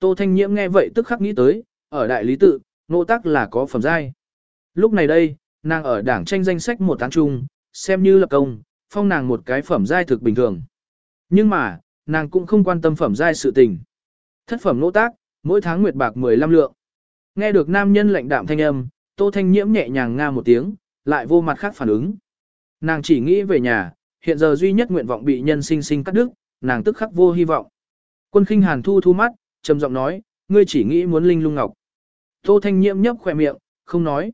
Tô Thanh Nhiễm nghe vậy tức khắc nghĩ tới, ở đại lý tự, nô tắc là có phẩm giai. Lúc này đây, nàng ở đảng tranh danh sách một tán trung, xem như lập công, phong nàng một cái phẩm giai thực bình thường. Nhưng mà, nàng cũng không quan tâm phẩm giai sự tình. Thất phẩm nỗ tác, mỗi tháng nguyệt bạc 15 lượng. Nghe được nam nhân lệnh đạm thanh âm, Tô Thanh Nhiễm nhẹ nhàng nga một tiếng, lại vô mặt khác phản ứng. Nàng chỉ nghĩ về nhà, hiện giờ duy nhất nguyện vọng bị nhân sinh sinh cắt đứt, nàng tức khắc vô hy vọng. Quân khinh hàn thu thu mắt, trầm giọng nói, ngươi chỉ nghĩ muốn linh lung ngọc. Tô Thanh Nhiễm nhấp khỏe miệng, không nói.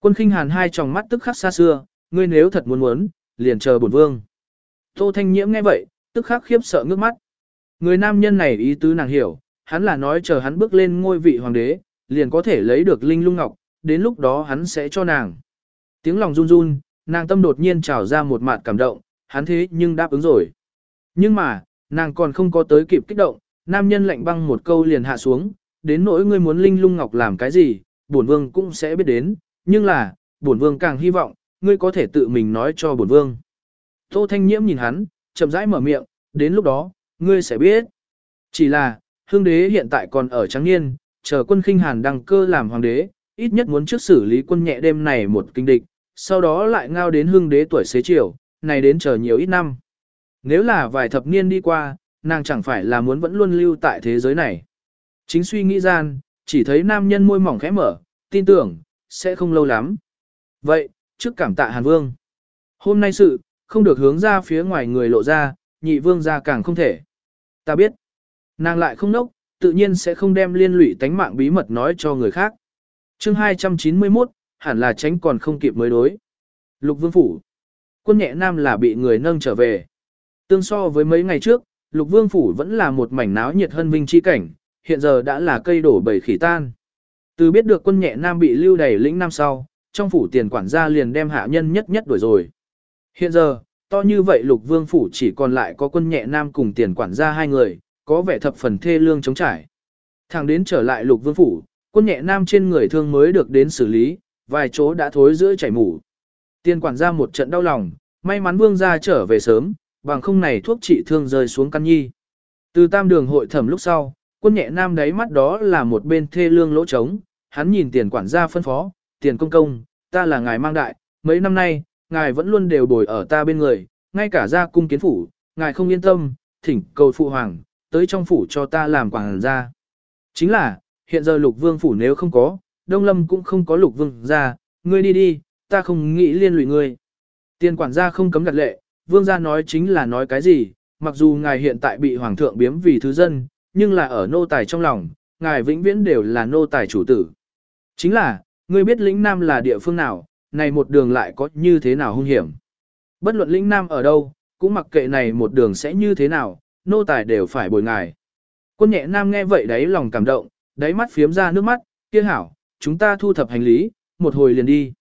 Quân khinh hàn hai tròng mắt tức khắc xa xưa, ngươi nếu thật muốn muốn, liền chờ bổn vương. Tô Thanh Nhiễm nghe vậy, tức khắc khiếp sợ ngước mắt. Người nam nhân này ý tứ nàng hiểu, hắn là nói chờ hắn bước lên ngôi vị hoàng đế, liền có thể lấy được linh lung ngọc, đến lúc đó hắn sẽ cho nàng. Tiếng lòng run run, nàng tâm đột nhiên trào ra một mạt cảm động, hắn thế nhưng đáp ứng rồi. Nhưng mà, nàng còn không có tới kịp kích động, nam nhân lạnh băng một câu liền hạ xuống, đến nỗi ngươi muốn linh lung ngọc làm cái gì, bổn vương cũng sẽ biết đến, nhưng là, bổn vương càng hy vọng, ngươi có thể tự mình nói cho bổn vương. Tô Thanh Nhiễm nhìn hắn, chậm rãi mở miệng, đến lúc đó, ngươi sẽ biết. Chỉ là, hương đế hiện tại còn ở trắng niên, chờ quân khinh hàn đăng cơ làm hoàng đế, ít nhất muốn trước xử lý quân nhẹ đêm này một kinh địch, sau đó lại ngao đến hương đế tuổi xế chiều, này đến chờ nhiều ít năm. Nếu là vài thập niên đi qua, nàng chẳng phải là muốn vẫn luôn lưu tại thế giới này. Chính suy nghĩ gian, chỉ thấy nam nhân môi mỏng khẽ mở, tin tưởng, sẽ không lâu lắm. Vậy, trước cảm tạ Hàn Vương. Hôm nay sự, không được hướng ra phía ngoài người lộ ra, nhị vương ra càng không thể. Ta biết, nàng lại không nốc, tự nhiên sẽ không đem liên lụy tánh mạng bí mật nói cho người khác. chương 291, hẳn là tránh còn không kịp mới đối. Lục vương phủ. Quân nhẹ nam là bị người nâng trở về. Tương so với mấy ngày trước, lục vương phủ vẫn là một mảnh náo nhiệt hân vinh chi cảnh, hiện giờ đã là cây đổ bầy khỉ tan. Từ biết được quân nhẹ nam bị lưu đày lĩnh năm sau, trong phủ tiền quản gia liền đem hạ nhân nhất nhất đuổi rồi. Hiện giờ, to như vậy lục vương phủ chỉ còn lại có quân nhẹ nam cùng tiền quản gia hai người, có vẻ thập phần thê lương chống trải. Thằng đến trở lại lục vương phủ, quân nhẹ nam trên người thương mới được đến xử lý, vài chỗ đã thối giữa chảy mủ. Tiền quản gia một trận đau lòng, may mắn vương gia trở về sớm, bằng không này thuốc trị thương rơi xuống căn nhi. Từ tam đường hội thẩm lúc sau, quân nhẹ nam đáy mắt đó là một bên thê lương lỗ trống, hắn nhìn tiền quản gia phân phó, tiền công công, ta là ngài mang đại, mấy năm nay, ngài vẫn luôn đều bồi ở ta bên người, ngay cả ra cung kiến phủ, ngài không yên tâm, thỉnh cầu phụ hoàng, tới trong phủ cho ta làm quảng gia. Chính là, hiện giờ lục vương phủ nếu không có, đông lâm cũng không có lục vương gia, ngươi đi đi, ta không nghĩ liên lụy ngươi. Tiền quản gia không cấm đặt lệ, vương gia nói chính là nói cái gì, mặc dù ngài hiện tại bị hoàng thượng biếm vì thứ dân, nhưng là ở nô tài trong lòng, ngài vĩnh viễn đều là nô tài chủ tử. Chính là, ngươi biết lĩnh nam là địa phương nào, này một đường lại có như thế nào hung hiểm. Bất luận lĩnh nam ở đâu, cũng mặc kệ này một đường sẽ như thế nào, nô tài đều phải bồi ngài. Quân nhẹ nam nghe vậy đấy lòng cảm động, đáy mắt phiếm ra nước mắt, kia hảo, chúng ta thu thập hành lý, một hồi liền đi.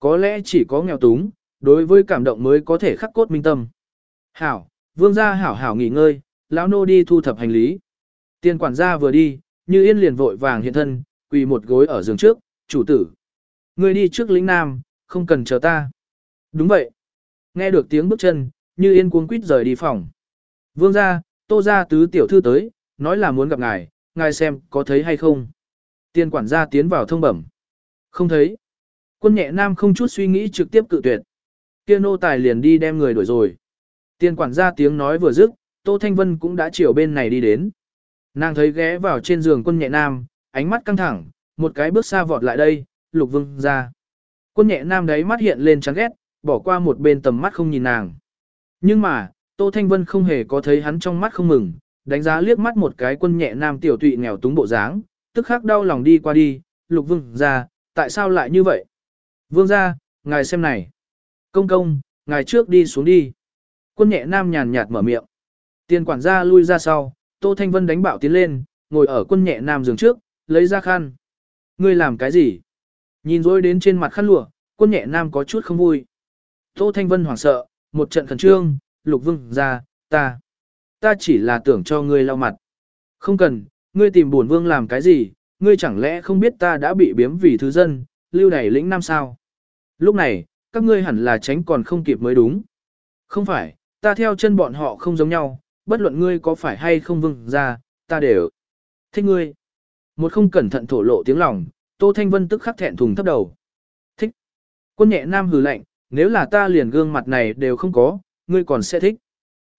Có lẽ chỉ có nghèo túng, đối với cảm động mới có thể khắc cốt minh tâm. Hảo, vương gia hảo hảo nghỉ ngơi, lão nô đi thu thập hành lý. Tiền quản gia vừa đi, như yên liền vội vàng hiện thân, quỳ một gối ở giường trước, chủ tử. Ngươi đi trước lĩnh nam, không cần chờ ta. Đúng vậy. Nghe được tiếng bước chân, như yên cuống quýt rời đi phòng. Vương gia, tô gia tứ tiểu thư tới, nói là muốn gặp ngài, ngài xem có thấy hay không. Tiền quản gia tiến vào thông bẩm. Không thấy. Quân nhẹ nam không chút suy nghĩ trực tiếp cự tuyệt. Kia nô tài liền đi đem người đuổi rồi. Tiền quản gia tiếng nói vừa dứt, Tô Thanh Vân cũng đã chiều bên này đi đến. Nàng thấy ghé vào trên giường quân nhẹ nam, ánh mắt căng thẳng, một cái bước xa vọt lại đây, lục vương ra. Quân nhẹ nam đấy mắt hiện lên chán ghét, bỏ qua một bên tầm mắt không nhìn nàng. Nhưng mà, Tô Thanh Vân không hề có thấy hắn trong mắt không mừng, đánh giá liếc mắt một cái quân nhẹ nam tiểu tụy nghèo túng bộ dáng, tức khắc đau lòng đi qua đi, lục vương ra, tại sao lại như vậy? Vương ra, ngài xem này. Công công, ngài trước đi xuống đi. Quân nhẹ nam nhàn nhạt mở miệng. Tiền quản gia lui ra sau, Tô Thanh Vân đánh bạo tiến lên, ngồi ở quân nhẹ nam giường trước, lấy ra khăn. Ngươi làm cái gì? Nhìn dối đến trên mặt khăn lụa, quân nhẹ nam có chút không vui. Tô Thanh Vân hoảng sợ, một trận khẩn trương, lục vương ra, ta. Ta chỉ là tưởng cho ngươi lau mặt. Không cần, ngươi tìm buồn vương làm cái gì, ngươi chẳng lẽ không biết ta đã bị biếm vì thứ dân, lưu đẩy lĩnh năm sao. Lúc này, các ngươi hẳn là tránh còn không kịp mới đúng. Không phải, ta theo chân bọn họ không giống nhau, bất luận ngươi có phải hay không vương ra, ta đều. Thích ngươi. Một không cẩn thận thổ lộ tiếng lòng, Tô Thanh Vân tức khắc thẹn thùng thấp đầu. Thích. Quân nhẹ nam hừ lạnh, nếu là ta liền gương mặt này đều không có, ngươi còn sẽ thích.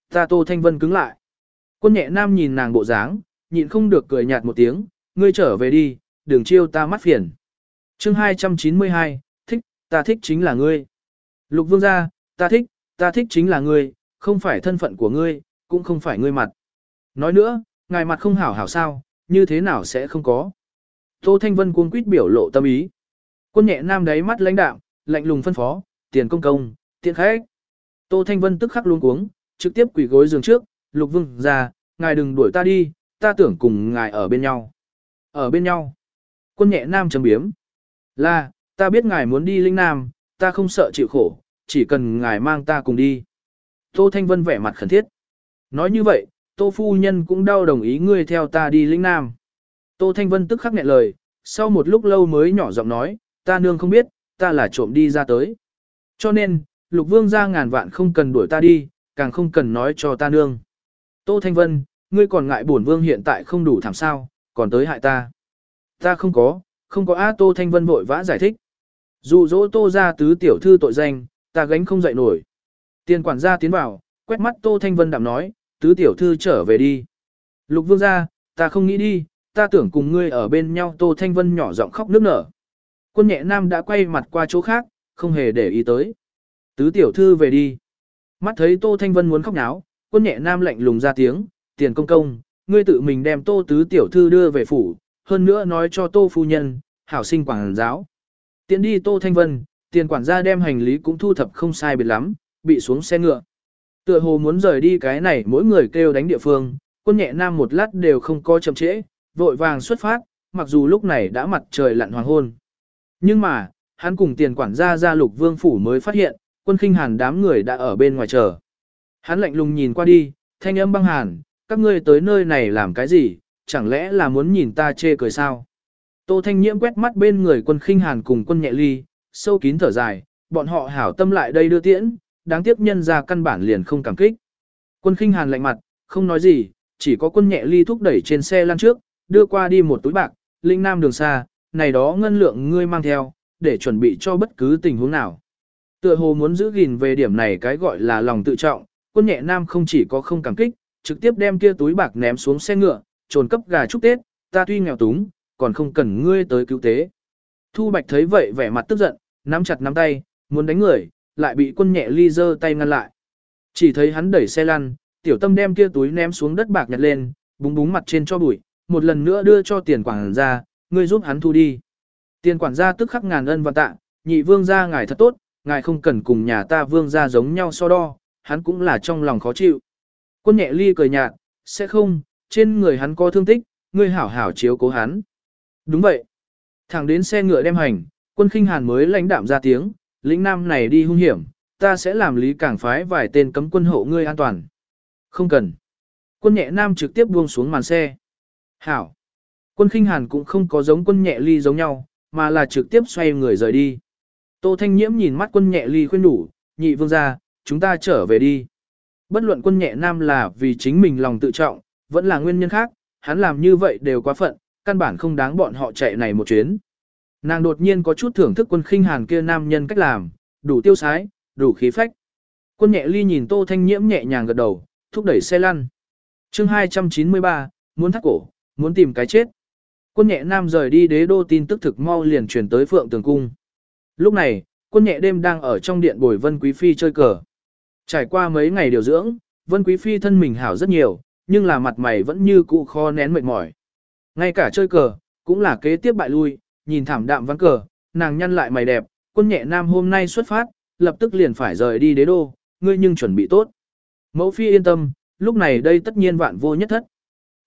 Ta Tô Thanh Vân cứng lại. Quân nhẹ nam nhìn nàng bộ dáng, nhịn không được cười nhạt một tiếng, ngươi trở về đi, đừng chiêu ta mắt phiền. chương 292, ta thích chính là ngươi. Lục vương gia, ta thích, ta thích chính là ngươi, không phải thân phận của ngươi, cũng không phải ngươi mặt. Nói nữa, ngài mặt không hảo hảo sao, như thế nào sẽ không có. Tô Thanh Vân cuống quýt biểu lộ tâm ý. Quân nhẹ nam đáy mắt lãnh đạm, lạnh lùng phân phó, tiền công công, tiện khách. Tô Thanh Vân tức khắc luôn cuống, trực tiếp quỳ gối giường trước, lục vương ra, ngài đừng đuổi ta đi, ta tưởng cùng ngài ở bên nhau. Ở bên nhau. Quân nhẹ nam chấm biếm. Là, ta biết ngài muốn đi linh nam, ta không sợ chịu khổ, chỉ cần ngài mang ta cùng đi. Tô Thanh Vân vẻ mặt khẩn thiết. Nói như vậy, Tô Phu Nhân cũng đau đồng ý ngươi theo ta đi linh nam. Tô Thanh Vân tức khắc nghẹn lời, sau một lúc lâu mới nhỏ giọng nói, ta nương không biết, ta là trộm đi ra tới. Cho nên, lục vương ra ngàn vạn không cần đuổi ta đi, càng không cần nói cho ta nương. Tô Thanh Vân, ngươi còn ngại bổn vương hiện tại không đủ thảm sao, còn tới hại ta. Ta không có, không có á Tô Thanh Vân vội vã giải thích. Dù dỗ Tô ra tứ tiểu thư tội danh, ta gánh không dậy nổi. Tiền quản gia tiến vào, quét mắt Tô Thanh Vân đạm nói, tứ tiểu thư trở về đi. Lục vương ra, ta không nghĩ đi, ta tưởng cùng ngươi ở bên nhau Tô Thanh Vân nhỏ giọng khóc nức nở. Quân nhẹ nam đã quay mặt qua chỗ khác, không hề để ý tới. Tứ tiểu thư về đi. Mắt thấy Tô Thanh Vân muốn khóc náo, quân nhẹ nam lạnh lùng ra tiếng, tiền công công, ngươi tự mình đem Tô tứ tiểu thư đưa về phủ, hơn nữa nói cho Tô phu nhân, hảo sinh quảng giáo. Tiến đi Tô Thanh Vân, tiền quản gia đem hành lý cũng thu thập không sai biệt lắm, bị xuống xe ngựa. Tựa hồ muốn rời đi cái này mỗi người kêu đánh địa phương, quân nhẹ nam một lát đều không có chậm trễ, vội vàng xuất phát, mặc dù lúc này đã mặt trời lặn hoàng hôn. Nhưng mà, hắn cùng tiền quản gia ra lục vương phủ mới phát hiện, quân khinh hàn đám người đã ở bên ngoài chờ. Hắn lạnh lùng nhìn qua đi, thanh âm băng hàn, các ngươi tới nơi này làm cái gì, chẳng lẽ là muốn nhìn ta chê cười sao? Tô Thanh Nhiễm quét mắt bên người quân khinh hàn cùng quân nhẹ ly, sâu kín thở dài, bọn họ hảo tâm lại đây đưa tiễn, đáng tiếc nhân ra căn bản liền không cảm kích. Quân khinh hàn lạnh mặt, không nói gì, chỉ có quân nhẹ ly thúc đẩy trên xe lăn trước, đưa qua đi một túi bạc, linh nam đường xa, này đó ngân lượng ngươi mang theo, để chuẩn bị cho bất cứ tình huống nào. Tựa hồ muốn giữ gìn về điểm này cái gọi là lòng tự trọng, quân nhẹ nam không chỉ có không cảm kích, trực tiếp đem kia túi bạc ném xuống xe ngựa, trồn cấp gà chúc Tết, ta tuy nghèo túng, còn không cần ngươi tới cứu tế. Thu Bạch thấy vậy vẻ mặt tức giận, nắm chặt nắm tay, muốn đánh người, lại bị quân nhẹ ly giơ tay ngăn lại. Chỉ thấy hắn đẩy xe lăn, tiểu tâm đem kia túi ném xuống đất bạc nhặt lên, búng búng mặt trên cho bụi, một lần nữa đưa cho tiền quản gia, ngươi giúp hắn thu đi. Tiền quản gia tức khắc ngàn ân và tạ, nhị vương gia ngài thật tốt, ngài không cần cùng nhà ta vương gia giống nhau so đo, hắn cũng là trong lòng khó chịu. Quân nhẹ ly cười nhạt, sẽ không, trên người hắn có thương tích, ngươi hảo hảo chiếu cố hắn. Đúng vậy. Thẳng đến xe ngựa đem hành, quân khinh hàn mới lãnh đạm ra tiếng, lĩnh nam này đi hung hiểm, ta sẽ làm lý cảng phái vài tên cấm quân hộ ngươi an toàn. Không cần. Quân nhẹ nam trực tiếp buông xuống màn xe. Hảo. Quân khinh hàn cũng không có giống quân nhẹ ly giống nhau, mà là trực tiếp xoay người rời đi. Tô Thanh Nhiễm nhìn mắt quân nhẹ ly khuyên đủ, nhị vương ra, chúng ta trở về đi. Bất luận quân nhẹ nam là vì chính mình lòng tự trọng, vẫn là nguyên nhân khác, hắn làm như vậy đều quá phận, căn bản không đáng bọn họ chạy này một chuyến. Nàng đột nhiên có chút thưởng thức quân khinh hàn kia nam nhân cách làm, đủ tiêu sái, đủ khí phách. Quân nhẹ ly nhìn Tô Thanh Nhiễm nhẹ nhàng gật đầu, thúc đẩy xe lăn. chương 293, muốn thắt cổ, muốn tìm cái chết. Quân nhẹ nam rời đi đế đô tin tức thực mau liền truyền tới Phượng Tường Cung. Lúc này, quân nhẹ đêm đang ở trong điện bồi Vân Quý Phi chơi cờ. Trải qua mấy ngày điều dưỡng, Vân Quý Phi thân mình hảo rất nhiều, nhưng là mặt mày vẫn như cũ kho nén mệt mỏi. Ngay cả chơi cờ, cũng là kế tiếp bại lui, nhìn thảm đạm ván cờ, nàng nhăn lại mày đẹp, quân nhẹ nam hôm nay xuất phát, lập tức liền phải rời đi đế đô, ngươi nhưng chuẩn bị tốt. Mẫu phi yên tâm, lúc này đây tất nhiên vạn vô nhất thất.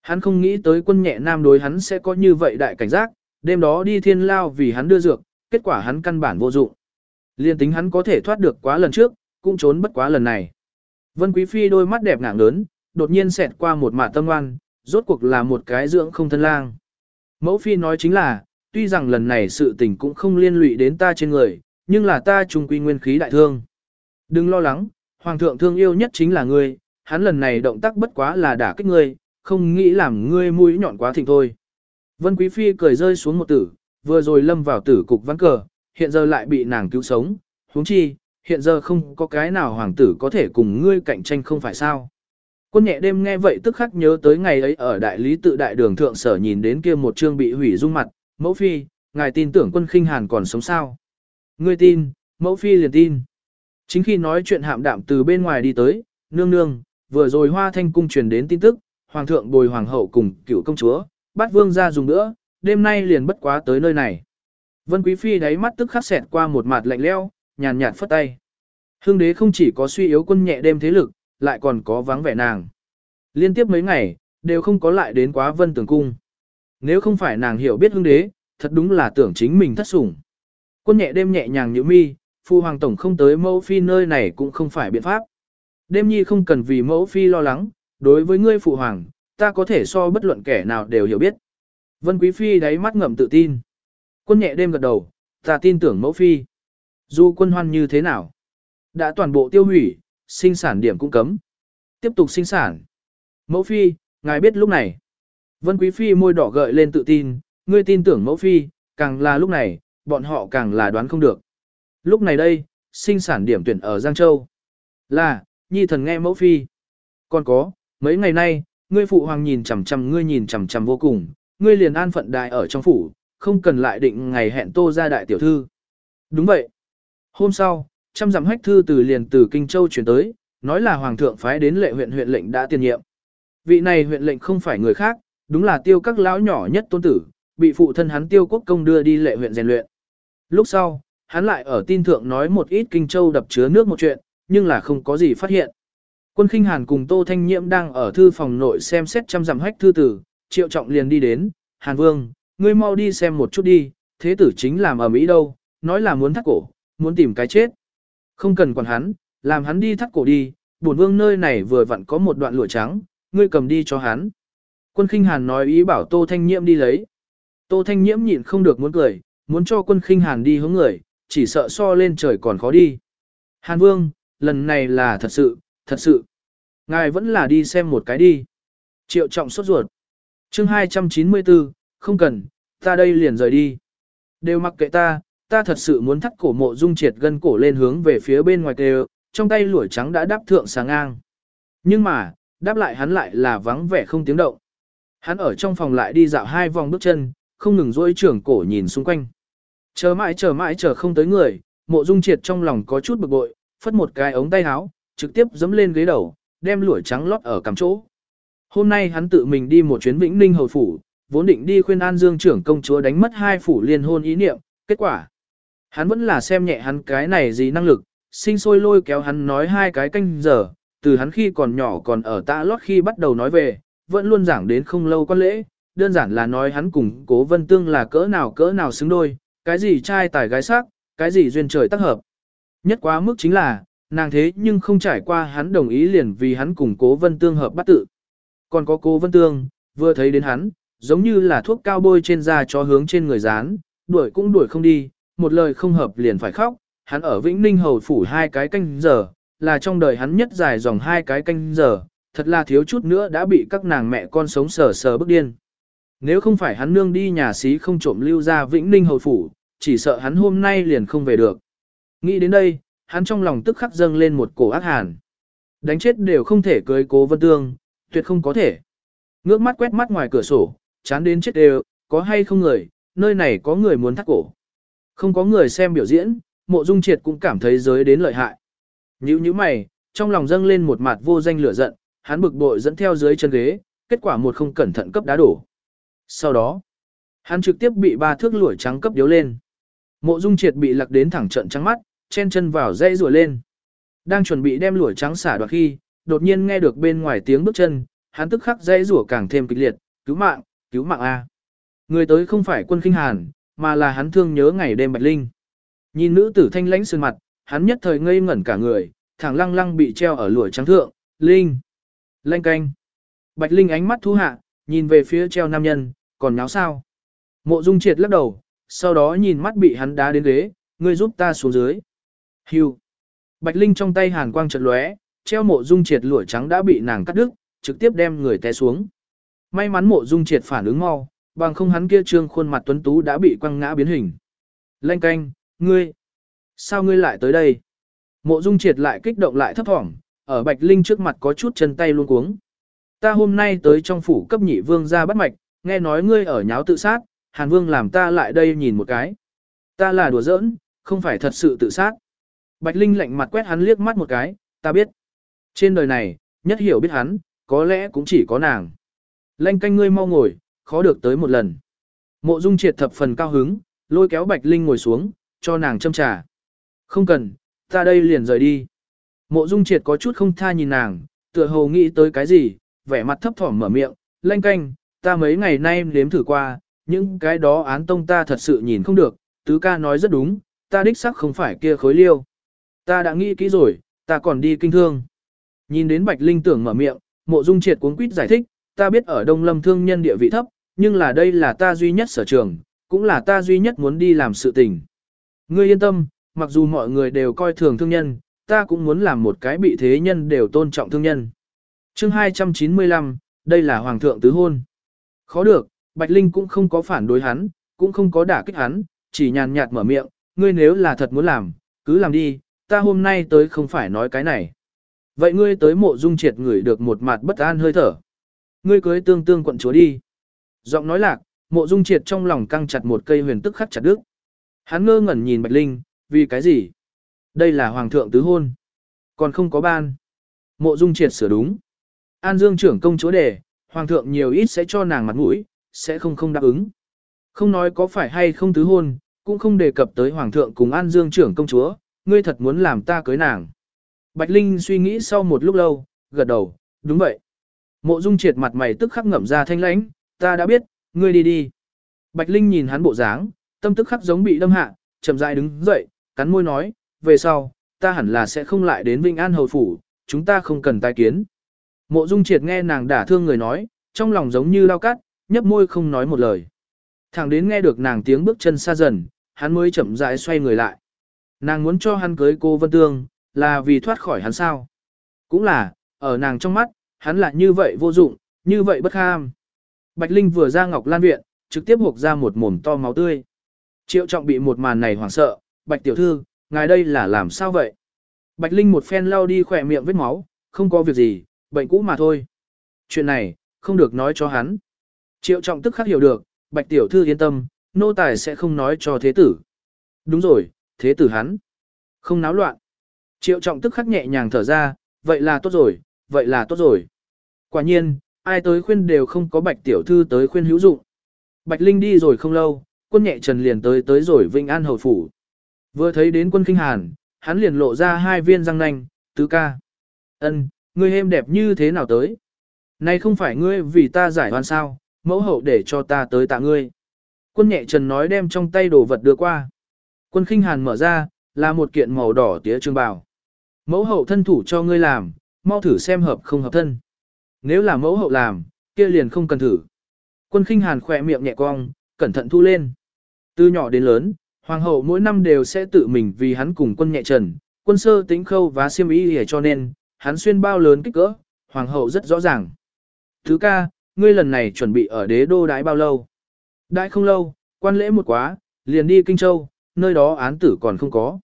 Hắn không nghĩ tới quân nhẹ nam đối hắn sẽ có như vậy đại cảnh giác, đêm đó đi thiên lao vì hắn đưa dược, kết quả hắn căn bản vô dụng. Liên tính hắn có thể thoát được quá lần trước, cũng trốn bất quá lần này. Vân Quý Phi đôi mắt đẹp ngạng lớn, đột nhiên xẹt qua một mạ tâm oan, rốt cuộc là một cái dưỡng không thân lang. Mẫu Phi nói chính là, tuy rằng lần này sự tình cũng không liên lụy đến ta trên người, nhưng là ta trung quy nguyên khí đại thương. Đừng lo lắng, Hoàng thượng thương yêu nhất chính là ngươi, hắn lần này động tác bất quá là đả kích ngươi, không nghĩ làm ngươi mũi nhọn quá thịnh thôi. Vân Quý Phi cười rơi xuống một tử, vừa rồi lâm vào tử cục ván cờ, hiện giờ lại bị nàng cứu sống, huống chi, hiện giờ không có cái nào hoàng tử có thể cùng ngươi cạnh tranh không phải sao. Quân nhẹ đêm nghe vậy tức khắc nhớ tới ngày ấy ở đại lý tự đại đường thượng sở nhìn đến kia một chương bị hủy dung mặt, mẫu phi, ngài tin tưởng quân khinh hàn còn sống sao. Ngươi tin, mẫu phi liền tin. Chính khi nói chuyện hạm đạm từ bên ngoài đi tới, nương nương, vừa rồi hoa thanh cung truyền đến tin tức, hoàng thượng bồi hoàng hậu cùng cựu công chúa, bắt vương ra dùng nữa, đêm nay liền bất quá tới nơi này. Vân Quý Phi đáy mắt tức khắc xẹt qua một mặt lạnh leo, nhàn nhạt phất tay. Hương đế không chỉ có suy yếu quân nhẹ đêm thế lực, lại còn có vắng vẻ nàng. Liên tiếp mấy ngày, đều không có lại đến quá vân tường cung. Nếu không phải nàng hiểu biết hương đế, thật đúng là tưởng chính mình thất sủng. Quân nhẹ đêm nhẹ nhàng như mi, phu hoàng tổng không tới mẫu phi nơi này cũng không phải biện pháp. Đêm nhi không cần vì mẫu phi lo lắng, đối với ngươi phụ hoàng, ta có thể so bất luận kẻ nào đều hiểu biết. Vân quý phi đáy mắt ngậm tự tin. Quân nhẹ đêm gật đầu, ta tin tưởng mẫu phi. Dù quân hoan như thế nào? Đã toàn bộ tiêu hủy, sinh sản điểm cũng cấm. Tiếp tục sinh sản. Mẫu phi, ngài biết lúc này. Vân quý phi môi đỏ gợi lên tự tin, ngươi tin tưởng mẫu phi, càng là lúc này, bọn họ càng là đoán không được. Lúc này đây, sinh sản điểm tuyển ở Giang Châu. Là, nhi thần nghe mẫu phi. Còn có, mấy ngày nay, ngươi phụ hoàng nhìn chằm chằm ngươi nhìn chằm chằm vô cùng, ngươi liền an phận đại ở trong phủ, không cần lại định ngày hẹn tô ra đại tiểu thư. Đúng vậy. Hôm sau, trăm dặm hách thư từ liền từ Kinh Châu chuyển tới, nói là hoàng thượng phái đến lệ huyện huyện lệnh đã tiền nhiệm. Vị này huyện lệnh không phải người khác, đúng là tiêu các lão nhỏ nhất tôn tử, bị phụ thân hắn tiêu quốc công đưa đi lệ huyện rèn luyện. Lúc sau, hắn lại ở tin thượng nói một ít Kinh Châu đập chứa nước một chuyện, nhưng là không có gì phát hiện. Quân khinh hàn cùng Tô Thanh Nhiễm đang ở thư phòng nội xem xét trăm dặm hách thư tử, triệu trọng liền đi đến, Hàn Vương, ngươi mau đi xem một chút đi, thế tử chính làm ở Mỹ đâu, nói là muốn thắt cổ, muốn tìm cái chết. Không cần quản hắn, làm hắn đi thắt cổ đi, bổn vương nơi này vừa vặn có một đoạn lụa trắng, ngươi cầm đi cho hắn. Quân khinh hàn nói ý bảo Tô Thanh Nhiễm đi lấy. Tô Thanh Nhiễm nhịn không được muốn cười, muốn cho quân khinh hàn đi hướng người, chỉ sợ so lên trời còn khó đi. Hàn Vương, lần này là thật sự, thật sự. Ngài vẫn là đi xem một cái đi. Triệu trọng sốt ruột. chương 294, không cần, ta đây liền rời đi. Đều mặc kệ ta, ta thật sự muốn thắt cổ mộ dung triệt gân cổ lên hướng về phía bên ngoài kêu, trong tay lũi trắng đã đáp thượng sáng ngang. Nhưng mà, đáp lại hắn lại là vắng vẻ không tiếng động. Hắn ở trong phòng lại đi dạo hai vòng bước chân, không ngừng dỗi trưởng cổ nhìn xung quanh. Chờ mãi chờ mãi chờ không tới người, mộ dung triệt trong lòng có chút bực bội, phất một cái ống tay áo, trực tiếp dấm lên ghế đầu, đem lũi trắng lót ở cằm chỗ. Hôm nay hắn tự mình đi một chuyến Vĩnh Ninh hầu phủ, vốn định đi khuyên An Dương trưởng công chúa đánh mất hai phủ liên hôn ý niệm, kết quả. Hắn vẫn là xem nhẹ hắn cái này gì năng lực, sinh sôi lôi kéo hắn nói hai cái canh giờ, từ hắn khi còn nhỏ còn ở tạ lót khi bắt đầu nói về, vẫn luôn giảng đến không lâu quan lễ, đơn giản là nói hắn cùng cố vân tương là cỡ nào cỡ nào xứng đôi, cái gì trai tài gái sắc, cái gì duyên trời tác hợp. Nhất quá mức chính là, nàng thế nhưng không trải qua hắn đồng ý liền vì hắn cùng cố vân tương hợp bắt tự. Còn có cố vân tương, vừa thấy đến hắn, giống như là thuốc cao bôi trên da cho hướng trên người dán, đuổi cũng đuổi không đi, một lời không hợp liền phải khóc, hắn ở Vĩnh Ninh hầu phủ hai cái canh giờ, là trong đời hắn nhất dài dòng hai cái canh giờ, thật là thiếu chút nữa đã bị các nàng mẹ con sống sờ sờ bức điên. Nếu không phải hắn nương đi nhà xí không trộm lưu ra Vĩnh Ninh hầu phủ, chỉ sợ hắn hôm nay liền không về được. Nghĩ đến đây, hắn trong lòng tức khắc dâng lên một cổ ác hàn. Đánh chết đều không thể cưới cố vân tương, tuyệt không có thể. Ngước mắt quét mắt ngoài cửa sổ, chán đến chết đều, có hay không người, nơi này có người muốn thắt cổ. Không có người xem biểu diễn, mộ dung triệt cũng cảm thấy giới đến lợi hại. Nhữ như mày, trong lòng dâng lên một mặt vô danh lửa giận, hắn bực bội dẫn theo dưới chân ghế, kết quả một không cẩn thận cấp đá đổ. Sau đó, hắn trực tiếp bị ba thước lũi trắng cấp điếu lên. Mộ dung triệt bị lặc đến thẳng trận trắng mắt, chen chân vào dây rùa lên. Đang chuẩn bị đem lũi trắng xả đoạt khi, đột nhiên nghe được bên ngoài tiếng bước chân, hắn tức khắc dây rùa càng thêm kịch liệt, cứu mạng, cứu mạng A. Người tới không phải quân kinh hàn, mà là hắn thương nhớ ngày đêm bạch linh. Nhìn nữ tử thanh lãnh sơn mặt, hắn nhất thời ngây ngẩn cả người, thẳng lăng lăng bị treo ở lụa trắng thượng, linh, lanh canh. Bạch linh ánh mắt thu hạ, nhìn về phía treo nam nhân, còn nháo sao. Mộ dung triệt lắc đầu, sau đó nhìn mắt bị hắn đá đến ghế, ngươi giúp ta xuống dưới. Hưu. Bạch linh trong tay hàn quang chợt lóe, treo mộ dung triệt lụa trắng đã bị nàng cắt đứt, trực tiếp đem người té xuống. May mắn mộ dung triệt phản ứng mau, bằng không hắn kia trương khuôn mặt tuấn tú đã bị quăng ngã biến hình. Lanh canh, ngươi, sao ngươi lại tới đây? Mộ dung triệt lại kích động lại thấp thỏm, ở Bạch Linh trước mặt có chút chân tay luôn cuống. Ta hôm nay tới trong phủ cấp nhị vương ra bắt mạch, nghe nói ngươi ở nháo tự sát, Hàn Vương làm ta lại đây nhìn một cái. Ta là đùa giỡn, không phải thật sự tự sát. Bạch Linh lạnh mặt quét hắn liếc mắt một cái, ta biết. Trên đời này, nhất hiểu biết hắn, có lẽ cũng chỉ có nàng. Lanh canh ngươi mau ngồi, khó được tới một lần. Mộ Dung triệt thập phần cao hứng, lôi kéo Bạch Linh ngồi xuống, cho nàng châm trà. Không cần, ta đây liền rời đi. Mộ Dung triệt có chút không tha nhìn nàng, tựa hồ nghĩ tới cái gì, vẻ mặt thấp thỏm mở miệng, lanh canh, ta mấy ngày nay nếm thử qua, những cái đó án tông ta thật sự nhìn không được, tứ ca nói rất đúng, ta đích sắc không phải kia khối liêu. Ta đã nghĩ kỹ rồi, ta còn đi kinh thương. Nhìn đến Bạch Linh tưởng mở miệng, mộ dung triệt cuốn quýt giải thích, ta biết ở Đông Lâm thương nhân địa vị thấp, nhưng là đây là ta duy nhất sở trường, cũng là ta duy nhất muốn đi làm sự tình. Ngươi yên tâm, mặc dù mọi người đều coi thường thương nhân, ta cũng muốn làm một cái bị thế nhân đều tôn trọng thương nhân. chương 295, đây là Hoàng thượng tứ hôn. Khó được, Bạch Linh cũng không có phản đối hắn, cũng không có đả kích hắn, chỉ nhàn nhạt mở miệng, ngươi nếu là thật muốn làm, cứ làm đi, ta hôm nay tới không phải nói cái này. Vậy ngươi tới mộ dung triệt ngửi được một mặt bất an hơi thở. Ngươi cưới tương tương quận chúa đi. Giọng nói lạc, mộ dung triệt trong lòng căng chặt một cây huyền tức khắc chặt đứt. Hắn ngơ ngẩn nhìn Bạch Linh, vì cái gì? Đây là hoàng thượng tứ hôn. Còn không có ban. Mộ dung triệt sửa đúng. An Dương trưởng công chúa đề, hoàng thượng nhiều ít sẽ cho nàng mặt mũi, sẽ không không đáp ứng. Không nói có phải hay không tứ hôn, cũng không đề cập tới hoàng thượng cùng An Dương trưởng công chúa, ngươi thật muốn làm ta cưới nàng. Bạch Linh suy nghĩ sau một lúc lâu, gật đầu, đúng vậy. Mộ Dung triệt mặt mày tức khắc ngậm ra thanh lãnh, ta đã biết, ngươi đi đi. Bạch Linh nhìn hắn bộ dáng, tâm tức khắc giống bị đâm hạ, chậm rãi đứng dậy, cắn môi nói, về sau, ta hẳn là sẽ không lại đến Vinh An Hầu Phủ, chúng ta không cần tai kiến. Mộ Dung triệt nghe nàng đả thương người nói, trong lòng giống như lao cắt, nhấp môi không nói một lời. Thẳng đến nghe được nàng tiếng bước chân xa dần, hắn mới chậm rãi xoay người lại. Nàng muốn cho hắn cưới cô Vân Tương, là vì thoát khỏi hắn sao. Cũng là, ở nàng trong mắt, hắn là như vậy vô dụng, như vậy bất kham. Bạch Linh vừa ra Ngọc Lan Viện, trực tiếp hộc ra một mồm to máu tươi. Triệu trọng bị một màn này hoảng sợ, Bạch Tiểu Thư, ngài đây là làm sao vậy? Bạch Linh một phen lau đi khỏe miệng vết máu, không có việc gì, bệnh cũ mà thôi. Chuyện này, không được nói cho hắn. Triệu trọng tức khắc hiểu được, Bạch Tiểu Thư yên tâm, nô tài sẽ không nói cho thế tử. Đúng rồi, thế tử hắn. Không náo loạn. Triệu trọng tức khắc nhẹ nhàng thở ra, vậy là tốt rồi, vậy là tốt rồi. Quả nhiên, ai tới khuyên đều không có bạch tiểu thư tới khuyên hữu dụng. Bạch Linh đi rồi không lâu, quân nhẹ trần liền tới tới rồi Vinh An hầu phủ. Vừa thấy đến quân kinh hàn, hắn liền lộ ra hai viên răng nanh, tứ ca. ân ngươi êm đẹp như thế nào tới? Này không phải ngươi vì ta giải oan sao, mẫu hậu để cho ta tới tạ ngươi. Quân nhẹ trần nói đem trong tay đồ vật đưa qua. Quân khinh hàn mở ra, là một kiện màu đỏ tía trương bào. Mẫu hậu thân thủ cho ngươi làm, mau thử xem hợp không hợp thân. Nếu là mẫu hậu làm, kia liền không cần thử. Quân khinh hàn khỏe miệng nhẹ cong, cẩn thận thu lên. Từ nhỏ đến lớn, hoàng hậu mỗi năm đều sẽ tự mình vì hắn cùng quân nhẹ trần, quân sơ tính khâu và siêm ý để cho nên, hắn xuyên bao lớn kích cỡ, hoàng hậu rất rõ ràng. Thứ ca, ngươi lần này chuẩn bị ở đế đô đái bao lâu? Đãi không lâu, quan lễ một quá, liền đi Kinh Châu, nơi đó án tử còn không có.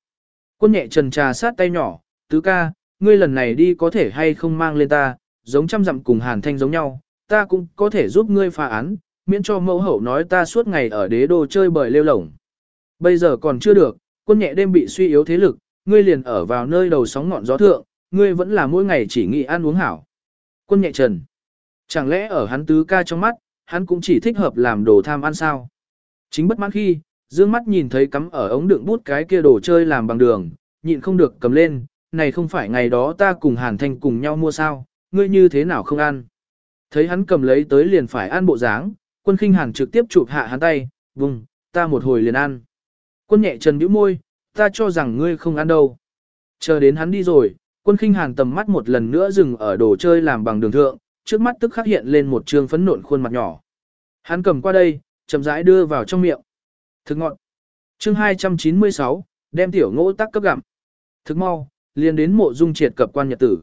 Quân nhẹ trần trà sát tay nhỏ, tứ ca, ngươi lần này đi có thể hay không mang lên ta, giống trăm dặm cùng hàn thanh giống nhau, ta cũng có thể giúp ngươi phá án, miễn cho mẫu hậu nói ta suốt ngày ở đế đô chơi bời lêu lổng. Bây giờ còn chưa được, quân nhẹ đêm bị suy yếu thế lực, ngươi liền ở vào nơi đầu sóng ngọn gió thượng, ngươi vẫn là mỗi ngày chỉ nghĩ ăn uống hảo. Quân nhẹ trần. Chẳng lẽ ở hắn tứ ca trong mắt, hắn cũng chỉ thích hợp làm đồ tham ăn sao? Chính bất mãn khi, dương mắt nhìn thấy cắm ở ống đựng bút cái kia đồ chơi làm bằng đường, nhịn không được cầm lên, này không phải ngày đó ta cùng Hàn Thanh cùng nhau mua sao, ngươi như thế nào không ăn. Thấy hắn cầm lấy tới liền phải ăn bộ dáng, quân khinh Hàn trực tiếp chụp hạ hắn tay, vùng, ta một hồi liền ăn. Quân nhẹ trần bĩu môi, ta cho rằng ngươi không ăn đâu. Chờ đến hắn đi rồi, quân khinh Hàn tầm mắt một lần nữa dừng ở đồ chơi làm bằng đường thượng, trước mắt tức khắc hiện lên một trương phấn nộn khuôn mặt nhỏ. Hắn cầm qua đây, chậm rãi đưa vào trong miệng. Thực ngọn. Chương 296, đem tiểu ngỗ tắc cấp gặm. Thực mau, liền đến mộ dung triệt cập quan nhật tử.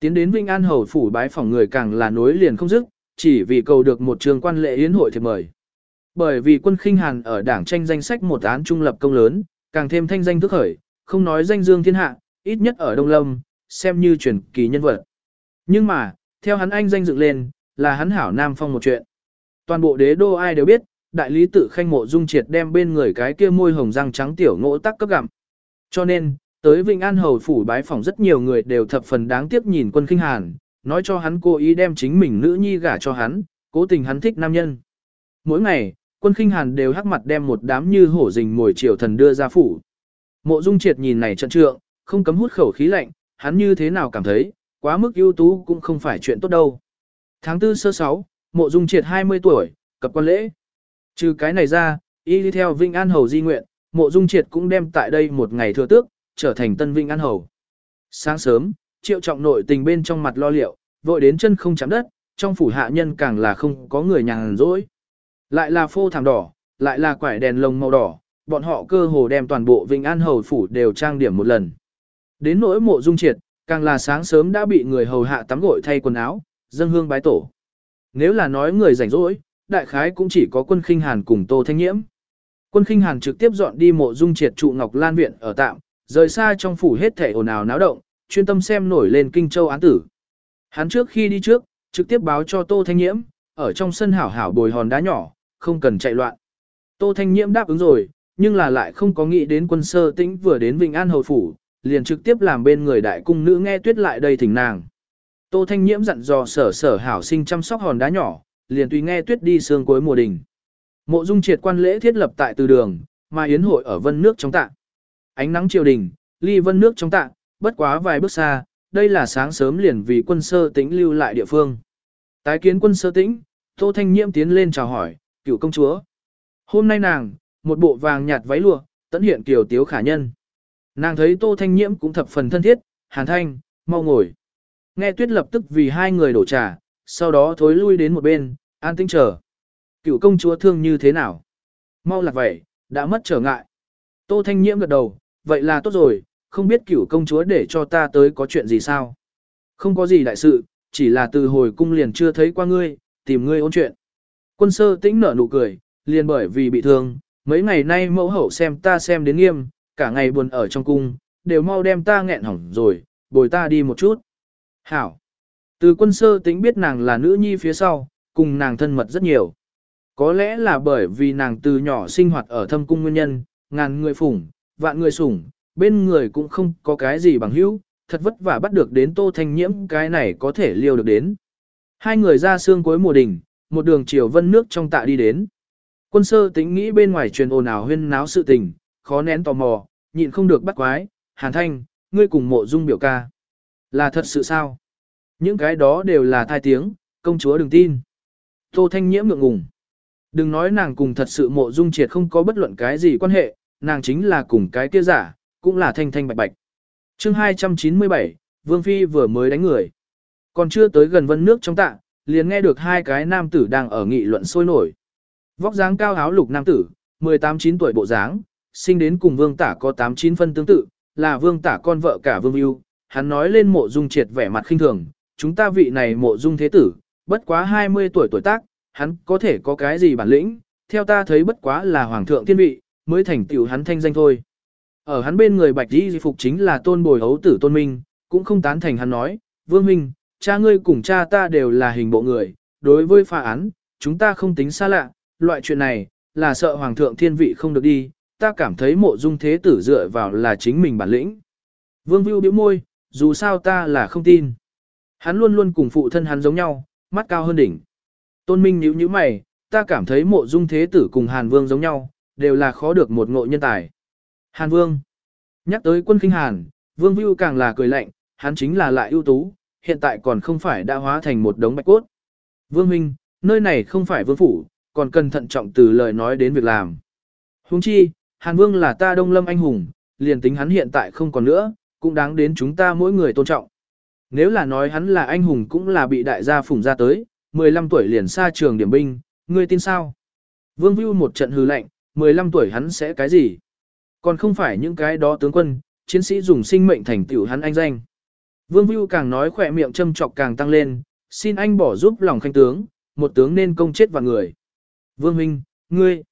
Tiến đến Vinh An Hầu phủ bái phòng người càng là nối liền không dứt, chỉ vì cầu được một trường quan lệ yến hội thì mời. Bởi vì quân khinh hàn ở đảng tranh danh sách một án trung lập công lớn, càng thêm thanh danh thức khởi, không nói danh dương thiên hạ, ít nhất ở Đông Lâm, xem như truyền kỳ nhân vật. Nhưng mà, theo hắn anh danh dựng lên, là hắn hảo nam phong một chuyện. Toàn bộ đế đô ai đều biết, đại lý tự khanh mộ dung triệt đem bên người cái kia môi hồng răng trắng tiểu ngỗ tắc cấp gặm. Cho nên, tới Vĩnh An Hầu phủ bái phỏng rất nhiều người đều thập phần đáng tiếc nhìn quân khinh hàn, nói cho hắn cố ý đem chính mình nữ nhi gả cho hắn, cố tình hắn thích nam nhân. Mỗi ngày, quân khinh hàn đều hắc mặt đem một đám như hổ rình mồi triều thần đưa ra phủ. Mộ dung triệt nhìn này trận trượng, không cấm hút khẩu khí lạnh, hắn như thế nào cảm thấy, quá mức ưu tú cũng không phải chuyện tốt đâu. Tháng tư sơ sáu, mộ dung triệt 20 tuổi, cập quan lễ. Trừ cái này ra, y đi theo Vinh An Hầu di nguyện, mộ dung triệt cũng đem tại đây một ngày thừa tước, trở thành tân Vinh An Hầu. Sáng sớm, triệu trọng nội tình bên trong mặt lo liệu, vội đến chân không chạm đất, trong phủ hạ nhân càng là không có người nhàn rỗi. Lại là phô thảm đỏ, lại là quải đèn lồng màu đỏ, bọn họ cơ hồ đem toàn bộ Vinh An Hầu phủ đều trang điểm một lần. Đến nỗi mộ dung triệt, càng là sáng sớm đã bị người hầu hạ tắm gội thay quần áo, dâng hương bái tổ. Nếu là nói người rảnh rỗi, đại khái cũng chỉ có quân khinh hàn cùng Tô Thanh Nhiễm. Quân khinh hàn trực tiếp dọn đi mộ dung triệt trụ Ngọc Lan Viện ở tạm, rời xa trong phủ hết thể ồn ào náo động, chuyên tâm xem nổi lên kinh châu án tử. Hắn trước khi đi trước, trực tiếp báo cho Tô Thanh Nhiễm, ở trong sân hảo hảo bồi hòn đá nhỏ, không cần chạy loạn. Tô Thanh Nhiễm đáp ứng rồi, nhưng là lại không có nghĩ đến quân sơ tĩnh vừa đến Vĩnh An Hầu Phủ, liền trực tiếp làm bên người đại cung nữ nghe tuyết lại đây thỉnh nàng. Tô Thanh Nhiễm dặn dò sở sở hảo sinh chăm sóc hòn đá nhỏ, liền tùy nghe tuyết đi sương cuối mùa đình. Mộ dung triệt quan lễ thiết lập tại từ đường, mà yến hội ở vân nước trong tạng. Ánh nắng triều đình, ly vân nước trong tạ, bất quá vài bước xa, đây là sáng sớm liền vì quân sơ tĩnh lưu lại địa phương. Tái kiến quân sơ tĩnh, Tô Thanh Nhiễm tiến lên chào hỏi, cựu công chúa. Hôm nay nàng, một bộ vàng nhạt váy lụa, tận hiện kiều tiếu khả nhân. Nàng thấy Tô Thanh Nhiễm cũng thập phần thân thiết, hàn thanh, mau ngồi. Nghe tuyết lập tức vì hai người đổ trà, sau đó thối lui đến một bên, an tĩnh chờ. Cựu công chúa thương như thế nào? Mau lạc vậy, đã mất trở ngại. Tô Thanh Nhiễm gật đầu, vậy là tốt rồi, không biết cửu công chúa để cho ta tới có chuyện gì sao? Không có gì đại sự, chỉ là từ hồi cung liền chưa thấy qua ngươi, tìm ngươi ôn chuyện. Quân sơ tĩnh nở nụ cười, liền bởi vì bị thương, mấy ngày nay mẫu hậu xem ta xem đến nghiêm, cả ngày buồn ở trong cung, đều mau đem ta nghẹn hỏng rồi, bồi ta đi một chút. Hảo. Từ quân sơ tĩnh biết nàng là nữ nhi phía sau, cùng nàng thân mật rất nhiều. Có lẽ là bởi vì nàng từ nhỏ sinh hoạt ở thâm cung nguyên nhân, ngàn người phủng, vạn người sủng, bên người cũng không có cái gì bằng hữu, thật vất vả bắt được đến tô thanh nhiễm cái này có thể liêu được đến. Hai người ra xương cuối mùa đỉnh, một đường chiều vân nước trong tạ đi đến. Quân sơ tính nghĩ bên ngoài truyền ồn ào huyên náo sự tình, khó nén tò mò, nhịn không được bắt quái, hàn thanh, ngươi cùng mộ dung biểu ca. Là thật sự sao? Những cái đó đều là thai tiếng, công chúa đừng tin. Tô Thanh Nhiễm ngượng ngùng. Đừng nói nàng cùng thật sự mộ dung triệt không có bất luận cái gì quan hệ, nàng chính là cùng cái kia giả, cũng là thanh thanh bạch bạch. chương 297, Vương Phi vừa mới đánh người. Còn chưa tới gần vân nước trong tạ, liền nghe được hai cái nam tử đang ở nghị luận sôi nổi. Vóc dáng cao áo lục nam tử, 18-9 tuổi bộ dáng, sinh đến cùng vương tả có 8-9 phân tương tự, là vương tả con vợ cả vương yêu. Hắn nói lên mộ dung triệt vẻ mặt khinh thường, chúng ta vị này mộ dung thế tử, bất quá 20 tuổi tuổi tác, hắn có thể có cái gì bản lĩnh, theo ta thấy bất quá là hoàng thượng thiên vị, mới thành tiểu hắn thanh danh thôi. Ở hắn bên người bạch di phục chính là tôn bồi hấu tử tôn minh, cũng không tán thành hắn nói, vương minh, cha ngươi cùng cha ta đều là hình bộ người, đối với phá án, chúng ta không tính xa lạ, loại chuyện này, là sợ hoàng thượng thiên vị không được đi, ta cảm thấy mộ dung thế tử dựa vào là chính mình bản lĩnh. Vương Vưu bĩu môi, dù sao ta là không tin. Hắn luôn luôn cùng phụ thân hắn giống nhau, mắt cao hơn đỉnh. Tôn Minh nhíu nhíu mày, ta cảm thấy mộ dung thế tử cùng Hàn Vương giống nhau, đều là khó được một ngộ nhân tài. Hàn Vương. Nhắc tới quân kinh Hàn, Vương Vưu càng là cười lạnh, hắn chính là lại ưu tú, hiện tại còn không phải đã hóa thành một đống bạch cốt. Vương Minh, nơi này không phải vương phủ, còn cần thận trọng từ lời nói đến việc làm. Huống chi, Hàn Vương là ta đông lâm anh hùng, liền tính hắn hiện tại không còn nữa, cũng đáng đến chúng ta mỗi người tôn trọng. Nếu là nói hắn là anh hùng cũng là bị đại gia phủng ra tới, 15 tuổi liền xa trường điểm binh, ngươi tin sao? Vương Vưu một trận hư lạnh. 15 tuổi hắn sẽ cái gì? Còn không phải những cái đó tướng quân, chiến sĩ dùng sinh mệnh thành tiểu hắn anh danh. Vương Vưu càng nói khỏe miệng châm chọc càng tăng lên, xin anh bỏ giúp lòng khanh tướng, một tướng nên công chết vạn người. Vương huynh, ngươi,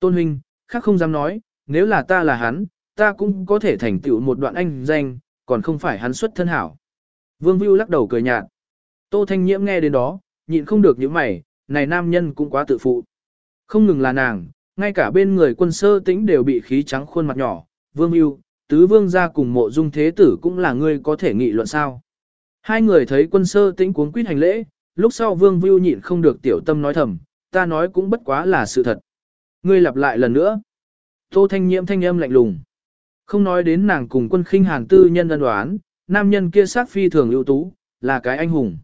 tôn huynh, khác không dám nói, nếu là ta là hắn, ta cũng có thể thành tựu một đoạn anh danh, còn không phải hắn xuất thân hảo. Vương Vưu lắc đầu cười nhạt. Tô Thanh Nhiễm nghe đến đó, nhịn không được những mày, này nam nhân cũng quá tự phụ. Không ngừng là nàng, ngay cả bên người quân sơ tĩnh đều bị khí trắng khuôn mặt nhỏ. Vương yêu, tứ vương gia cùng mộ dung thế tử cũng là người có thể nghị luận sao. Hai người thấy quân sơ tĩnh cuốn quýt hành lễ, lúc sau Vương Vưu nhịn không được tiểu tâm nói thầm, ta nói cũng bất quá là sự thật. Ngươi lặp lại lần nữa. Tô Thanh Nhiễm thanh âm lạnh lùng. Không nói đến nàng cùng quân khinh hàn tư nhân ân đoán, nam nhân kia sát phi thường ưu tú, là cái anh hùng.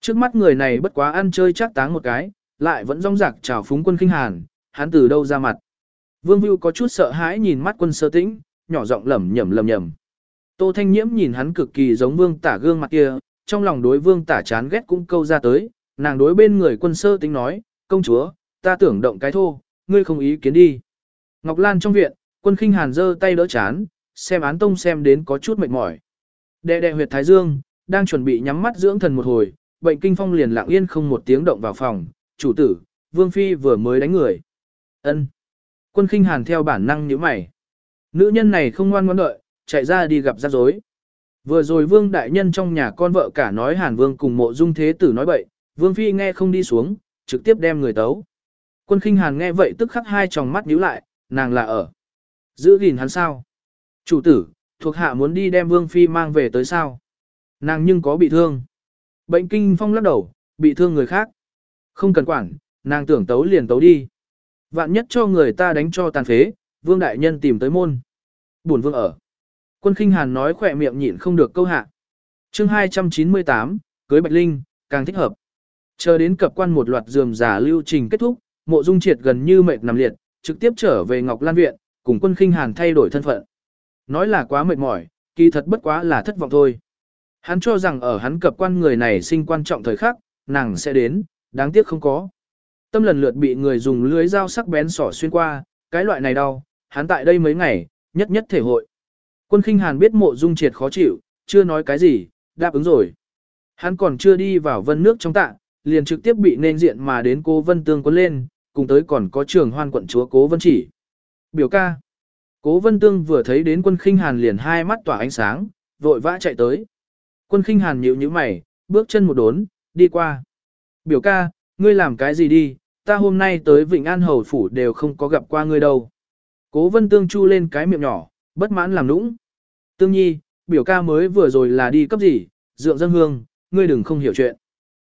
Trước mắt người này bất quá ăn chơi chắc táng một cái, lại vẫn rong rạc chào phúng quân khinh hàn, hắn từ đâu ra mặt. Vương Vưu có chút sợ hãi nhìn mắt quân sơ tĩnh, nhỏ giọng lẩm nhẩm lẩm nhẩm. Tô Thanh Nhiễm nhìn hắn cực kỳ giống vương tả gương mặt kia, trong lòng đối vương tả chán ghét cũng câu ra tới, nàng đối bên người quân sơ tĩnh nói, công chúa, ta tưởng động cái thô, ngươi không ý kiến đi. Ngọc Lan trong viện, quân khinh hàn giơ tay đỡ chán, xem án tông xem đến có chút mệt mỏi. Đệ đệ huyệt thái dương, đang chuẩn bị nhắm mắt dưỡng thần một hồi, bệnh kinh phong liền lặng yên không một tiếng động vào phòng, chủ tử, vương phi vừa mới đánh người ân Quân khinh hàn theo bản năng nhíu mày. Nữ nhân này không ngoan ngoãn đợi, chạy ra đi gặp rắc rối. Vừa rồi vương đại nhân trong nhà con vợ cả nói hàn vương cùng mộ dung thế tử nói bậy, vương phi nghe không đi xuống, trực tiếp đem người tấu. Quân khinh hàn nghe vậy tức khắc hai tròng mắt nhíu lại, nàng là ở. Giữ gìn hắn sao? Chủ tử, thuộc hạ muốn đi đem vương phi mang về tới sao? Nàng nhưng có bị thương. Bệnh kinh phong lắc đầu, bị thương người khác. Không cần quản, nàng tưởng tấu liền tấu đi. Vạn nhất cho người ta đánh cho tàn phế, vương đại nhân tìm tới môn. Buồn vương ở. Quân khinh hàn nói khỏe miệng nhịn không được câu hạ. chương 298, cưới Bạch Linh, càng thích hợp. Chờ đến cập quan một loạt dườm giả lưu trình kết thúc, mộ dung triệt gần như mệt nằm liệt, trực tiếp trở về Ngọc Lan Viện, cùng quân khinh hàn thay đổi thân phận. Nói là quá mệt mỏi, kỳ thật bất quá là thất vọng thôi. Hắn cho rằng ở hắn cập quan người này sinh quan trọng thời khắc, nàng sẽ đến, đáng tiếc không có. Tâm lần lượt bị người dùng lưới dao sắc bén sỏ xuyên qua, cái loại này đau, hắn tại đây mấy ngày, nhất nhất thể hội. Quân khinh hàn biết mộ dung triệt khó chịu, chưa nói cái gì, đáp ứng rồi. Hắn còn chưa đi vào vân nước trong tạ, liền trực tiếp bị nên diện mà đến cố vân tương quân lên, cùng tới còn có trường hoan quận chúa cố vân chỉ. Biểu ca. Cố vân tương vừa thấy đến quân khinh hàn liền hai mắt tỏa ánh sáng, vội vã chạy tới. Quân khinh hàn nhíu nhíu mày, bước chân một đốn, đi qua. Biểu ca, ngươi làm cái gì đi, ta hôm nay tới Vịnh An Hầu Phủ đều không có gặp qua ngươi đâu. Cố vân tương chu lên cái miệng nhỏ, bất mãn làm nũng. Tương nhi, biểu ca mới vừa rồi là đi cấp gì, dượng dân hương, ngươi đừng không hiểu chuyện.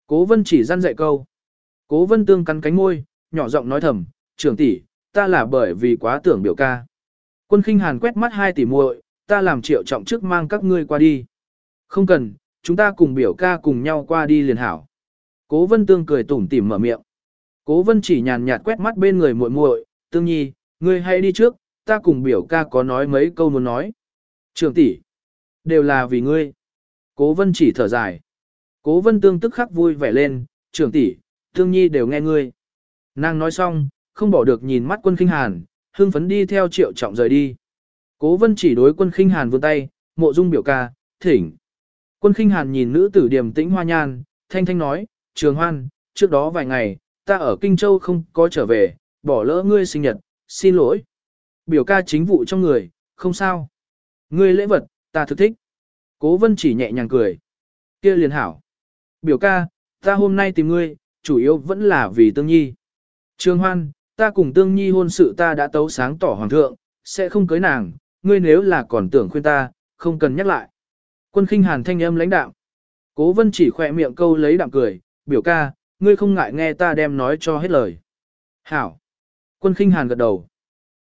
Cố vân chỉ răn dạy câu. Cố vân tương cắn cánh môi, nhỏ giọng nói thầm, trưởng tỷ, ta là bởi vì quá tưởng biểu ca. Quân khinh hàn quét mắt hai tỷ muội, ta làm triệu trọng trước mang các ngươi qua đi. Không cần, chúng ta cùng biểu ca cùng nhau qua đi liền hảo. Cố vân tương cười tủm tỉm mở miệng. Cố vân chỉ nhàn nhạt quét mắt bên người muội muội, tương nhi, ngươi hãy đi trước, ta cùng biểu ca có nói mấy câu muốn nói. Trưởng tỷ, đều là vì ngươi. Cố vân chỉ thở dài. Cố vân tương tức khắc vui vẻ lên, trưởng tỷ, tương nhi đều nghe ngươi. Nàng nói xong, không bỏ được nhìn mắt quân khinh hàn, hưng phấn đi theo triệu trọng rời đi. Cố vân chỉ đối quân khinh hàn vươn tay, mộ dung biểu ca, thỉnh. Quân khinh hàn nhìn nữ tử điềm tĩnh hoa nhan, thanh thanh nói, trường hoan, trước đó vài ngày, ta ở Kinh Châu không có trở về, bỏ lỡ ngươi sinh nhật, xin lỗi. Biểu ca chính vụ trong người, không sao. Ngươi lễ vật, ta thực thích. Cố vân chỉ nhẹ nhàng cười. kia liền hảo. Biểu ca, ta hôm nay tìm ngươi, chủ yếu vẫn là vì tương nhi. trương hoan, ta cùng tương nhi hôn sự ta đã tấu sáng tỏ hoàng thượng, sẽ không cưới nàng, ngươi nếu là còn tưởng khuyên ta, không cần nhắc lại. Quân khinh hàn thanh âm lãnh đạo. Cố vân chỉ khỏe miệng câu lấy đạm cười, biểu ca, ngươi không ngại nghe ta đem nói cho hết lời. Hảo. Quân khinh hàn gật đầu.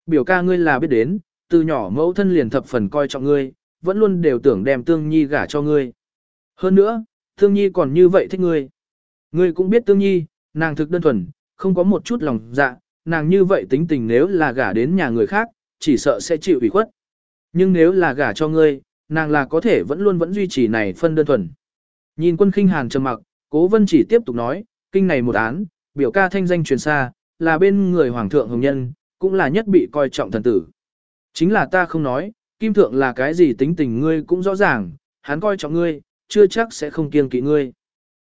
Biểu ca ngươi là biết đến, từ nhỏ mẫu thân liền thập phần coi trọng ngươi, vẫn luôn đều tưởng đem tương nhi gả cho ngươi. Hơn nữa, tương nhi còn như vậy thích ngươi. Ngươi cũng biết tương nhi, nàng thực đơn thuần, không có một chút lòng dạ, nàng như vậy tính tình nếu là gả đến nhà người khác, chỉ sợ sẽ chịu ủy khuất. Nhưng nếu là gả cho ngươi, nàng là có thể vẫn luôn vẫn duy trì này phân đơn thuần. Nhìn quân khinh hàn trầm mặc, cố vân chỉ tiếp tục nói, kinh này một án, biểu ca thanh danh truyền xa, là bên người hoàng thượng hồng nhân, cũng là nhất bị coi trọng thần tử. Chính là ta không nói, kim thượng là cái gì tính tình ngươi cũng rõ ràng, hắn coi trọng ngươi, chưa chắc sẽ không kiêng kỵ ngươi.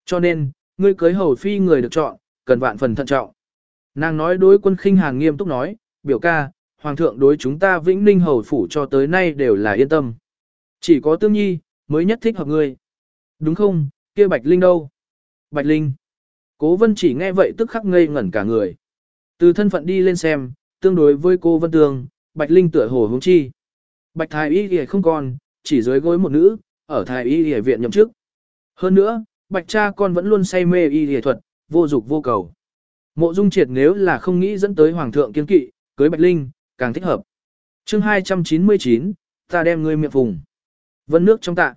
Cho nên, ngươi cưới hầu phi người được chọn, cần vạn phần thận trọng. Nàng nói đối quân khinh hàng nghiêm túc nói, biểu ca, hoàng thượng đối chúng ta vĩnh ninh hầu phủ cho tới nay đều là yên tâm. Chỉ có tương nhi, mới nhất thích hợp ngươi. Đúng không, kia Bạch Linh đâu? Bạch Linh. Cố vân chỉ nghe vậy tức khắc ngây ngẩn cả người. Từ thân phận đi lên xem, tương đối với cô Vân Tường, Bạch Linh tựa hồ hướng chi. Bạch Thái Y thì không còn, chỉ dưới gối một nữ, ở Thái Y thì viện nhậm chức. Hơn nữa, Bạch cha con vẫn luôn say mê y thì thuật, vô dục vô cầu. Mộ Dung Triệt nếu là không nghĩ dẫn tới Hoàng thượng kiên kỵ, cưới Bạch Linh, càng thích hợp. chương 299, ta đem ngươi miệng vùng. Vân nước trong tạ.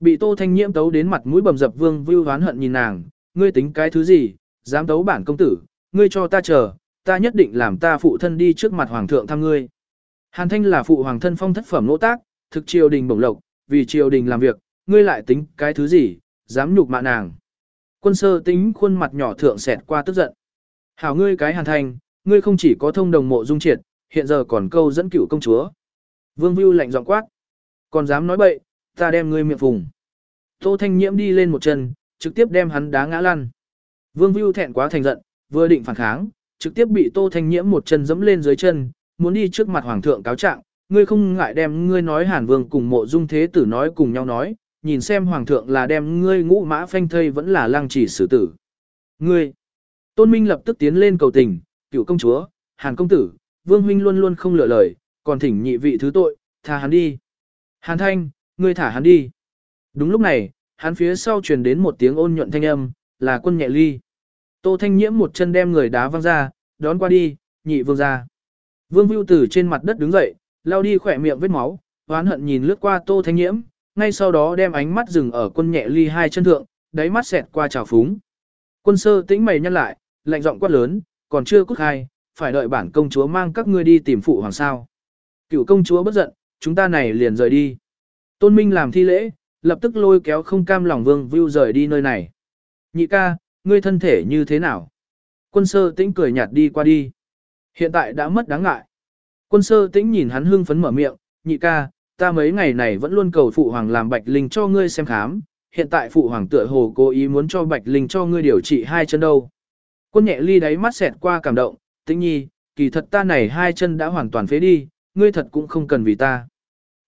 Bị Tô Thanh Nhiễm tấu đến mặt mũi bầm dập vương vưu hoán hận nhìn nàng, ngươi tính cái thứ gì, dám tấu bản công tử, ngươi cho ta chờ, ta nhất định làm ta phụ thân đi trước mặt hoàng thượng thăm ngươi. Hàn Thanh là phụ hoàng thân phong thất phẩm nỗ tác, thực triều đình bổng lộc, vì triều đình làm việc, ngươi lại tính cái thứ gì, dám nhục mạ nàng. Quân sơ tính khuôn mặt nhỏ thượng xẹt qua tức giận. Hảo ngươi cái Hàn Thanh, ngươi không chỉ có thông đồng mộ dung triệt, hiện giờ còn câu dẫn cựu công chúa. Vương Vưu lạnh giọng quát. Còn dám nói bậy, ta đem ngươi miệng vùng. Tô Thanh Nhiễm đi lên một chân, trực tiếp đem hắn đá ngã lăn. Vương Vưu thẹn quá thành giận, vừa định phản kháng, trực tiếp bị Tô Thanh Nhiễm một chân dẫm lên dưới chân, muốn đi trước mặt hoàng thượng cáo trạng, ngươi không ngại đem ngươi nói Hàn Vương cùng Mộ Dung Thế Tử nói cùng nhau nói, nhìn xem hoàng thượng là đem ngươi ngũ mã phanh thây vẫn là lăng chỉ xử tử. Ngươi. Tôn Minh lập tức tiến lên cầu tình, cựu công chúa, Hàn công tử, Vương huynh luôn luôn không lựa lời, còn thỉnh nhị vị thứ tội, tha hắn đi. Hàn Thanh, ngươi thả hắn đi. Đúng lúc này, hắn phía sau truyền đến một tiếng ôn nhuận thanh âm, là quân nhẹ ly. Tô Thanh Nhiễm một chân đem người đá văng ra, đón qua đi, nhị vương ra. Vương Vưu Tử trên mặt đất đứng dậy, lao đi khỏe miệng vết máu, oán hận nhìn lướt qua Tô Thanh Nhiễm, ngay sau đó đem ánh mắt dừng ở quân nhẹ ly hai chân thượng, đáy mắt xẹt qua trào phúng. Quân sơ tĩnh mày nhăn lại, lạnh giọng quát lớn, còn chưa cút hai, phải đợi bản công chúa mang các ngươi đi tìm phụ hoàng sao. Cựu công chúa bất giận, chúng ta này liền rời đi. Tôn Minh làm thi lễ, lập tức lôi kéo không cam lòng Vương Vưu rời đi nơi này. Nhị ca, ngươi thân thể như thế nào? Quân sơ tĩnh cười nhạt đi qua đi. Hiện tại đã mất đáng ngại. Quân sơ tĩnh nhìn hắn hưng phấn mở miệng, nhị ca, ta mấy ngày này vẫn luôn cầu phụ hoàng làm bạch linh cho ngươi xem khám, hiện tại phụ hoàng tựa hồ cố ý muốn cho bạch linh cho ngươi điều trị hai chân đâu. Quân nhẹ ly đáy mắt xẹt qua cảm động, tĩnh nhi, kỳ thật ta này hai chân đã hoàn toàn phế đi, ngươi thật cũng không cần vì ta.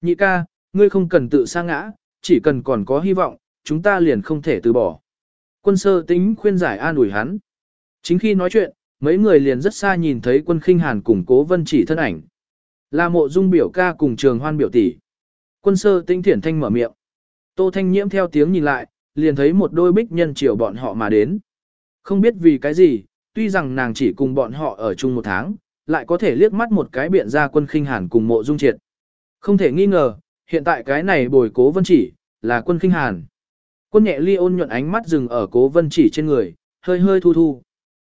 Nhị ca, ngươi không cần tự sa ngã, chỉ cần còn có hy vọng, chúng ta liền không thể từ bỏ. Quân sơ tính khuyên giải an ủi hắn. Chính khi nói chuyện, mấy người liền rất xa nhìn thấy quân khinh hàn cùng cố vân chỉ thân ảnh. Là mộ dung biểu ca cùng trường hoan biểu tỷ. Quân sơ tinh thiển thanh mở miệng. Tô thanh nhiễm theo tiếng nhìn lại, liền thấy một đôi bích nhân chiều bọn họ mà đến. Không biết vì cái gì, tuy rằng nàng chỉ cùng bọn họ ở chung một tháng, lại có thể liếc mắt một cái biện ra quân khinh hàn cùng mộ dung triệt. Không thể nghi ngờ, hiện tại cái này bồi cố vân chỉ, là quân khinh hàn. Quân nhẹ ly ôn nhuận ánh mắt dừng ở cố vân chỉ trên người, hơi hơi thu thu.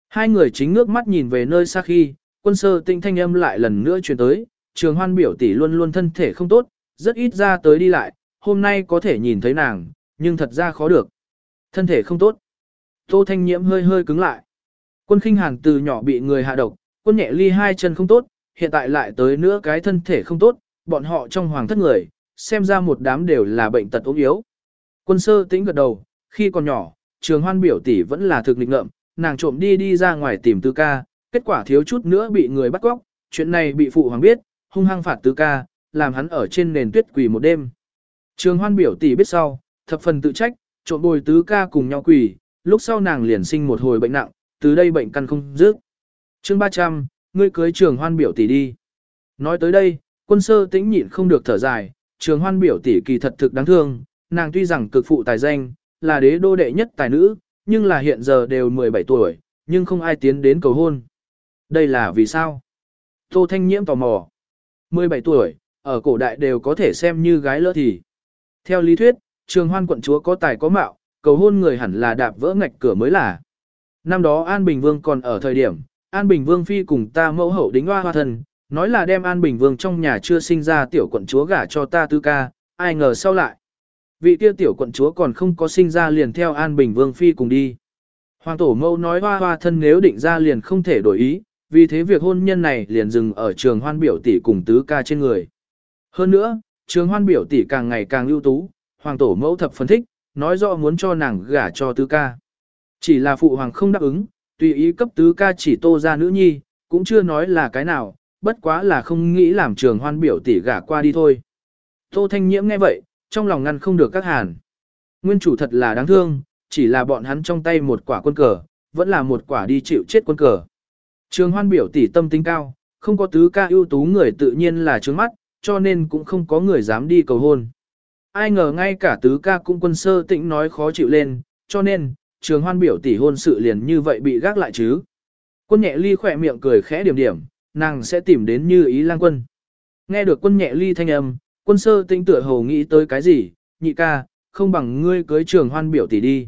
Hai người chính ngước mắt nhìn về nơi xa khi, quân sơ tinh thanh âm lại lần nữa truyền tới, trường hoan biểu tỷ luôn luôn thân thể không tốt, rất ít ra tới đi lại, hôm nay có thể nhìn thấy nàng, nhưng thật ra khó được. Thân thể không tốt. Tô thanh nhiễm hơi hơi cứng lại. Quân khinh hàn từ nhỏ bị người hạ độc, quân nhẹ ly hai chân không tốt, hiện tại lại tới nữa cái thân thể không tốt, bọn họ trong hoàng thất người, xem ra một đám đều là bệnh tật ốm yếu. Quân sơ tĩnh gật đầu, khi còn nhỏ, trường hoan biểu tỷ vẫn là thực lịch ngợm, nàng trộm đi đi ra ngoài tìm tư ca, kết quả thiếu chút nữa bị người bắt cóc, chuyện này bị phụ hoàng biết, hung hăng phạt tư ca, làm hắn ở trên nền tuyết quỳ một đêm. Trường hoan biểu tỷ biết sau, thập phần tự trách, trộm bồi tứ ca cùng nhau quỳ, lúc sau nàng liền sinh một hồi bệnh nặng, từ đây bệnh căn không dứt. Chương 300, ngươi cưới trường hoan biểu tỷ đi. Nói tới đây, quân sơ tĩnh nhịn không được thở dài, trường hoan biểu tỷ kỳ thật thực đáng thương, nàng tuy rằng cực phụ tài danh, là đế đô đệ nhất tài nữ, nhưng là hiện giờ đều 17 tuổi, nhưng không ai tiến đến cầu hôn. Đây là vì sao? Tô Thanh Nhiễm tò mò. 17 tuổi, ở cổ đại đều có thể xem như gái lỡ thì. Theo lý thuyết, trường hoan quận chúa có tài có mạo, cầu hôn người hẳn là đạp vỡ ngạch cửa mới là. Năm đó An Bình Vương còn ở thời điểm, An Bình Vương phi cùng ta mẫu hậu đính hoa hoa thần nói là đem An Bình Vương trong nhà chưa sinh ra tiểu quận chúa gả cho ta tư ca, ai ngờ sau lại. Vị kia tiểu quận chúa còn không có sinh ra liền theo An Bình Vương phi cùng đi. Hoàng tổ mẫu nói hoa hoa thân nếu định ra liền không thể đổi ý, vì thế việc hôn nhân này liền dừng ở trường hoan biểu tỷ cùng tứ ca trên người. Hơn nữa, trường hoan biểu tỷ càng ngày càng ưu tú, hoàng tổ mẫu thập phân thích, nói rõ muốn cho nàng gả cho tứ ca. Chỉ là phụ hoàng không đáp ứng, Tùy ý cấp tứ ca chỉ tô ra nữ nhi, cũng chưa nói là cái nào, bất quá là không nghĩ làm trường hoan biểu tỷ gả qua đi thôi. Tô Thanh Nhiễm nghe vậy, trong lòng ngăn không được các hàn. Nguyên chủ thật là đáng thương, chỉ là bọn hắn trong tay một quả quân cờ, vẫn là một quả đi chịu chết quân cờ. Trường hoan biểu tỷ tâm tính cao, không có tứ ca ưu tú người tự nhiên là trướng mắt, cho nên cũng không có người dám đi cầu hôn. Ai ngờ ngay cả tứ ca cũng quân sơ tĩnh nói khó chịu lên, cho nên, trường hoan biểu tỷ hôn sự liền như vậy bị gác lại chứ. Quân nhẹ ly khỏe miệng cười khẽ điểm điểm, nàng sẽ tìm đến như ý lang quân. Nghe được quân nhẹ ly thanh âm, quân sơ tĩnh tựa hồ nghĩ tới cái gì, nhị ca, không bằng ngươi cưới trường hoan biểu tỷ đi.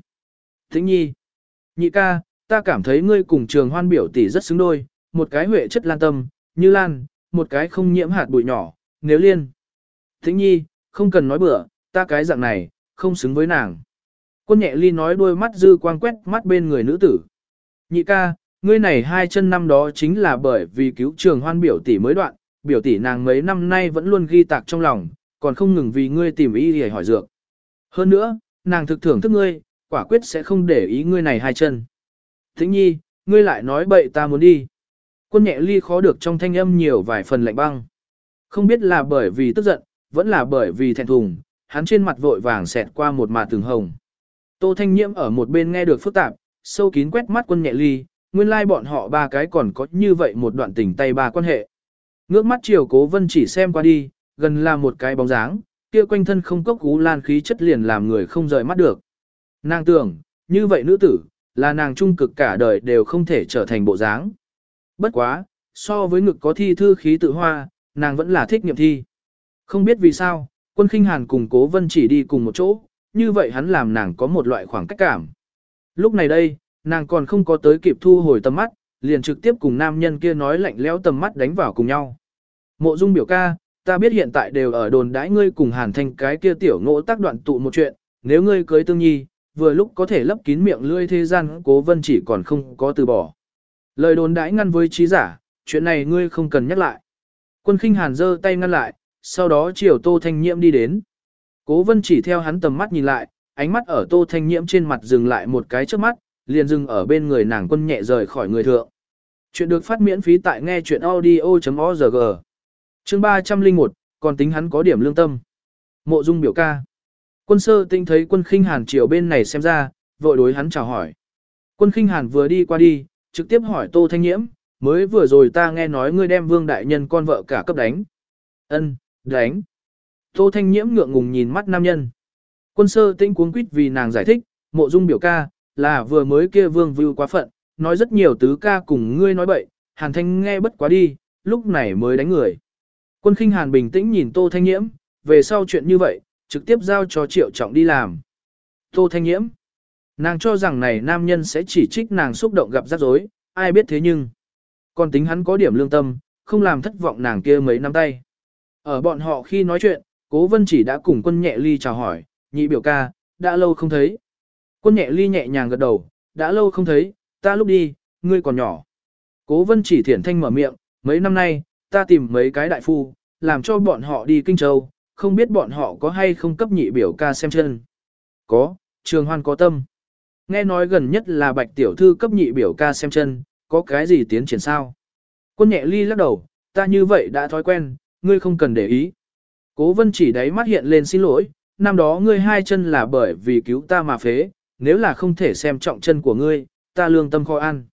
Tĩnh nhi, nhị ca, ta cảm thấy ngươi cùng trường hoan biểu tỷ rất xứng đôi, một cái huệ chất lan tâm, như lan, một cái không nhiễm hạt bụi nhỏ, nếu liên. Tĩnh nhi, không cần nói bừa, ta cái dạng này, không xứng với nàng. Quân nhẹ ly nói đôi mắt dư quang quét mắt bên người nữ tử. Nhị ca, ngươi này hai chân năm đó chính là bởi vì cứu trường hoan biểu tỷ mới đoạn, biểu tỷ nàng mấy năm nay vẫn luôn ghi tạc trong lòng, còn không ngừng vì ngươi tìm ý để hỏi dược. Hơn nữa, nàng thực thưởng thức ngươi, quả quyết sẽ không để ý ngươi này hai chân. Thính nhi, ngươi lại nói bậy ta muốn đi. Quân nhẹ ly khó được trong thanh âm nhiều vài phần lạnh băng. Không biết là bởi vì tức giận, vẫn là bởi vì thẹn thùng, hắn trên mặt vội vàng xẹt qua một mạt từng hồng. Tô Thanh Nhiễm ở một bên nghe được phức tạp, sâu kín quét mắt quân nhẹ ly, nguyên lai like bọn họ ba cái còn có như vậy một đoạn tình tay ba quan hệ. Ngước mắt chiều cố vân chỉ xem qua đi, gần là một cái bóng dáng, kia quanh thân không cốc cú lan khí chất liền làm người không rời mắt được. Nàng tưởng, như vậy nữ tử, là nàng trung cực cả đời đều không thể trở thành bộ dáng. Bất quá, so với ngực có thi thư khí tự hoa, nàng vẫn là thích nghiệm thi. Không biết vì sao, quân khinh hàn cùng cố vân chỉ đi cùng một chỗ, như vậy hắn làm nàng có một loại khoảng cách cảm. Lúc này đây, nàng còn không có tới kịp thu hồi tầm mắt, liền trực tiếp cùng nam nhân kia nói lạnh lẽo tầm mắt đánh vào cùng nhau. Mộ dung biểu ca, ta biết hiện tại đều ở đồn đãi ngươi cùng hàn thanh cái kia tiểu ngộ tác đoạn tụ một chuyện, nếu ngươi cưới tương nhi, vừa lúc có thể lấp kín miệng lưỡi thế gian cố vân chỉ còn không có từ bỏ. Lời đồn đãi ngăn với trí giả, chuyện này ngươi không cần nhắc lại. Quân khinh hàn giơ tay ngăn lại, sau đó chiều tô thanh nhiễm đi đến. Cố vân chỉ theo hắn tầm mắt nhìn lại, ánh mắt ở tô thanh nhiễm trên mặt dừng lại một cái trước mắt, liền dừng ở bên người nàng quân nhẹ rời khỏi người thượng. Chuyện được phát miễn phí tại nghe chuyện audio.org. Chương 301, còn tính hắn có điểm lương tâm. Mộ dung biểu ca. Quân sơ tinh thấy quân khinh hàn chiều bên này xem ra, vội đối hắn chào hỏi. Quân khinh hàn vừa đi qua đi, trực tiếp hỏi tô thanh nhiễm, mới vừa rồi ta nghe nói ngươi đem vương đại nhân con vợ cả cấp đánh. Ân, đánh. Tô thanh nhiễm ngượng ngùng nhìn mắt nam nhân. Quân sơ tinh cuống quýt vì nàng giải thích, mộ dung biểu ca, là vừa mới kia vương vưu quá phận, nói rất nhiều tứ ca cùng ngươi nói bậy, hàn thanh nghe bất quá đi, lúc này mới đánh người. Quân khinh hàn bình tĩnh nhìn tô thanh nhiễm, về sau chuyện như vậy, trực tiếp giao cho triệu trọng đi làm. Tô thanh nhiễm, nàng cho rằng này nam nhân sẽ chỉ trích nàng xúc động gặp rắc rối, ai biết thế nhưng. Còn tính hắn có điểm lương tâm, không làm thất vọng nàng kia mấy năm tay. Ở bọn họ khi nói chuyện, cố vân chỉ đã cùng quân nhẹ ly chào hỏi, nhị biểu ca, đã lâu không thấy. Quân nhẹ ly nhẹ nhàng gật đầu, đã lâu không thấy, ta lúc đi, ngươi còn nhỏ. Cố vân chỉ thiển thanh mở miệng, mấy năm nay, ta tìm mấy cái đại phu, làm cho bọn họ đi Kinh Châu, không biết bọn họ có hay không cấp nhị biểu ca xem chân. Có, trường hoan có tâm. Nghe nói gần nhất là bạch tiểu thư cấp nhị biểu ca xem chân, có cái gì tiến triển sao? Quân nhẹ ly lắc đầu, ta như vậy đã thói quen, ngươi không cần để ý. Cố vân chỉ đáy mắt hiện lên xin lỗi, năm đó ngươi hai chân là bởi vì cứu ta mà phế, nếu là không thể xem trọng chân của ngươi, ta lương tâm khó ăn.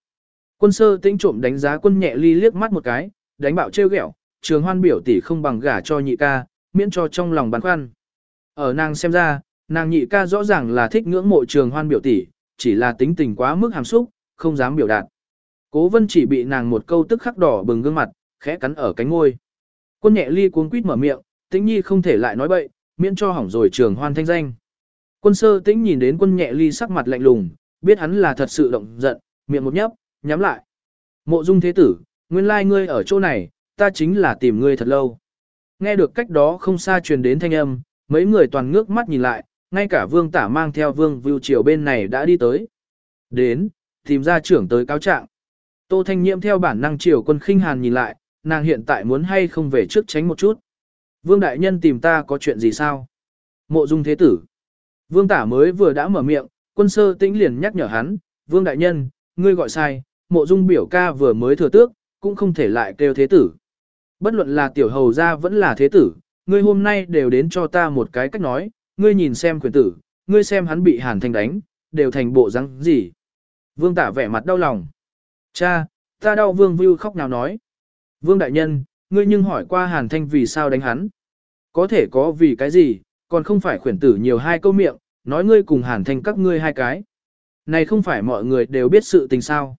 Quân sơ tĩnh trộm đánh giá quân nhẹ ly liếc mắt một cái, đánh bạo trêu ghẹo, trường hoan biểu tỷ không bằng gả cho nhị ca, miễn cho trong lòng băn khoăn. Ở nàng xem ra, nàng nhị ca rõ ràng là thích ngưỡng mộ trường hoan biểu tỷ, chỉ là tính tình quá mức hàm xúc, không dám biểu đạt. Cố vân chỉ bị nàng một câu tức khắc đỏ bừng gương mặt, khẽ cắn ở cánh ngôi. Quân nhẹ ly cuống quýt mở miệng, tĩnh nhi không thể lại nói bậy, miễn cho hỏng rồi trường hoan thanh danh. Quân sơ tĩnh nhìn đến quân nhẹ ly sắc mặt lạnh lùng, biết hắn là thật sự động giận, miệng một nhấp, nhắm lại. Mộ dung thế tử, nguyên lai ngươi ở chỗ này, ta chính là tìm ngươi thật lâu. Nghe được cách đó không xa truyền đến thanh âm, mấy người toàn ngước mắt nhìn lại, ngay cả vương tả mang theo vương vưu triều bên này đã đi tới. Đến, tìm ra trưởng tới cáo trạng. Tô Thanh Nhiễm theo bản năng triều quân khinh hàn nhìn lại, nàng hiện tại muốn hay không về trước tránh một chút. Vương đại nhân tìm ta có chuyện gì sao? Mộ dung thế tử. Vương tả mới vừa đã mở miệng, quân sơ tĩnh liền nhắc nhở hắn, Vương đại nhân, ngươi gọi sai, mộ dung biểu ca vừa mới thừa tước, cũng không thể lại kêu thế tử. Bất luận là tiểu hầu gia vẫn là thế tử, ngươi hôm nay đều đến cho ta một cái cách nói, ngươi nhìn xem quyền tử, ngươi xem hắn bị hàn thanh đánh, đều thành bộ răng gì. Vương tả vẻ mặt đau lòng. Cha, ta đau vương vưu khóc nào nói. Vương đại nhân, ngươi nhưng hỏi qua hàn thanh vì sao đánh hắn. Có thể có vì cái gì, còn không phải khuyển tử nhiều hai câu miệng, nói ngươi cùng hàn thành các ngươi hai cái. Này không phải mọi người đều biết sự tình sao.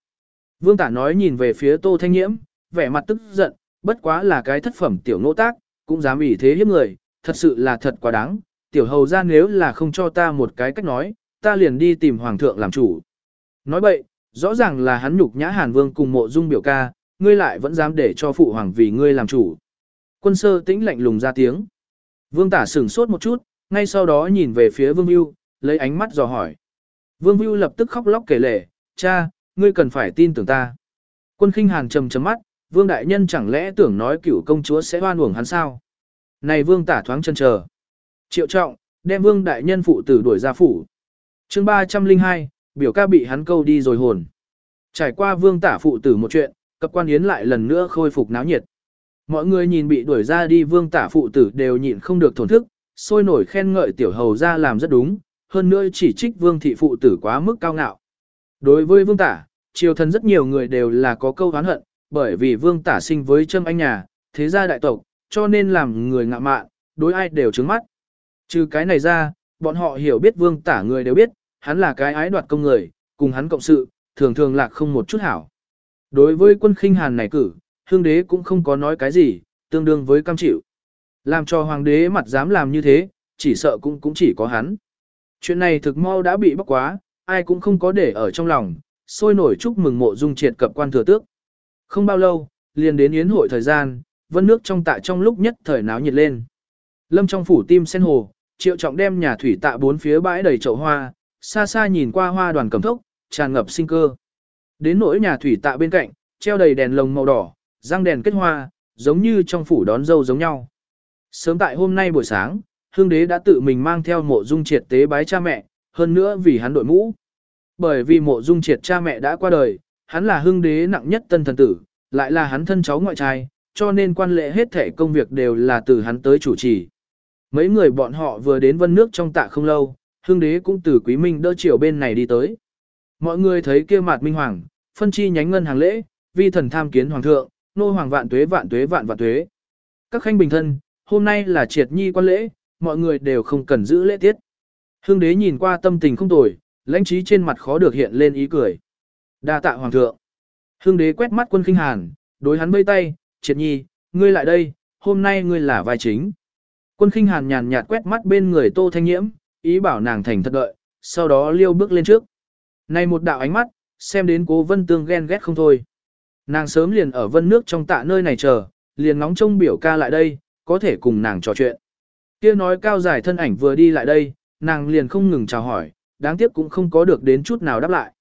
Vương tả nói nhìn về phía tô thanh nhiễm, vẻ mặt tức giận, bất quá là cái thất phẩm tiểu nỗ tác, cũng dám ủy thế hiếp người, thật sự là thật quá đáng. Tiểu hầu ra nếu là không cho ta một cái cách nói, ta liền đi tìm hoàng thượng làm chủ. Nói bậy, rõ ràng là hắn nhục nhã hàn vương cùng mộ dung biểu ca, ngươi lại vẫn dám để cho phụ hoàng vì ngươi làm chủ. Quân sơ tĩnh lạnh lùng ra tiếng. Vương tả sửng sốt một chút, ngay sau đó nhìn về phía vương Vưu, lấy ánh mắt dò hỏi. Vương Vưu lập tức khóc lóc kể lể, cha, ngươi cần phải tin tưởng ta. Quân khinh hàn trầm trầm mắt, vương đại nhân chẳng lẽ tưởng nói cửu công chúa sẽ hoan uổng hắn sao? Này vương tả thoáng chân chờ. Triệu trọng, đem vương đại nhân phụ tử đuổi ra phủ. chương 302, biểu ca bị hắn câu đi rồi hồn. Trải qua vương tả phụ tử một chuyện, cập quan yến lại lần nữa khôi phục náo nhiệt. Mọi người nhìn bị đuổi ra đi vương tả phụ tử đều nhịn không được thổn thức, sôi nổi khen ngợi tiểu hầu ra làm rất đúng, hơn nữa chỉ trích vương thị phụ tử quá mức cao ngạo. Đối với vương tả, triều thần rất nhiều người đều là có câu hán hận, bởi vì vương tả sinh với châm anh nhà, thế gia đại tộc, cho nên làm người ngạ mạn, đối ai đều trứng mắt. Trừ cái này ra, bọn họ hiểu biết vương tả người đều biết, hắn là cái ái đoạt công người, cùng hắn cộng sự, thường thường lạc không một chút hảo. Đối với quân khinh hàn này cử, hương đế cũng không có nói cái gì, tương đương với cam chịu. Làm cho hoàng đế mặt dám làm như thế, chỉ sợ cũng cũng chỉ có hắn. Chuyện này thực mau đã bị bóc quá, ai cũng không có để ở trong lòng, sôi nổi chúc mừng mộ dung triệt cập quan thừa tước. Không bao lâu, liền đến yến hội thời gian, vân nước trong tạ trong lúc nhất thời náo nhiệt lên. Lâm trong phủ tim sen hồ, triệu trọng đem nhà thủy tạ bốn phía bãi đầy chậu hoa, xa xa nhìn qua hoa đoàn cầm thốc, tràn ngập sinh cơ. Đến nỗi nhà thủy tạ bên cạnh, treo đầy đèn lồng màu đỏ, răng đèn kết hoa, giống như trong phủ đón dâu giống nhau. Sớm tại hôm nay buổi sáng, hương đế đã tự mình mang theo mộ dung triệt tế bái cha mẹ, hơn nữa vì hắn đội mũ. Bởi vì mộ dung triệt cha mẹ đã qua đời, hắn là hương đế nặng nhất tân thần tử, lại là hắn thân cháu ngoại trai, cho nên quan lệ hết thể công việc đều là từ hắn tới chủ trì. Mấy người bọn họ vừa đến vân nước trong tạ không lâu, hương đế cũng từ quý minh đỡ chiều bên này đi tới. Mọi người thấy kia mặt minh hoàng, phân chi nhánh ngân hàng lễ, vi thần tham kiến hoàng thượng, nô hoàng vạn tuế vạn tuế vạn vạn tuế. Các khanh bình thân, hôm nay là triệt nhi quan lễ, mọi người đều không cần giữ lễ tiết. Hương đế nhìn qua tâm tình không tồi, lãnh trí trên mặt khó được hiện lên ý cười. đa tạ hoàng thượng. Hương đế quét mắt quân kinh hàn, đối hắn vây tay, triệt nhi, ngươi lại đây, hôm nay ngươi là vai chính. Quân kinh hàn nhàn nhạt quét mắt bên người tô thanh nhiễm, ý bảo nàng thành thật đợi, sau đó liêu bước lên trước. Này một đạo ánh mắt, xem đến cố vân tương ghen ghét không thôi. Nàng sớm liền ở vân nước trong tạ nơi này chờ, liền ngóng trông biểu ca lại đây, có thể cùng nàng trò chuyện. Kia nói cao dài thân ảnh vừa đi lại đây, nàng liền không ngừng chào hỏi, đáng tiếc cũng không có được đến chút nào đáp lại.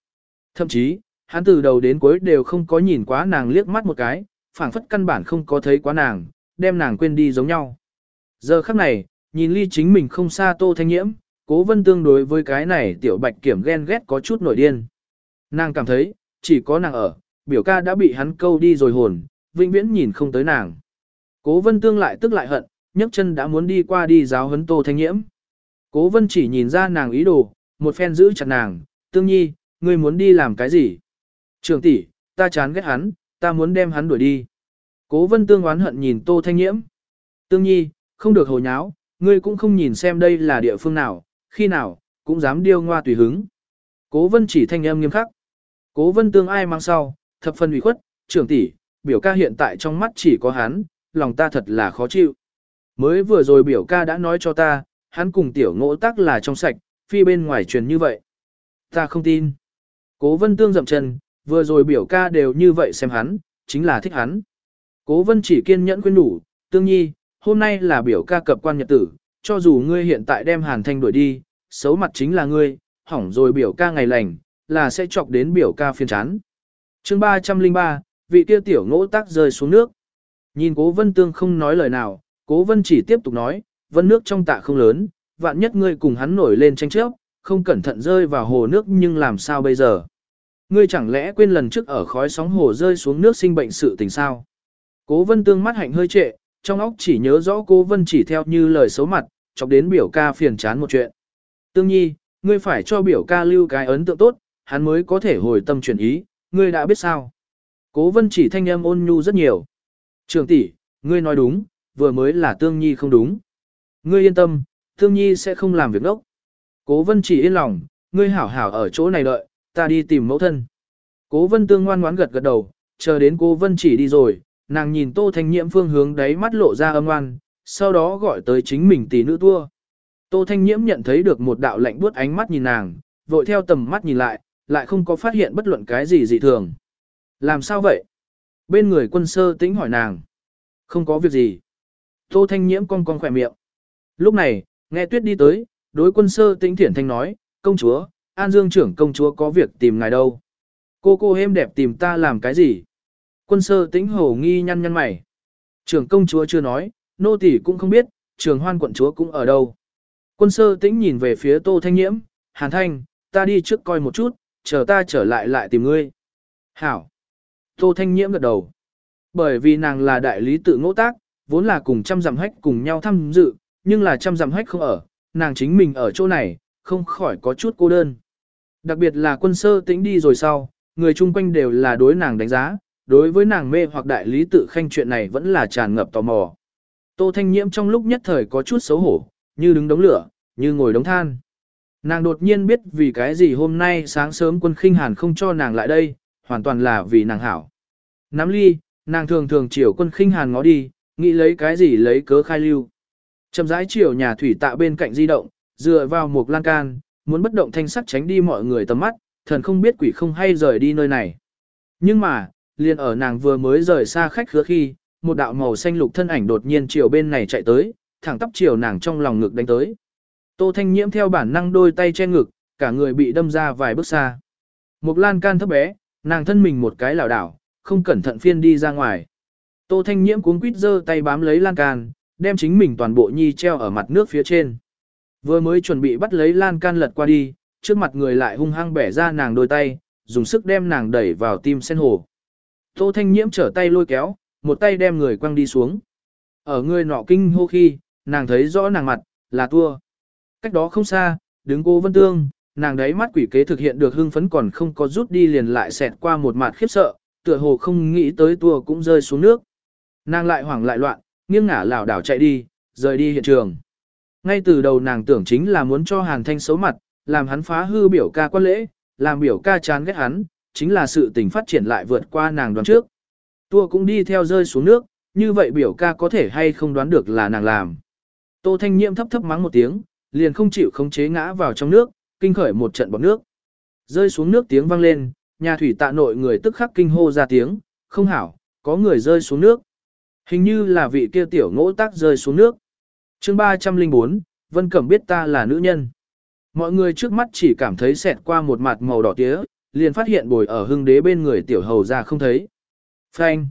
Thậm chí, hắn từ đầu đến cuối đều không có nhìn quá nàng liếc mắt một cái, phảng phất căn bản không có thấy quá nàng, đem nàng quên đi giống nhau. Giờ khắc này, nhìn ly chính mình không xa tô thanh nhiễm, cố vân tương đối với cái này tiểu bạch kiểm ghen ghét có chút nổi điên. Nàng cảm thấy, chỉ có nàng ở, biểu ca đã bị hắn câu đi rồi hồn, vĩnh viễn nhìn không tới nàng. Cố vân tương lại tức lại hận, nhấc chân đã muốn đi qua đi giáo huấn tô thanh nhiễm. Cố vân chỉ nhìn ra nàng ý đồ, một phen giữ chặt nàng, tương nhi, ngươi muốn đi làm cái gì? Trường tỷ, ta chán ghét hắn, ta muốn đem hắn đuổi đi. Cố vân tương oán hận nhìn tô thanh nhiễm. Tương nhi, không được hồ nháo, ngươi cũng không nhìn xem đây là địa phương nào, khi nào, cũng dám điêu ngoa tùy hứng. Cố vân chỉ thanh âm nghiêm khắc. Cố vân tương ai mang sau, thập phần ủy khuất, trưởng tỷ, biểu ca hiện tại trong mắt chỉ có hắn, lòng ta thật là khó chịu. Mới vừa rồi biểu ca đã nói cho ta, hắn cùng tiểu ngỗ tắc là trong sạch, phi bên ngoài truyền như vậy. Ta không tin. Cố vân tương dậm chân, vừa rồi biểu ca đều như vậy xem hắn, chính là thích hắn. Cố vân chỉ kiên nhẫn khuyên đủ, tương nhi, hôm nay là biểu ca cập quan nhật tử, cho dù ngươi hiện tại đem hàn thanh đuổi đi, xấu mặt chính là ngươi, hỏng rồi biểu ca ngày lành, là sẽ chọc đến biểu ca phiền chán chương 303, vị kia tiểu ngỗ tác rơi xuống nước. Nhìn cố vân tương không nói lời nào, cố vân chỉ tiếp tục nói, vân nước trong tạ không lớn, vạn nhất ngươi cùng hắn nổi lên tranh chấp, không cẩn thận rơi vào hồ nước nhưng làm sao bây giờ. Ngươi chẳng lẽ quên lần trước ở khói sóng hồ rơi xuống nước sinh bệnh sự tình sao? Cố vân tương mắt hạnh hơi trệ, trong óc chỉ nhớ rõ cố vân chỉ theo như lời xấu mặt, chọc đến biểu ca phiền chán một chuyện. Tương nhi, ngươi phải cho biểu ca lưu cái ấn tượng tốt, hắn mới có thể hồi tâm chuyển ý, ngươi đã biết sao. Cố vân chỉ thanh âm ôn nhu rất nhiều. Trường tỷ, ngươi nói đúng, vừa mới là tương nhi không đúng. Ngươi yên tâm, tương nhi sẽ không làm việc đốc. Cố vân chỉ yên lòng, ngươi hảo hảo ở chỗ này đợi, ta đi tìm mẫu thân. Cố vân tương ngoan ngoãn gật gật đầu, chờ đến cố vân chỉ đi rồi, nàng nhìn tô thanh nhiễm phương hướng đáy mắt lộ ra âm ngoan, sau đó gọi tới chính mình tỷ nữ tua. Tô thanh nhiễm nhận thấy được một đạo lạnh buốt ánh mắt nhìn nàng, vội theo tầm mắt nhìn lại, lại không có phát hiện bất luận cái gì dị thường. Làm sao vậy? Bên người quân sơ tĩnh hỏi nàng. Không có việc gì. Tô thanh nhiễm cong cong khỏe miệng. Lúc này, nghe tuyết đi tới, đối quân sơ tĩnh thiển thanh nói, công chúa, An Dương trưởng công chúa có việc tìm ngài đâu. Cô cô êm đẹp tìm ta làm cái gì? Quân sơ tĩnh hổ nghi nhăn nhăn mày. Trưởng công chúa chưa nói, nô tỳ cũng không biết, trường hoan quận chúa cũng ở đâu. Quân sơ tĩnh nhìn về phía tô thanh nhiễm, hàn thanh, ta đi trước coi một chút, chờ ta trở lại lại tìm ngươi. Hảo. Tô thanh nhiễm gật đầu. Bởi vì nàng là đại lý tự ngỗ tác, vốn là cùng trăm dặm hách cùng nhau tham dự, nhưng là trăm dặm hách không ở, nàng chính mình ở chỗ này, không khỏi có chút cô đơn. Đặc biệt là quân sơ tĩnh đi rồi sau, người chung quanh đều là đối nàng đánh giá, đối với nàng mê hoặc đại lý tự khanh chuyện này vẫn là tràn ngập tò mò. Tô Thanh Nhiễm trong lúc nhất thời có chút xấu hổ, như đứng đống lửa, như ngồi đống than. Nàng đột nhiên biết vì cái gì hôm nay sáng sớm quân khinh hàn không cho nàng lại đây, hoàn toàn là vì nàng hảo. Nắm ly, nàng thường thường chiều quân khinh hàn ngó đi, nghĩ lấy cái gì lấy cớ khai lưu. Chậm rãi chiều nhà thủy tạ bên cạnh di động, dựa vào một lan can, muốn bất động thanh sắc tránh đi mọi người tầm mắt, thần không biết quỷ không hay rời đi nơi này. Nhưng mà, liền ở nàng vừa mới rời xa khách khứa khi, một đạo màu xanh lục thân ảnh đột nhiên chiều bên này chạy tới, thẳng tắp chiều nàng trong lòng ngực đánh tới. Tô Thanh Nhiễm theo bản năng đôi tay che ngực, cả người bị đâm ra vài bước xa. Một lan can thấp bé, nàng thân mình một cái lảo đảo, không cẩn thận phiên đi ra ngoài. Tô Thanh Nhiễm cuống quýt giơ tay bám lấy lan can, đem chính mình toàn bộ nhi treo ở mặt nước phía trên. Vừa mới chuẩn bị bắt lấy lan can lật qua đi, trước mặt người lại hung hăng bẻ ra nàng đôi tay, dùng sức đem nàng đẩy vào tim sen hồ. Tô Thanh Nhiễm trở tay lôi kéo, một tay đem người quăng đi xuống. Ở người nọ kinh hô khi, nàng thấy rõ nàng mặt, là tua. Cách đó không xa, đứng cô vân tương, nàng đấy mắt quỷ kế thực hiện được hưng phấn còn không có rút đi liền lại xẹt qua một mặt khiếp sợ, tựa hồ không nghĩ tới tua cũng rơi xuống nước. Nàng lại hoảng lại loạn, nghiêng ngả lảo đảo chạy đi, rời đi hiện trường. Ngay từ đầu nàng tưởng chính là muốn cho Hàn Thanh xấu mặt, làm hắn phá hư biểu ca quan lễ, làm biểu ca chán ghét hắn, chính là sự tình phát triển lại vượt qua nàng đoán trước. Tua cũng đi theo rơi xuống nước, như vậy biểu ca có thể hay không đoán được là nàng làm. Tô Thanh Nhiệm thấp thấp mắng một tiếng, liền không chịu khống chế ngã vào trong nước, kinh khởi một trận bọt nước. Rơi xuống nước tiếng vang lên, nhà thủy tạ nội người tức khắc kinh hô ra tiếng, không hảo, có người rơi xuống nước. Hình như là vị kia tiểu ngỗ tác rơi xuống nước. chương 304, Vân Cẩm biết ta là nữ nhân. Mọi người trước mắt chỉ cảm thấy xẹt qua một mặt màu đỏ tía, liền phát hiện bồi ở hưng đế bên người tiểu hầu ra không thấy. Phanh.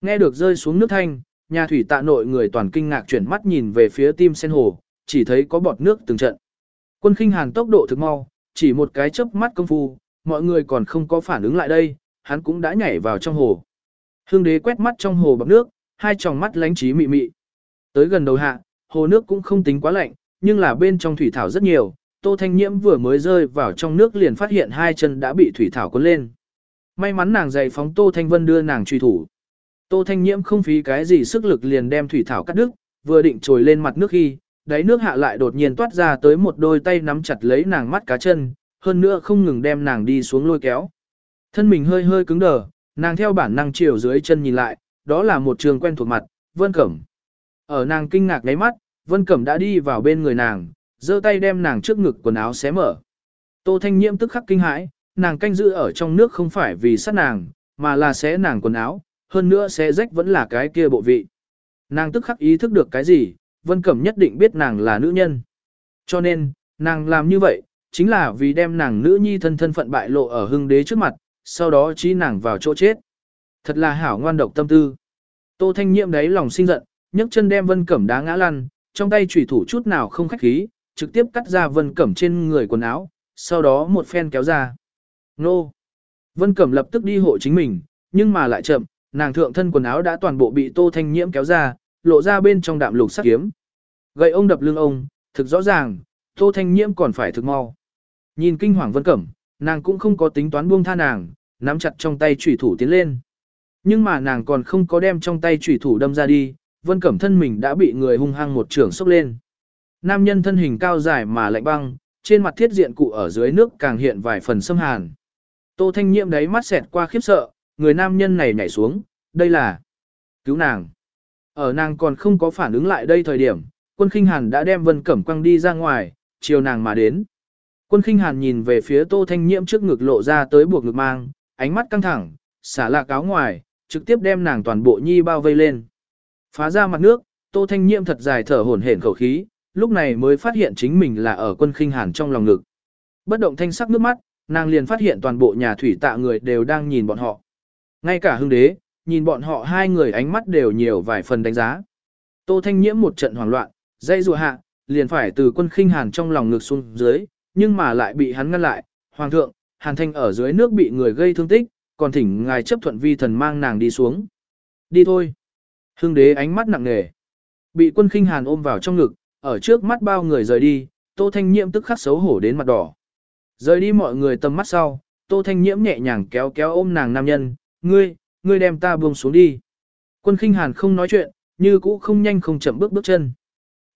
Nghe được rơi xuống nước thanh, nhà thủy tạ nội người toàn kinh ngạc chuyển mắt nhìn về phía tim sen hồ, chỉ thấy có bọt nước từng trận. Quân khinh hàn tốc độ thực mau, chỉ một cái chớp mắt công phu, mọi người còn không có phản ứng lại đây, hắn cũng đã nhảy vào trong hồ. Hương đế quét mắt trong hồ bọt nước, hai tròng mắt lánh trí mị mị. Tới gần đầu hạ, hồ nước cũng không tính quá lạnh, nhưng là bên trong thủy thảo rất nhiều, Tô Thanh Nhiễm vừa mới rơi vào trong nước liền phát hiện hai chân đã bị thủy thảo cuốn lên. May mắn nàng dày phóng Tô Thanh Vân đưa nàng truy thủ. Tô Thanh Nhiễm không phí cái gì sức lực liền đem thủy thảo cắt đứt, vừa định trồi lên mặt nước khi, đáy nước hạ lại đột nhiên toát ra tới một đôi tay nắm chặt lấy nàng mắt cá chân, hơn nữa không ngừng đem nàng đi xuống lôi kéo. Thân mình hơi hơi cứng đờ, nàng theo bản năng chiều dưới chân nhìn lại, đó là một trường quen thuộc mặt, Vân Cẩm. Ở nàng kinh ngạc ngáy mắt, Vân Cẩm đã đi vào bên người nàng, giơ tay đem nàng trước ngực quần áo xé mở. Tô Thanh Nhiễm tức khắc kinh hãi, nàng canh giữ ở trong nước không phải vì sát nàng, mà là xé nàng quần áo, hơn nữa xé rách vẫn là cái kia bộ vị. Nàng tức khắc ý thức được cái gì, Vân Cẩm nhất định biết nàng là nữ nhân. Cho nên, nàng làm như vậy, chính là vì đem nàng nữ nhi thân thân phận bại lộ ở hưng đế trước mặt, sau đó trí nàng vào chỗ chết. Thật là hảo ngoan độc tâm tư. Tô Thanh Nhiệm đấy lòng sinh giận, nhấc chân đem Vân Cẩm đá ngã lăn, trong tay chủy thủ chút nào không khách khí, trực tiếp cắt ra Vân Cẩm trên người quần áo, sau đó một phen kéo ra. Nô! Vân Cẩm lập tức đi hộ chính mình, nhưng mà lại chậm, nàng thượng thân quần áo đã toàn bộ bị Tô Thanh Nhiễm kéo ra, lộ ra bên trong đạm lục sắc kiếm. Gậy ông đập lưng ông, thực rõ ràng, Tô Thanh Nhiễm còn phải thực mau. Nhìn kinh hoàng Vân Cẩm, nàng cũng không có tính toán buông tha nàng, nắm chặt trong tay chủy thủ tiến lên. Nhưng mà nàng còn không có đem trong tay chủy thủ đâm ra đi, Vân Cẩm thân mình đã bị người hung hăng một trường sốc lên. Nam nhân thân hình cao dài mà lạnh băng, trên mặt thiết diện cụ ở dưới nước càng hiện vài phần xâm hàn. Tô Thanh Nhiễm đấy mắt xẹt qua khiếp sợ, người nam nhân này nhảy xuống, đây là cứu nàng. Ở nàng còn không có phản ứng lại đây thời điểm, quân khinh hàn đã đem Vân Cẩm quăng đi ra ngoài, chiều nàng mà đến. Quân khinh hàn nhìn về phía Tô Thanh Nhiễm trước ngực lộ ra tới buộc ngực mang, ánh mắt căng thẳng, xả lạc áo ngoài, trực tiếp đem nàng toàn bộ nhi bao vây lên. Phá ra mặt nước, Tô Thanh Nhiễm thật dài thở hổn hển khẩu khí, lúc này mới phát hiện chính mình là ở quân khinh hàn trong lòng ngực. Bất động thanh sắc nước mắt, nàng liền phát hiện toàn bộ nhà thủy tạ người đều đang nhìn bọn họ. Ngay cả hưng đế, nhìn bọn họ hai người ánh mắt đều nhiều vài phần đánh giá. Tô Thanh Nhiễm một trận hoảng loạn, dây rùa hạ, liền phải từ quân khinh hàn trong lòng ngực xuống dưới, nhưng mà lại bị hắn ngăn lại. Hoàng thượng, hàn thanh ở dưới nước bị người gây thương tích, còn thỉnh ngài chấp thuận vi thần mang nàng đi xuống. Đi thôi. Hưng đế ánh mắt nặng nề. Bị quân khinh hàn ôm vào trong ngực, ở trước mắt bao người rời đi, Tô Thanh Nhiễm tức khắc xấu hổ đến mặt đỏ. Rời đi mọi người tầm mắt sau, Tô Thanh Nhiễm nhẹ nhàng kéo kéo ôm nàng nam nhân, ngươi, ngươi đem ta buông xuống đi. Quân khinh hàn không nói chuyện, như cũ không nhanh không chậm bước bước chân.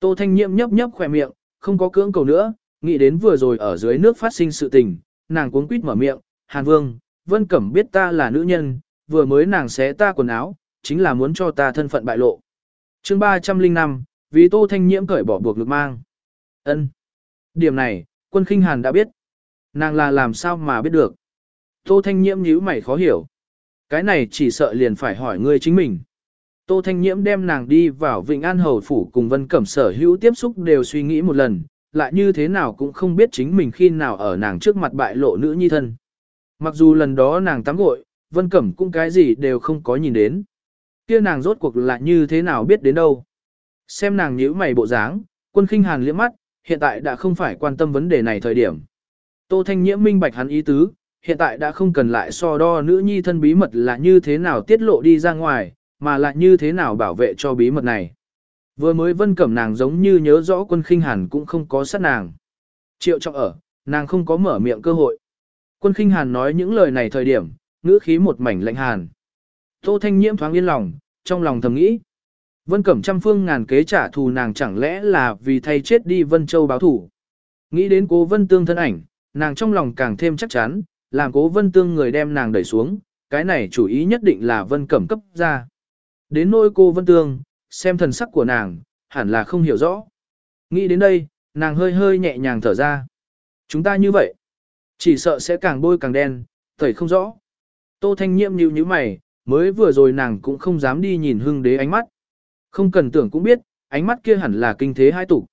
Tô Thanh Nhiệm nhấp nhấp khỏe miệng, không có cưỡng cầu nữa, nghĩ đến vừa rồi ở dưới nước phát sinh sự tình, nàng cuống quýt mở miệng, Hàn Vương, Vân Cẩm biết ta là nữ nhân, vừa mới nàng xé ta quần áo, chính là muốn cho ta thân phận bại lộ. chương 305, vì Tô Thanh Nhiễm cởi bỏ buộc lực mang. ân Điểm này, quân khinh hàn đã biết. Nàng là làm sao mà biết được. Tô Thanh Nhiễm nhíu mày khó hiểu. Cái này chỉ sợ liền phải hỏi ngươi chính mình. Tô Thanh Nhiễm đem nàng đi vào Vịnh An Hầu Phủ cùng Vân Cẩm sở hữu tiếp xúc đều suy nghĩ một lần, lại như thế nào cũng không biết chính mình khi nào ở nàng trước mặt bại lộ nữ nhi thân. Mặc dù lần đó nàng tắm gội, Vân Cẩm cũng cái gì đều không có nhìn đến. kia nàng rốt cuộc là như thế nào biết đến đâu. Xem nàng nhíu mày bộ dáng, quân khinh hàn liếc mắt, hiện tại đã không phải quan tâm vấn đề này thời điểm. Tô Thanh Nhiễm minh bạch hắn ý tứ, hiện tại đã không cần lại so đo nữ nhi thân bí mật là như thế nào tiết lộ đi ra ngoài, mà là như thế nào bảo vệ cho bí mật này. Vừa mới vân cẩm nàng giống như nhớ rõ quân khinh hàn cũng không có sát nàng. Triệu trọng ở, nàng không có mở miệng cơ hội. Quân khinh hàn nói những lời này thời điểm, ngữ khí một mảnh lạnh hàn. Tô Thanh Nhiễm thoáng yên lòng, trong lòng thầm nghĩ. Vân Cẩm trăm phương ngàn kế trả thù nàng chẳng lẽ là vì thay chết đi Vân Châu báo thủ. Nghĩ đến cố Vân Tương thân ảnh, nàng trong lòng càng thêm chắc chắn, làm cố Vân Tương người đem nàng đẩy xuống, cái này chủ ý nhất định là Vân Cẩm cấp ra. Đến nôi cô Vân Tương, xem thần sắc của nàng, hẳn là không hiểu rõ. Nghĩ đến đây, nàng hơi hơi nhẹ nhàng thở ra. Chúng ta như vậy, chỉ sợ sẽ càng bôi càng đen, tẩy không rõ. Tô Thanh Nhiệm nhíu như mày, mới vừa rồi nàng cũng không dám đi nhìn hưng đế ánh mắt. Không cần tưởng cũng biết, ánh mắt kia hẳn là kinh thế hai tục.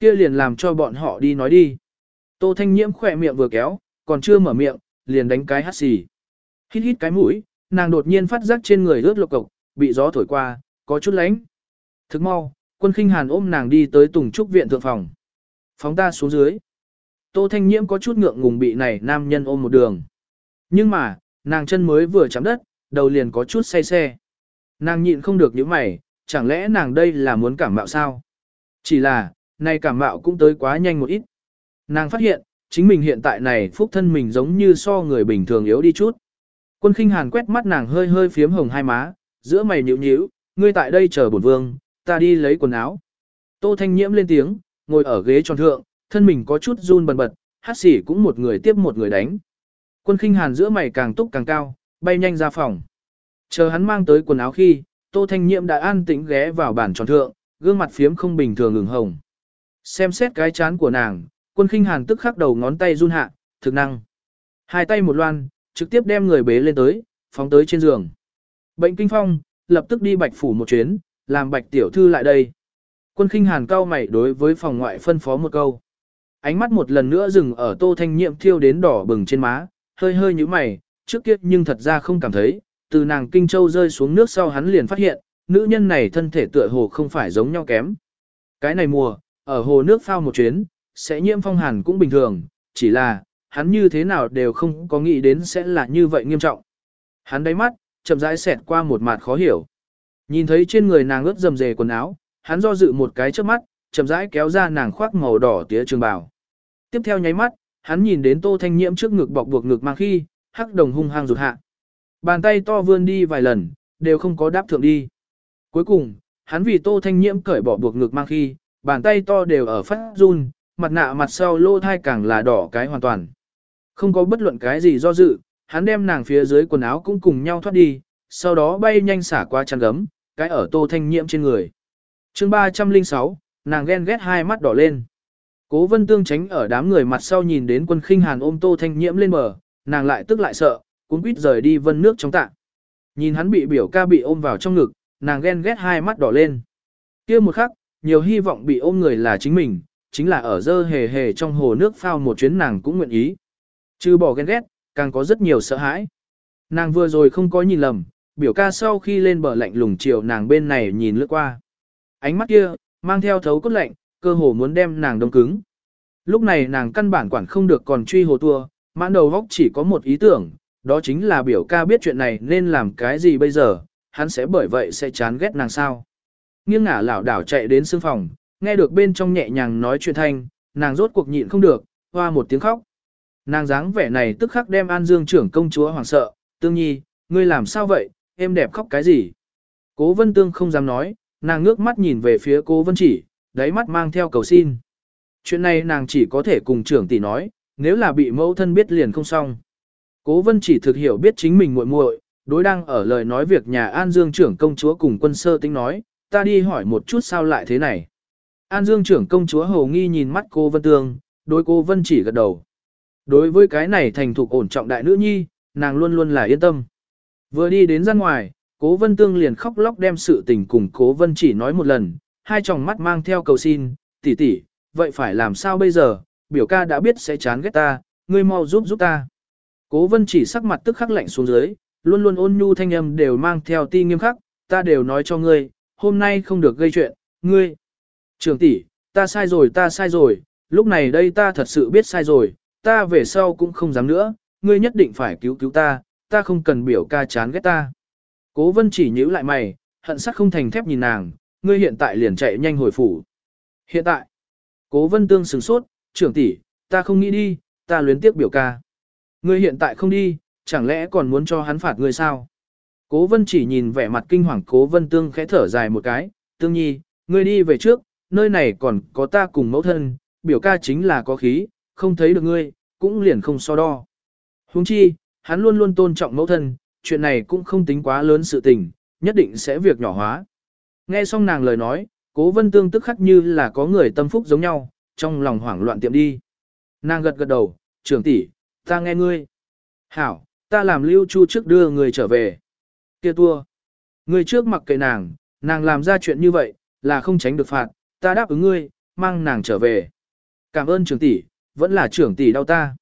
Kia liền làm cho bọn họ đi nói đi. Tô Thanh Nhiễm khỏe miệng vừa kéo, còn chưa mở miệng, liền đánh cái hắt xì. Hít hít cái mũi, nàng đột nhiên phát giác trên người ướt lộc cộc, bị gió thổi qua, có chút lánh. Thức mau, quân khinh hàn ôm nàng đi tới Tùng Trúc viện thượng phòng. Phóng ta xuống dưới. Tô Thanh Nhiễm có chút ngượng ngùng bị này nam nhân ôm một đường. Nhưng mà, nàng chân mới vừa chạm đất, đầu liền có chút say xe. Nàng nhịn không được những mày, chẳng lẽ nàng đây là muốn cảm mạo sao? Chỉ là, này cảm mạo cũng tới quá nhanh một ít. Nàng phát hiện, chính mình hiện tại này phúc thân mình giống như so người bình thường yếu đi chút. Quân khinh hàn quét mắt nàng hơi hơi phiếm hồng hai má, giữa mày nhíu nhíu, ngươi tại đây chờ bổn vương, ta đi lấy quần áo. Tô Thanh Nhiễm lên tiếng, ngồi ở ghế tròn thượng, thân mình có chút run bần bật, hát xỉ cũng một người tiếp một người đánh. Quân khinh hàn giữa mày càng túc càng cao, bay nhanh ra phòng. Chờ hắn mang tới quần áo khi, Tô Thanh Nhiễm đã an tĩnh ghé vào bàn tròn thượng, gương mặt phiếm không bình thường ửng hồng. Xem xét cái chán của nàng, quân khinh hàn tức khắc đầu ngón tay run hạ, thực năng. Hai tay một loan, trực tiếp đem người bế lên tới, phóng tới trên giường. Bệnh kinh phong, lập tức đi bạch phủ một chuyến, làm bạch tiểu thư lại đây. Quân khinh hàn cao mày đối với phòng ngoại phân phó một câu. Ánh mắt một lần nữa dừng ở tô thanh nhiệm thiêu đến đỏ bừng trên má, hơi hơi như mày, trước kia nhưng thật ra không cảm thấy, từ nàng kinh châu rơi xuống nước sau hắn liền phát hiện, nữ nhân này thân thể tựa hồ không phải giống nhau kém. Cái này mùa, ở hồ nước phao một chuyến, sẽ nhiễm phong hàn cũng bình thường, chỉ là, hắn như thế nào đều không có nghĩ đến sẽ là như vậy nghiêm trọng. Hắn đáy mắt, chậm rãi xẹt qua một mặt khó hiểu. Nhìn thấy trên người nàng ướt dầm dề quần áo, hắn do dự một cái trước mắt, chậm rãi kéo ra nàng khoác màu đỏ tía trường bào. Tiếp theo nháy mắt, hắn nhìn đến Tô Thanh Nhiễm trước ngực bọc buộc ngực mang khi, hắc đồng hung hăng rụt hạ. Bàn tay to vươn đi vài lần, đều không có đáp thượng đi. Cuối cùng, hắn vì Tô Thanh Nhiễm cởi bỏ buộc ngực mang khi, bàn tay to đều ở phát run, mặt nạ mặt sau lô thai càng là đỏ cái hoàn toàn. Không có bất luận cái gì do dự, hắn đem nàng phía dưới quần áo cũng cùng nhau thoát đi, sau đó bay nhanh xả qua chăn gấm, cái ở Tô Thanh Nhiễm trên người. chương 306, nàng ghen ghét hai mắt đỏ lên. Cố vân tương tránh ở đám người mặt sau nhìn đến quân khinh hàn ôm Tô Thanh Nhiễm lên bờ, nàng lại tức lại sợ, cuốn quýt rời đi vân nước trong tạ. Nhìn hắn bị biểu ca bị ôm vào trong ngực, nàng ghen ghét hai mắt đỏ lên. kia một khắc, nhiều hy vọng bị ôm người là chính mình, chính là ở dơ hề hề trong hồ nước phao một chuyến nàng cũng nguyện ý. Chứ bỏ ghen ghét, càng có rất nhiều sợ hãi. Nàng vừa rồi không có nhìn lầm, biểu ca sau khi lên bờ lạnh lùng chiều nàng bên này nhìn lướt qua. Ánh mắt kia, mang theo thấu cốt lạnh, cơ hồ muốn đem nàng đông cứng. Lúc này nàng căn bản quản không được còn truy hồ tua, mãn đầu góc chỉ có một ý tưởng, đó chính là biểu ca biết chuyện này nên làm cái gì bây giờ, hắn sẽ bởi vậy sẽ chán ghét nàng sao. Nghiêng ngả lảo đảo chạy đến sương phòng, nghe được bên trong nhẹ nhàng nói chuyện thanh, nàng rốt cuộc nhịn không được, hoa một tiếng khóc. Nàng dáng vẻ này tức khắc đem An Dương trưởng công chúa hoàng sợ, tương nhi, ngươi làm sao vậy, em đẹp khóc cái gì. Cố vân tương không dám nói, nàng ngước mắt nhìn về phía cố vân chỉ, đáy mắt mang theo cầu xin. Chuyện này nàng chỉ có thể cùng trưởng tỷ nói, nếu là bị mẫu thân biết liền không xong. Cố vân chỉ thực hiểu biết chính mình muội muội, đối đang ở lời nói việc nhà An Dương trưởng công chúa cùng quân sơ tính nói, ta đi hỏi một chút sao lại thế này. An Dương trưởng công chúa hầu nghi nhìn mắt cô Vân Tương, đối cô Vân chỉ gật đầu. Đối với cái này thành thục ổn trọng đại nữ nhi, nàng luôn luôn là yên tâm. Vừa đi đến ra ngoài, cố Vân Tương liền khóc lóc đem sự tình cùng cố Vân chỉ nói một lần, hai tròng mắt mang theo cầu xin, tỷ tỷ, vậy phải làm sao bây giờ, biểu ca đã biết sẽ chán ghét ta, ngươi mau giúp giúp ta. Cố Vân chỉ sắc mặt tức khắc lạnh xuống dưới, luôn luôn ôn nhu thanh âm đều mang theo ti nghiêm khắc, ta đều nói cho ngươi, hôm nay không được gây chuyện, ngươi. Trường tỷ, ta sai rồi ta sai rồi, lúc này đây ta thật sự biết sai rồi, ta về sau cũng không dám nữa, ngươi nhất định phải cứu cứu ta, ta không cần biểu ca chán ghét ta. Cố vân chỉ nhíu lại mày, hận sắc không thành thép nhìn nàng, ngươi hiện tại liền chạy nhanh hồi phủ. Hiện tại, cố vân tương sửng sốt, trưởng tỷ, ta không nghĩ đi, ta luyến tiếc biểu ca. Ngươi hiện tại không đi, chẳng lẽ còn muốn cho hắn phạt ngươi sao? Cố vân chỉ nhìn vẻ mặt kinh hoàng cố vân tương khẽ thở dài một cái, tương nhi, ngươi đi về trước, nơi này còn có ta cùng mẫu thân, biểu ca chính là có khí, không thấy được ngươi, cũng liền không so đo. Huống chi, hắn luôn luôn tôn trọng mẫu thân, chuyện này cũng không tính quá lớn sự tình, nhất định sẽ việc nhỏ hóa. Nghe xong nàng lời nói, cố vân tương tức khắc như là có người tâm phúc giống nhau, trong lòng hoảng loạn tiệm đi. Nàng gật gật đầu, trưởng tỷ, ta nghe ngươi. Hảo, ta làm lưu chu trước đưa người trở về. Kia tua. Người trước mặc kệ nàng, nàng làm ra chuyện như vậy, là không tránh được phạt, ta đáp ứng ngươi, mang nàng trở về. Cảm ơn trưởng tỷ, vẫn là trưởng tỷ đau ta.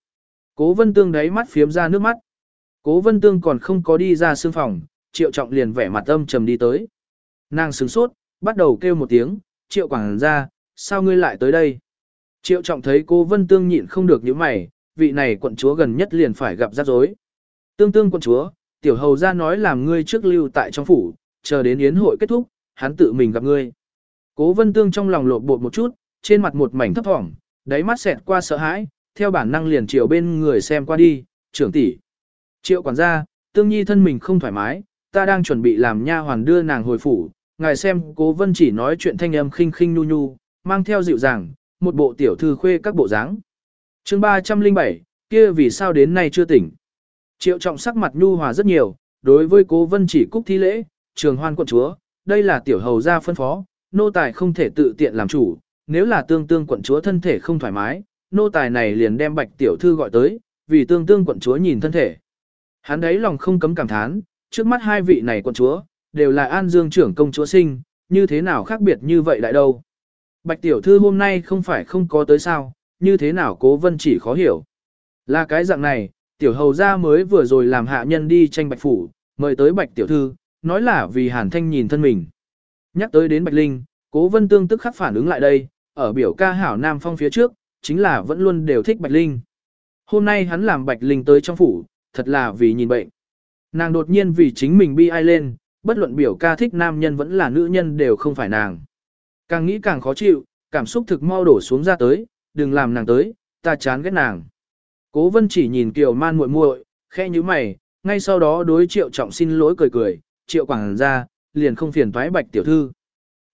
Cố vân tương đáy mắt phiếm ra nước mắt. Cố vân tương còn không có đi ra sương phòng, triệu trọng liền vẻ mặt âm trầm đi tới. Nàng sướng sốt, bắt đầu kêu một tiếng, triệu quảng ra, sao ngươi lại tới đây? Triệu trọng thấy cố vân tương nhịn không được những mày, vị này quận chúa gần nhất liền phải gặp rắc rối. Tương tương quận chúa, tiểu hầu ra nói làm ngươi trước lưu tại trong phủ, chờ đến yến hội kết thúc, hắn tự mình gặp ngươi. Cố vân tương trong lòng lột bột một chút, trên mặt một mảnh thấp thỏm, đáy mắt xẹt qua sợ hãi, theo bản năng liền chiều bên người xem qua đi, trưởng tỷ. Triệu quản gia, tương nhi thân mình không thoải mái, ta đang chuẩn bị làm nha hoàn đưa nàng hồi phủ, ngài xem cố vân chỉ nói chuyện thanh âm khinh khinh nu nu, mang theo dịu dàng, một bộ tiểu thư khuê các bộ dáng. chương 307, kia vì sao đến nay chưa tỉnh. Triệu trọng sắc mặt nhu hòa rất nhiều, đối với cố vân chỉ cúc thi lễ, trường hoan quận chúa, đây là tiểu hầu gia phân phó, nô tài không thể tự tiện làm chủ, nếu là tương tương quận chúa thân thể không thoải mái, nô tài này liền đem bạch tiểu thư gọi tới, vì tương tương quận chúa nhìn thân thể. Hắn đấy lòng không cấm cảm thán, trước mắt hai vị này quận chúa, đều là an dương trưởng công chúa sinh, như thế nào khác biệt như vậy lại đâu. Bạch tiểu thư hôm nay không phải không có tới sao, như thế nào cố vân chỉ khó hiểu. Là cái dạng này, tiểu hầu gia mới vừa rồi làm hạ nhân đi tranh bạch phủ, mời tới bạch tiểu thư, nói là vì hàn thanh nhìn thân mình. Nhắc tới đến bạch linh, cố vân tương tức khắc phản ứng lại đây, ở biểu ca hảo nam phong phía trước, chính là vẫn luôn đều thích bạch linh. Hôm nay hắn làm Bạch Linh tới trong phủ, thật là vì nhìn bệnh. Nàng đột nhiên vì chính mình bi ai lên, bất luận biểu ca thích nam nhân vẫn là nữ nhân đều không phải nàng. Càng nghĩ càng khó chịu, cảm xúc thực mau đổ xuống ra tới, đừng làm nàng tới, ta chán ghét nàng. Cố vân chỉ nhìn Kiều Man muội muội, khẽ như mày, ngay sau đó đối triệu trọng xin lỗi cười cười, triệu quảng ra, liền không phiền toái bạch tiểu thư.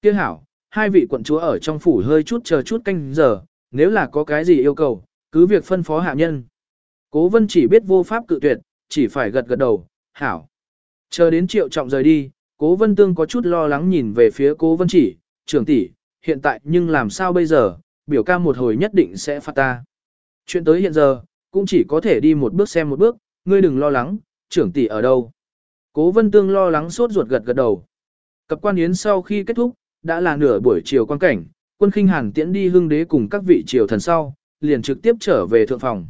Tiếc hảo, hai vị quận chúa ở trong phủ hơi chút chờ chút canh giờ, nếu là có cái gì yêu cầu, cứ việc phân phó hạ nhân. Cố vân chỉ biết vô pháp cự tuyệt, chỉ phải gật gật đầu, hảo. Chờ đến triệu trọng rời đi, cố vân tương có chút lo lắng nhìn về phía cố vân chỉ, trưởng tỷ, hiện tại nhưng làm sao bây giờ, biểu ca một hồi nhất định sẽ phạt ta. Chuyện tới hiện giờ, cũng chỉ có thể đi một bước xem một bước, ngươi đừng lo lắng, trưởng tỷ ở đâu. Cố vân tương lo lắng sốt ruột gật gật đầu. Cập quan yến sau khi kết thúc, đã là nửa buổi chiều quan cảnh, quân khinh hàn tiễn đi hưng đế cùng các vị triều thần sau, liền trực tiếp trở về thượng phòng.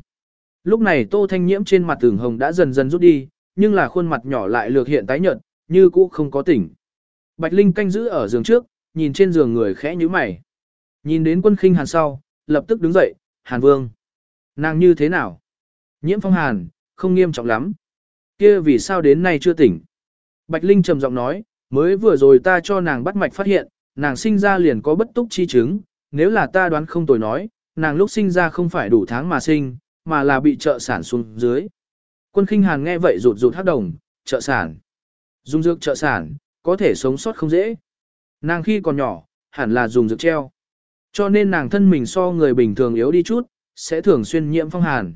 Lúc này tô thanh nhiễm trên mặt tường hồng đã dần dần rút đi, nhưng là khuôn mặt nhỏ lại lược hiện tái nhợt, như cũ không có tỉnh. Bạch Linh canh giữ ở giường trước, nhìn trên giường người khẽ nhíu mày. Nhìn đến quân khinh hàn sau, lập tức đứng dậy, hàn vương. Nàng như thế nào? Nhiễm phong hàn, không nghiêm trọng lắm kia vì sao đến nay chưa tỉnh? Bạch Linh trầm giọng nói, mới vừa rồi ta cho nàng bắt mạch phát hiện, nàng sinh ra liền có bất túc chi chứng, nếu là ta đoán không tồi nói, nàng lúc sinh ra không phải đủ tháng mà sinh, mà là bị trợ sản xuống dưới. Quân khinh hàn nghe vậy rụt rụt hát đồng, trợ sản. Dùng dược trợ sản, có thể sống sót không dễ. Nàng khi còn nhỏ, hẳn là dùng dược treo. Cho nên nàng thân mình so người bình thường yếu đi chút, sẽ thường xuyên nhiễm phong hàn.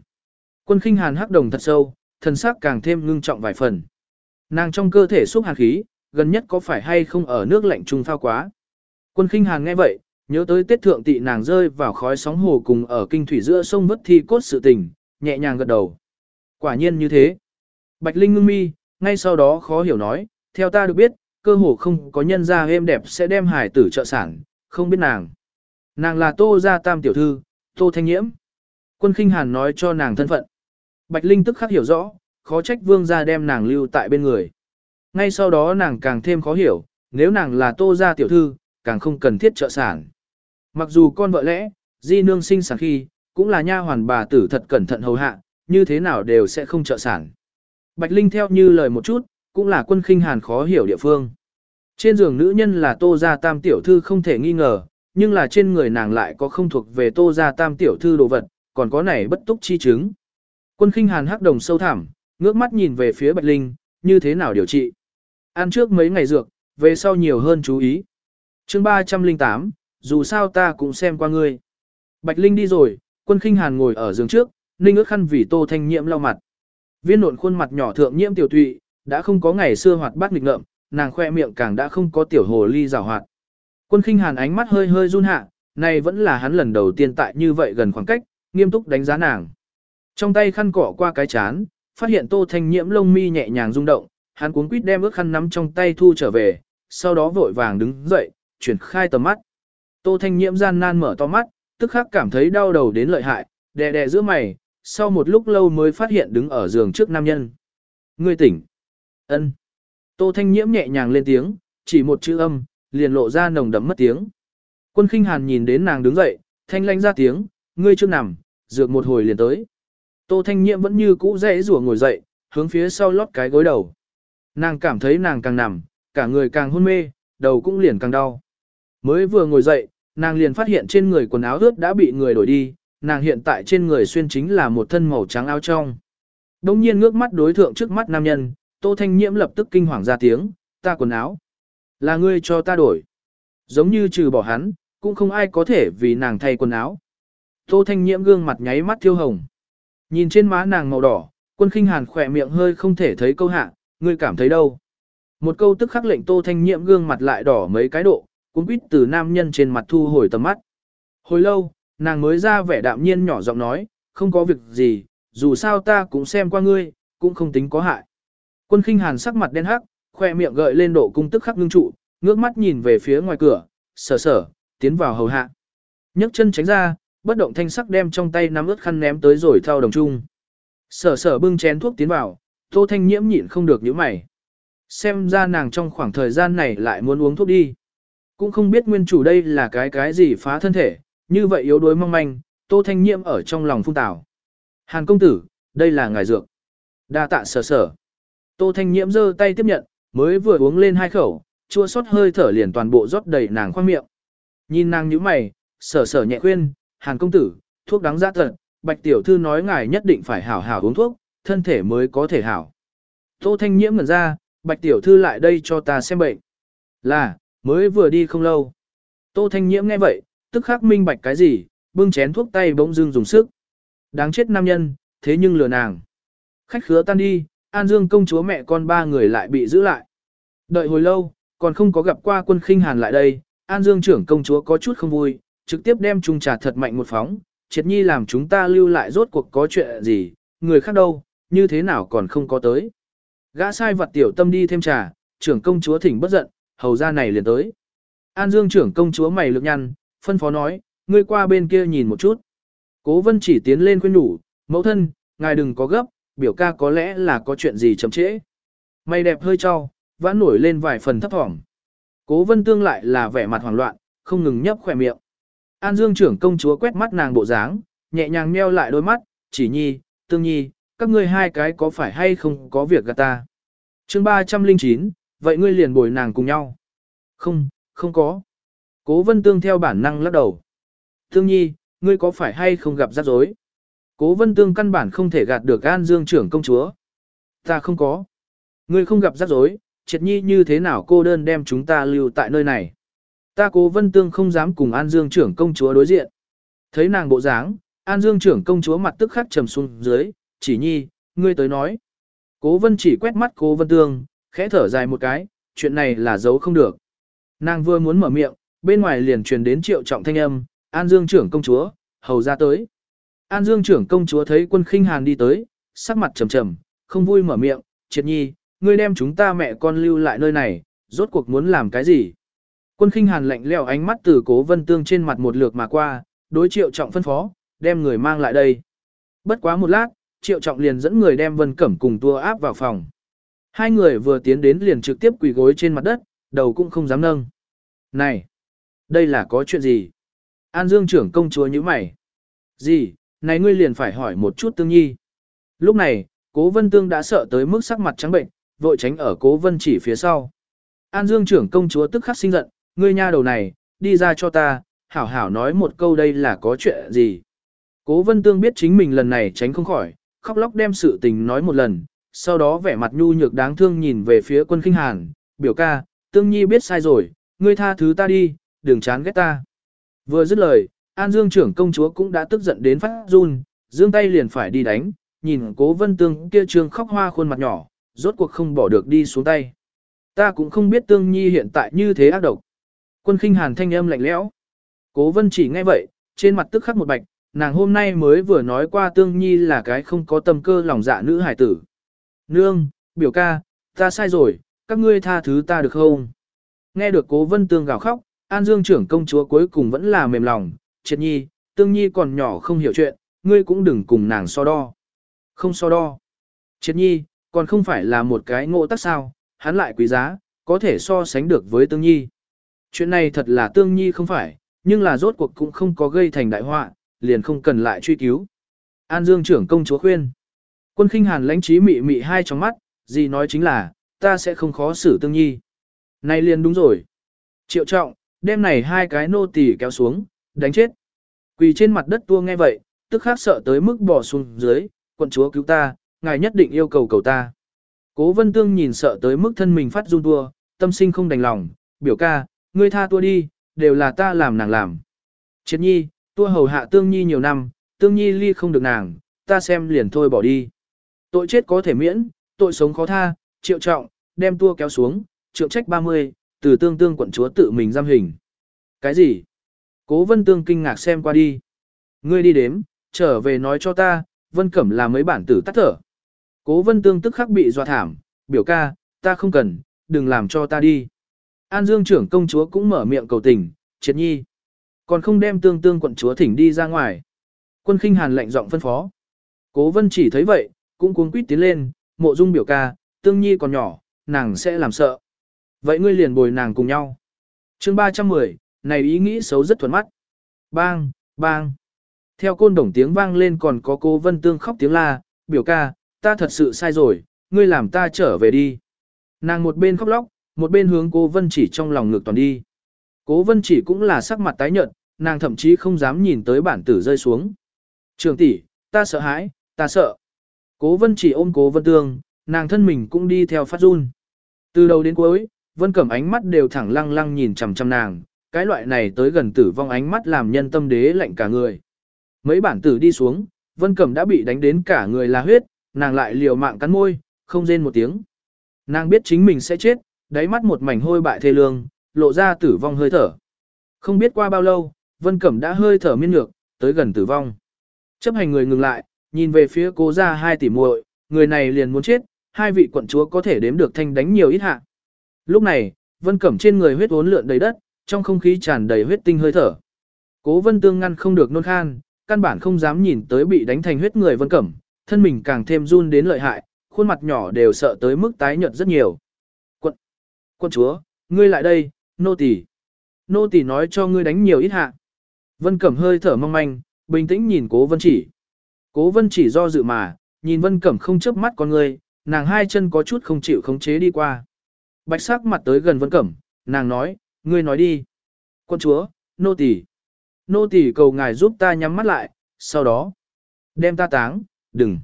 Quân khinh hàn hắc đồng thật sâu, thần sắc càng thêm ngưng trọng vài phần. Nàng trong cơ thể xúc hàn khí, gần nhất có phải hay không ở nước lạnh trung phao quá. Quân khinh hàn nghe vậy, nhớ tới tiết thượng tị nàng rơi vào khói sóng hồ cùng ở kinh thủy giữa sông vất thi cốt sự tình, nhẹ nhàng gật đầu. Quả nhiên như thế. Bạch Linh ngưng mi, ngay sau đó khó hiểu nói, theo ta được biết, cơ hồ không có nhân gia êm đẹp sẽ đem hải tử trợ sản, không biết nàng. Nàng là tô gia tam tiểu thư, tô thanh nhiễm. Quân khinh hàn nói cho nàng thân phận. Bạch Linh tức khắc hiểu rõ, khó trách vương gia đem nàng lưu tại bên người. Ngay sau đó nàng càng thêm khó hiểu, nếu nàng là tô gia tiểu thư, càng không cần thiết trợ sản. Mặc dù con vợ lẽ, di nương sinh sản khi, cũng là nha hoàn bà tử thật cẩn thận hầu hạ, như thế nào đều sẽ không trợ sản. Bạch Linh theo như lời một chút, cũng là quân khinh hàn khó hiểu địa phương. Trên giường nữ nhân là tô gia tam tiểu thư không thể nghi ngờ, nhưng là trên người nàng lại có không thuộc về tô gia tam tiểu thư đồ vật, còn có này bất túc chi chứng. Quân khinh hàn hắc đồng sâu thẳm, ngước mắt nhìn về phía Bạch Linh, như thế nào điều trị. Ăn trước mấy ngày dược, về sau nhiều hơn chú ý. chương 308, dù sao ta cũng xem qua ngươi. Bạch Linh đi rồi, quân khinh hàn ngồi ở giường trước, ninh ước khăn vì tô thanh nhiễm lau mặt. Viên nộn khuôn mặt nhỏ thượng nhiễm tiểu tụy, đã không có ngày xưa hoạt bát nghịch ngợm, nàng khoe miệng càng đã không có tiểu hồ ly rào hoạt. Quân khinh hàn ánh mắt hơi hơi run hạ, này vẫn là hắn lần đầu tiên tại như vậy gần khoảng cách, nghiêm túc đánh giá nàng. Trong tay khăn cỏ qua cái chán, phát hiện tô thanh nhiễm lông mi nhẹ nhàng rung động, hắn cuống quýt đem ước khăn nắm trong tay thu trở về, sau đó vội vàng đứng dậy, chuyển khai tầm mắt. Tô thanh nhiễm gian nan mở to mắt, tức khắc cảm thấy đau đầu đến lợi hại, đè đè giữa mày, sau một lúc lâu mới phát hiện đứng ở giường trước nam nhân. Ngươi tỉnh. ân. Tô thanh nhiễm nhẹ nhàng lên tiếng, chỉ một chữ âm, liền lộ ra nồng đậm mất tiếng. Quân khinh hàn nhìn đến nàng đứng dậy, thanh lanh ra tiếng, ngươi chưa nằm, dược một hồi liền tới. Tô thanh nhiễm vẫn như cũ dễ rủa ngồi dậy, hướng phía sau lót cái gối đầu. Nàng cảm thấy nàng càng nằm, cả người càng hôn mê, đầu cũng liền càng đau. Mới vừa ngồi dậy, nàng liền phát hiện trên người quần áo ướt đã bị người đổi đi, nàng hiện tại trên người xuyên chính là một thân màu trắng áo trong. Đông nhiên ngước mắt đối thượng trước mắt nam nhân, Tô Thanh Nhiễm lập tức kinh hoàng ra tiếng, ta quần áo. Là ngươi cho ta đổi. Giống như trừ bỏ hắn, cũng không ai có thể vì nàng thay quần áo. Tô Thanh Nhiễm gương mặt nháy mắt thiêu hồng. Nhìn trên má nàng màu đỏ, quân khinh hàn khỏe miệng hơi không thể thấy câu hạ, ngươi cảm thấy đâu. Một câu tức khắc lệnh Tô Thanh Nhiễm gương mặt lại đỏ mấy cái độ, cũng quýt từ nam nhân trên mặt thu hồi tầm mắt. Hồi lâu, nàng mới ra vẻ đạm nhiên nhỏ giọng nói, không có việc gì, dù sao ta cũng xem qua ngươi, cũng không tính có hại. Quân khinh hàn sắc mặt đen hắc, khoe miệng gợi lên độ cung tức khắc ngưng trụ, ngước mắt nhìn về phía ngoài cửa, sở sở, tiến vào hầu hạ. nhấc chân tránh ra, bất động thanh sắc đem trong tay nắm ướt khăn ném tới rồi thao đồng trung. Sở sở bưng chén thuốc tiến vào, tô thanh nhiễm nhịn không được những mày. Xem ra nàng trong khoảng thời gian này lại muốn uống thuốc đi. Cũng không biết nguyên chủ đây là cái cái gì phá thân thể, như vậy yếu đuối mong manh, tô thanh nhiễm ở trong lòng phung tảo. Hàn công tử, đây là ngài dược. Đa tạ sở sở. Tô Thanh Nhiễm giơ tay tiếp nhận, mới vừa uống lên hai khẩu, chua sót hơi thở liền toàn bộ rót đầy nàng khoang miệng. Nhìn nàng như mày, sở sở nhẹ khuyên, Hàn công tử, thuốc đáng giá thật, bạch tiểu thư nói ngài nhất định phải hảo hảo uống thuốc, thân thể mới có thể hảo. Tô Thanh Nhiễm ngẩn ra, bạch tiểu thư lại đây cho ta xem bệnh. Là, mới vừa đi không lâu. Tô Thanh Nhiễm nghe vậy, tức khắc minh bạch cái gì, bưng chén thuốc tay bỗng dưng dùng sức. Đáng chết nam nhân, thế nhưng lừa nàng. Khách khứa tan đi, An Dương công chúa mẹ con ba người lại bị giữ lại. Đợi hồi lâu, còn không có gặp qua quân khinh hàn lại đây, An Dương trưởng công chúa có chút không vui, trực tiếp đem chung trà thật mạnh một phóng, triệt nhi làm chúng ta lưu lại rốt cuộc có chuyện gì, người khác đâu, như thế nào còn không có tới. Gã sai vật tiểu tâm đi thêm trà, trưởng công chúa thỉnh bất giận, hầu ra này liền tới. An Dương trưởng công chúa mày lực nhăn, phân phó nói, ngươi qua bên kia nhìn một chút. Cố vân chỉ tiến lên khuyên đủ, mẫu thân, ngài đừng có gấp, biểu ca có lẽ là có chuyện gì chậm trễ. Mày đẹp hơi cho, vã nổi lên vài phần thấp thỏm. Cố vân tương lại là vẻ mặt hoảng loạn, không ngừng nhấp khỏe miệng. An Dương trưởng công chúa quét mắt nàng bộ dáng, nhẹ nhàng meo lại đôi mắt, chỉ nhi, tương nhi, các ngươi hai cái có phải hay không có việc gạt ta. chương 309, vậy ngươi liền bồi nàng cùng nhau. Không, không có. Cố vân tương theo bản năng lắc đầu. Tương nhi, ngươi có phải hay không gặp rắc rối? Cố vân tương căn bản không thể gạt được An Dương trưởng công chúa. Ta không có. Ngươi không gặp rắc rối, triệt nhi như thế nào cô đơn đem chúng ta lưu tại nơi này. Ta cố vân tương không dám cùng An Dương trưởng công chúa đối diện. Thấy nàng bộ dáng, An Dương trưởng công chúa mặt tức khắc trầm xuống dưới, chỉ nhi, ngươi tới nói. Cố vân chỉ quét mắt cố vân tương, khẽ thở dài một cái, chuyện này là giấu không được. Nàng vừa muốn mở miệng, bên ngoài liền truyền đến triệu trọng thanh âm, An Dương trưởng công chúa, hầu ra tới. An Dương trưởng công chúa thấy quân khinh hàn đi tới, sắc mặt trầm trầm, không vui mở miệng, triệt nhi, ngươi đem chúng ta mẹ con lưu lại nơi này, rốt cuộc muốn làm cái gì? Quân khinh hàn lạnh lẽo ánh mắt từ cố vân tương trên mặt một lượt mà qua, đối triệu trọng phân phó, đem người mang lại đây. Bất quá một lát, triệu trọng liền dẫn người đem vân cẩm cùng tua áp vào phòng. Hai người vừa tiến đến liền trực tiếp quỳ gối trên mặt đất, đầu cũng không dám nâng. Này! Đây là có chuyện gì? An Dương trưởng công chúa như mày. Gì? Này ngươi liền phải hỏi một chút tương nhi. Lúc này, cố vân tương đã sợ tới mức sắc mặt trắng bệnh, vội tránh ở cố vân chỉ phía sau. An Dương trưởng công chúa tức khắc sinh giận, ngươi nha đầu này, đi ra cho ta, hảo hảo nói một câu đây là có chuyện gì. Cố vân tương biết chính mình lần này tránh không khỏi, khóc lóc đem sự tình nói một lần, sau đó vẻ mặt nhu nhược đáng thương nhìn về phía quân kinh hàn, biểu ca, tương nhi biết sai rồi, ngươi tha thứ ta đi, đừng chán ghét ta. Vừa dứt lời, An Dương trưởng công chúa cũng đã tức giận đến phát run, dương tay liền phải đi đánh, nhìn cố vân tương kia trương khóc hoa khuôn mặt nhỏ, rốt cuộc không bỏ được đi xuống tay. Ta cũng không biết tương nhi hiện tại như thế ác độc. Quân khinh hàn thanh âm lạnh lẽo. Cố vân chỉ nghe vậy, trên mặt tức khắc một bạch, nàng hôm nay mới vừa nói qua tương nhi là cái không có tâm cơ lòng dạ nữ hải tử. Nương, biểu ca, ta sai rồi, các ngươi tha thứ ta được không? Nghe được cố vân tương gào khóc, An Dương trưởng công chúa cuối cùng vẫn là mềm lòng, triệt nhi, tương nhi còn nhỏ không hiểu chuyện, ngươi cũng đừng cùng nàng so đo. Không so đo. Triệt nhi, còn không phải là một cái ngộ tắc sao, hắn lại quý giá, có thể so sánh được với tương nhi. Chuyện này thật là tương nhi không phải, nhưng là rốt cuộc cũng không có gây thành đại họa, liền không cần lại truy cứu. An Dương trưởng công chúa khuyên. Quân khinh hàn lãnh trí mị mị hai trong mắt, gì nói chính là, ta sẽ không khó xử tương nhi. Này liền đúng rồi. Triệu trọng, đêm này hai cái nô tỳ kéo xuống, đánh chết. Quỳ trên mặt đất tua nghe vậy, tức khắc sợ tới mức bỏ xuống dưới, quận chúa cứu ta, ngài nhất định yêu cầu cầu ta. Cố vân tương nhìn sợ tới mức thân mình phát run tua, tâm sinh không đành lòng, biểu ca, ngươi tha tua đi, đều là ta làm nàng làm. Triệt nhi, tua hầu hạ tương nhi nhiều năm, tương nhi ly không được nàng, ta xem liền thôi bỏ đi. Tội chết có thể miễn, tội sống khó tha, triệu trọng, đem tua kéo xuống, trượng trách 30, từ tương tương quận chúa tự mình giam hình. Cái gì? Cố vân tương kinh ngạc xem qua đi. Ngươi đi đếm, trở về nói cho ta, vân cẩm là mấy bản tử tắt thở. Cố vân tương tức khắc bị dọa thảm, biểu ca, ta không cần, đừng làm cho ta đi. An Dương trưởng công chúa cũng mở miệng cầu tình, triệt nhi. Còn không đem tương tương quận chúa thỉnh đi ra ngoài. Quân khinh hàn lệnh giọng phân phó. Cố vân chỉ thấy vậy, cũng cuống quýt tiến lên, mộ dung biểu ca, tương nhi còn nhỏ, nàng sẽ làm sợ. Vậy ngươi liền bồi nàng cùng nhau. chương 310, này ý nghĩ xấu rất thuần mắt. Bang, bang. Theo côn đồng tiếng vang lên còn có cô Vân Tương khóc tiếng la, biểu ca, ta thật sự sai rồi, ngươi làm ta trở về đi. Nàng một bên khóc lóc, một bên hướng cô Vân chỉ trong lòng ngược toàn đi. Cố Vân chỉ cũng là sắc mặt tái nhợt, nàng thậm chí không dám nhìn tới bản tử rơi xuống. Trường tỷ, ta sợ hãi, ta sợ. Cố Vân chỉ ôm Cố Vân Tương, nàng thân mình cũng đi theo phát run. Từ đầu đến cuối, Vân Cẩm ánh mắt đều thẳng lăng lăng nhìn chằm chằm nàng, cái loại này tới gần tử vong ánh mắt làm nhân tâm đế lạnh cả người. Mấy bản tử đi xuống, Vân Cẩm đã bị đánh đến cả người là huyết, nàng lại liều mạng cắn môi, không rên một tiếng. Nàng biết chính mình sẽ chết, đáy mắt một mảnh hôi bại thê lương, lộ ra tử vong hơi thở. Không biết qua bao lâu, Vân Cẩm đã hơi thở miên nhược, tới gần tử vong. Chấp hành người ngừng lại, nhìn về phía cố ra hai tỷ muội, người này liền muốn chết, hai vị quận chúa có thể đếm được thanh đánh nhiều ít hạ. Lúc này, Vân Cẩm trên người huyết uốn lượn đầy đất, trong không khí tràn đầy huyết tinh hơi thở. Cố Vân Tương ngăn không được nôn khan, căn bản không dám nhìn tới bị đánh thành huyết người Vân Cẩm, thân mình càng thêm run đến lợi hại, khuôn mặt nhỏ đều sợ tới mức tái nhợt rất nhiều. Quân chúa, ngươi lại đây, nô tỳ, nô tỳ nói cho ngươi đánh nhiều ít hạ. Vân Cẩm hơi thở mong manh, bình tĩnh nhìn Cố Vân Chỉ. Cố Vân Chỉ do dự mà, nhìn Vân Cẩm không chớp mắt con ngươi, nàng hai chân có chút không chịu khống chế đi qua. Bạch sắc mặt tới gần Vân Cẩm, nàng nói, ngươi nói đi. Quân chúa, nô tỳ, nô tỳ cầu ngài giúp ta nhắm mắt lại, sau đó đem ta táng, đừng,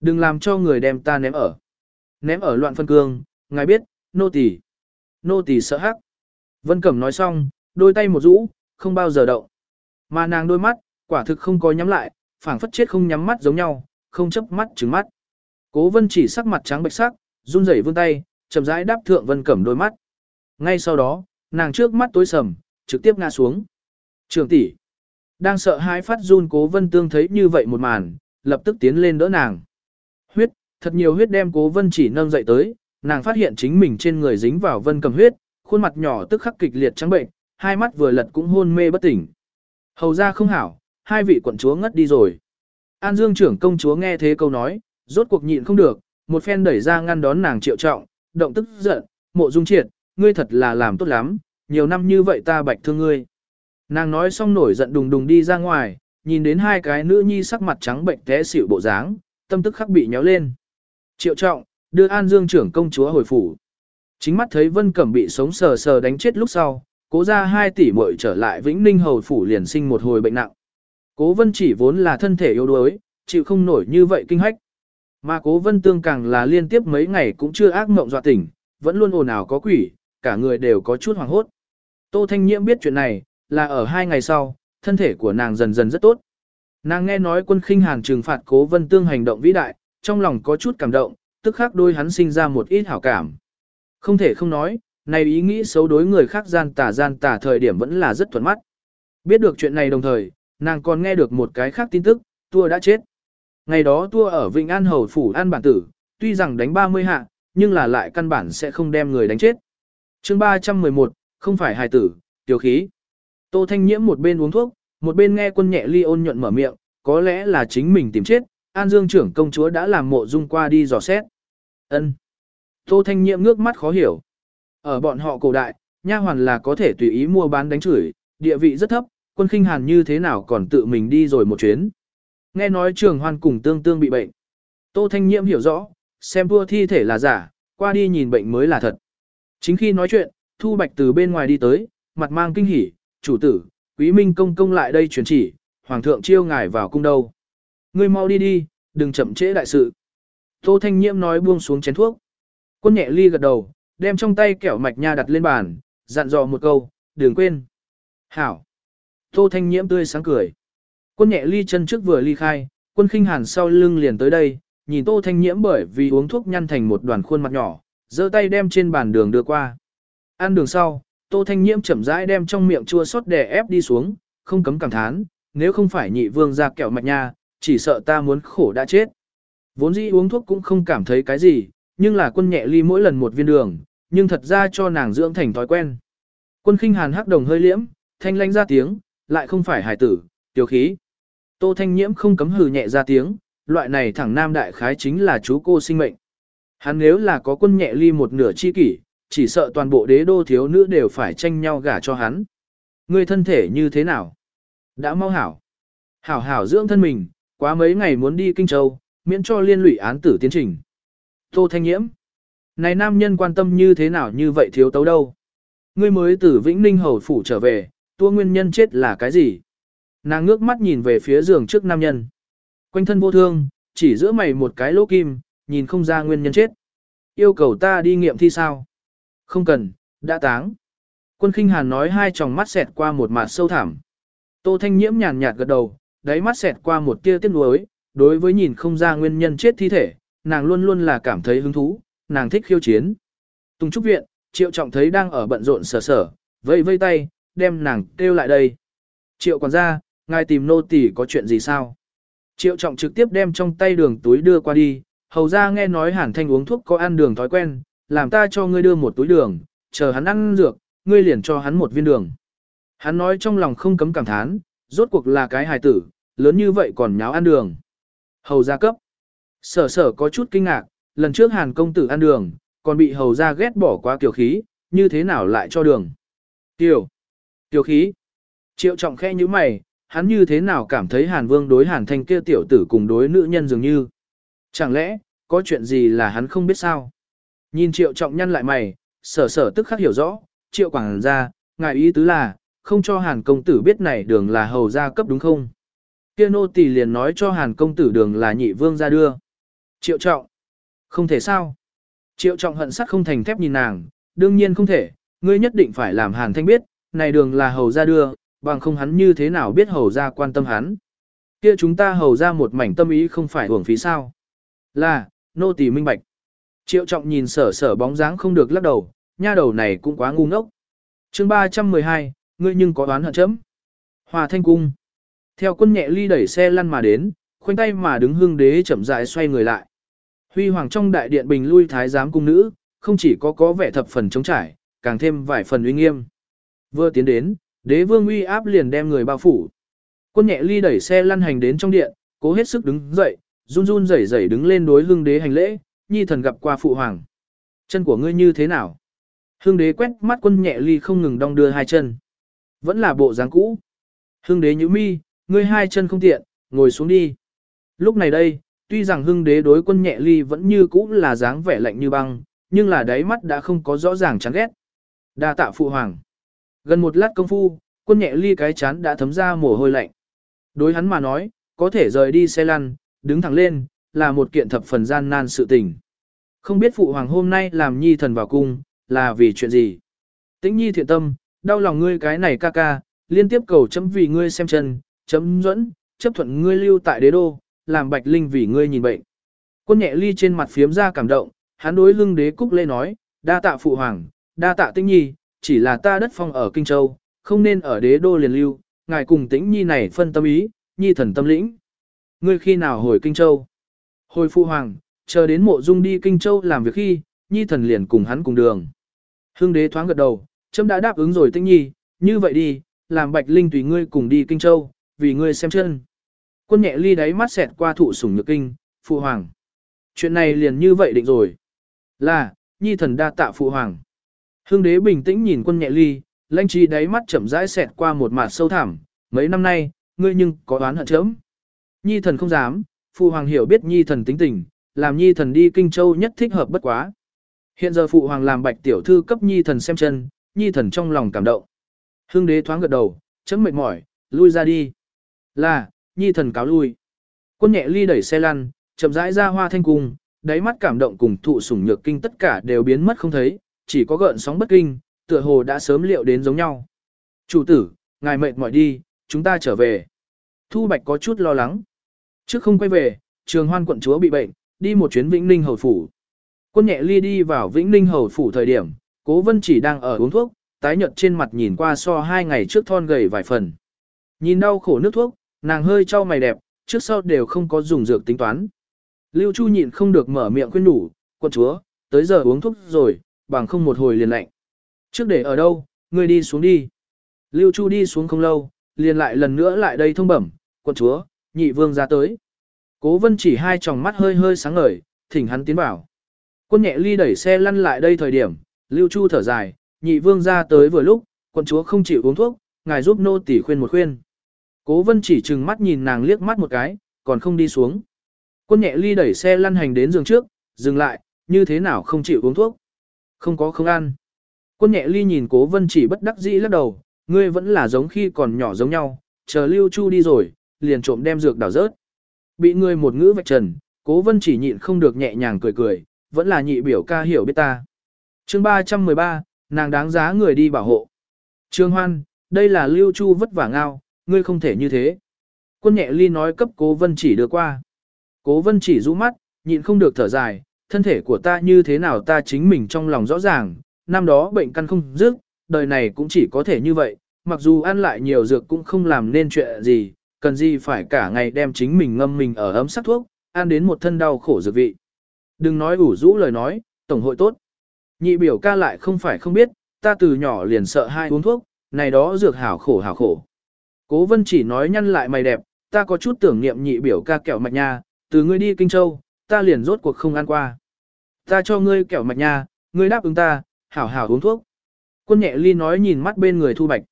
đừng làm cho người đem ta ném ở, ném ở loạn phân cương, ngài biết, nô tỳ, nô tỳ sợ hắc. Vân Cẩm nói xong, đôi tay một rũ, không bao giờ động. Mà nàng đôi mắt, quả thực không có nhắm lại, phảng phất chết không nhắm mắt giống nhau, không chấp mắt trừng mắt. Cố Vân chỉ sắc mặt trắng bệch sắc, run rẩy vươn tay, chậm rãi đáp thượng Vân Cẩm đôi mắt. Ngay sau đó, nàng trước mắt tối sầm, trực tiếp ngã xuống. Trường tỷ, đang sợ hãi phát run Cố Vân Tương thấy như vậy một màn, lập tức tiến lên đỡ nàng. Huyết, thật nhiều huyết đem Cố Vân chỉ nâng dậy tới, nàng phát hiện chính mình trên người dính vào Vân cầm huyết, khuôn mặt nhỏ tức khắc kịch liệt trắng bệnh, hai mắt vừa lật cũng hôn mê bất tỉnh. Hầu ra không hảo, hai vị quận chúa ngất đi rồi. An Dương trưởng công chúa nghe thế câu nói, rốt cuộc nhịn không được, một phen đẩy ra ngăn đón nàng triệu trọng, động tức giận, mộ dung triệt, ngươi thật là làm tốt lắm, nhiều năm như vậy ta bạch thương ngươi. Nàng nói xong nổi giận đùng đùng đi ra ngoài, nhìn đến hai cái nữ nhi sắc mặt trắng bệnh té xỉu bộ dáng, tâm tức khắc bị nhéo lên. Triệu trọng, đưa An Dương trưởng công chúa hồi phủ. Chính mắt thấy Vân Cẩm bị sống sờ sờ đánh chết lúc sau, cố ra hai tỷ muội trở lại Vĩnh Ninh hầu phủ liền sinh một hồi bệnh nặng. Cố Vân chỉ vốn là thân thể yếu đuối, chịu không nổi như vậy kinh hách. Mà cố vân tương càng là liên tiếp mấy ngày cũng chưa ác mộng dọa tỉnh, vẫn luôn ồn ào có quỷ, cả người đều có chút hoảng hốt. Tô Thanh Nhiễm biết chuyện này, là ở hai ngày sau, thân thể của nàng dần dần rất tốt. Nàng nghe nói quân khinh hàn trừng phạt cố vân tương hành động vĩ đại, trong lòng có chút cảm động, tức khắc đôi hắn sinh ra một ít hảo cảm. Không thể không nói, này ý nghĩ xấu đối người khác gian tà gian tà thời điểm vẫn là rất thuận mắt. Biết được chuyện này đồng thời, nàng còn nghe được một cái khác tin tức, tua đã chết. Ngày đó tua ở Vịnh An Hầu Phủ An Bản Tử, tuy rằng đánh 30 hạ, nhưng là lại căn bản sẽ không đem người đánh chết. chương 311, không phải hài tử, tiểu khí. Tô Thanh Nhiễm một bên uống thuốc, một bên nghe quân nhẹ ly ôn nhuận mở miệng, có lẽ là chính mình tìm chết, An Dương trưởng công chúa đã làm mộ dung qua đi dò xét ân Tô Thanh Nhiệm ngước mắt khó hiểu. Ở bọn họ cổ đại, nha hoàn là có thể tùy ý mua bán đánh chửi, địa vị rất thấp, quân khinh hàn như thế nào còn tự mình đi rồi một chuyến. Nghe nói trường hoan cùng tương tương bị bệnh. Tô Thanh Nhiệm hiểu rõ, xem vua thi thể là giả, qua đi nhìn bệnh mới là thật. Chính khi nói chuyện, Thu Bạch từ bên ngoài đi tới, mặt mang kinh hỉ, chủ tử, quý minh công công lại đây truyền chỉ, hoàng thượng chiêu ngài vào cung đâu. Ngươi mau đi đi, đừng chậm trễ đại sự. Tô Thanh Nhiễm nói buông xuống chén thuốc. Quân nhẹ ly gật đầu, đem trong tay kẹo mạch nha đặt lên bàn, dặn dò một câu, đừng quên. Hảo. Tô Thanh Nhiễm tươi sáng cười. Quân nhẹ ly chân trước vừa ly khai, quân khinh hàn sau lưng liền tới đây, nhìn Tô Thanh Nhiễm bởi vì uống thuốc nhăn thành một đoàn khuôn mặt nhỏ, giơ tay đem trên bàn đường đưa qua. Ăn đường sau, Tô Thanh Nhiễm chậm rãi đem trong miệng chua xót đè ép đi xuống, không cấm cảm thán, nếu không phải nhị vương ra kẹo mạch nha, chỉ sợ ta muốn khổ đã chết. Vốn dĩ uống thuốc cũng không cảm thấy cái gì, nhưng là quân nhẹ ly mỗi lần một viên đường, nhưng thật ra cho nàng dưỡng thành thói quen. Quân khinh hàn hắc đồng hơi liễm, thanh lanh ra tiếng, lại không phải hải tử, tiểu khí. Tô Thanh Nhiễm không cấm hừ nhẹ ra tiếng, loại này thẳng nam đại khái chính là chú cô sinh mệnh. Hắn nếu là có quân nhẹ ly một nửa chi kỷ, chỉ sợ toàn bộ đế đô thiếu nữ đều phải tranh nhau gả cho hắn. người thân thể như thế nào? Đã mau hảo. Hảo hảo dưỡng thân mình, quá mấy ngày muốn đi Kinh Châu, miễn cho liên lụy án tử tiến trình. Tô Thanh Nhiễm. Này nam nhân quan tâm như thế nào như vậy thiếu tấu đâu. Ngươi mới từ Vĩnh Ninh Hầu Phủ trở về, tua nguyên nhân chết là cái gì? Nàng ngước mắt nhìn về phía giường trước nam nhân. Quanh thân vô thương, chỉ giữa mày một cái lỗ kim, nhìn không ra nguyên nhân chết. Yêu cầu ta đi nghiệm thi sao? Không cần, đã táng. Quân khinh hàn nói hai tròng mắt xẹt qua một mặt sâu thẳm. Tô Thanh Nhiễm nhàn nhạt gật đầu, đáy mắt xẹt qua một tia tiếc nuối, đối với nhìn không ra nguyên nhân chết thi thể, nàng luôn luôn là cảm thấy hứng thú, nàng thích khiêu chiến. Tùng Trúc Viện, Triệu Trọng thấy đang ở bận rộn sở sở, vây vây tay, đem nàng kêu lại đây. Triệu quản gia, ngài tìm nô tỳ có chuyện gì sao? Triệu Trọng trực tiếp đem trong tay đường túi đưa qua đi, hầu ra nghe nói Hàn Thanh uống thuốc có ăn đường thói quen, làm ta cho ngươi đưa một túi đường, chờ hắn ăn dược, ngươi liền cho hắn một viên đường. Hắn nói trong lòng không cấm cảm thán, rốt cuộc là cái hài tử, lớn như vậy còn nháo ăn đường. Hầu gia cấp. Sở sở có chút kinh ngạc, lần trước hàn công tử ăn đường, còn bị hầu gia ghét bỏ quá tiểu khí, như thế nào lại cho đường. Tiểu. Tiểu khí. Triệu trọng khe như mày, hắn như thế nào cảm thấy hàn vương đối hàn thanh kia tiểu tử cùng đối nữ nhân dường như. Chẳng lẽ, có chuyện gì là hắn không biết sao? Nhìn triệu trọng nhăn lại mày, sở sở tức khắc hiểu rõ, triệu quảng ra, ngài ý tứ là, không cho hàn công tử biết này đường là hầu gia cấp đúng không? Kia nô tỳ liền nói cho hàn công tử đường là nhị vương ra đưa. Triệu trọng. Không thể sao. Triệu trọng hận sắt không thành thép nhìn nàng, đương nhiên không thể, ngươi nhất định phải làm hàn thanh biết, này đường là hầu ra đưa, bằng không hắn như thế nào biết hầu ra quan tâm hắn. Kia chúng ta hầu ra một mảnh tâm ý không phải hưởng phí sao. Là, nô tỳ minh bạch. Triệu trọng nhìn sở sở bóng dáng không được lắc đầu, nha đầu này cũng quá ngu ngốc. chương 312, ngươi nhưng có đoán hận chấm. Hòa thanh cung. Theo quân nhẹ ly đẩy xe lăn mà đến, khoanh tay mà đứng hương đế chậm rãi xoay người lại. Huy hoàng trong đại điện bình lui thái giám cung nữ, không chỉ có có vẻ thập phần chống trải, càng thêm vài phần uy nghiêm. Vừa tiến đến, đế vương uy áp liền đem người bao phủ. Quân nhẹ ly đẩy xe lăn hành đến trong điện, cố hết sức đứng dậy, run run rẩy rẩy đứng lên đối hương đế hành lễ, nhi thần gặp qua phụ hoàng. Chân của ngươi như thế nào? Hương đế quét mắt quân nhẹ ly không ngừng đong đưa hai chân. Vẫn là bộ dáng cũ. Hương đế nhíu mi, ngươi hai chân không tiện, ngồi xuống đi. Lúc này đây, tuy rằng hưng đế đối quân nhẹ ly vẫn như cũ là dáng vẻ lạnh như băng, nhưng là đáy mắt đã không có rõ ràng chán ghét. Đa tạ phụ hoàng. Gần một lát công phu, quân nhẹ ly cái chán đã thấm ra mồ hôi lạnh. Đối hắn mà nói, có thể rời đi xe lăn, đứng thẳng lên, là một kiện thập phần gian nan sự tình. Không biết phụ hoàng hôm nay làm nhi thần vào cung, là vì chuyện gì? Tĩnh nhi thiện tâm, đau lòng ngươi cái này ca ca, liên tiếp cầu chấm vì ngươi xem chân, chấm dẫn, chấp thuận ngươi lưu tại đế đô, làm bạch linh vì ngươi nhìn bệnh. Quân nhẹ ly trên mặt phiếm ra cảm động, hắn đối lưng đế cúc lê nói, đa tạ phụ hoàng, đa tạ tĩnh nhi, chỉ là ta đất phong ở Kinh Châu, không nên ở đế đô liền lưu, ngài cùng tĩnh nhi này phân tâm ý, nhi thần tâm lĩnh. Ngươi khi nào hồi Kinh Châu? Hồi phụ hoàng, chờ đến mộ dung đi Kinh Châu làm việc khi, nhi thần liền cùng hắn cùng đường. Hưng đế thoáng gật đầu, chấm đã đáp ứng rồi tĩnh nhi, như vậy đi, làm bạch linh tùy ngươi cùng đi Kinh Châu, vì ngươi xem chân. Quân nhẹ ly đáy mắt xẹt qua thụ sủng nhược kinh, phụ hoàng. Chuyện này liền như vậy định rồi. Là, nhi thần đa tạ phụ hoàng. Hương đế bình tĩnh nhìn quân nhẹ ly, lanh trí đáy mắt chậm rãi xẹt qua một mặt sâu thẳm, mấy năm nay, ngươi nhưng có đoán hận chớm. Nhi thần không dám, phụ hoàng hiểu biết nhi thần tính tình, làm nhi thần đi kinh châu nhất thích hợp bất quá. Hiện giờ phụ hoàng làm bạch tiểu thư cấp nhi thần xem chân, nhi thần trong lòng cảm động. Hương đế thoáng gật đầu, chấm mệt mỏi, lui ra đi. Là, nhi thần cáo lui. Quân nhẹ ly đẩy xe lăn, chậm rãi ra hoa thanh cung, đáy mắt cảm động cùng thụ sủng nhược kinh tất cả đều biến mất không thấy, chỉ có gợn sóng bất kinh, tựa hồ đã sớm liệu đến giống nhau. Chủ tử, ngài mệt mỏi đi, chúng ta trở về. Thu Bạch có chút lo lắng. Trước không quay về, trường hoan quận chúa bị bệnh, đi một chuyến Vĩnh Ninh Hầu Phủ. Quân nhẹ ly đi vào Vĩnh Ninh Hầu Phủ thời điểm, cố vân chỉ đang ở uống thuốc, tái nhợt trên mặt nhìn qua so hai ngày trước thon gầy vài phần. Nhìn đau khổ nước thuốc, nàng hơi cho mày đẹp, trước sau đều không có dùng dược tính toán. Lưu Chu nhịn không được mở miệng khuyên đủ, quân chúa, tới giờ uống thuốc rồi, bằng không một hồi liền lạnh. Trước để ở đâu, ngươi đi xuống đi. Lưu Chu đi xuống không lâu, liền lại lần nữa lại đây thông bẩm, quân chúa, nhị vương ra tới. Cố vân chỉ hai tròng mắt hơi hơi sáng ngời, thỉnh hắn tiến bảo. Quân nhẹ ly đẩy xe lăn lại đây thời điểm, Lưu Chu thở dài, nhị vương ra tới vừa lúc, quân chúa không chịu uống thuốc, ngài giúp nô tỳ khuyên một khuyên. Cố vân chỉ chừng mắt nhìn nàng liếc mắt một cái, còn không đi xuống. Quân nhẹ ly đẩy xe lăn hành đến giường trước, dừng lại, như thế nào không chịu uống thuốc. Không có không ăn. Quân nhẹ ly nhìn cố vân chỉ bất đắc dĩ lắc đầu, ngươi vẫn là giống khi còn nhỏ giống nhau, chờ lưu chu đi rồi, liền trộm đem dược đảo rớt. Bị ngươi một ngữ vạch trần, cố vân chỉ nhịn không được nhẹ nhàng cười cười, vẫn là nhị biểu ca hiểu biết ta. chương 313, nàng đáng giá người đi bảo hộ. Trương Hoan, đây là lưu chu vất vả ngao, ngươi không thể như thế. Quân nhẹ ly nói cấp cố vân chỉ đưa qua. Cố vân chỉ rũ mắt, nhịn không được thở dài, thân thể của ta như thế nào ta chính mình trong lòng rõ ràng, năm đó bệnh căn không dứt, đời này cũng chỉ có thể như vậy, mặc dù ăn lại nhiều dược cũng không làm nên chuyện gì, cần gì phải cả ngày đem chính mình ngâm mình ở ấm sắc thuốc, ăn đến một thân đau khổ dược vị. Đừng nói ủ rũ lời nói, tổng hội tốt. Nhị biểu ca lại không phải không biết, ta từ nhỏ liền sợ hai uống thuốc, này đó dược hảo khổ hảo khổ. Cố vân chỉ nói nhăn lại mày đẹp, ta có chút tưởng niệm nhị biểu ca kẹo mạch nha, từ ngươi đi Kinh Châu, ta liền rốt cuộc không ăn qua. Ta cho ngươi kẹo mạch nha, ngươi đáp ứng ta, hảo hảo uống thuốc. Quân nhẹ ly nói nhìn mắt bên người thu bạch.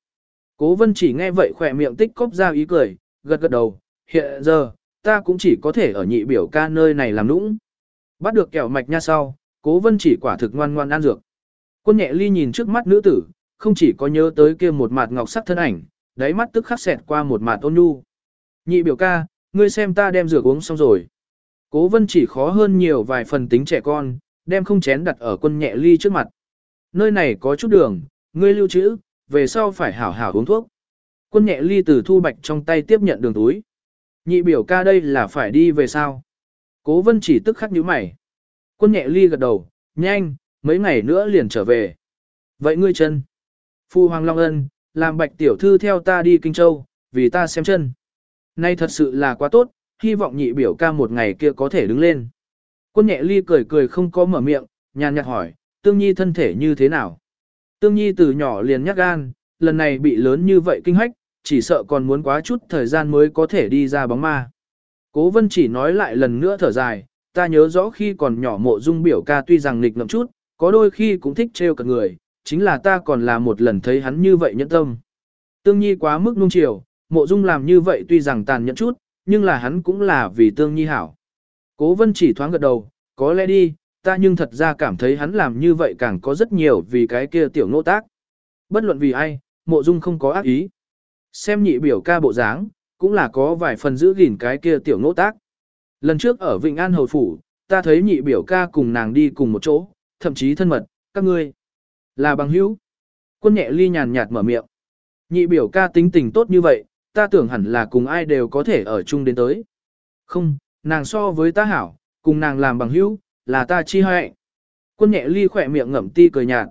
Cố vân chỉ nghe vậy khỏe miệng tích cốc ra ý cười, gật gật đầu, hiện giờ, ta cũng chỉ có thể ở nhị biểu ca nơi này làm nũng. Bắt được kẹo mạch nha sau, cố vân chỉ quả thực ngoan ngoan ăn dược. Quân nhẹ ly nhìn trước mắt nữ tử, không chỉ có nhớ tới kia một mặt ngọc sắc thân ảnh, đáy mắt tức khắc xẹt qua một màn ôn nhu. Nhị biểu ca, ngươi xem ta đem dược uống xong rồi. Cố vân chỉ khó hơn nhiều vài phần tính trẻ con, đem không chén đặt ở quân nhẹ ly trước mặt. Nơi này có chút đường, ngươi lưu trữ, về sau phải hảo hảo uống thuốc. Quân nhẹ ly từ thu bạch trong tay tiếp nhận đường túi. Nhị biểu ca đây là phải đi về sao? Cố vân chỉ tức khắc nhíu mày. Quân nhẹ ly gật đầu, nhanh, mấy ngày nữa liền trở về. Vậy ngươi chân? Phu Hoàng Long Ân, làm bạch tiểu thư theo ta đi Kinh Châu, vì ta xem chân. Nay thật sự là quá tốt, hy vọng nhị biểu ca một ngày kia có thể đứng lên. Quân nhẹ ly cười cười không có mở miệng, nhàn nhạt hỏi, tương nhi thân thể như thế nào? Tương nhi từ nhỏ liền nhắc gan, lần này bị lớn như vậy kinh hách, chỉ sợ còn muốn quá chút thời gian mới có thể đi ra bóng ma. Cố vân chỉ nói lại lần nữa thở dài, ta nhớ rõ khi còn nhỏ mộ dung biểu ca tuy rằng nghịch ngợm chút, có đôi khi cũng thích trêu cả người, chính là ta còn là một lần thấy hắn như vậy nhẫn tâm. Tương nhi quá mức nung chiều, mộ dung làm như vậy tuy rằng tàn nhẫn chút, nhưng là hắn cũng là vì tương nhi hảo. Cố vân chỉ thoáng gật đầu, có lẽ đi, ta nhưng thật ra cảm thấy hắn làm như vậy càng có rất nhiều vì cái kia tiểu nô tác. Bất luận vì ai, mộ dung không có ác ý. Xem nhị biểu ca bộ dáng, cũng là có vài phần giữ gìn cái kia tiểu nô tác. Lần trước ở Vịnh An Hầu Phủ, ta thấy nhị biểu ca cùng nàng đi cùng một chỗ, thậm chí thân mật, các ngươi. Là bằng hữu. Quân nhẹ ly nhàn nhạt mở miệng. Nhị biểu ca tính tình tốt như vậy, ta tưởng hẳn là cùng ai đều có thể ở chung đến tới. Không, nàng so với ta hảo, cùng nàng làm bằng hữu, là ta chi hại. Quân nhẹ ly khỏe miệng ngậm ti cười nhạt.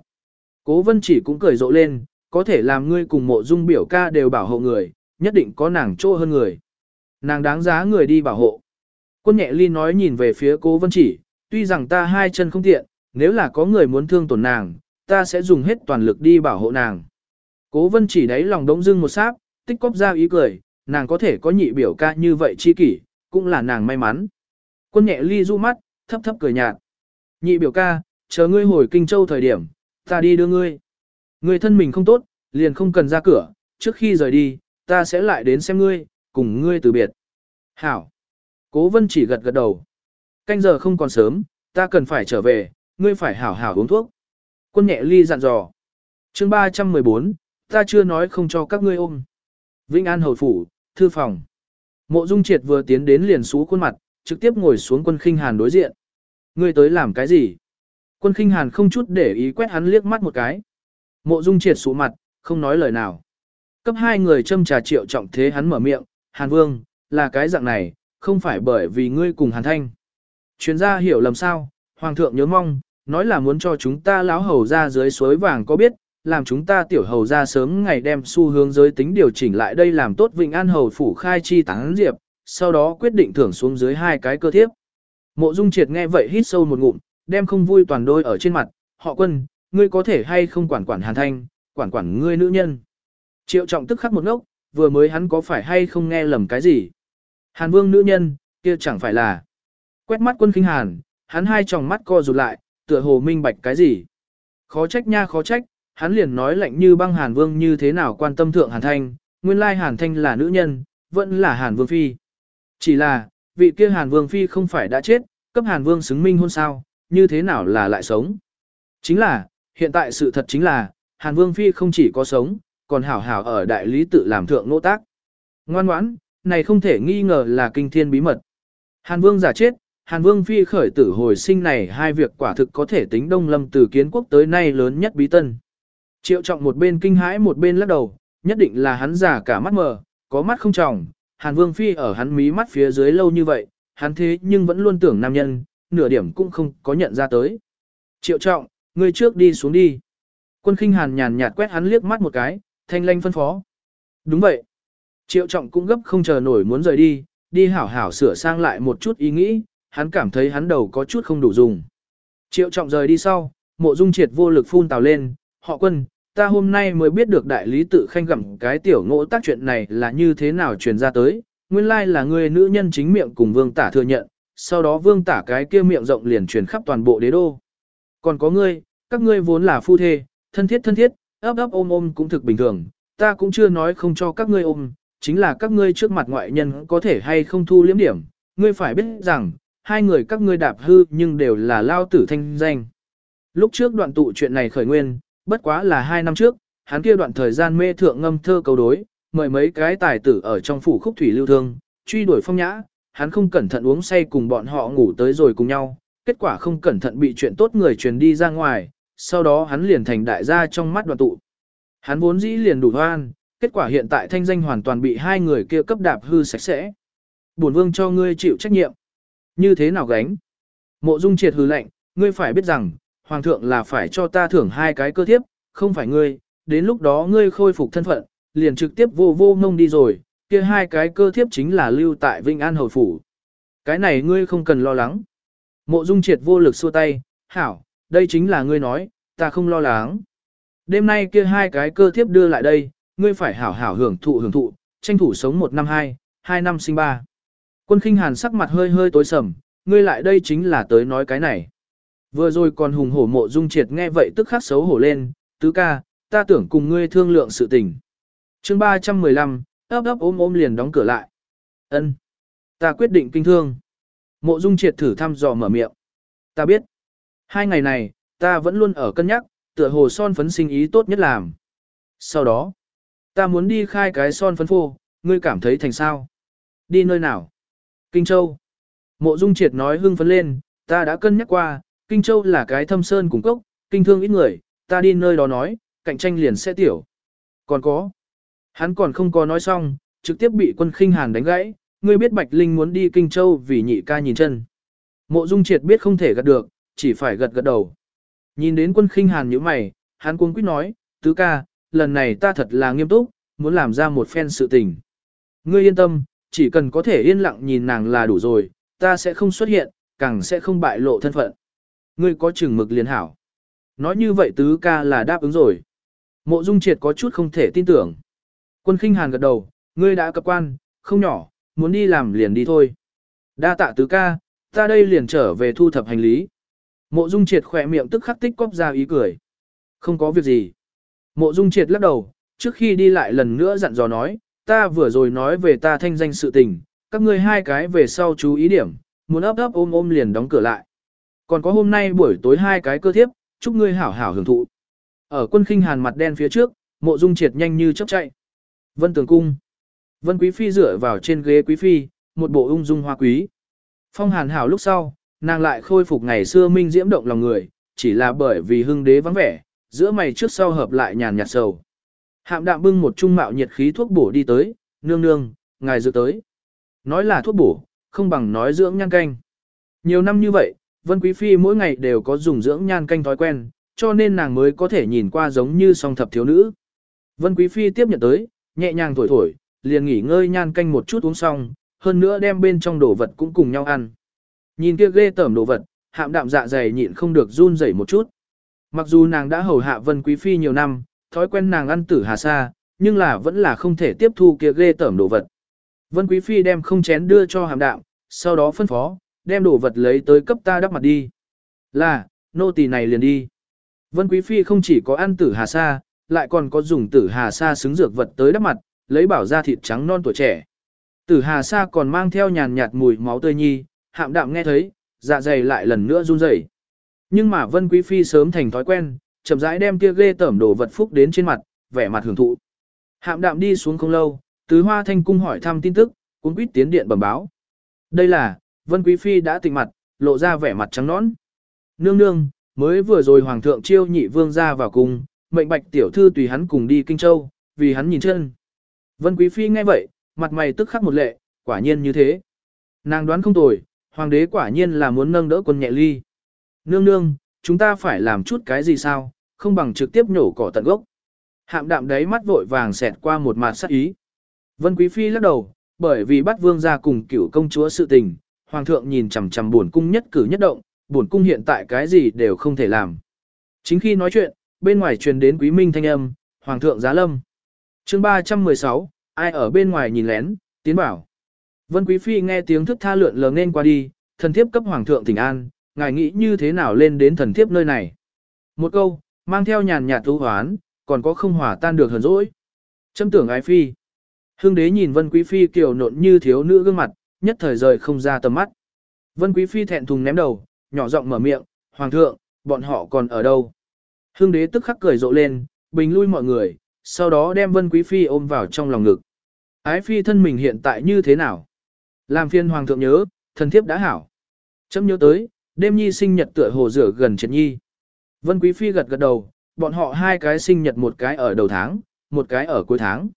Cố vân chỉ cũng cười rộ lên, có thể làm ngươi cùng mộ dung biểu ca đều bảo hộ người, nhất định có nàng chỗ hơn người. Nàng đáng giá người đi bảo hộ. Quân nhẹ ly nói nhìn về phía cố vân chỉ, tuy rằng ta hai chân không tiện, nếu là có người muốn thương tổn nàng, ta sẽ dùng hết toàn lực đi bảo hộ nàng. Cố vân chỉ đáy lòng đống dưng một sáp, tích cóp ra ý cười, nàng có thể có nhị biểu ca như vậy chi kỷ, cũng là nàng may mắn. Quân nhẹ ly du mắt, thấp thấp cười nhạt. Nhị biểu ca, chờ ngươi hồi Kinh Châu thời điểm, ta đi đưa ngươi. Ngươi thân mình không tốt, liền không cần ra cửa, trước khi rời đi, ta sẽ lại đến xem ngươi, cùng ngươi từ biệt. Hảo. Cố vân chỉ gật gật đầu. Canh giờ không còn sớm, ta cần phải trở về, ngươi phải hảo hảo uống thuốc. Quân nhẹ ly dặn dò. chương 314, ta chưa nói không cho các ngươi ôm. Vĩnh An Hầu Phủ, Thư Phòng. Mộ Dung Triệt vừa tiến đến liền xú khuôn mặt, trực tiếp ngồi xuống quân khinh hàn đối diện. Ngươi tới làm cái gì? Quân khinh hàn không chút để ý quét hắn liếc mắt một cái. Mộ Dung Triệt sụ mặt, không nói lời nào. Cấp hai người châm trà triệu trọng thế hắn mở miệng, Hàn Vương, là cái dạng này, không phải bởi vì ngươi cùng Hàn Thanh. Chuyên gia hiểu lầm sao, Hoàng thượng nhớ mong, nói là muốn cho chúng ta lão hầu ra dưới suối vàng có biết, làm chúng ta tiểu hầu ra sớm ngày đem xu hướng giới tính điều chỉnh lại đây làm tốt Vịnh An hầu phủ khai chi tán diệp, sau đó quyết định thưởng xuống dưới hai cái cơ thiếp. Mộ Dung Triệt nghe vậy hít sâu một ngụm, đem không vui toàn đôi ở trên mặt, họ quân, ngươi có thể hay không quản quản hàn thanh, quản quản ngươi nữ nhân. Triệu trọng tức khắc một ngốc, vừa mới hắn có phải hay không nghe lầm cái gì. Hàn vương nữ nhân, kia chẳng phải là. Quét mắt quân khinh hàn, hắn hai tròng mắt co rụt lại, tựa hồ minh bạch cái gì. Khó trách nha khó trách, hắn liền nói lạnh như băng hàn vương như thế nào quan tâm thượng hàn thanh, nguyên lai hàn thanh là nữ nhân, vẫn là Hàn Vương Phi. Chỉ là, vị kia Hàn Vương Phi không phải đã chết, cấp Hàn Vương xứng minh hôn sao, như thế nào là lại sống. Chính là, hiện tại sự thật chính là, Hàn Vương Phi không chỉ có sống, còn hảo hảo ở đại lý tự làm thượng nỗ tác. Ngoan ngoãn, này không thể nghi ngờ là kinh thiên bí mật. Hàn Vương giả chết, Hàn Vương Phi khởi tử hồi sinh này hai việc quả thực có thể tính đông lâm từ kiến quốc tới nay lớn nhất bí tân. Triệu trọng một bên kinh hãi một bên lắc đầu, nhất định là hắn giả cả mắt mờ, có mắt không tròng, Hàn Vương Phi ở hắn mí mắt phía dưới lâu như vậy, hắn thế nhưng vẫn luôn tưởng nam nhân, nửa điểm cũng không có nhận ra tới. Triệu trọng, ngươi trước đi xuống đi. Quân khinh hàn nhàn nhạt quét hắn liếc mắt một cái, thanh lanh phân phó. Đúng vậy. Triệu trọng cũng gấp không chờ nổi muốn rời đi, đi hảo hảo sửa sang lại một chút ý nghĩ, hắn cảm thấy hắn đầu có chút không đủ dùng. Triệu trọng rời đi sau, mộ dung triệt vô lực phun tào lên, họ quân, ta hôm nay mới biết được đại lý tự khanh gặm cái tiểu ngỗ tác chuyện này là như thế nào truyền ra tới, nguyên lai là người nữ nhân chính miệng cùng vương tả thừa nhận, sau đó vương tả cái kia miệng rộng liền truyền khắp toàn bộ đế đô. Còn có ngươi, các ngươi vốn là phu thê, thân thiết thân thiết, ấp ấp ôm ôm cũng thực bình thường, ta cũng chưa nói không cho các ngươi ôm, chính là các ngươi trước mặt ngoại nhân có thể hay không thu liếm điểm, ngươi phải biết rằng, hai người các ngươi đạp hư nhưng đều là lao tử thanh danh. Lúc trước đoạn tụ chuyện này khởi nguyên, bất quá là hai năm trước, hắn kia đoạn thời gian mê thượng ngâm thơ cầu đối, mời mấy cái tài tử ở trong phủ khúc thủy lưu thương, truy đuổi phong nhã, hắn không cẩn thận uống say cùng bọn họ ngủ tới rồi cùng nhau, kết quả không cẩn thận bị chuyện tốt người truyền đi ra ngoài, sau đó hắn liền thành đại gia trong mắt đoạn tụ. Hắn vốn dĩ liền đủ hoan, kết quả hiện tại thanh danh hoàn toàn bị hai người kia cấp đạp hư sạch sẽ. Bổn vương cho ngươi chịu trách nhiệm. Như thế nào gánh? Mộ Dung triệt hừ lệnh, ngươi phải biết rằng, hoàng thượng là phải cho ta thưởng hai cái cơ thiếp, không phải ngươi, đến lúc đó ngươi khôi phục thân phận, liền trực tiếp vô vô ngông đi rồi, kia hai cái cơ thiếp chính là lưu tại Vinh An Hầu Phủ. Cái này ngươi không cần lo lắng. Mộ Dung triệt vô lực xua tay, hảo, đây chính là ngươi nói, ta không lo lắng. Đêm nay kia hai cái cơ thiếp đưa lại đây, ngươi phải hảo hảo hưởng thụ hưởng thụ, tranh thủ sống một năm hai, hai năm sinh ba. Quân khinh hàn sắc mặt hơi hơi tối sầm, ngươi lại đây chính là tới nói cái này. Vừa rồi còn hùng hổ mộ dung triệt nghe vậy tức khắc xấu hổ lên, tứ ca, ta tưởng cùng ngươi thương lượng sự tình. chương 315, ấp ấp ôm ôm liền đóng cửa lại. ân Ta quyết định kinh thương. Mộ dung triệt thử thăm dò mở miệng. Ta biết. Hai ngày này, ta vẫn luôn ở cân nhắc, tựa hồ son phấn sinh ý tốt nhất làm. Sau đó, ta muốn đi khai cái son phấn phô, ngươi cảm thấy thành sao? Đi nơi nào? Kinh Châu. Mộ Dung Triệt nói hưng phấn lên, ta đã cân nhắc qua, Kinh Châu là cái thâm sơn cùng cốc, kinh thương ít người, ta đi nơi đó nói, cạnh tranh liền sẽ tiểu. Còn có. Hắn còn không có nói xong, trực tiếp bị quân khinh hàn đánh gãy, ngươi biết Bạch Linh muốn đi Kinh Châu vì nhị ca nhìn chân. Mộ Dung Triệt biết không thể gật được, chỉ phải gật gật đầu. Nhìn đến quân khinh hàn như mày, hắn cuống quyết nói, tứ ca, lần này ta thật là nghiêm túc, muốn làm ra một phen sự tình. Ngươi yên tâm, chỉ cần có thể yên lặng nhìn nàng là đủ rồi, ta sẽ không xuất hiện, càng sẽ không bại lộ thân phận. Ngươi có chừng mực liền hảo. Nói như vậy tứ ca là đáp ứng rồi. Mộ Dung Triệt có chút không thể tin tưởng. Quân khinh hàn gật đầu, ngươi đã cập quan, không nhỏ, muốn đi làm liền đi thôi. Đa tạ tứ ca, ta đây liền trở về thu thập hành lý. Mộ Dung Triệt khỏe miệng tức khắc tích cóp ra ý cười. Không có việc gì. Mộ Dung Triệt lắc đầu, trước khi đi lại lần nữa dặn dò nói, ta vừa rồi nói về ta thanh danh sự tình, các ngươi hai cái về sau chú ý điểm, muốn ấp ấp ôm ôm liền đóng cửa lại. Còn có hôm nay buổi tối hai cái cơ thiếp, chúc ngươi hảo hảo hưởng thụ. Ở quân khinh hàn mặt đen phía trước, mộ dung triệt nhanh như chớp chạy. Vân tường cung. Vân quý phi dựa vào trên ghế quý phi, một bộ ung dung hoa quý. Phong hàn hảo lúc sau, nàng lại khôi phục ngày xưa minh diễm động lòng người, chỉ là bởi vì hưng đế vắng vẻ, giữa mày trước sau hợp lại nhàn nhạt sầu. Hạm đạm bưng một trung mạo nhiệt khí thuốc bổ đi tới, nương nương, ngài dự tới. Nói là thuốc bổ, không bằng nói dưỡng nhan canh. Nhiều năm như vậy, Vân Quý Phi mỗi ngày đều có dùng dưỡng nhan canh thói quen, cho nên nàng mới có thể nhìn qua giống như song thập thiếu nữ. Vân Quý Phi tiếp nhận tới, nhẹ nhàng thổi thổi, liền nghỉ ngơi nhan canh một chút uống xong, hơn nữa đem bên trong đồ vật cũng cùng nhau ăn. Nhìn kia ghê tởm đồ vật, hạm đạm dạ dày nhịn không được run rẩy một chút. Mặc dù nàng đã hầu hạ Vân Quý Phi nhiều năm, thói quen nàng ăn tử hà sa, nhưng là vẫn là không thể tiếp thu kia ghê tởm đồ vật. Vân Quý Phi đem không chén đưa cho hàm đạm, sau đó phân phó, đem đồ vật lấy tới cấp ta đắp mặt đi. Là, nô tỳ này liền đi. Vân Quý Phi không chỉ có ăn tử hà sa, lại còn có dùng tử hà sa xứng dược vật tới đắp mặt, lấy bảo ra thịt trắng non tuổi trẻ. Tử Hà Sa còn mang theo nhàn nhạt mùi máu tươi nhi, hạm đạm nghe thấy, dạ dày lại lần nữa run rẩy. Nhưng mà Vân Quý Phi sớm thành thói quen, chậm rãi đem kia ghê tẩm đồ vật phúc đến trên mặt, vẻ mặt hưởng thụ. Hạm đạm đi xuống không lâu, tứ hoa thanh cung hỏi thăm tin tức, cũng quýt tiến điện bẩm báo. Đây là, Vân Quý Phi đã tỉnh mặt, lộ ra vẻ mặt trắng nõn. Nương nương, mới vừa rồi Hoàng thượng chiêu nhị vương ra vào cung, mệnh bạch tiểu thư tùy hắn cùng đi Kinh Châu, vì hắn nhìn chân. Vân Quý Phi nghe vậy, mặt mày tức khắc một lệ, quả nhiên như thế. Nàng đoán không tồi, Hoàng đế quả nhiên là muốn nâng đỡ quân nhẹ ly. Nương nương, chúng ta phải làm chút cái gì sao, không bằng trực tiếp nhổ cỏ tận gốc. Hạm đạm đấy mắt vội vàng xẹt qua một mặt sắc ý. Vân Quý Phi lắc đầu, bởi vì bắt vương ra cùng cửu công chúa sự tình, Hoàng thượng nhìn chằm chằm buồn cung nhất cử nhất động, buồn cung hiện tại cái gì đều không thể làm. Chính khi nói chuyện, bên ngoài truyền đến quý minh thanh âm, Hoàng thượng giá lâm. chương 316, ai ở bên ngoài nhìn lén, tiến bảo. Vân Quý Phi nghe tiếng thức tha lượn lờ nên qua đi, thần thiếp cấp Hoàng thượng thỉnh an, ngài nghĩ như thế nào lên đến thần thiếp nơi này. Một câu, mang theo nhàn nhạt tu hoán, còn có không hòa tan được hờn dỗi. Châm tưởng ái phi. Hương đế nhìn Vân Quý Phi kiều nộn như thiếu nữ gương mặt, nhất thời rời không ra tầm mắt. Vân Quý Phi thẹn thùng ném đầu, nhỏ giọng mở miệng, Hoàng thượng, bọn họ còn ở đâu? Hương đế tức khắc cười rộ lên, bình lui mọi người, sau đó đem Vân Quý Phi ôm vào trong lòng ngực. Ái Phi thân mình hiện tại như thế nào? Làm phiên Hoàng thượng nhớ, thần thiếp đã hảo. Chấm nhớ tới, đêm nhi sinh nhật tựa hồ rửa gần triệt nhi. Vân Quý Phi gật gật đầu, bọn họ hai cái sinh nhật một cái ở đầu tháng, một cái ở cuối tháng.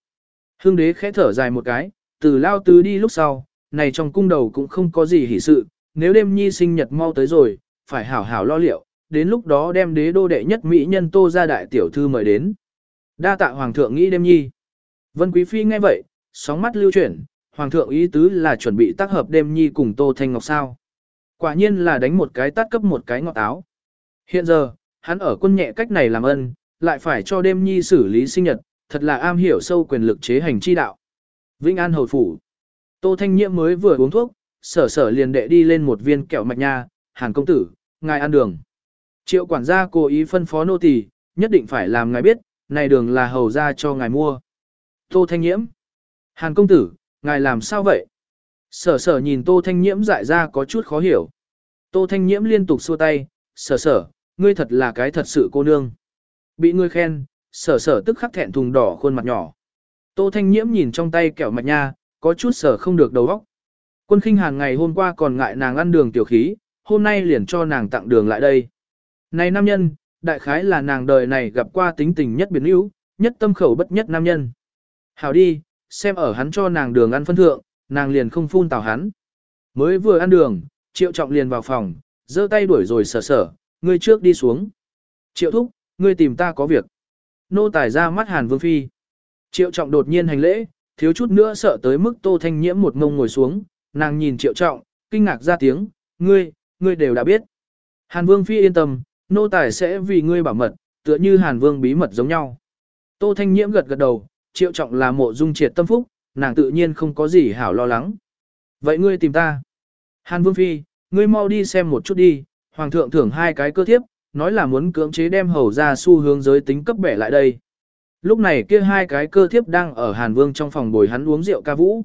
Hương đế khẽ thở dài một cái, từ lao tứ đi lúc sau, này trong cung đầu cũng không có gì hỉ sự, nếu đêm nhi sinh nhật mau tới rồi, phải hảo hảo lo liệu, đến lúc đó đem đế đô đệ nhất mỹ nhân tô ra đại tiểu thư mời đến. Đa tạ hoàng thượng nghĩ đêm nhi. Vân Quý Phi nghe vậy, sóng mắt lưu chuyển, hoàng thượng ý tứ là chuẩn bị tác hợp đêm nhi cùng tô thanh ngọc sao. Quả nhiên là đánh một cái tát cấp một cái ngọt áo. Hiện giờ, hắn ở quân nhẹ cách này làm ân, lại phải cho đêm nhi xử lý sinh nhật, thật là am hiểu sâu quyền lực chế hành chi đạo. Vĩnh An Hầu Phủ Tô Thanh Nhiễm mới vừa uống thuốc, sở sở liền đệ đi lên một viên kẹo mạch nha, hàng công tử, ngài ăn đường. Triệu quản gia cố ý phân phó nô tỳ, nhất định phải làm ngài biết, này đường là hầu ra cho ngài mua. Tô Thanh Nhiễm Hàn công tử, ngài làm sao vậy? Sở sở nhìn Tô Thanh Nhiễm dại ra có chút khó hiểu. Tô Thanh Nhiễm liên tục xua tay, sở sở, ngươi thật là cái thật sự cô nương. Bị ngươi khen, sở sở tức khắc thẹn thùng đỏ khuôn mặt nhỏ. Tô Thanh Nhiễm nhìn trong tay kẹo mạch nha, có chút sở không được đầu óc. Quân khinh hàng ngày hôm qua còn ngại nàng ăn đường tiểu khí, hôm nay liền cho nàng tặng đường lại đây. Này nam nhân, đại khái là nàng đời này gặp qua tính tình nhất biến yếu, nhất tâm khẩu bất nhất nam nhân. Hảo đi, xem ở hắn cho nàng đường ăn phân thượng, nàng liền không phun tào hắn. Mới vừa ăn đường, triệu trọng liền vào phòng, giơ tay đuổi rồi sở sở, ngươi trước đi xuống. Triệu thúc, ngươi tìm ta có việc. Nô tài ra mắt hàn vương phi. Triệu trọng đột nhiên hành lễ, thiếu chút nữa sợ tới mức tô thanh nhiễm một ngông ngồi xuống, nàng nhìn triệu trọng, kinh ngạc ra tiếng, ngươi, ngươi đều đã biết. Hàn vương phi yên tâm, nô tài sẽ vì ngươi bảo mật, tựa như hàn vương bí mật giống nhau. Tô thanh nhiễm gật gật đầu, triệu trọng là mộ dung triệt tâm phúc, nàng tự nhiên không có gì hảo lo lắng. Vậy ngươi tìm ta. Hàn vương phi, ngươi mau đi xem một chút đi, hoàng thượng thưởng hai cái cơ thiếp, nói là muốn cưỡng chế đem hầu ra xu hướng giới tính cấp bẻ lại đây. Lúc này kia hai cái cơ thiếp đang ở Hàn Vương trong phòng bồi hắn uống rượu ca vũ.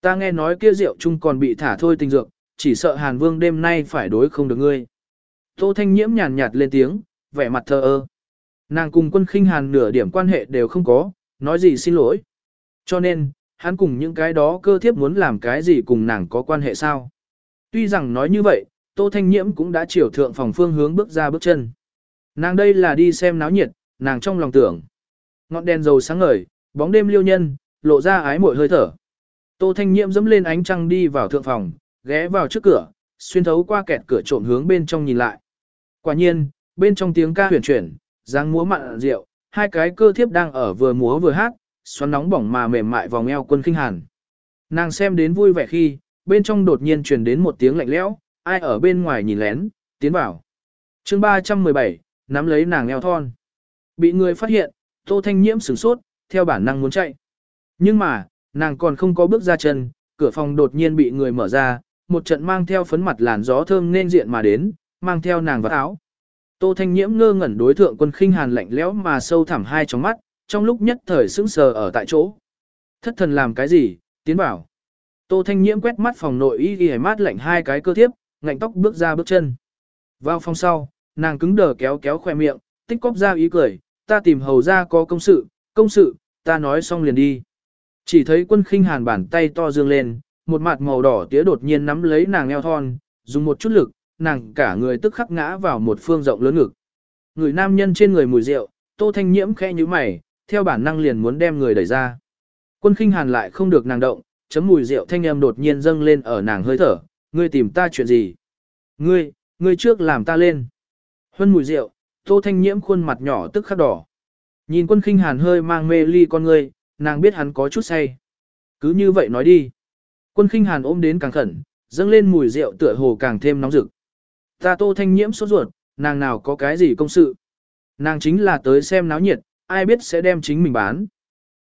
Ta nghe nói kia rượu chung còn bị thả thôi tình dược, chỉ sợ Hàn Vương đêm nay phải đối không được ngươi. Tô Thanh Nhiễm nhàn nhạt lên tiếng, vẻ mặt thờ ơ. Nàng cùng quân khinh Hàn nửa điểm quan hệ đều không có, nói gì xin lỗi. Cho nên, hắn cùng những cái đó cơ thiếp muốn làm cái gì cùng nàng có quan hệ sao. Tuy rằng nói như vậy, Tô Thanh Nhiễm cũng đã chiều thượng phòng phương hướng bước ra bước chân. Nàng đây là đi xem náo nhiệt, nàng trong lòng tưởng. Ngọn đèn dầu sáng ngời, bóng đêm liêu nhân, lộ ra ái muội hơi thở. Tô Thanh Nhiễm dẫm lên ánh trăng đi vào thượng phòng, ghé vào trước cửa, xuyên thấu qua kẹt cửa trộm hướng bên trong nhìn lại. Quả nhiên, bên trong tiếng ca huyền chuyển, dáng múa mặn rượu, hai cái cơ thiếp đang ở vừa múa vừa hát, xoắn nóng bỏng mà mềm mại vòng eo quân kinh hàn. Nàng xem đến vui vẻ khi, bên trong đột nhiên truyền đến một tiếng lạnh lẽo, ai ở bên ngoài nhìn lén, tiến vào. chương 317, nắm lấy nàng eo thon. Bị người phát hiện, Tô Thanh Nhiễm sửng sốt, theo bản năng muốn chạy. Nhưng mà, nàng còn không có bước ra chân, cửa phòng đột nhiên bị người mở ra, một trận mang theo phấn mặt làn gió thơm nên diện mà đến, mang theo nàng vào áo. Tô Thanh Nhiễm ngơ ngẩn đối thượng quân khinh hàn lạnh lẽo mà sâu thẳm hai trong mắt, trong lúc nhất thời sững sờ ở tại chỗ. Thất thần làm cái gì, tiến bảo. Tô Thanh Nhiễm quét mắt phòng nội y y mát lạnh hai cái cơ thiếp, ngạnh tóc bước ra bước chân. Vào phòng sau, nàng cứng đờ kéo kéo khoe miệng, tích cóp ra ý cười, ta tìm hầu ra có công sự, công sự, ta nói xong liền đi. Chỉ thấy quân khinh hàn bàn tay to dương lên, một mặt màu đỏ tía đột nhiên nắm lấy nàng eo thon, dùng một chút lực, nàng cả người tức khắc ngã vào một phương rộng lớn ngực. Người nam nhân trên người mùi rượu, tô thanh nhiễm khẽ như mày, theo bản năng liền muốn đem người đẩy ra. Quân khinh hàn lại không được nàng động, chấm mùi rượu thanh âm đột nhiên dâng lên ở nàng hơi thở, ngươi tìm ta chuyện gì? Ngươi, ngươi trước làm ta lên. Huân mùi rượu, tô thanh nhiễm khuôn mặt nhỏ tức khắc đỏ. Nhìn quân khinh hàn hơi mang mê ly con ngươi, nàng biết hắn có chút say. Cứ như vậy nói đi. Quân khinh hàn ôm đến càng khẩn, dâng lên mùi rượu tựa hồ càng thêm nóng rực. Ta tô thanh nhiễm sốt ruột, nàng nào có cái gì công sự. Nàng chính là tới xem náo nhiệt, ai biết sẽ đem chính mình bán.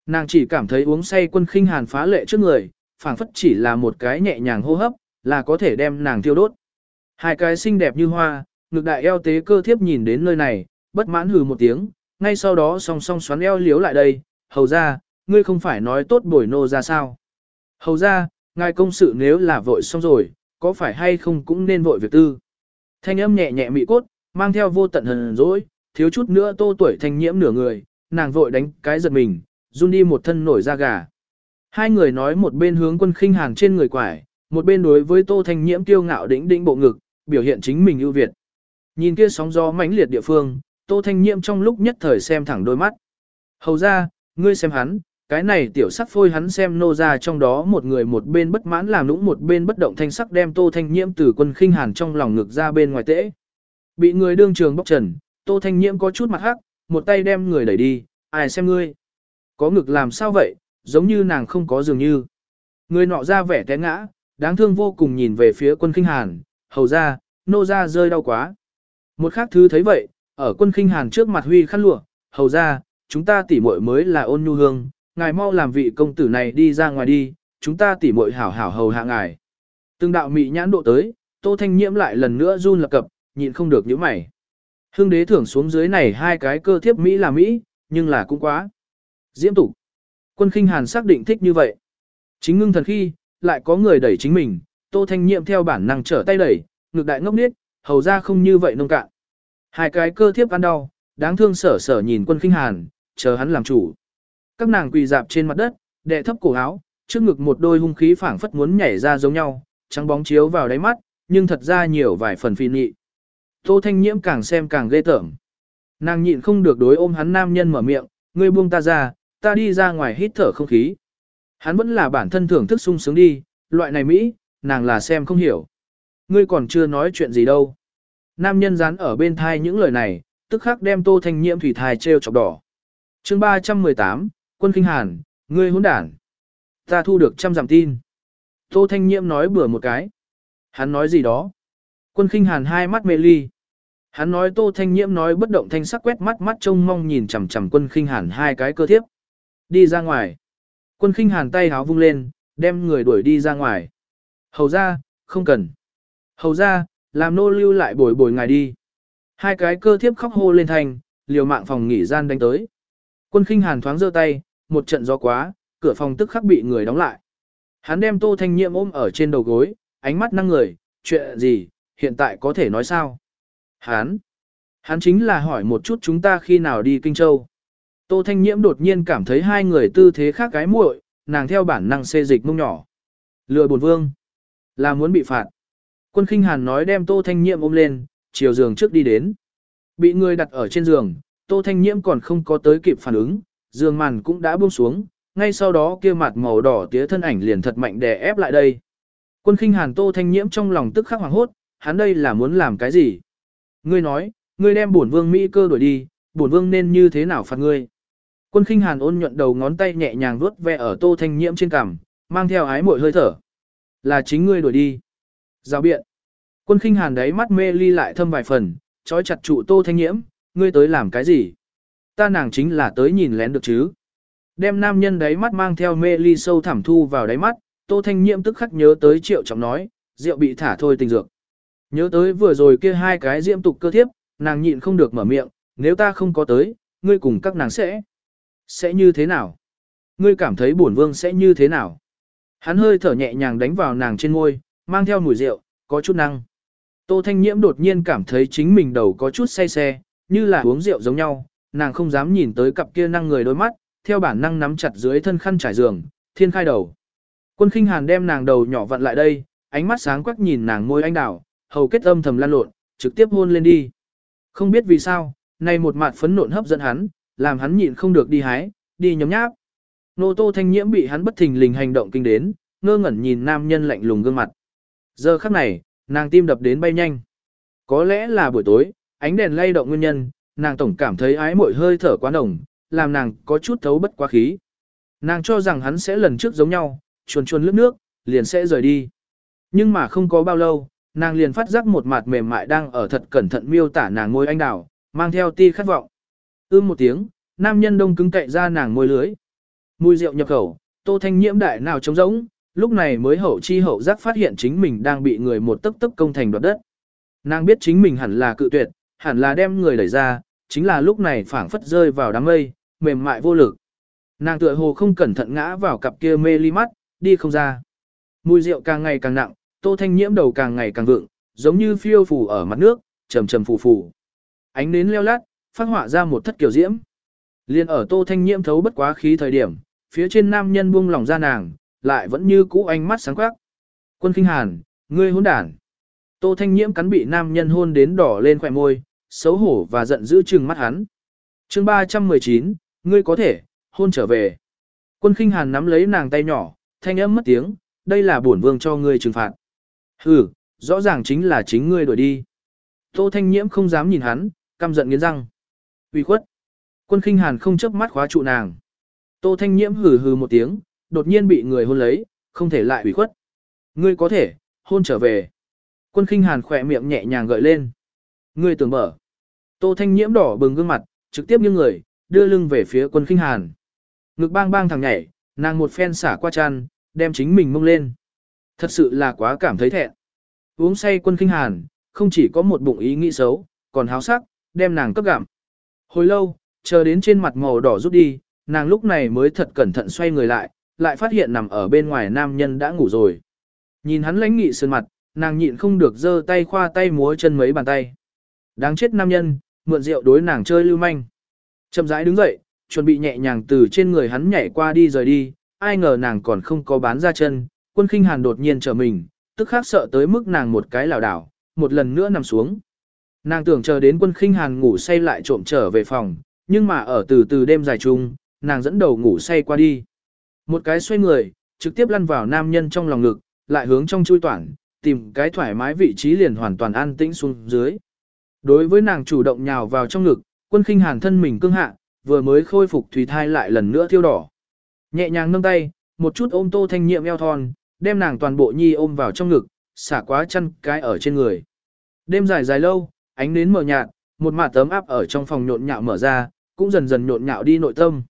Nàng chỉ cảm thấy uống say quân khinh hàn phá lệ trước người, phảng phất chỉ là một cái nhẹ nhàng hô hấp, là có thể đem nàng thiêu đốt. Hai cái xinh đẹp như hoa, ngực đại eo tế cơ thiếp nhìn đến nơi này, bất mãn hừ một tiếng, ngay sau đó song song xoắn eo liếu lại đây, hầu ra, ngươi không phải nói tốt bồi nô ra sao. Hầu ra, ngài công sự nếu là vội xong rồi, có phải hay không cũng nên vội việc tư. Thanh âm nhẹ nhẹ mị cốt, mang theo vô tận hờn dỗi, thiếu chút nữa tô tuổi thanh nhiễm nửa người, nàng vội đánh cái giật mình, run đi một thân nổi da gà. Hai người nói một bên hướng quân khinh hàng trên người quải, một bên đối với tô thanh nhiễm kiêu ngạo đỉnh đỉnh bộ ngực, biểu hiện chính mình ưu việt. Nhìn kia sóng gió mãnh liệt địa phương, tô thanh nhiễm trong lúc nhất thời xem thẳng đôi mắt. Hầu ra, ngươi xem hắn, cái này tiểu sắc phôi hắn xem nô ra trong đó một người một bên bất mãn làm nũng một bên bất động thanh sắc đem tô thanh nhiễm từ quân khinh hàn trong lòng ngực ra bên ngoài tễ. Bị người đương trường bóc trần, tô thanh nhiễm có chút mặt hắc, một tay đem người đẩy đi, ai xem ngươi. Có ngực làm sao vậy, giống như nàng không có dường như. Người nọ ra vẻ té ngã, đáng thương vô cùng nhìn về phía quân khinh hàn, hầu ra, nô ra rơi đau quá. Một khác thứ thấy vậy, ở quân khinh hàn trước mặt huy khăn lụa, hầu ra, chúng ta tỉ muội mới là ôn nhu hương, ngài mau làm vị công tử này đi ra ngoài đi, chúng ta tỉ muội hảo hảo hầu hạ ngài. Từng đạo mị nhãn độ tới, tô thanh nhiễm lại lần nữa run lập cập, nhịn không được những mày. Hương đế thưởng xuống dưới này hai cái cơ thiếp Mỹ là Mỹ, nhưng là cũng quá. Diễm tục. Quân khinh hàn xác định thích như vậy. Chính ngưng thần khi, lại có người đẩy chính mình, tô thanh nhiệm theo bản năng trở tay đẩy, ngược đại ngốc niết, hầu ra không như vậy nông cạn. Hai cái cơ thiếp ăn đau, đáng thương sở sở nhìn quân khinh hàn, chờ hắn làm chủ. Các nàng quỳ dạp trên mặt đất, đệ thấp cổ áo, trước ngực một đôi hung khí phảng phất muốn nhảy ra giống nhau, trắng bóng chiếu vào đáy mắt, nhưng thật ra nhiều vài phần phi nhị. Tô Thanh Nhiễm càng xem càng ghê tởm. Nàng nhịn không được đối ôm hắn nam nhân mở miệng, ngươi buông ta ra, ta đi ra ngoài hít thở không khí. Hắn vẫn là bản thân thưởng thức sung sướng đi, loại này Mỹ, nàng là xem không hiểu. Ngươi còn chưa nói chuyện gì đâu. Nam nhân dán ở bên thai những lời này, tức khắc đem tô thanh nhiễm thủy thai treo chọc đỏ. chương 318, quân kinh hàn, ngươi hỗn đản. Ta thu được trăm giảm tin. Tô thanh nhiễm nói bừa một cái. Hắn nói gì đó. Quân kinh hàn hai mắt mê ly. Hắn nói Tô Thanh Nhiễm nói bất động thanh sắc quét mắt mắt trông mong nhìn chằm chằm quân khinh hàn hai cái cơ thiếp. Đi ra ngoài. Quân khinh hàn tay háo vung lên, đem người đuổi đi ra ngoài. Hầu ra, không cần. Hầu ra, làm nô lưu lại bồi bồi ngài đi. Hai cái cơ thiếp khóc hô lên thành, liều mạng phòng nghỉ gian đánh tới. Quân khinh hàn thoáng giơ tay, một trận gió quá, cửa phòng tức khắc bị người đóng lại. Hắn đem tô thanh nhiệm ôm ở trên đầu gối, ánh mắt năng người, chuyện gì, hiện tại có thể nói sao? Hắn, hắn chính là hỏi một chút chúng ta khi nào đi Kinh Châu. Tô Thanh Nhiễm đột nhiên cảm thấy hai người tư thế khác gái muội, nàng theo bản năng xê dịch mông nhỏ. Lừa bổn vương, là muốn bị phạt. Quân khinh hàn nói đem Tô Thanh Nhiễm ôm lên, chiều giường trước đi đến. Bị người đặt ở trên giường, Tô Thanh Nhiễm còn không có tới kịp phản ứng, giường màn cũng đã buông xuống, ngay sau đó kia mặt màu đỏ tía thân ảnh liền thật mạnh đè ép lại đây. Quân khinh hàn Tô Thanh Nhiễm trong lòng tức khắc hoàng hốt, hắn đây là muốn làm cái gì? Ngươi nói, ngươi đem bổn vương Mỹ cơ đuổi đi, bổn vương nên như thế nào phạt ngươi? Quân khinh hàn ôn nhuận đầu ngón tay nhẹ nhàng vuốt ve ở tô thanh nhiễm trên cằm, mang theo ái mội hơi thở. Là chính ngươi đuổi đi. Giao biện. Quân khinh hàn đấy mắt mê ly lại thâm vài phần, trói chặt trụ tô thanh nhiễm, ngươi tới làm cái gì? Ta nàng chính là tới nhìn lén được chứ. Đem nam nhân đấy mắt mang theo mê ly sâu thẳm thu vào đáy mắt, tô thanh nhiễm tức khắc nhớ tới triệu trọng nói, rượu bị thả thôi tình dược. Nhớ tới vừa rồi kia hai cái diễm tục cơ thiếp, nàng nhịn không được mở miệng, nếu ta không có tới, ngươi cùng các nàng sẽ. Sẽ như thế nào? Ngươi cảm thấy bổn vương sẽ như thế nào? Hắn hơi thở nhẹ nhàng đánh vào nàng trên môi, mang theo mùi rượu, có chút năng. Tô Thanh Nhiễm đột nhiên cảm thấy chính mình đầu có chút say xe, như là uống rượu giống nhau, nàng không dám nhìn tới cặp kia năng người đôi mắt, theo bản năng nắm chặt dưới thân khăn trải giường, thiên khai đầu. Quân khinh hàn đem nàng đầu nhỏ vặn lại đây, ánh mắt sáng quắc nhìn nàng môi anh đào, hầu kết âm thầm lan lộn, trực tiếp hôn lên đi. Không biết vì sao, này một mặt phấn nộn hấp dẫn hắn, làm hắn nhịn không được đi hái, đi nhóm nháp. Nô tô thanh nhiễm bị hắn bất thình lình hành động kinh đến, ngơ ngẩn nhìn nam nhân lạnh lùng gương mặt. Giờ khắc này, nàng tim đập đến bay nhanh. Có lẽ là buổi tối, ánh đèn lay động nguyên nhân, nàng tổng cảm thấy ái mội hơi thở quá nồng, làm nàng có chút thấu bất quá khí. Nàng cho rằng hắn sẽ lần trước giống nhau, chuồn chuồn lướt nước, liền sẽ rời đi. Nhưng mà không có bao lâu, nàng liền phát giác một mặt mềm mại đang ở thật cẩn thận miêu tả nàng ngôi anh đào, mang theo ti khát vọng. Ưm một tiếng, nam nhân đông cứng cậy ra nàng môi lưới. Mùi rượu nhập khẩu, tô thanh nhiễm đại nào trống rỗng, lúc này mới hậu chi hậu giác phát hiện chính mình đang bị người một tức tức công thành đoạt đất. Nàng biết chính mình hẳn là cự tuyệt, hẳn là đem người đẩy ra, chính là lúc này phảng phất rơi vào đám mây, mềm mại vô lực. Nàng tựa hồ không cẩn thận ngã vào cặp kia mê ly mắt, đi không ra. Mùi rượu càng ngày càng nặng, tô thanh nhiễm đầu càng ngày càng vượng, giống như phiêu phù ở mặt nước, trầm trầm phù phù. Ánh nến leo lát, phát họa ra một thất kiểu diễm. Liên ở tô thanh nhiễm thấu bất quá khí thời điểm, phía trên nam nhân buông lòng ra nàng, lại vẫn như cũ ánh mắt sáng quắc. Quân kinh hàn, ngươi hỗn đản. Tô thanh nhiễm cắn bị nam nhân hôn đến đỏ lên khỏe môi, xấu hổ và giận dữ trừng mắt hắn. chương 319, ngươi có thể, hôn trở về. Quân khinh hàn nắm lấy nàng tay nhỏ, thanh âm mất tiếng, đây là bổn vương cho ngươi trừng phạt. Hừ, rõ ràng chính là chính ngươi đuổi đi. Tô thanh nhiễm không dám nhìn hắn, căm giận nghiến răng. Uy khuất. Quân khinh hàn không chớp mắt khóa trụ nàng. Tô thanh nhiễm hừ hừ một tiếng, đột nhiên bị người hôn lấy, không thể lại ủy khuất. Ngươi có thể, hôn trở về. Quân khinh hàn khỏe miệng nhẹ nhàng gợi lên. Ngươi tưởng mở. Tô thanh nhiễm đỏ bừng gương mặt, trực tiếp như người, đưa lưng về phía quân khinh hàn. Ngực bang bang thằng nhảy, nàng một phen xả qua chăn, đem chính mình mông lên. Thật sự là quá cảm thấy thẹn. Uống say quân khinh hàn, không chỉ có một bụng ý nghĩ xấu, còn háo sắc, đem nàng cấp gặm. Hồi lâu, chờ đến trên mặt màu đỏ rút đi, nàng lúc này mới thật cẩn thận xoay người lại, lại phát hiện nằm ở bên ngoài nam nhân đã ngủ rồi. Nhìn hắn lãnh nghị sơn mặt, nàng nhịn không được giơ tay khoa tay múa chân mấy bàn tay. Đáng chết nam nhân, mượn rượu đối nàng chơi lưu manh. Chậm rãi đứng dậy, chuẩn bị nhẹ nhàng từ trên người hắn nhảy qua đi rời đi, ai ngờ nàng còn không có bán ra chân, quân khinh hàn đột nhiên trở mình, tức khác sợ tới mức nàng một cái lảo đảo, một lần nữa nằm xuống. Nàng tưởng chờ đến quân khinh hàn ngủ say lại trộm trở về phòng, nhưng mà ở từ từ đêm dài chung, nàng dẫn đầu ngủ say qua đi. Một cái xoay người, trực tiếp lăn vào nam nhân trong lòng ngực, lại hướng trong chui toản, tìm cái thoải mái vị trí liền hoàn toàn an tĩnh xuống dưới. Đối với nàng chủ động nhào vào trong ngực, quân khinh hàn thân mình cương hạ, vừa mới khôi phục thủy thai lại lần nữa thiêu đỏ. Nhẹ nhàng nâng tay, một chút ôm tô thanh nhiệm eo thon, đem nàng toàn bộ nhi ôm vào trong ngực, xả quá chăn cái ở trên người. Đêm dài dài lâu, ánh nến mờ nhạt, một mạt tấm áp ở trong phòng nhộn nhạo mở ra, cũng dần dần nhộn nhạo đi nội tâm.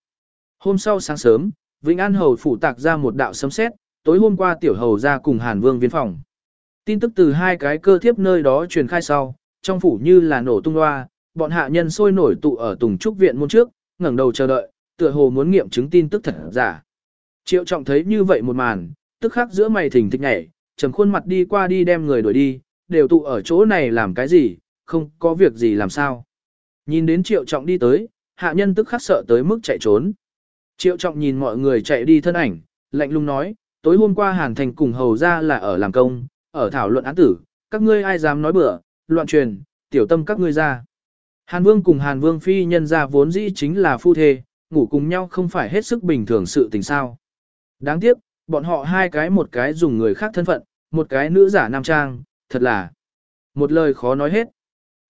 Hôm sau sáng sớm, Vĩnh An Hầu phủ tạc ra một đạo sấm sét, tối hôm qua tiểu hầu ra cùng Hàn Vương viên phòng. Tin tức từ hai cái cơ thiếp nơi đó truyền khai sau, trong phủ như là nổ tung loa, bọn hạ nhân sôi nổi tụ ở Tùng Trúc viện môn trước, ngẩng đầu chờ đợi, tựa hồ muốn nghiệm chứng tin tức thật giả. Triệu Trọng thấy như vậy một màn, tức khắc giữa mày thỉnh thịch nhảy, trầm khuôn mặt đi qua đi đem người đuổi đi, đều tụ ở chỗ này làm cái gì, không có việc gì làm sao. Nhìn đến Triệu Trọng đi tới, hạ nhân tức khắc sợ tới mức chạy trốn. Triệu Trọng nhìn mọi người chạy đi thân ảnh, lạnh lùng nói, tối hôm qua Hàn Thành cùng hầu ra là ở làm công, ở thảo luận án tử, các ngươi ai dám nói bừa, loạn truyền, tiểu tâm các ngươi ra. Hàn Vương cùng Hàn Vương phi nhân ra vốn dĩ chính là phu thê, ngủ cùng nhau không phải hết sức bình thường sự tình sao. Đáng tiếc, bọn họ hai cái một cái dùng người khác thân phận, một cái nữ giả nam trang, thật là một lời khó nói hết.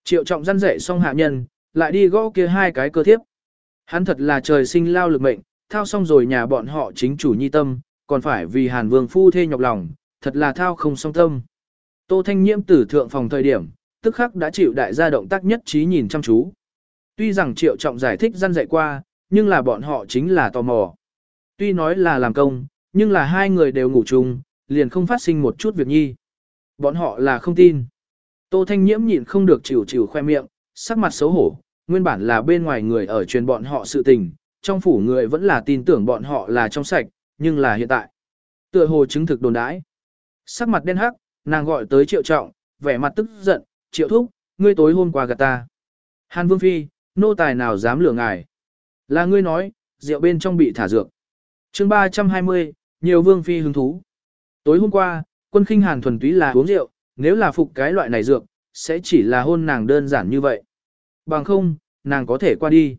Triệu trọng răn dạy xong hạ nhân, lại đi gõ kia hai cái cơ thiếp. Hắn thật là trời sinh lao lực mệnh, thao xong rồi nhà bọn họ chính chủ nhi tâm, còn phải vì Hàn Vương phu thê nhọc lòng, thật là thao không song tâm. Tô Thanh Nhiễm tử thượng phòng thời điểm, tức khắc đã chịu đại gia động tác nhất trí nhìn chăm chú. Tuy rằng Triệu Trọng giải thích răn dạy qua, nhưng là bọn họ chính là tò mò. Tuy nói là làm công, nhưng là hai người đều ngủ chung, liền không phát sinh một chút việc nhi. Bọn họ là không tin. Tô Thanh Nhiễm nhịn không được chịu chịu khoe miệng, sắc mặt xấu hổ, nguyên bản là bên ngoài người ở truyền bọn họ sự tình, trong phủ người vẫn là tin tưởng bọn họ là trong sạch, nhưng là hiện tại. Tựa hồ chứng thực đồn đãi. Sắc mặt đen hắc, nàng gọi tới triệu trọng, vẻ mặt tức giận, triệu thúc, ngươi tối hôm qua gạt ta. Hàn Vương Phi, nô tài nào dám lừa ngài. Là ngươi nói, rượu bên trong bị thả dược chương 320, nhiều Vương Phi hứng thú. Tối hôm qua, quân khinh hàn thuần túy là uống rượu, nếu là phục cái loại này dược, sẽ chỉ là hôn nàng đơn giản như vậy. Bằng không, nàng có thể qua đi.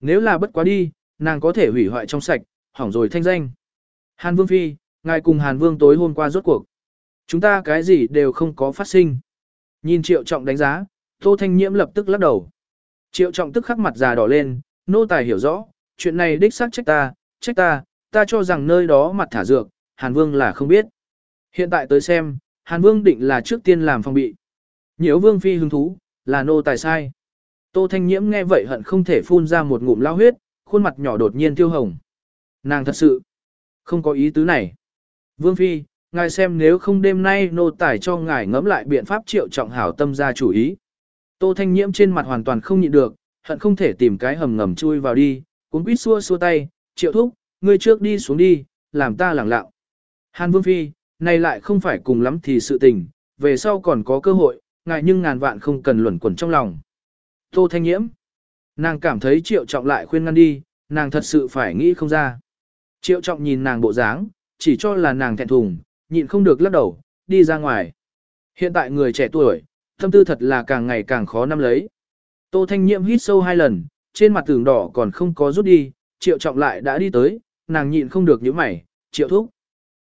Nếu là bất quá đi, nàng có thể hủy hoại trong sạch, hỏng rồi thanh danh. Hàn Vương Phi, ngài cùng Hàn Vương tối hôm qua rốt cuộc. Chúng ta cái gì đều không có phát sinh. Nhìn Triệu Trọng đánh giá, Tô Thanh Nhiễm lập tức lắc đầu. Triệu Trọng tức khắc mặt già đỏ lên, nô tài hiểu rõ, chuyện này đích xác trách ta, trách ta, ta cho rằng nơi đó mặt thả dược, Hàn Vương là không biết. Hiện tại tới xem, Hàn Vương định là trước tiên làm phòng bị. Nhiễu Vương Phi hứng thú, là nô tài sai. Tô Thanh Nhiễm nghe vậy hận không thể phun ra một ngụm lao huyết, khuôn mặt nhỏ đột nhiên tiêu hồng. Nàng thật sự không có ý tứ này. Vương Phi, ngài xem nếu không đêm nay nô tài cho ngài ngẫm lại biện pháp triệu trọng hảo tâm ra chủ ý. Tô Thanh Nhiễm trên mặt hoàn toàn không nhịn được, hận không thể tìm cái hầm ngầm chui vào đi, cuốn quýt xua xua tay, triệu thúc, ngươi trước đi xuống đi, làm ta lẳng lặng. Hàn Vương Phi, này lại không phải cùng lắm thì sự tình, về sau còn có cơ hội, Ngại nhưng ngàn vạn không cần luẩn quẩn trong lòng. Tô Thanh Nhiễm, nàng cảm thấy triệu trọng lại khuyên ngăn đi, nàng thật sự phải nghĩ không ra. Triệu trọng nhìn nàng bộ dáng, chỉ cho là nàng thẹn thùng, nhịn không được lắc đầu, đi ra ngoài. Hiện tại người trẻ tuổi, tâm tư thật là càng ngày càng khó nắm lấy. Tô Thanh Nhiễm hít sâu hai lần, trên mặt tường đỏ còn không có rút đi, triệu trọng lại đã đi tới, nàng nhịn không được những mày, triệu thúc.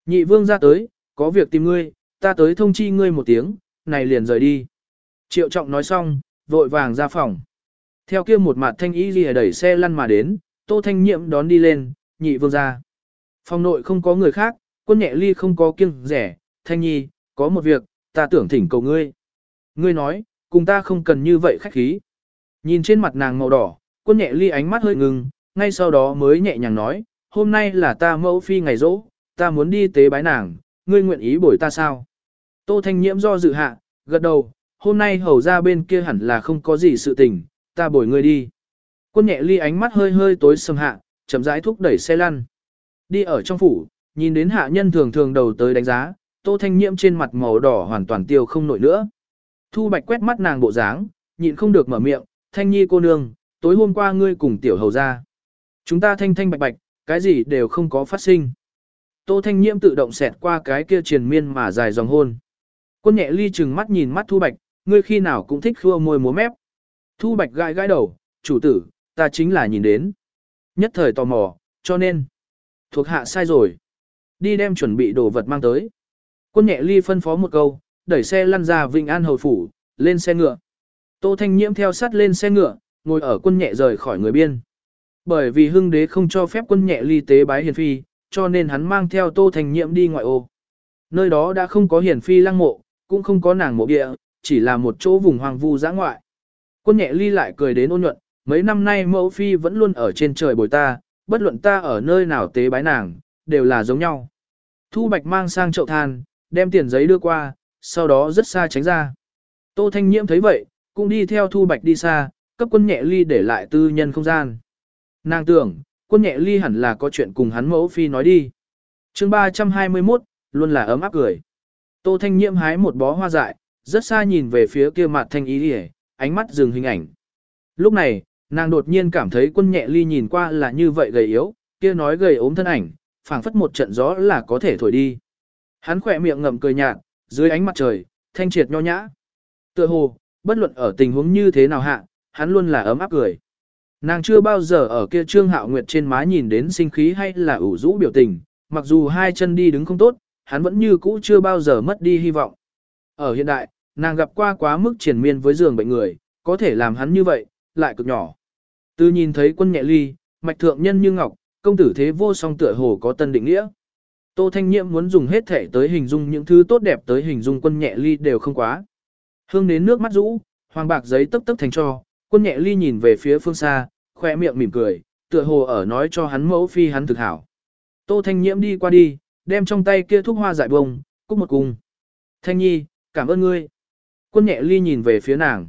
Nhị vương ra tới, có việc tìm ngươi, ta tới thông chi ngươi một tiếng, này liền rời đi. Triệu trọng nói xong, vội vàng ra phòng. Theo kia một mặt thanh ý gì đẩy xe lăn mà đến, tô thanh nhiệm đón đi lên, nhị vương ra. Phòng nội không có người khác, quân nhẹ ly không có kiêng rẻ, thanh nhi, có một việc, ta tưởng thỉnh cầu ngươi. Ngươi nói, cùng ta không cần như vậy khách khí. Nhìn trên mặt nàng màu đỏ, quân nhẹ ly ánh mắt hơi ngừng, ngay sau đó mới nhẹ nhàng nói, hôm nay là ta mẫu phi ngày rỗ, ta muốn đi tế bái nàng, ngươi nguyện ý bồi ta sao? Tô Thanh Nhiễm do dự hạ, gật đầu, hôm nay hầu ra bên kia hẳn là không có gì sự tình, ta bồi ngươi đi. Quân nhẹ ly ánh mắt hơi hơi tối sầm hạ, chậm rãi thúc đẩy xe lăn. Đi ở trong phủ, nhìn đến hạ nhân thường thường đầu tới đánh giá, Tô Thanh Nhiễm trên mặt màu đỏ hoàn toàn tiêu không nổi nữa. Thu Bạch quét mắt nàng bộ dáng, nhịn không được mở miệng, Thanh Nhi cô nương, tối hôm qua ngươi cùng tiểu hầu ra. Chúng ta thanh thanh bạch bạch, cái gì đều không có phát sinh. Tô Thanh Nhiễm tự động xẹt qua cái kia triền miên mà dài dòng hôn. Quân nhẹ ly chừng mắt nhìn mắt Thu Bạch, ngươi khi nào cũng thích khua môi múa mép. Thu Bạch gãi gãi đầu, chủ tử, ta chính là nhìn đến. Nhất thời tò mò, cho nên, thuộc hạ sai rồi. Đi đem chuẩn bị đồ vật mang tới. Quân nhẹ ly phân phó một câu, đẩy xe lăn ra Vinh An Hầu Phủ, lên xe ngựa. Tô Thanh Nhiễm theo sát lên xe ngựa, ngồi ở quân nhẹ rời khỏi người biên. Bởi vì hưng đế không cho phép quân nhẹ ly tế bái hiền phi, cho nên hắn mang theo Tô Thanh Nhiễm đi ngoại ô. Nơi đó đã không có hiền phi lăng mộ, cũng không có nàng mộ địa, chỉ là một chỗ vùng hoang vu giã ngoại. Quân nhẹ ly lại cười đến ôn nhuận, mấy năm nay mẫu phi vẫn luôn ở trên trời bồi ta, bất luận ta ở nơi nào tế bái nàng, đều là giống nhau. Thu Bạch mang sang chậu than, đem tiền giấy đưa qua, sau đó rất xa tránh ra. Tô Thanh Nhiễm thấy vậy, cũng đi theo Thu Bạch đi xa, cấp quân nhẹ ly để lại tư nhân không gian. Nàng tưởng, quân nhẹ ly hẳn là có chuyện cùng hắn mẫu phi nói đi. chương 321, luôn là ấm áp cười. Tô Thanh Nhiễm hái một bó hoa dại, rất xa nhìn về phía kia mặt thanh ý đi ánh mắt dừng hình ảnh. Lúc này, nàng đột nhiên cảm thấy quân nhẹ ly nhìn qua là như vậy gầy yếu, kia nói gầy ốm thân ảnh, phảng phất một trận gió là có thể thổi đi. Hắn khỏe miệng ngậm cười nhạt, dưới ánh mặt trời, thanh triệt nho nhã. Tựa hồ, bất luận ở tình huống như thế nào hạ, hắn luôn là ấm áp cười. Nàng chưa bao giờ ở kia trương hạo nguyệt trên má nhìn đến sinh khí hay là ủ rũ biểu tình, mặc dù hai chân đi đứng không tốt, hắn vẫn như cũ chưa bao giờ mất đi hy vọng. Ở hiện đại, nàng gặp qua quá mức triển miên với giường bệnh người, có thể làm hắn như vậy, lại cực nhỏ. Từ nhìn thấy quân nhẹ ly, mạch thượng nhân như ngọc, công tử thế vô song tựa hồ có tân định nghĩa. Tô Thanh Nhiệm muốn dùng hết thể tới hình dung những thứ tốt đẹp tới hình dung quân nhẹ ly đều không quá. Hương đến nước mắt rũ, hoàng bạc giấy tấp tấp thành cho, quân nhẹ ly nhìn về phía phương xa, khoe miệng mỉm cười, tựa hồ ở nói cho hắn mẫu phi hắn thực hảo. Tô Thanh Nhiễm đi qua đi, đem trong tay kia thuốc hoa dại bông, cúc một cung. Thanh Nhi, cảm ơn ngươi. Quân nhẹ ly nhìn về phía nàng.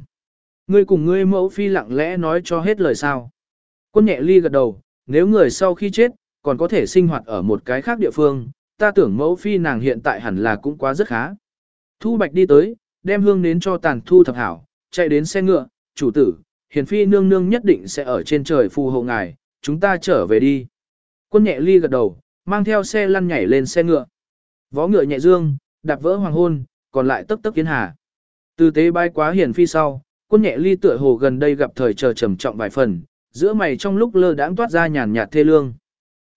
Ngươi cùng ngươi mẫu phi lặng lẽ nói cho hết lời sao. Quân nhẹ ly gật đầu, nếu người sau khi chết, còn có thể sinh hoạt ở một cái khác địa phương, ta tưởng mẫu phi nàng hiện tại hẳn là cũng quá rất khá. Thu Bạch đi tới, đem hương nến cho tàn thu thập hảo, chạy đến xe ngựa, chủ tử, hiền phi nương nương nhất định sẽ ở trên trời phù hộ ngài, chúng ta trở về đi. Quân nhẹ ly gật đầu, mang theo xe lăn nhảy lên xe ngựa. Vó ngựa nhẹ dương, đạp vỡ hoàng hôn, còn lại tấp tấp kiến hà. Từ tế bay quá hiền phi sau, quân nhẹ ly tựa hồ gần đây gặp thời chờ trầm trọng vài phần, giữa mày trong lúc lơ đãng toát ra nhàn nhạt thê lương.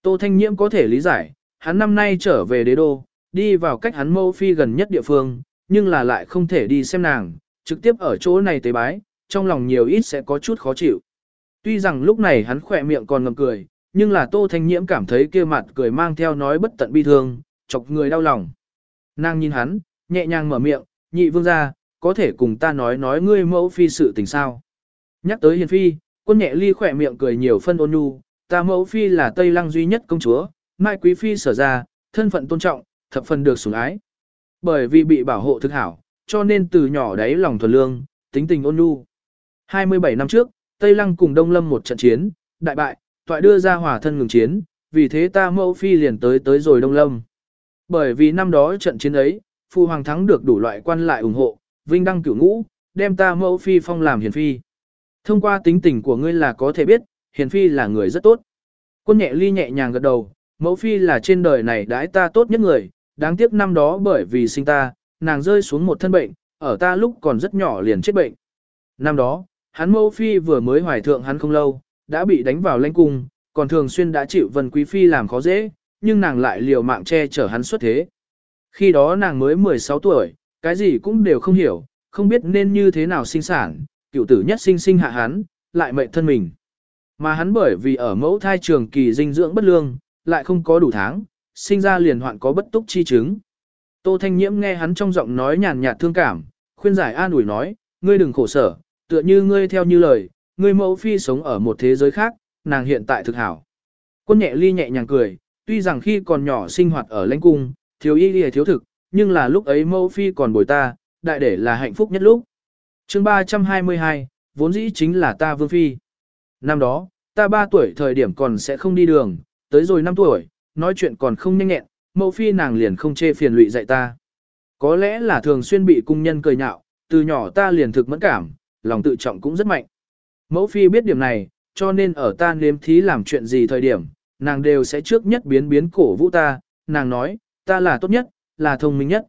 Tô Thanh Nhiễm có thể lý giải, hắn năm nay trở về đế đô, đi vào cách hắn mâu phi gần nhất địa phương, nhưng là lại không thể đi xem nàng, trực tiếp ở chỗ này tế bái, trong lòng nhiều ít sẽ có chút khó chịu. Tuy rằng lúc này hắn khỏe miệng còn ngầm cười, nhưng là Tô Thanh Nhiễm cảm thấy kia mặt cười mang theo nói bất tận bi thương, chọc người đau lòng. Nàng nhìn hắn, nhẹ nhàng mở miệng, nhị vương ra, có thể cùng ta nói nói ngươi mẫu phi sự tình sao. Nhắc tới hiền phi, quân nhẹ ly khỏe miệng cười nhiều phân ôn nhu, ta mẫu phi là Tây Lăng duy nhất công chúa, mai quý phi sở ra, thân phận tôn trọng, thập phần được sủng ái. Bởi vì bị bảo hộ thực hảo, cho nên từ nhỏ đấy lòng thuần lương, tính tình ôn nhu. 27 năm trước, Tây Lăng cùng Đông Lâm một trận chiến, đại bại, toại đưa ra hỏa thân ngừng chiến, vì thế ta mẫu phi liền tới tới rồi Đông Lâm. Bởi vì năm đó trận chiến ấy, Phu Hoàng thắng được đủ loại quan lại ủng hộ, vinh đăng cửu ngũ, đem ta mẫu phi phong làm hiền phi. Thông qua tính tình của ngươi là có thể biết, hiền phi là người rất tốt. Quân nhẹ ly nhẹ nhàng gật đầu, mẫu phi là trên đời này đãi ta tốt nhất người, đáng tiếc năm đó bởi vì sinh ta, nàng rơi xuống một thân bệnh, ở ta lúc còn rất nhỏ liền chết bệnh. Năm đó, hắn mẫu phi vừa mới hoài thượng hắn không lâu, đã bị đánh vào lãnh cung, còn thường xuyên đã chịu vân quý phi làm khó dễ, nhưng nàng lại liều mạng che chở hắn xuất thế. Khi đó nàng mới 16 tuổi, cái gì cũng đều không hiểu, không biết nên như thế nào sinh sản, cựu tử nhất sinh sinh hạ hắn, lại mệnh thân mình. Mà hắn bởi vì ở mẫu thai trường kỳ dinh dưỡng bất lương, lại không có đủ tháng, sinh ra liền hoạn có bất túc chi chứng. Tô Thanh Nhiễm nghe hắn trong giọng nói nhàn nhạt thương cảm, khuyên giải an ủi nói, ngươi đừng khổ sở, tựa như ngươi theo như lời, ngươi mẫu phi sống ở một thế giới khác, nàng hiện tại thực hảo. Quân nhẹ ly nhẹ nhàng cười, tuy rằng khi còn nhỏ sinh hoạt ở lãnh cung, thiếu y lìa thiếu thực, nhưng là lúc ấy mẫu phi còn bồi ta, đại để là hạnh phúc nhất lúc. chương 322, vốn dĩ chính là ta vương phi. Năm đó, ta 3 tuổi thời điểm còn sẽ không đi đường, tới rồi 5 tuổi, nói chuyện còn không nhanh nhẹn, mẫu phi nàng liền không chê phiền lụy dạy ta. Có lẽ là thường xuyên bị cung nhân cười nhạo, từ nhỏ ta liền thực mẫn cảm, lòng tự trọng cũng rất mạnh. Mẫu phi biết điểm này, cho nên ở ta nếm thí làm chuyện gì thời điểm, nàng đều sẽ trước nhất biến biến cổ vũ ta, nàng nói, ta là tốt nhất, là thông minh nhất.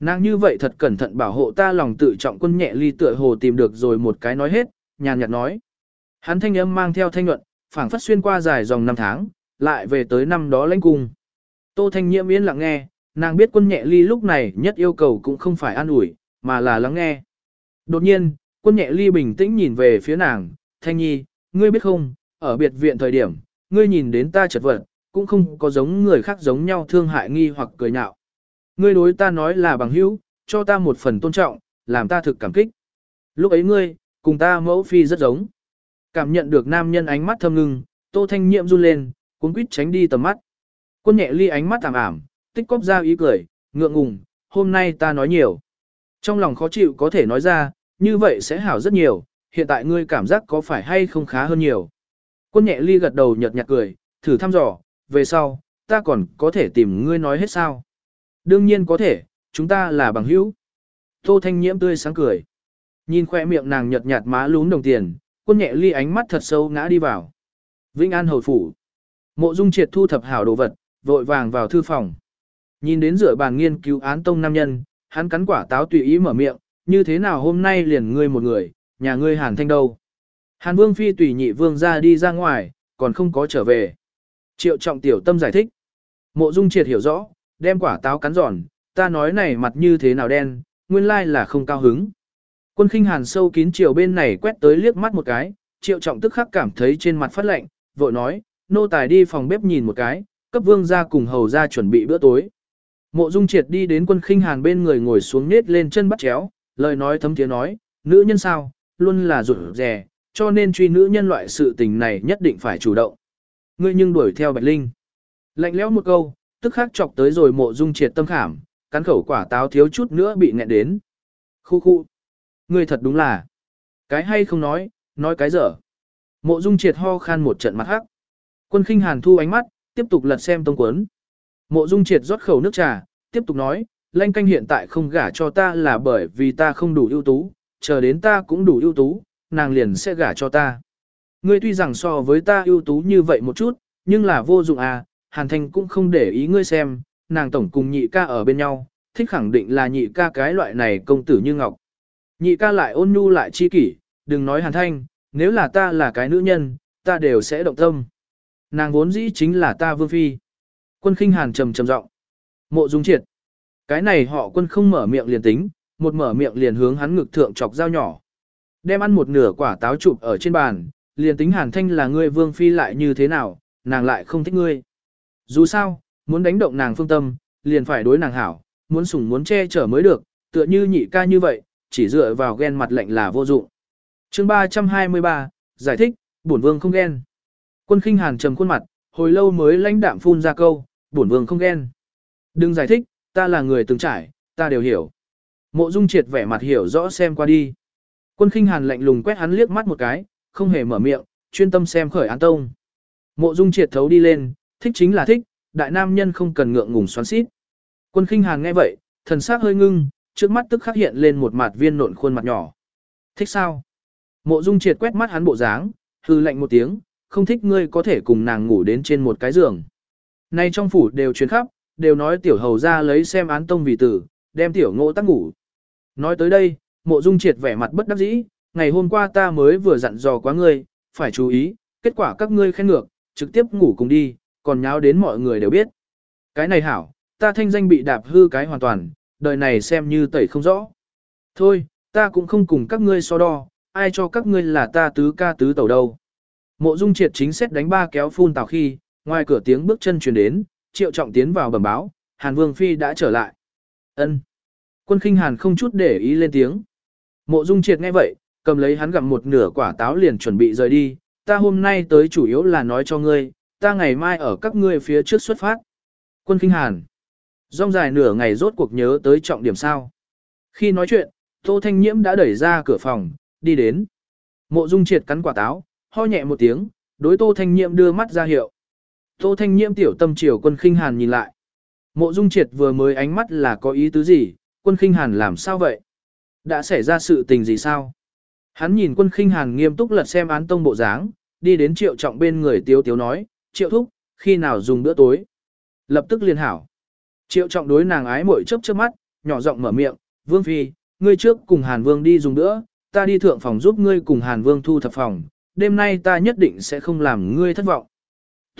Nàng như vậy thật cẩn thận bảo hộ ta lòng tự trọng quân nhẹ ly tựa hồ tìm được rồi một cái nói hết, nhàn nhạt nói. Hắn thanh âm mang theo thanh nhuận, phảng phất xuyên qua dài dòng năm tháng, lại về tới năm đó lãnh cung. Tô Thanh Nhiễm yên lặng nghe, nàng biết quân nhẹ ly lúc này nhất yêu cầu cũng không phải an ủi, mà là lắng nghe. Đột nhiên, quân nhẹ ly bình tĩnh nhìn về phía nàng, Thanh Nhi, ngươi biết không, ở biệt viện thời điểm, ngươi nhìn đến ta chật vật, cũng không có giống người khác giống nhau thương hại nghi hoặc cười nhạo. Ngươi đối ta nói là bằng hữu, cho ta một phần tôn trọng, làm ta thực cảm kích. Lúc ấy ngươi, cùng ta mẫu phi rất giống. Cảm nhận được nam nhân ánh mắt thâm ngưng, tô thanh nhiệm run lên, cuốn quýt tránh đi tầm mắt. Quân nhẹ ly ánh mắt tạm ảm, tích cóp ra ý cười, ngượng ngùng, hôm nay ta nói nhiều. Trong lòng khó chịu có thể nói ra, như vậy sẽ hảo rất nhiều, hiện tại ngươi cảm giác có phải hay không khá hơn nhiều. Quân nhẹ ly gật đầu nhợt nhạt cười, thử thăm dò, về sau, ta còn có thể tìm ngươi nói hết sao. Đương nhiên có thể, chúng ta là bằng hữu. Tô Thanh Nhiễm tươi sáng cười. Nhìn khoe miệng nàng nhợt nhạt má lún đồng tiền, quân nhẹ ly ánh mắt thật sâu ngã đi vào. Vĩnh An hồi phủ. Mộ Dung Triệt thu thập hảo đồ vật, vội vàng vào thư phòng. Nhìn đến rửa bàn nghiên cứu án tông nam nhân, hắn cắn quả táo tùy ý mở miệng, như thế nào hôm nay liền ngươi một người, nhà ngươi Hàn Thanh đâu. Hàn Vương Phi tùy nhị vương ra đi ra ngoài, còn không có trở về. Triệu trọng tiểu tâm giải thích. Mộ Dung Triệt hiểu rõ, đem quả táo cắn giòn, ta nói này mặt như thế nào đen, nguyên lai là không cao hứng. Quân khinh hàn sâu kín chiều bên này quét tới liếc mắt một cái, triệu trọng tức khắc cảm thấy trên mặt phát lạnh, vội nói, nô tài đi phòng bếp nhìn một cái, cấp vương ra cùng hầu ra chuẩn bị bữa tối. Mộ dung triệt đi đến quân khinh hàn bên người ngồi xuống nết lên chân bắt chéo, lời nói thấm tiếng nói, nữ nhân sao, luôn là rụt rè, cho nên truy nữ nhân loại sự tình này nhất định phải chủ động. Ngươi nhưng đuổi theo Bạch Linh. Lạnh lẽo một câu, tức khắc chọc tới rồi mộ dung triệt tâm khảm, cắn khẩu quả táo thiếu chút nữa bị nghẹn đến. Khu khu. Ngươi thật đúng là. Cái hay không nói, nói cái dở. Mộ dung triệt ho khan một trận mặt hắc. Quân khinh hàn thu ánh mắt, tiếp tục lật xem tông cuốn. Mộ Dung Triệt rót khẩu nước trà, tiếp tục nói, Lanh canh hiện tại không gả cho ta là bởi vì ta không đủ ưu tú, chờ đến ta cũng đủ ưu tú, nàng liền sẽ gả cho ta. Ngươi tuy rằng so với ta ưu tú như vậy một chút, nhưng là vô dụng à, Hàn Thanh cũng không để ý ngươi xem, nàng tổng cùng nhị ca ở bên nhau, thích khẳng định là nhị ca cái loại này công tử như ngọc. Nhị ca lại ôn nhu lại chi kỷ, đừng nói Hàn Thanh, nếu là ta là cái nữ nhân, ta đều sẽ động tâm. Nàng vốn dĩ chính là ta vương phi. Quân khinh Hàn trầm trầm giọng. Mộ Dung Triệt. Cái này họ quân không mở miệng liền tính, một mở miệng liền hướng hắn ngực thượng chọc dao nhỏ. Đem ăn một nửa quả táo chụp ở trên bàn, liền tính Hàn Thanh là ngươi vương phi lại như thế nào, nàng lại không thích ngươi. Dù sao, muốn đánh động nàng phương tâm, liền phải đối nàng hảo, muốn sủng muốn che chở mới được, tựa như nhị ca như vậy, chỉ dựa vào ghen mặt lạnh là vô dụng. chương 323, giải thích, bổn vương không ghen. Quân khinh hàn trầm khuôn mặt, hồi lâu mới lãnh đạm phun ra câu, bổn vương không ghen. Đừng giải thích, ta là người từng trải, ta đều hiểu. Mộ Dung Triệt vẻ mặt hiểu rõ xem qua đi. Quân khinh hàn lạnh lùng quét hắn liếc mắt một cái, không hề mở miệng, chuyên tâm xem khởi án tông. Mộ Dung Triệt thấu đi lên, thích chính là thích, đại nam nhân không cần ngượng ngùng xoắn xít. Quân khinh hàn nghe vậy, thần sắc hơi ngưng, trước mắt tức khắc hiện lên một mặt viên nộn khuôn mặt nhỏ. Thích sao? Mộ Dung Triệt quét mắt hắn bộ dáng, hư lạnh một tiếng, không thích ngươi có thể cùng nàng ngủ đến trên một cái giường. Nay trong phủ đều truyền khắp, đều nói tiểu hầu ra lấy xem án tông vì tử, đem tiểu ngộ tắc ngủ. Nói tới đây, mộ dung triệt vẻ mặt bất đắc dĩ, ngày hôm qua ta mới vừa dặn dò quá ngươi, phải chú ý, kết quả các ngươi khen ngược, trực tiếp ngủ cùng đi, còn nháo đến mọi người đều biết. Cái này hảo, ta thanh danh bị đạp hư cái hoàn toàn, đời này xem như tẩy không rõ. Thôi, ta cũng không cùng các ngươi so đo, ai cho các ngươi là ta tứ ca tứ tẩu đâu. Mộ dung triệt chính xét đánh ba kéo phun tào khi, ngoài cửa tiếng bước chân truyền đến, triệu trọng tiến vào bẩm báo, Hàn Vương Phi đã trở lại. ân Quân khinh Hàn không chút để ý lên tiếng. Mộ dung triệt nghe vậy, cầm lấy hắn gặm một nửa quả táo liền chuẩn bị rời đi, ta hôm nay tới chủ yếu là nói cho ngươi, ta ngày mai ở các ngươi phía trước xuất phát. Quân khinh Hàn. Rong dài nửa ngày rốt cuộc nhớ tới trọng điểm sao. Khi nói chuyện, Tô Thanh Nhiễm đã đẩy ra cửa phòng, đi đến. Mộ Dung Triệt cắn quả táo, ho nhẹ một tiếng, đối Tô Thanh Nhiễm đưa mắt ra hiệu. Tô Thanh Nhiễm tiểu tâm triều quân khinh hàn nhìn lại. Mộ Dung Triệt vừa mới ánh mắt là có ý tứ gì, quân khinh hàn làm sao vậy? Đã xảy ra sự tình gì sao? Hắn nhìn quân khinh hàn nghiêm túc lật xem án tông bộ dáng, đi đến triệu trọng bên người tiếu tiếu nói, triệu thúc, khi nào dùng bữa tối? Lập tức liên hảo. Triệu trọng đối nàng ái mội chớp chớp mắt, nhỏ giọng mở miệng, vương phi, ngươi trước cùng hàn vương đi dùng bữa, ta đi thượng phòng giúp ngươi cùng hàn vương thu thập phòng, đêm nay ta nhất định sẽ không làm ngươi thất vọng.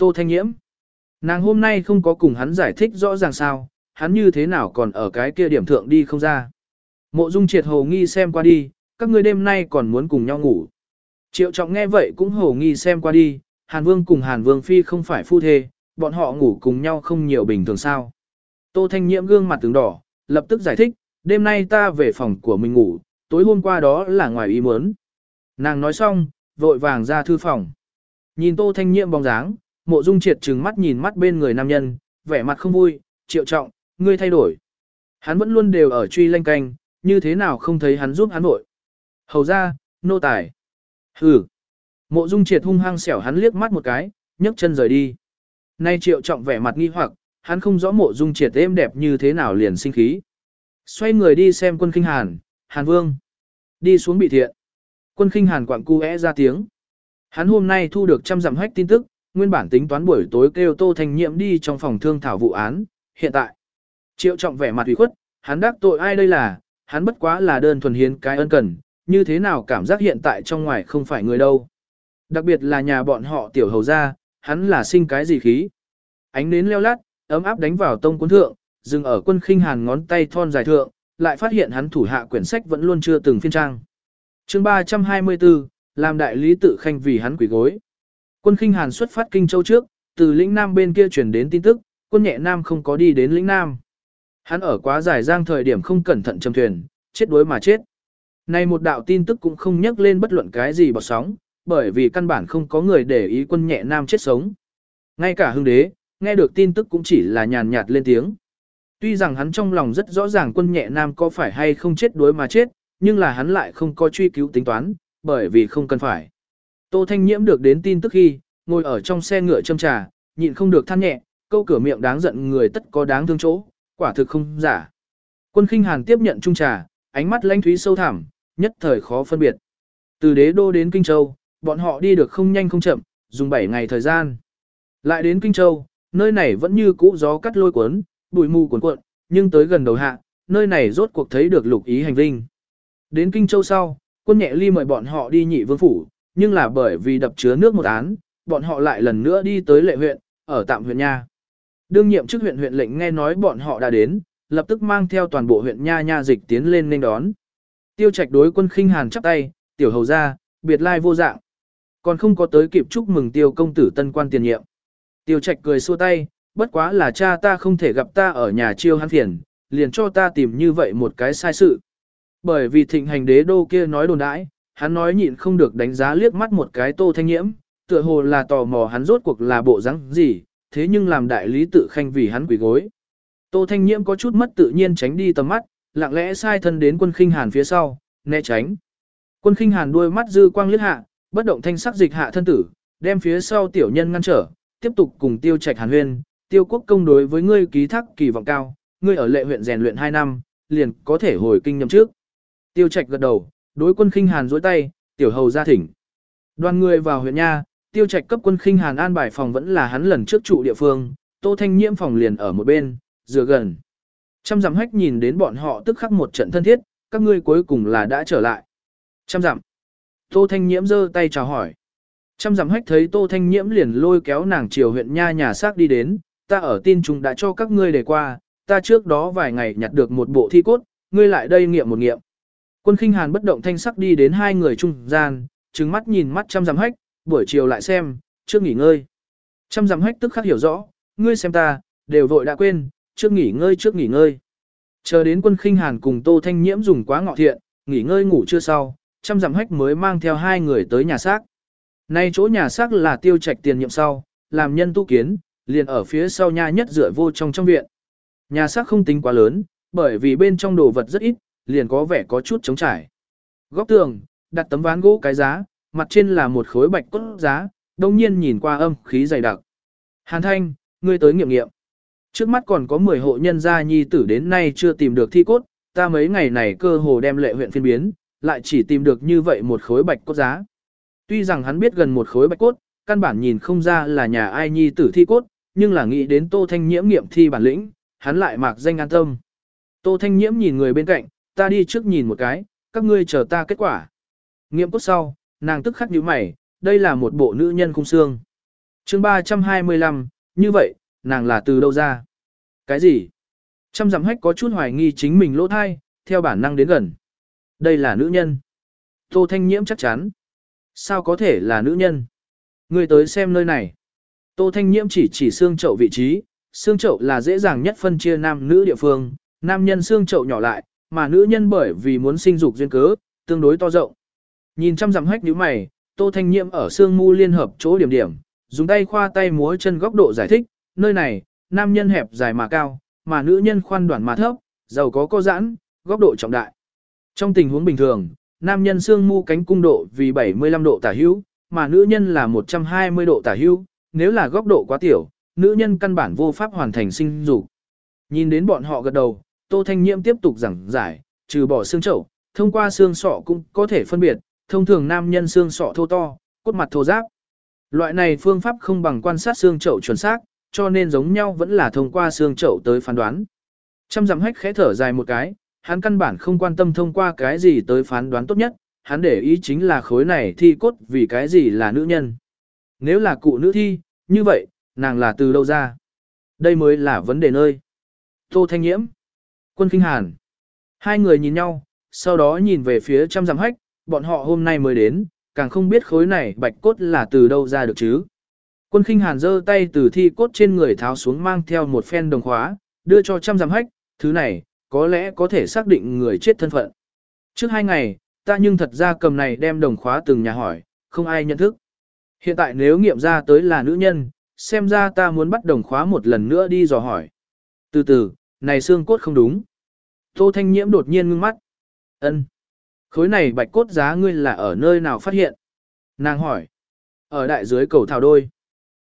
Tô Thanh Nhiễm. Nàng hôm nay không có cùng hắn giải thích rõ ràng sao, hắn như thế nào còn ở cái kia điểm thượng đi không ra. Mộ Dung triệt hồ nghi xem qua đi, các ngươi đêm nay còn muốn cùng nhau ngủ. Triệu trọng nghe vậy cũng hồ nghi xem qua đi, Hàn Vương cùng Hàn Vương Phi không phải phu thê, bọn họ ngủ cùng nhau không nhiều bình thường sao. Tô Thanh Nhiễm gương mặt tướng đỏ, lập tức giải thích, đêm nay ta về phòng của mình ngủ, tối hôm qua đó là ngoài ý muốn. Nàng nói xong, vội vàng ra thư phòng. Nhìn Tô Thanh Nhiễm bóng dáng, mộ dung triệt trừng mắt nhìn mắt bên người nam nhân, vẻ mặt không vui, triệu trọng, ngươi thay đổi. Hắn vẫn luôn đều ở truy lanh canh, như thế nào không thấy hắn giúp hắn vội. Hầu ra, nô tài. Hừ. Mộ dung triệt hung hăng xẻo hắn liếc mắt một cái, nhấc chân rời đi. Nay triệu trọng vẻ mặt nghi hoặc, hắn không rõ mộ dung triệt êm đẹp như thế nào liền sinh khí. Xoay người đi xem quân kinh hàn, hàn vương. Đi xuống bị thiện. Quân kinh hàn quảng cu é ra tiếng. Hắn hôm nay thu được trăm dặm hách tin tức, nguyên bản tính toán buổi tối kêu Tô Thanh Nhiệm đi trong phòng thương thảo vụ án, hiện tại. Triệu trọng vẻ mặt ủy khuất, hắn đắc tội ai đây là, hắn bất quá là đơn thuần hiến cái ân cần, như thế nào cảm giác hiện tại trong ngoài không phải người đâu. Đặc biệt là nhà bọn họ tiểu hầu ra, hắn là sinh cái gì khí. Ánh nến leo lát, ấm áp đánh vào tông cuốn thượng, dừng ở quân khinh hàn ngón tay thon dài thượng, lại phát hiện hắn thủ hạ quyển sách vẫn luôn chưa từng phiên trang. chương 324, làm đại lý tự khanh vì hắn quỷ gối. Quân khinh hàn xuất phát kinh châu trước, từ lĩnh Nam bên kia chuyển đến tin tức, quân nhẹ Nam không có đi đến lĩnh Nam. Hắn ở quá dài giang thời điểm không cẩn thận châm thuyền, chết đuối mà chết. Này một đạo tin tức cũng không nhắc lên bất luận cái gì bọt sóng, bởi vì căn bản không có người để ý quân nhẹ Nam chết sống. Ngay cả hưng đế, nghe được tin tức cũng chỉ là nhàn nhạt lên tiếng. Tuy rằng hắn trong lòng rất rõ ràng quân nhẹ Nam có phải hay không chết đuối mà chết, nhưng là hắn lại không có truy cứu tính toán, bởi vì không cần phải. Tô Thanh Nhiễm được đến tin tức khi, ngồi ở trong xe ngựa châm trà, nhịn không được than nhẹ, câu cửa miệng đáng giận người tất có đáng thương chỗ, quả thực không giả. Quân khinh hàn tiếp nhận trung trà, ánh mắt lãnh thúy sâu thẳm, nhất thời khó phân biệt. Từ đế đô đến Kinh Châu, bọn họ đi được không nhanh không chậm, dùng 7 ngày thời gian. Lại đến Kinh Châu, nơi này vẫn như cũ gió cắt lôi cuốn, bụi mù cuốn cuộn, nhưng tới gần đầu hạ, nơi này rốt cuộc thấy được lục ý hành vinh. Đến Kinh Châu sau, quân nhẹ ly mời bọn họ đi nhị vương phủ, nhưng là bởi vì đập chứa nước một án, bọn họ lại lần nữa đi tới lệ huyện, ở tạm huyện Nha. Đương nhiệm chức huyện huyện lệnh nghe nói bọn họ đã đến, lập tức mang theo toàn bộ huyện Nha Nha dịch tiến lên nên đón. Tiêu trạch đối quân khinh hàn chắp tay, tiểu hầu ra, biệt lai vô dạng. Còn không có tới kịp chúc mừng tiêu công tử tân quan tiền nhiệm. Tiêu trạch cười xua tay, bất quá là cha ta không thể gặp ta ở nhà chiêu hắn phiền, liền cho ta tìm như vậy một cái sai sự. Bởi vì thịnh hành đế đô kia nói đồn đãi, hắn nói nhịn không được đánh giá liếc mắt một cái tô thanh nhiễm, tựa hồ là tò mò hắn rốt cuộc là bộ dáng gì, thế nhưng làm đại lý tự khanh vì hắn quỷ gối. Tô thanh nhiễm có chút mất tự nhiên tránh đi tầm mắt, lặng lẽ sai thân đến quân khinh hàn phía sau, né tránh. Quân khinh hàn đuôi mắt dư quang liếc hạ, bất động thanh sắc dịch hạ thân tử, đem phía sau tiểu nhân ngăn trở, tiếp tục cùng tiêu trạch hàn huyên, tiêu quốc công đối với ngươi ký thác kỳ vọng cao, ngươi ở lệ huyện rèn luyện 2 năm, liền có thể hồi kinh nhậm trước. Tiêu trạch gật đầu, đối quân khinh hàn dối tay, tiểu hầu ra thỉnh. Đoàn người vào huyện nha, tiêu trạch cấp quân khinh hàn an bài phòng vẫn là hắn lần trước trụ địa phương, tô thanh nhiễm phòng liền ở một bên, dựa gần. Trăm dặm hách nhìn đến bọn họ tức khắc một trận thân thiết, các ngươi cuối cùng là đã trở lại. Trăm dặm. Tô thanh nhiễm giơ tay chào hỏi. Trăm dặm hách thấy tô thanh nhiễm liền lôi kéo nàng chiều huyện nha nhà xác đi đến, ta ở tin chúng đã cho các ngươi để qua, ta trước đó vài ngày nhặt được một bộ thi cốt, ngươi lại đây nghiệm một nghiệm. Quân khinh hàn bất động thanh sắc đi đến hai người trung gian, trừng mắt nhìn mắt trăm dặm hách, buổi chiều lại xem, trước nghỉ ngơi. Trăm dặm hách tức khắc hiểu rõ, ngươi xem ta, đều vội đã quên, trước nghỉ ngơi trước nghỉ ngơi. Chờ đến quân khinh hàn cùng Tô Thanh Nhiễm dùng quá ngọ thiện, nghỉ ngơi ngủ chưa sau, trăm dặm hách mới mang theo hai người tới nhà xác. Nay chỗ nhà xác là tiêu trạch tiền nhiệm sau, làm nhân tu kiến, liền ở phía sau nha nhất rửa vô trong trong viện. Nhà xác không tính quá lớn, bởi vì bên trong đồ vật rất ít, liền có vẻ có chút trống trải. Góc tường, đặt tấm ván gỗ cái giá, mặt trên là một khối bạch cốt giá, đông nhiên nhìn qua âm khí dày đặc. Hàn thanh, ngươi tới nghiệm nghiệm. Trước mắt còn có 10 hộ nhân gia nhi tử đến nay chưa tìm được thi cốt, ta mấy ngày này cơ hồ đem lệ huyện phiên biến, lại chỉ tìm được như vậy một khối bạch cốt giá. Tuy rằng hắn biết gần một khối bạch cốt, căn bản nhìn không ra là nhà ai nhi tử thi cốt, nhưng là nghĩ đến Tô Thanh Nhiễm nghiệm thi bản lĩnh, hắn lại mạc danh an tâm. Tô Thanh Nhiễm nhìn người bên cạnh, ta đi trước nhìn một cái, các ngươi chờ ta kết quả. Nghiệm cốt sau, nàng tức khắc nhíu mày, đây là một bộ nữ nhân khung xương. chương 325, như vậy, nàng là từ đâu ra? Cái gì? Trăm dặm hách có chút hoài nghi chính mình lỗ thai, theo bản năng đến gần. Đây là nữ nhân. Tô Thanh Nhiễm chắc chắn. Sao có thể là nữ nhân? Người tới xem nơi này. Tô Thanh Nhiễm chỉ chỉ xương chậu vị trí, xương chậu là dễ dàng nhất phân chia nam nữ địa phương, nam nhân xương chậu nhỏ lại, mà nữ nhân bởi vì muốn sinh dục duyên cớ, tương đối to rộng. Nhìn chăm dặm hách nhíu mày, Tô Thanh Nhiễm ở xương mu liên hợp chỗ điểm điểm, dùng tay khoa tay múa chân góc độ giải thích, nơi này, nam nhân hẹp dài mà cao, mà nữ nhân khoan đoạn mà thấp, giàu có co giãn, góc độ trọng đại. Trong tình huống bình thường, nam nhân xương mu cánh cung độ vì 75 độ tả hữu, mà nữ nhân là 120 độ tả hữu, nếu là góc độ quá tiểu, nữ nhân căn bản vô pháp hoàn thành sinh dục. Nhìn đến bọn họ gật đầu, Tô Thanh Nhiễm tiếp tục giảng giải, trừ bỏ xương chậu, thông qua xương sọ cũng có thể phân biệt, thông thường nam nhân xương sọ thô to, cốt mặt thô ráp. Loại này phương pháp không bằng quan sát xương chậu chuẩn xác, cho nên giống nhau vẫn là thông qua xương chậu tới phán đoán. Trăm dặm hách khẽ thở dài một cái, hắn căn bản không quan tâm thông qua cái gì tới phán đoán tốt nhất, hắn để ý chính là khối này thi cốt vì cái gì là nữ nhân. Nếu là cụ nữ thi, như vậy, nàng là từ đâu ra? Đây mới là vấn đề nơi. Tô Thanh Nhiễm, Quân Kinh Hàn. Hai người nhìn nhau, sau đó nhìn về phía trăm Giảm hách, bọn họ hôm nay mới đến, càng không biết khối này bạch cốt là từ đâu ra được chứ. Quân khinh hàn giơ tay từ thi cốt trên người tháo xuống mang theo một phen đồng khóa, đưa cho trăm Giảm hách, thứ này, có lẽ có thể xác định người chết thân phận. Trước hai ngày, ta nhưng thật ra cầm này đem đồng khóa từng nhà hỏi, không ai nhận thức. Hiện tại nếu nghiệm ra tới là nữ nhân, xem ra ta muốn bắt đồng khóa một lần nữa đi dò hỏi. Từ từ, này xương cốt không đúng. Tô Thanh Nhiễm đột nhiên ngưng mắt. ân Khối này bạch cốt giá ngươi là ở nơi nào phát hiện? Nàng hỏi. Ở đại dưới cầu thảo đôi.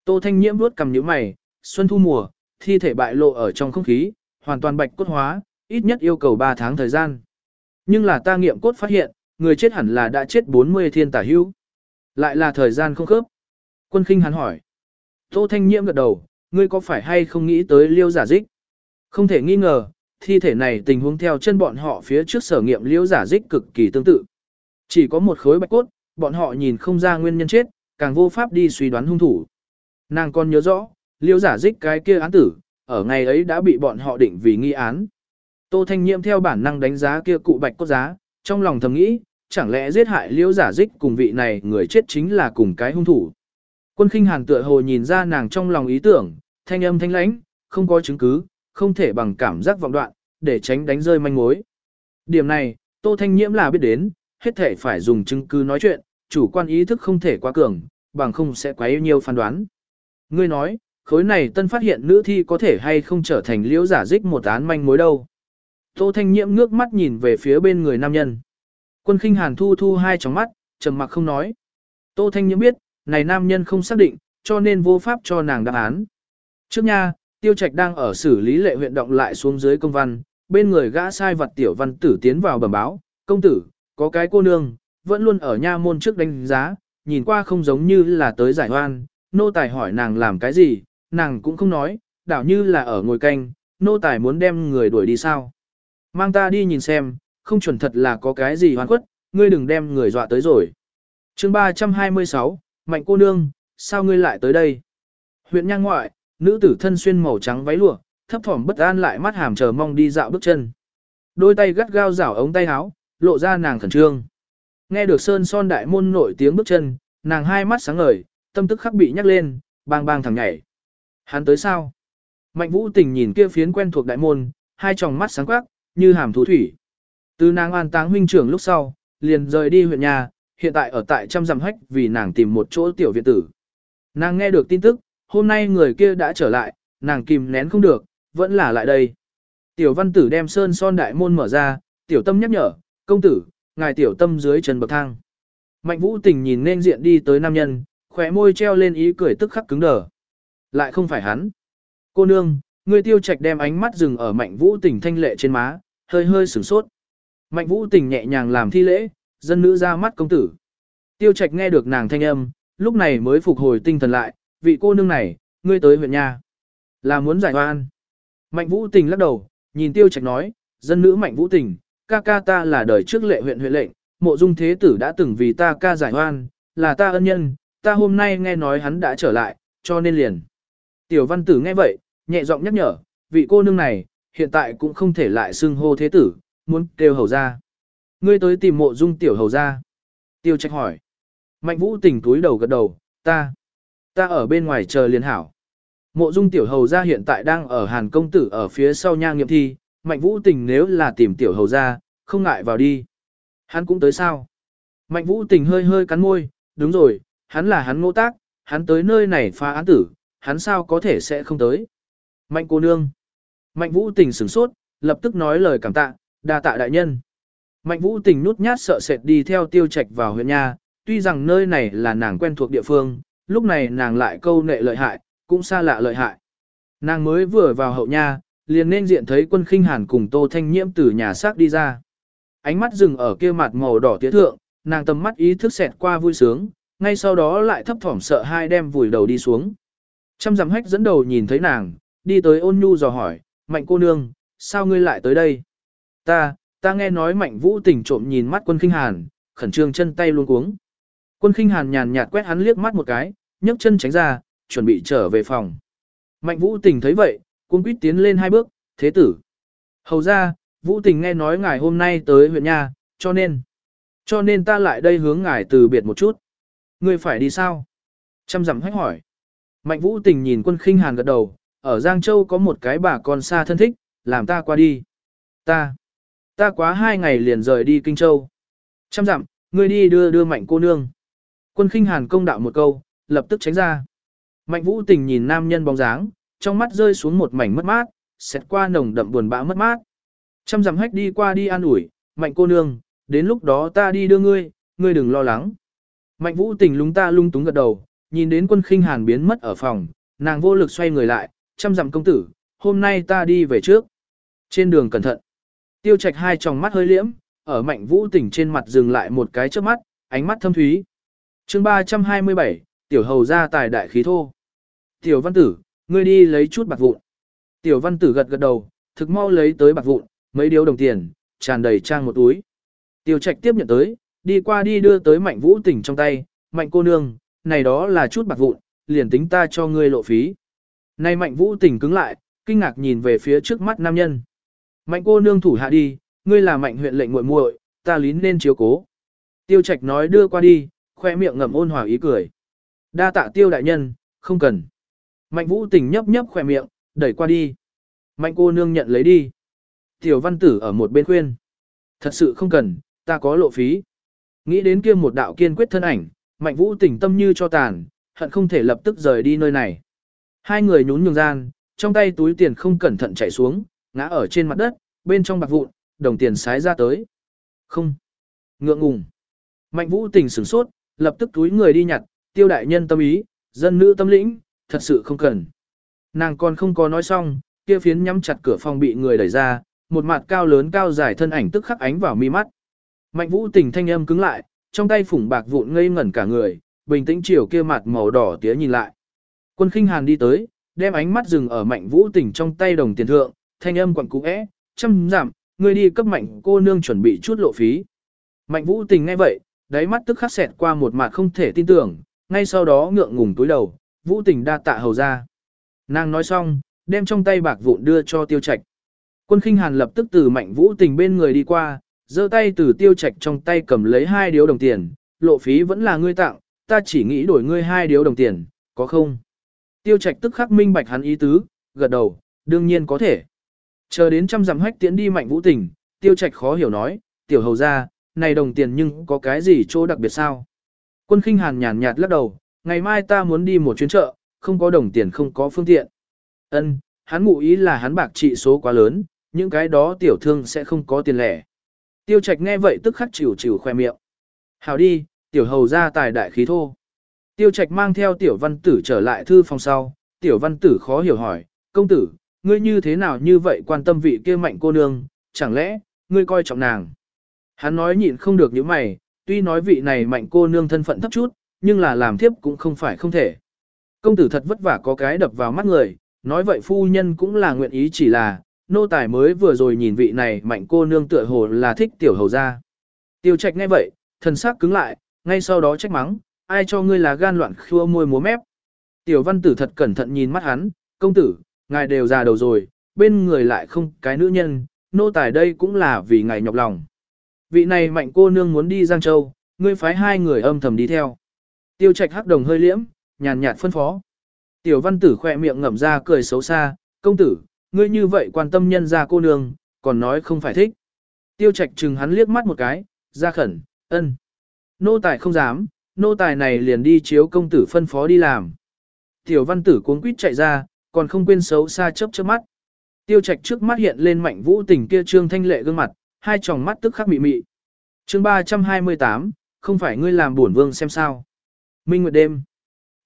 Tô Thanh Nhiễm vuốt cầm nhíu mày, xuân thu mùa, thi thể bại lộ ở trong không khí, hoàn toàn bạch cốt hóa, ít nhất yêu cầu 3 tháng thời gian. Nhưng là ta nghiệm cốt phát hiện, người chết hẳn là đã chết 40 thiên tả hữu. Lại là thời gian không khớp. Quân khinh hắn hỏi. Tô Thanh Nhiễm gật đầu, ngươi có phải hay không nghĩ tới liêu giả dích? Không thể nghi ngờ, thi thể này tình huống theo chân bọn họ phía trước sở nghiệm liễu giả dích cực kỳ tương tự. Chỉ có một khối bạch cốt, bọn họ nhìn không ra nguyên nhân chết, càng vô pháp đi suy đoán hung thủ. Nàng còn nhớ rõ, liễu giả dích cái kia án tử, ở ngày ấy đã bị bọn họ định vì nghi án. Tô Thanh Nhiệm theo bản năng đánh giá kia cụ bạch cốt giá, trong lòng thầm nghĩ, chẳng lẽ giết hại liễu giả dích cùng vị này người chết chính là cùng cái hung thủ. Quân khinh hàn tựa hồ nhìn ra nàng trong lòng ý tưởng, thanh âm thanh lãnh, không có chứng cứ, không thể bằng cảm giác vọng đoạn, để tránh đánh rơi manh mối. Điểm này, Tô Thanh Nhiễm là biết đến, hết thể phải dùng chứng cứ nói chuyện, chủ quan ý thức không thể quá cường, bằng không sẽ quá yêu nhiều phán đoán. Ngươi nói, khối này tân phát hiện nữ thi có thể hay không trở thành liễu giả dích một án manh mối đâu. Tô Thanh Nhiễm ngước mắt nhìn về phía bên người nam nhân. Quân khinh hàn thu thu hai tròng mắt, trầm mặc không nói. Tô Thanh Nhiễm biết, này nam nhân không xác định, cho nên vô pháp cho nàng đáp án. Trước nha, Tiêu Trạch đang ở xử lý lệ huyện động lại xuống dưới công văn, bên người gã sai vật tiểu văn tử tiến vào bẩm báo, công tử, có cái cô nương, vẫn luôn ở nha môn trước đánh giá, nhìn qua không giống như là tới giải hoan, nô tài hỏi nàng làm cái gì, nàng cũng không nói, đảo như là ở ngồi canh, nô tài muốn đem người đuổi đi sao. Mang ta đi nhìn xem, không chuẩn thật là có cái gì hoan quất, ngươi đừng đem người dọa tới rồi. chương 326, Mạnh cô nương, sao ngươi lại tới đây? Huyện Nhang ngoại, nữ tử thân xuyên màu trắng váy lụa, thấp thỏm bất an lại mắt hàm chờ mong đi dạo bước chân. Đôi tay gắt gao rảo ống tay áo, lộ ra nàng khẩn trương. Nghe được sơn son đại môn nổi tiếng bước chân, nàng hai mắt sáng ngời, tâm tức khắc bị nhắc lên, bang bang thẳng nhảy. Hắn tới sao? Mạnh vũ tình nhìn kia phiến quen thuộc đại môn, hai tròng mắt sáng quắc, như hàm thú thủy. Từ nàng an táng huynh trưởng lúc sau, liền rời đi huyện nhà, hiện tại ở tại trăm dặm hách vì nàng tìm một chỗ tiểu viện tử. Nàng nghe được tin tức, hôm nay người kia đã trở lại, nàng kìm nén không được, vẫn là lại đây. Tiểu văn tử đem sơn son đại môn mở ra, tiểu tâm nhắc nhở, công tử, ngài tiểu tâm dưới chân bậc thang. Mạnh vũ tình nhìn nên diện đi tới nam nhân, khóe môi treo lên ý cười tức khắc cứng đờ. Lại không phải hắn. Cô nương, người tiêu trạch đem ánh mắt dừng ở mạnh vũ tình thanh lệ trên má, hơi hơi sửng sốt. Mạnh vũ tình nhẹ nhàng làm thi lễ, dân nữ ra mắt công tử. Tiêu trạch nghe được nàng thanh âm, lúc này mới phục hồi tinh thần lại, vị cô nương này, ngươi tới huyện nhà. Là muốn giải oan. Mạnh vũ tình lắc đầu, nhìn tiêu trạch nói, dân nữ mạnh vũ tình, ca ca ta là đời trước lệ huyện huyện lệnh, mộ dung thế tử đã từng vì ta ca giải oan, là ta ân nhân, ta hôm nay nghe nói hắn đã trở lại, cho nên liền. Tiểu văn tử nghe vậy, nhẹ giọng nhắc nhở, vị cô nương này, hiện tại cũng không thể lại xưng hô thế tử, muốn kêu hầu ra. Ngươi tới tìm mộ dung tiểu hầu ra. Tiêu trạch hỏi. Mạnh vũ tình túi đầu gật đầu, ta. Ta ở bên ngoài chờ liền hảo. Mộ dung tiểu hầu gia hiện tại đang ở Hàn Công Tử ở phía sau nha nghiệm thi, mạnh vũ tình nếu là tìm tiểu hầu gia, không ngại vào đi. Hắn cũng tới sao? Mạnh vũ tình hơi hơi cắn môi, đúng rồi, hắn là hắn ngô tác, hắn tới nơi này phá án tử, hắn sao có thể sẽ không tới. Mạnh cô nương. Mạnh vũ tình sửng sốt, lập tức nói lời cảm tạ, đa tạ đại nhân. Mạnh vũ tình nút nhát sợ sệt đi theo tiêu trạch vào huyện nhà, tuy rằng nơi này là nàng quen thuộc địa phương, lúc này nàng lại câu nệ lợi hại, cũng xa lạ lợi hại. Nàng mới vừa vào hậu nha, liền nên diện thấy quân khinh hàn cùng tô thanh nhiễm từ nhà xác đi ra. Ánh mắt dừng ở kia mặt màu đỏ tía thượng, nàng tầm mắt ý thức xẹt qua vui sướng, ngay sau đó lại thấp thỏm sợ hai đem vùi đầu đi xuống. Trăm dặm hách dẫn đầu nhìn thấy nàng, đi tới ôn nhu dò hỏi, mạnh cô nương, sao ngươi lại tới đây? Ta, ta nghe nói mạnh vũ tình trộm nhìn mắt quân khinh hàn, khẩn trương chân tay luôn cuống. Quân khinh hàn nhàn nhạt quét hắn liếc mắt một cái, nhấc chân tránh ra, chuẩn bị trở về phòng. Mạnh vũ tình thấy vậy, cuống quýt tiến lên hai bước, thế tử. Hầu ra, vũ tình nghe nói ngài hôm nay tới huyện nha, cho nên, cho nên ta lại đây hướng ngài từ biệt một chút. Ngươi phải đi sao? chăm dặm hách hỏi. Mạnh vũ tình nhìn quân khinh hàn gật đầu, ở Giang Châu có một cái bà con xa thân thích, làm ta qua đi. Ta, ta quá hai ngày liền rời đi Kinh Châu. chăm dặm, ngươi đi đưa đưa mạnh cô nương. Quân khinh hàn công đạo một câu, lập tức tránh ra. Mạnh vũ tình nhìn nam nhân bóng dáng, trong mắt rơi xuống một mảnh mất mát, xét qua nồng đậm buồn bã mất mát. Trăm dặm hách đi qua đi an ủi, mạnh cô nương, đến lúc đó ta đi đưa ngươi, ngươi đừng lo lắng. Mạnh vũ tình lúng ta lung túng gật đầu, nhìn đến quân khinh hàn biến mất ở phòng, Nàng vô lực xoay người lại, chăm dặm công tử, hôm nay ta đi về trước. Trên đường cẩn thận. Tiêu Trạch hai tròng mắt hơi liễm, ở Mạnh Vũ tỉnh trên mặt dừng lại một cái trước mắt, ánh mắt thâm thúy. Chương 327, tiểu hầu ra tài đại khí thô. Tiểu văn tử, ngươi đi lấy chút bạc vụn. Tiểu văn tử gật gật đầu, thực mau lấy tới bạc vụn, mấy điếu đồng tiền, tràn đầy trang một túi. Tiêu Trạch tiếp nhận tới, đi qua đi đưa tới Mạnh Vũ tỉnh trong tay, Mạnh cô nương, này đó là chút bạc vụn, liền tính ta cho ngươi lộ phí. Này Mạnh Vũ tỉnh cứng lại, kinh ngạc nhìn về phía trước mắt nam nhân. Mạnh cô nương thủ hạ đi, ngươi là Mạnh huyện lệnh muội muội, ta lín nên chiếu cố. Tiêu Trạch nói đưa qua đi, khoe miệng ngậm ôn hòa ý cười. Đa tạ Tiêu đại nhân, không cần. Mạnh Vũ tỉnh nhấp nhấp khỏe miệng, đẩy qua đi. Mạnh cô nương nhận lấy đi. Tiểu văn tử ở một bên khuyên. Thật sự không cần, ta có lộ phí. Nghĩ đến kia một đạo kiên quyết thân ảnh, mạnh vũ tỉnh tâm như cho tàn, hận không thể lập tức rời đi nơi này. Hai người nhún nhường gian, trong tay túi tiền không cẩn thận chảy xuống, ngã ở trên mặt đất, bên trong bạc vụn, đồng tiền sái ra tới. Không. Ngượng ngùng. Mạnh vũ tỉnh sửng sốt, lập tức túi người đi nhặt, tiêu đại nhân tâm ý, dân nữ tâm lĩnh, thật sự không cần. Nàng còn không có nói xong, kia phiến nhắm chặt cửa phòng bị người đẩy ra, một mặt cao lớn cao dài thân ảnh tức khắc ánh vào mi mắt. Mạnh vũ tình thanh âm cứng lại, trong tay phủng bạc vụn ngây ngẩn cả người, bình tĩnh chiều kia mặt màu đỏ tía nhìn lại. Quân khinh hàn đi tới, đem ánh mắt dừng ở mạnh vũ tình trong tay đồng tiền thượng, thanh âm quặn cú é, chăm giảm, người đi cấp mạnh cô nương chuẩn bị chút lộ phí. Mạnh vũ tình ngay vậy, đáy mắt tức khắc xẹt qua một mặt không thể tin tưởng, ngay sau đó ngượng ngùng túi đầu, vũ tình đa tạ hầu ra. Nàng nói xong, đem trong tay bạc vụn đưa cho tiêu trạch. Quân khinh hàn lập tức từ mạnh vũ tình bên người đi qua, giơ tay từ tiêu trạch trong tay cầm lấy hai điếu đồng tiền, lộ phí vẫn là ngươi tặng, ta chỉ nghĩ đổi ngươi hai điếu đồng tiền, có không? Tiêu trạch tức khắc minh bạch hắn ý tứ, gật đầu, đương nhiên có thể. Chờ đến trăm dặm hách tiễn đi mạnh vũ tình, tiêu trạch khó hiểu nói, tiểu hầu ra, này đồng tiền nhưng có cái gì chỗ đặc biệt sao? Quân khinh hàn nhàn nhạt lắc đầu, ngày mai ta muốn đi một chuyến chợ, không có đồng tiền không có phương tiện. Ân, hắn ngụ ý là hắn bạc trị số quá lớn, những cái đó tiểu thương sẽ không có tiền lẻ. Tiêu Trạch nghe vậy tức khắc chịu chịu khoe miệng. Hào đi, tiểu hầu ra tài đại khí thô. Tiêu Trạch mang theo tiểu văn tử trở lại thư phòng sau, tiểu văn tử khó hiểu hỏi, công tử, ngươi như thế nào như vậy quan tâm vị kia mạnh cô nương, chẳng lẽ, ngươi coi trọng nàng. Hắn nói nhịn không được những mày, tuy nói vị này mạnh cô nương thân phận thấp chút, nhưng là làm thiếp cũng không phải không thể. Công tử thật vất vả có cái đập vào mắt người, nói vậy phu nhân cũng là nguyện ý chỉ là, nô tài mới vừa rồi nhìn vị này mạnh cô nương tựa hồ là thích tiểu hầu gia. Tiêu trạch nghe vậy, thần sắc cứng lại, ngay sau đó trách mắng, ai cho ngươi là gan loạn khua môi múa mép. Tiểu văn tử thật cẩn thận nhìn mắt hắn, công tử, ngài đều già đầu rồi, bên người lại không cái nữ nhân, nô tài đây cũng là vì ngài nhọc lòng. Vị này mạnh cô nương muốn đi Giang Châu, ngươi phái hai người âm thầm đi theo. Tiêu trạch hắc đồng hơi liễm, nhàn nhạt phân phó. Tiểu văn tử khỏe miệng ngậm ra cười xấu xa, công tử, ngươi như vậy quan tâm nhân ra cô nương, còn nói không phải thích. Tiêu trạch chừng hắn liếc mắt một cái, ra khẩn, ân. Nô tài không dám, nô tài này liền đi chiếu công tử phân phó đi làm. Tiểu văn tử cuống quýt chạy ra, còn không quên xấu xa chớp chớp mắt. Tiêu trạch trước mắt hiện lên mạnh vũ tình kia trương thanh lệ gương mặt, hai tròng mắt tức khắc mị mị. Chương 328, không phải ngươi làm buồn vương xem sao. Minh nguyệt đêm.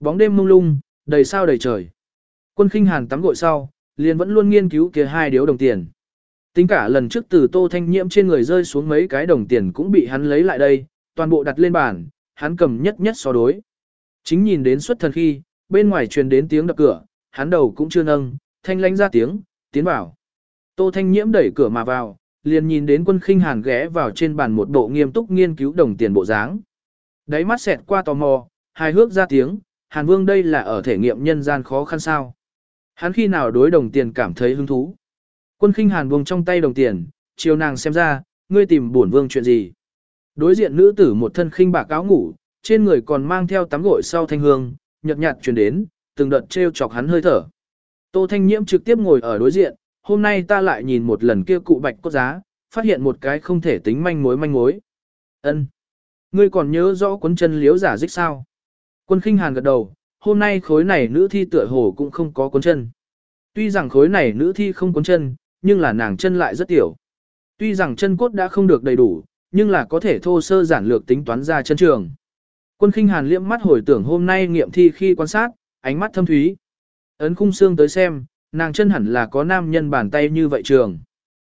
Bóng đêm mông lung, đầy sao đầy trời. Quân khinh hàn tắm gội sau, liền vẫn luôn nghiên cứu kia hai điếu đồng tiền. Tính cả lần trước từ Tô Thanh Nhiễm trên người rơi xuống mấy cái đồng tiền cũng bị hắn lấy lại đây, toàn bộ đặt lên bàn, hắn cầm nhất nhất so đối. Chính nhìn đến xuất thần khi, bên ngoài truyền đến tiếng đập cửa, hắn đầu cũng chưa nâng, thanh lánh ra tiếng, tiến vào. Tô Thanh Nhiễm đẩy cửa mà vào, liền nhìn đến quân khinh hàn ghé vào trên bàn một bộ nghiêm túc nghiên cứu đồng tiền bộ dáng. Đáy mắt xẹt qua tò mò, hài hước ra tiếng, Hàn Vương đây là ở thể nghiệm nhân gian khó khăn sao. Hắn khi nào đối đồng tiền cảm thấy hứng thú. Quân khinh hàn buông trong tay đồng tiền, chiều nàng xem ra, ngươi tìm bổn vương chuyện gì. Đối diện nữ tử một thân khinh bạc áo ngủ, trên người còn mang theo tắm gội sau thanh hương, nhợt nhạt truyền đến, từng đợt treo chọc hắn hơi thở. Tô Thanh Nhiễm trực tiếp ngồi ở đối diện, hôm nay ta lại nhìn một lần kia cụ bạch cốt giá, phát hiện một cái không thể tính manh mối manh mối. Ân, Ngươi còn nhớ rõ cuốn chân liếu giả dích sao? Quân khinh hàn gật đầu, hôm nay khối này nữ thi tựa hồ cũng không có cuốn chân. Tuy rằng khối này nữ thi không cuốn chân, nhưng là nàng chân lại rất tiểu. Tuy rằng chân cốt đã không được đầy đủ, nhưng là có thể thô sơ giản lược tính toán ra chân trường. Quân khinh hàn liễm mắt hồi tưởng hôm nay nghiệm thi khi quan sát, ánh mắt thâm thúy. Ấn khung xương tới xem, nàng chân hẳn là có nam nhân bàn tay như vậy trường.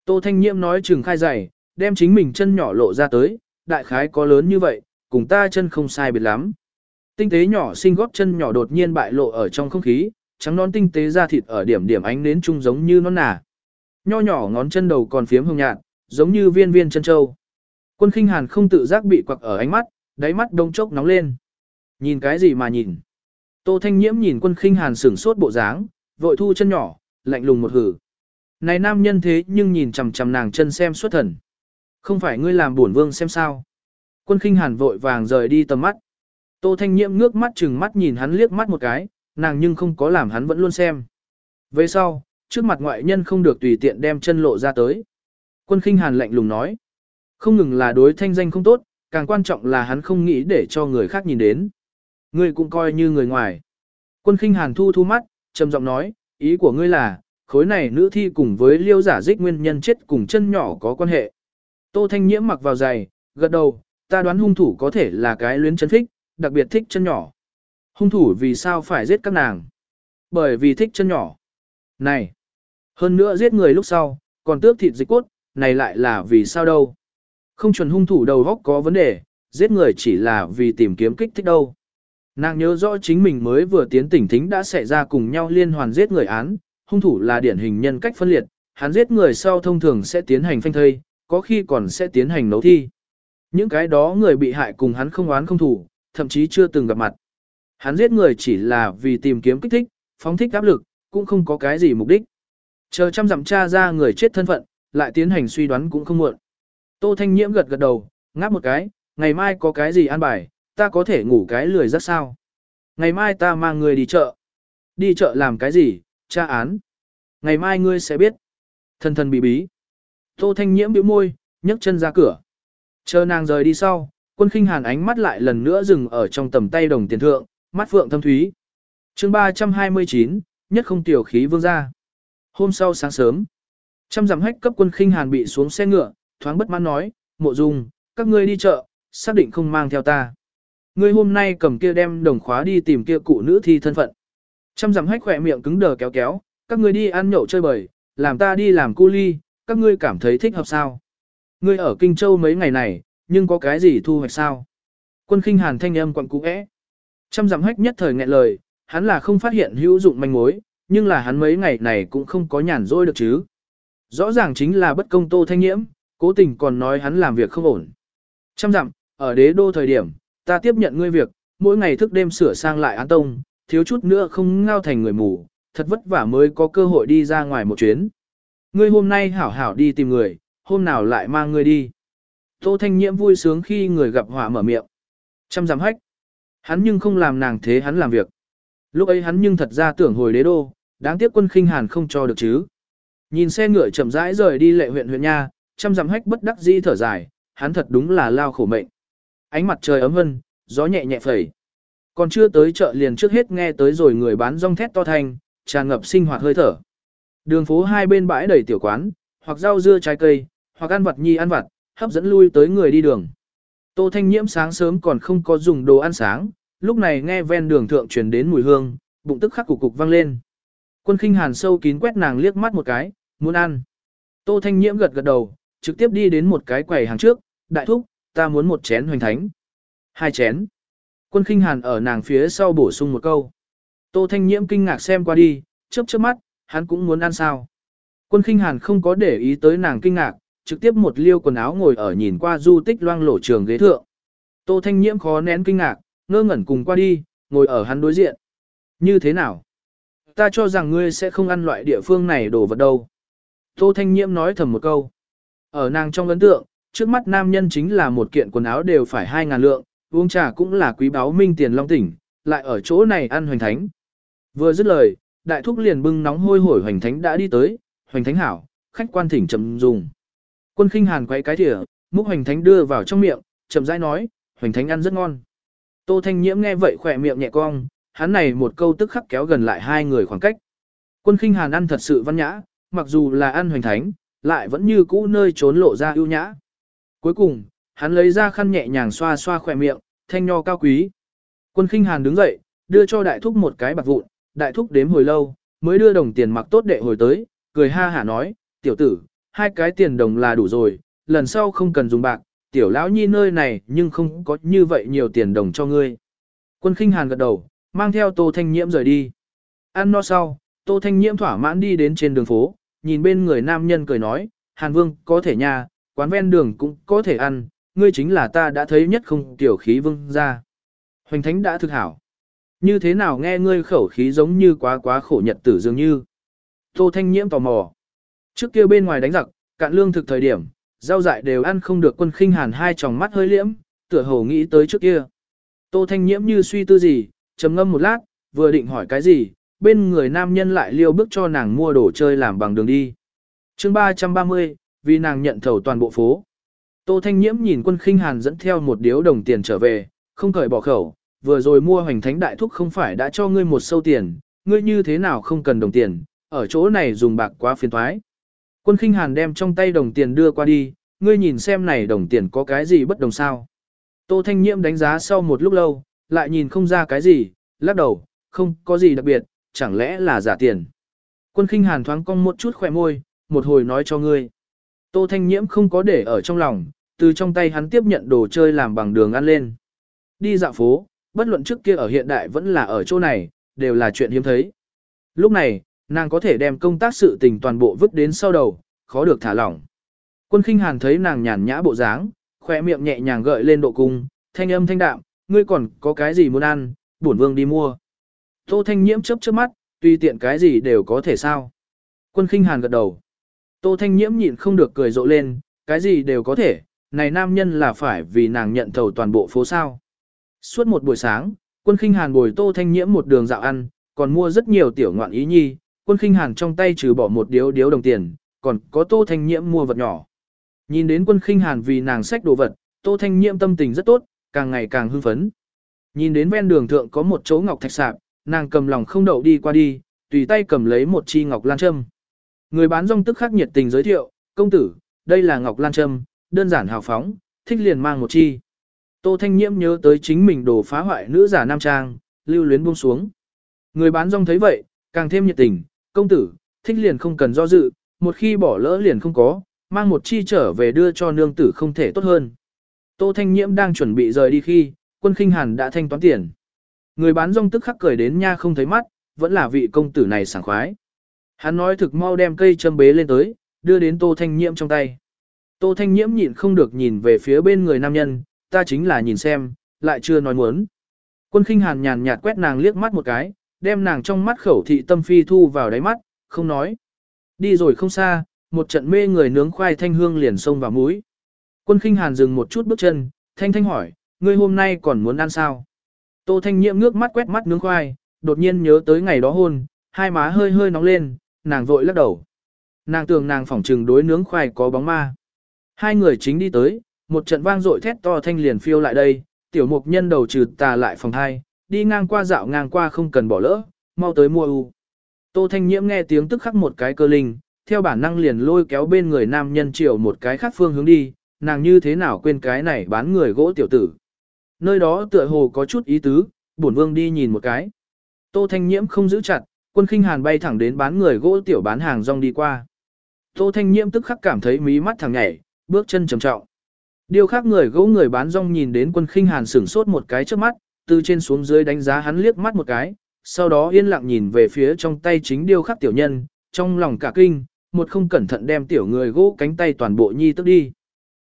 Tô Thanh Nhiễm nói trường khai dày, đem chính mình chân nhỏ lộ ra tới, đại khái có lớn như vậy, cùng ta chân không sai biệt lắm. Tinh tế nhỏ xinh góp chân nhỏ đột nhiên bại lộ ở trong không khí, trắng non tinh tế da thịt ở điểm điểm ánh nến chung giống như non nà. Nho nhỏ ngón chân đầu còn phiếm hồng nhạt, giống như viên viên chân châu. Quân khinh hàn không tự giác bị quặc ở ánh mắt, đáy mắt đông chốc nóng lên. Nhìn cái gì mà nhìn? Tô Thanh Nhiễm nhìn quân khinh hàn sửng sốt bộ dáng, vội thu chân nhỏ, lạnh lùng một hử. Này nam nhân thế nhưng nhìn chằm chằm nàng chân xem xuất thần. Không phải ngươi làm bổn vương xem sao. Quân khinh hàn vội vàng rời đi tầm mắt. Tô Thanh Nhiễm ngước mắt chừng mắt nhìn hắn liếc mắt một cái, nàng nhưng không có làm hắn vẫn luôn xem. Về sau, trước mặt ngoại nhân không được tùy tiện đem chân lộ ra tới. Quân khinh hàn lạnh lùng nói. Không ngừng là đối thanh danh không tốt, càng quan trọng là hắn không nghĩ để cho người khác nhìn đến. Ngươi cũng coi như người ngoài. Quân khinh hàn thu thu mắt, trầm giọng nói, ý của ngươi là, khối này nữ thi cùng với liêu giả dích nguyên nhân chết cùng chân nhỏ có quan hệ. Tô Thanh Nhiễm mặc vào giày, gật đầu, ta đoán hung thủ có thể là cái luyến chân thích, đặc biệt thích chân nhỏ. Hung thủ vì sao phải giết các nàng? Bởi vì thích chân nhỏ. Này! Hơn nữa giết người lúc sau, còn tước thịt dịch cốt, này lại là vì sao đâu? Không chuẩn hung thủ đầu góc có vấn đề, giết người chỉ là vì tìm kiếm kích thích đâu. Nàng nhớ rõ chính mình mới vừa tiến tỉnh thính đã xảy ra cùng nhau liên hoàn giết người án, hung thủ là điển hình nhân cách phân liệt, hắn giết người sau thông thường sẽ tiến hành phanh thây, có khi còn sẽ tiến hành nấu thi. Những cái đó người bị hại cùng hắn không oán không thủ, thậm chí chưa từng gặp mặt. Hắn giết người chỉ là vì tìm kiếm kích thích, phóng thích áp lực, cũng không có cái gì mục đích. Chờ chăm dặm tra ra người chết thân phận, lại tiến hành suy đoán cũng không muộn. Tô Thanh Nhiễm gật gật đầu, ngáp một cái, ngày mai có cái gì ăn bài, ta có thể ngủ cái lười rất sao. Ngày mai ta mang người đi chợ. Đi chợ làm cái gì, tra án. Ngày mai ngươi sẽ biết. Thần thần bí bí. Tô Thanh Nhiễm bĩu môi, nhấc chân ra cửa. Chờ nàng rời đi sau, quân khinh hàn ánh mắt lại lần nữa dừng ở trong tầm tay đồng tiền thượng, mắt phượng thâm thúy. chương 329, nhất không tiểu khí vương ra. Hôm sau sáng sớm, trăm dặm hách cấp quân khinh hàn bị xuống xe ngựa, thoáng bất mãn nói, mộ dung, các ngươi đi chợ, xác định không mang theo ta. Ngươi hôm nay cầm kia đem đồng khóa đi tìm kia cụ nữ thi thân phận. Trăm dặm hách khỏe miệng cứng đờ kéo kéo, các ngươi đi ăn nhậu chơi bời, làm ta đi làm cu ly, các ngươi cảm thấy thích hợp sao? Ngươi ở Kinh Châu mấy ngày này, nhưng có cái gì thu hoạch sao? Quân khinh hàn thanh âm quặn cũ ẽ. Trăm dặm hách nhất thời nghẹn lời, hắn là không phát hiện hữu dụng manh mối, nhưng là hắn mấy ngày này cũng không có nhàn rỗi được chứ. Rõ ràng chính là bất công tô thanh nhiễm, cố tình còn nói hắn làm việc không ổn. Trăm dặm, ở đế đô thời điểm, ta tiếp nhận ngươi việc, mỗi ngày thức đêm sửa sang lại án tông, thiếu chút nữa không ngao thành người mù, thật vất vả mới có cơ hội đi ra ngoài một chuyến. Ngươi hôm nay hảo hảo đi tìm người, hôm nào lại mang ngươi đi. Tô Thanh Nhiễm vui sướng khi người gặp họa mở miệng. Trăm giảm hách. Hắn nhưng không làm nàng thế hắn làm việc. Lúc ấy hắn nhưng thật ra tưởng hồi đế đô, đáng tiếc quân khinh hàn không cho được chứ. Nhìn xe ngựa chậm rãi rời đi lệ huyện huyện nha, trăm dặm hách bất đắc dĩ thở dài, hắn thật đúng là lao khổ mệnh. Ánh mặt trời ấm hơn, gió nhẹ nhẹ phẩy. Còn chưa tới chợ liền trước hết nghe tới rồi người bán rong thét to thanh, tràn ngập sinh hoạt hơi thở. Đường phố hai bên bãi đầy tiểu quán, hoặc rau dưa trái cây, hoặc ăn vặt nhi ăn vặt, hấp dẫn lui tới người đi đường. Tô Thanh Nhiễm sáng sớm còn không có dùng đồ ăn sáng, lúc này nghe ven đường thượng truyền đến mùi hương, bụng tức khắc cục cục vang lên. Quân khinh hàn sâu kín quét nàng liếc mắt một cái, muốn ăn. Tô Thanh Nhiễm gật gật đầu, trực tiếp đi đến một cái quầy hàng trước, đại thúc, ta muốn một chén hoành thánh. Hai chén. Quân khinh hàn ở nàng phía sau bổ sung một câu. Tô Thanh Nhiễm kinh ngạc xem qua đi, chớp chớp mắt, hắn cũng muốn ăn sao. Quân khinh hàn không có để ý tới nàng kinh ngạc, trực tiếp một liêu quần áo ngồi ở nhìn qua du tích loang lổ trường ghế thượng. Tô Thanh Nhiễm khó nén kinh ngạc, ngơ ngẩn cùng qua đi, ngồi ở hắn đối diện. Như thế nào? Ta cho rằng ngươi sẽ không ăn loại địa phương này đồ vật đâu. Tô Thanh Nhiễm nói thầm một câu. Ở nàng trong ấn tượng, trước mắt nam nhân chính là một kiện quần áo đều phải hai ngàn lượng, uống trà cũng là quý báu minh tiền long tỉnh, lại ở chỗ này ăn hoành thánh. Vừa dứt lời, đại thúc liền bưng nóng hôi hổi hoành thánh đã đi tới, hoành thánh hảo, khách quan thỉnh chậm dùng. Quân khinh hàn quay cái thìa, múc hoành thánh đưa vào trong miệng, chậm rãi nói, hoành thánh ăn rất ngon. Tô Thanh Nhiễm nghe vậy khỏe miệng nhẹ cong, hắn này một câu tức khắc kéo gần lại hai người khoảng cách. Quân khinh hàn ăn thật sự văn nhã, mặc dù là ăn hoành thánh, lại vẫn như cũ nơi trốn lộ ra ưu nhã. Cuối cùng, hắn lấy ra khăn nhẹ nhàng xoa xoa khỏe miệng, thanh nho cao quý. Quân khinh hàn đứng dậy, đưa cho đại thúc một cái bạc vụn, đại thúc đếm hồi lâu, mới đưa đồng tiền mặc tốt đệ hồi tới, cười ha hả nói, tiểu tử, hai cái tiền đồng là đủ rồi, lần sau không cần dùng bạc, tiểu lão nhi nơi này nhưng không có như vậy nhiều tiền đồng cho ngươi. Quân khinh hàn gật đầu, mang theo tô thanh nhiễm rời đi. Ăn no sau, tô thanh nhiễm thỏa mãn đi đến trên đường phố, nhìn bên người nam nhân cười nói, hàn vương có thể nha, quán ven đường cũng có thể ăn, ngươi chính là ta đã thấy nhất không tiểu khí vương ra. Hoành thánh đã thực hảo. Như thế nào nghe ngươi khẩu khí giống như quá quá khổ nhật tử dường như. Tô Thanh Nhiễm tò mò. Trước kia bên ngoài đánh giặc, cạn lương thực thời điểm, rau dại đều ăn không được quân khinh hàn hai tròng mắt hơi liễm, tựa hồ nghĩ tới trước kia. Tô Thanh Nhiễm như suy tư gì, trầm ngâm một lát, vừa định hỏi cái gì, bên người nam nhân lại liêu bước cho nàng mua đồ chơi làm bằng đường đi. chương 330, vì nàng nhận thầu toàn bộ phố. Tô Thanh Nhiễm nhìn quân khinh hàn dẫn theo một điếu đồng tiền trở về, không cởi bỏ khẩu, vừa rồi mua hoành thánh đại thúc không phải đã cho ngươi một sâu tiền, ngươi như thế nào không cần đồng tiền, ở chỗ này dùng bạc quá phiền thoái. Quân khinh hàn đem trong tay đồng tiền đưa qua đi, ngươi nhìn xem này đồng tiền có cái gì bất đồng sao. Tô Thanh Nhiễm đánh giá sau một lúc lâu, lại nhìn không ra cái gì, lắc đầu, không có gì đặc biệt, chẳng lẽ là giả tiền. Quân khinh hàn thoáng cong một chút khỏe môi, một hồi nói cho ngươi. Tô Thanh Nhiễm không có để ở trong lòng, từ trong tay hắn tiếp nhận đồ chơi làm bằng đường ăn lên. Đi dạo phố, bất luận trước kia ở hiện đại vẫn là ở chỗ này, đều là chuyện hiếm thấy. Lúc này, nàng có thể đem công tác sự tình toàn bộ vứt đến sau đầu, khó được thả lỏng. Quân khinh hàn thấy nàng nhàn nhã bộ dáng, khỏe miệng nhẹ nhàng gợi lên độ cung, thanh âm thanh đạm, ngươi còn có cái gì muốn ăn, bổn vương đi mua. Tô thanh nhiễm chớp chớp mắt, tùy tiện cái gì đều có thể sao. Quân khinh hàn gật đầu. Tô thanh nhiễm nhịn không được cười rộ lên, cái gì đều có thể, này nam nhân là phải vì nàng nhận thầu toàn bộ phố sao. Suốt một buổi sáng, quân khinh hàn bồi tô thanh nhiễm một đường dạo ăn, còn mua rất nhiều tiểu ngoạn ý nhi, quân khinh hàn trong tay trừ bỏ một điếu điếu đồng tiền, còn có tô thanh nhiễm mua vật nhỏ. Nhìn đến quân khinh hàn vì nàng xách đồ vật, tô thanh nhiễm tâm tình rất tốt, càng ngày càng hưng phấn. Nhìn đến ven đường thượng có một chỗ ngọc thạch sạp, nàng cầm lòng không đậu đi qua đi, tùy tay cầm lấy một chi ngọc lan châm. Người bán rong tức khắc nhiệt tình giới thiệu, công tử, đây là ngọc lan Trâm, đơn giản hào phóng, thích liền mang một chi. Tô Thanh Nhiễm nhớ tới chính mình đồ phá hoại nữ giả nam trang, lưu luyến buông xuống. Người bán rong thấy vậy, càng thêm nhiệt tình, công tử, thích liền không cần do dự, một khi bỏ lỡ liền không có, mang một chi trở về đưa cho nương tử không thể tốt hơn. Tô Thanh Nhiễm đang chuẩn bị rời đi khi, quân khinh hàn đã thanh toán tiền. Người bán rong tức khắc cười đến nha không thấy mắt, vẫn là vị công tử này sảng khoái. Hắn nói thực mau đem cây châm bế lên tới, đưa đến Tô Thanh Nhiễm trong tay. Tô Thanh Nhiễm nhịn không được nhìn về phía bên người nam nhân, ta chính là nhìn xem, lại chưa nói muốn. Quân khinh hàn nhàn nhạt quét nàng liếc mắt một cái, đem nàng trong mắt khẩu thị tâm phi thu vào đáy mắt, không nói. Đi rồi không xa, một trận mê người nướng khoai thanh hương liền xông vào mũi. Quân khinh hàn dừng một chút bước chân, thanh thanh hỏi, ngươi hôm nay còn muốn ăn sao? Tô thanh nhiễm ngước mắt quét mắt nướng khoai, đột nhiên nhớ tới ngày đó hôn, hai má hơi hơi nóng lên, nàng vội lắc đầu. Nàng tưởng nàng phỏng trừng đối nướng khoai có bóng ma. Hai người chính đi tới, một trận vang dội thét to thanh liền phiêu lại đây, tiểu mục nhân đầu trừ tà lại phòng hai, đi ngang qua dạo ngang qua không cần bỏ lỡ, mau tới mua u. Tô Thanh Nhiễm nghe tiếng tức khắc một cái cơ linh, theo bản năng liền lôi kéo bên người nam nhân chiều một cái khác phương hướng đi, nàng như thế nào quên cái này bán người gỗ tiểu tử. Nơi đó tựa hồ có chút ý tứ, bổn vương đi nhìn một cái. Tô Thanh Nhiễm không giữ chặt, quân khinh hàn bay thẳng đến bán người gỗ tiểu bán hàng rong đi qua. Tô Thanh Nhiễm tức khắc cảm thấy mí mắt thẳng nhảy, bước chân trầm trọng. Điều khác người gỗ người bán rong nhìn đến quân khinh hàn sửng sốt một cái trước mắt, từ trên xuống dưới đánh giá hắn liếc mắt một cái, sau đó yên lặng nhìn về phía trong tay chính điêu khắc tiểu nhân, trong lòng cả kinh, một không cẩn thận đem tiểu người gỗ cánh tay toàn bộ nhi tức đi.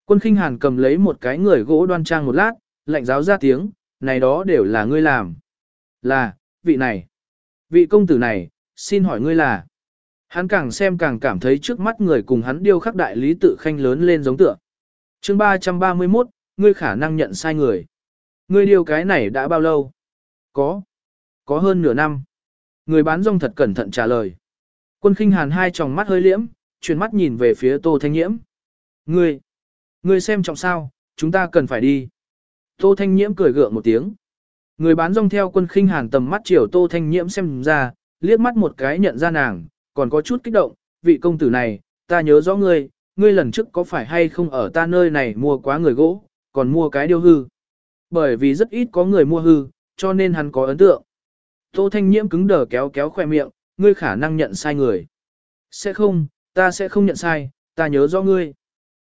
Quân khinh hàn cầm lấy một cái người gỗ đoan trang một lát, lạnh giáo ra tiếng, này đó đều là ngươi làm. Là, vị này. Vị công tử này, xin hỏi ngươi là. Hắn càng xem càng cảm thấy trước mắt người cùng hắn điêu khắc đại lý tự khanh lớn lên giống tựa. chương 331, ngươi khả năng nhận sai người. Ngươi điêu cái này đã bao lâu? Có. Có hơn nửa năm. Người bán rong thật cẩn thận trả lời. Quân khinh hàn hai tròng mắt hơi liễm, chuyển mắt nhìn về phía Tô Thanh Nhiễm. Ngươi, ngươi xem trọng sao, chúng ta cần phải đi. Tô Thanh Nhiễm cười gượng một tiếng. Người bán rong theo quân khinh hàn tầm mắt chiều Tô Thanh Nhiễm xem ra, liếc mắt một cái nhận ra nàng, còn có chút kích động, vị công tử này, ta nhớ rõ ngươi, ngươi lần trước có phải hay không ở ta nơi này mua quá người gỗ, còn mua cái điêu hư. Bởi vì rất ít có người mua hư, cho nên hắn có ấn tượng. Tô Thanh Nhiễm cứng đờ kéo kéo khoe miệng, ngươi khả năng nhận sai người. Sẽ không, ta sẽ không nhận sai, ta nhớ rõ ngươi.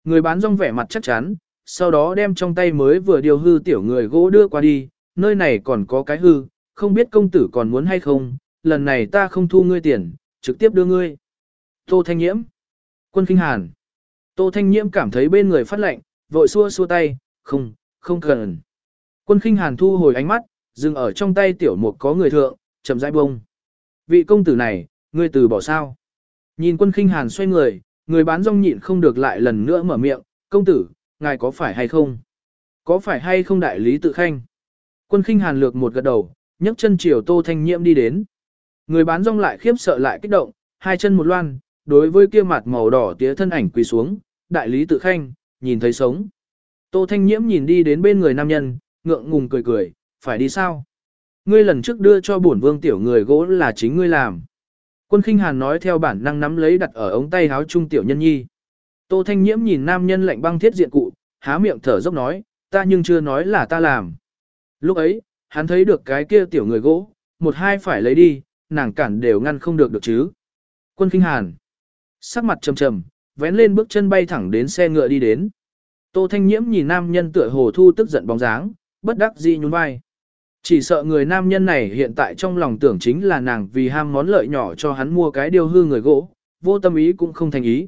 Người bán rong vẻ mặt chắc chắn, sau đó đem trong tay mới vừa điều hư tiểu người gỗ đưa qua đi, nơi này còn có cái hư, không biết công tử còn muốn hay không, lần này ta không thu ngươi tiền, trực tiếp đưa ngươi. Tô Thanh Nhiễm. Quân Kinh Hàn. Tô Thanh Nhiễm cảm thấy bên người phát lạnh, vội xua xua tay, không, không cần. Quân Kinh Hàn thu hồi ánh mắt, dừng ở trong tay tiểu mục có người thượng, chậm rãi bông. Vị công tử này, ngươi từ bỏ sao? Nhìn quân Kinh Hàn xoay người, người bán rong nhịn không được lại lần nữa mở miệng, công tử, ngài có phải hay không? Có phải hay không đại lý tự khanh? Quân Kinh Hàn lược một gật đầu, nhấc chân chiều Tô Thanh Nhiễm đi đến. Người bán rong lại khiếp sợ lại kích động, hai chân một loan, đối với kia mặt màu đỏ tía thân ảnh quỳ xuống, đại lý tự khanh, nhìn thấy sống. Tô Thanh Nhiễm nhìn đi đến bên người nam nhân, ngượng ngùng cười cười, phải đi sao? Ngươi lần trước đưa cho bổn vương tiểu người gỗ là chính ngươi làm. Quân khinh hàn nói theo bản năng nắm lấy đặt ở ống tay háo trung tiểu nhân nhi. Tô Thanh Nhiễm nhìn nam nhân lạnh băng thiết diện cụ, há miệng thở dốc nói, ta nhưng chưa nói là ta làm. Lúc ấy, hắn thấy được cái kia tiểu người gỗ, một hai phải lấy đi, nàng cản đều ngăn không được được chứ. Quân kinh hàn, sắc mặt trầm trầm, vén lên bước chân bay thẳng đến xe ngựa đi đến. Tô Thanh Nhiễm nhìn nam nhân tựa hồ thu tức giận bóng dáng, bất đắc dĩ nhún vai. Chỉ sợ người nam nhân này hiện tại trong lòng tưởng chính là nàng vì ham món lợi nhỏ cho hắn mua cái điều hư người gỗ, vô tâm ý cũng không thành ý.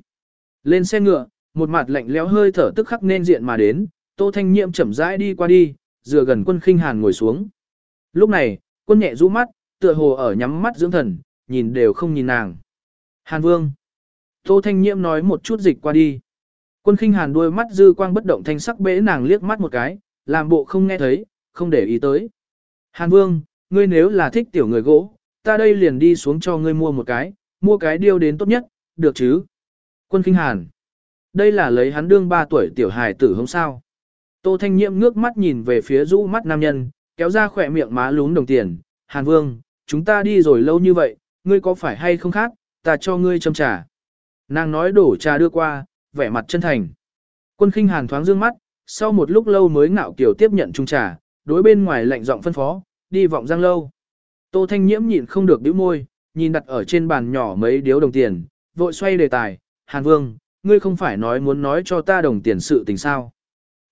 Lên xe ngựa, một mặt lạnh lẽo hơi thở tức khắc nên diện mà đến, Tô Thanh Nhiễm chậm rãi đi qua đi, dựa gần quân khinh hàn ngồi xuống. Lúc này, quân nhẹ rũ mắt, tựa hồ ở nhắm mắt dưỡng thần, nhìn đều không nhìn nàng. Hàn Vương. Tô Thanh Nhiễm nói một chút dịch qua đi. Quân khinh hàn đuôi mắt dư quang bất động thanh sắc bẽ nàng liếc mắt một cái, làm bộ không nghe thấy, không để ý tới. Hàn Vương, ngươi nếu là thích tiểu người gỗ, ta đây liền đi xuống cho ngươi mua một cái, mua cái điêu đến tốt nhất, được chứ? Quân Kinh Hàn. Đây là lấy hắn đương 3 tuổi tiểu hài tử không sao. Tô Thanh Nhiệm ngước mắt nhìn về phía rũ mắt nam nhân, kéo ra khỏe miệng má lún đồng tiền. Hàn Vương, chúng ta đi rồi lâu như vậy, ngươi có phải hay không khác, ta cho ngươi châm trà. Nàng nói đổ trà đưa qua, vẻ mặt chân thành. Quân Kinh Hàn thoáng dương mắt, sau một lúc lâu mới ngạo kiểu tiếp nhận chung trà, đối bên ngoài lạnh giọng phân phó, đi vọng giang lâu. Tô Thanh Nhiễm nhịn không được bĩu môi, nhìn đặt ở trên bàn nhỏ mấy điếu đồng tiền, vội xoay đề tài, Hàn Vương, ngươi không phải nói muốn nói cho ta đồng tiền sự tình sao.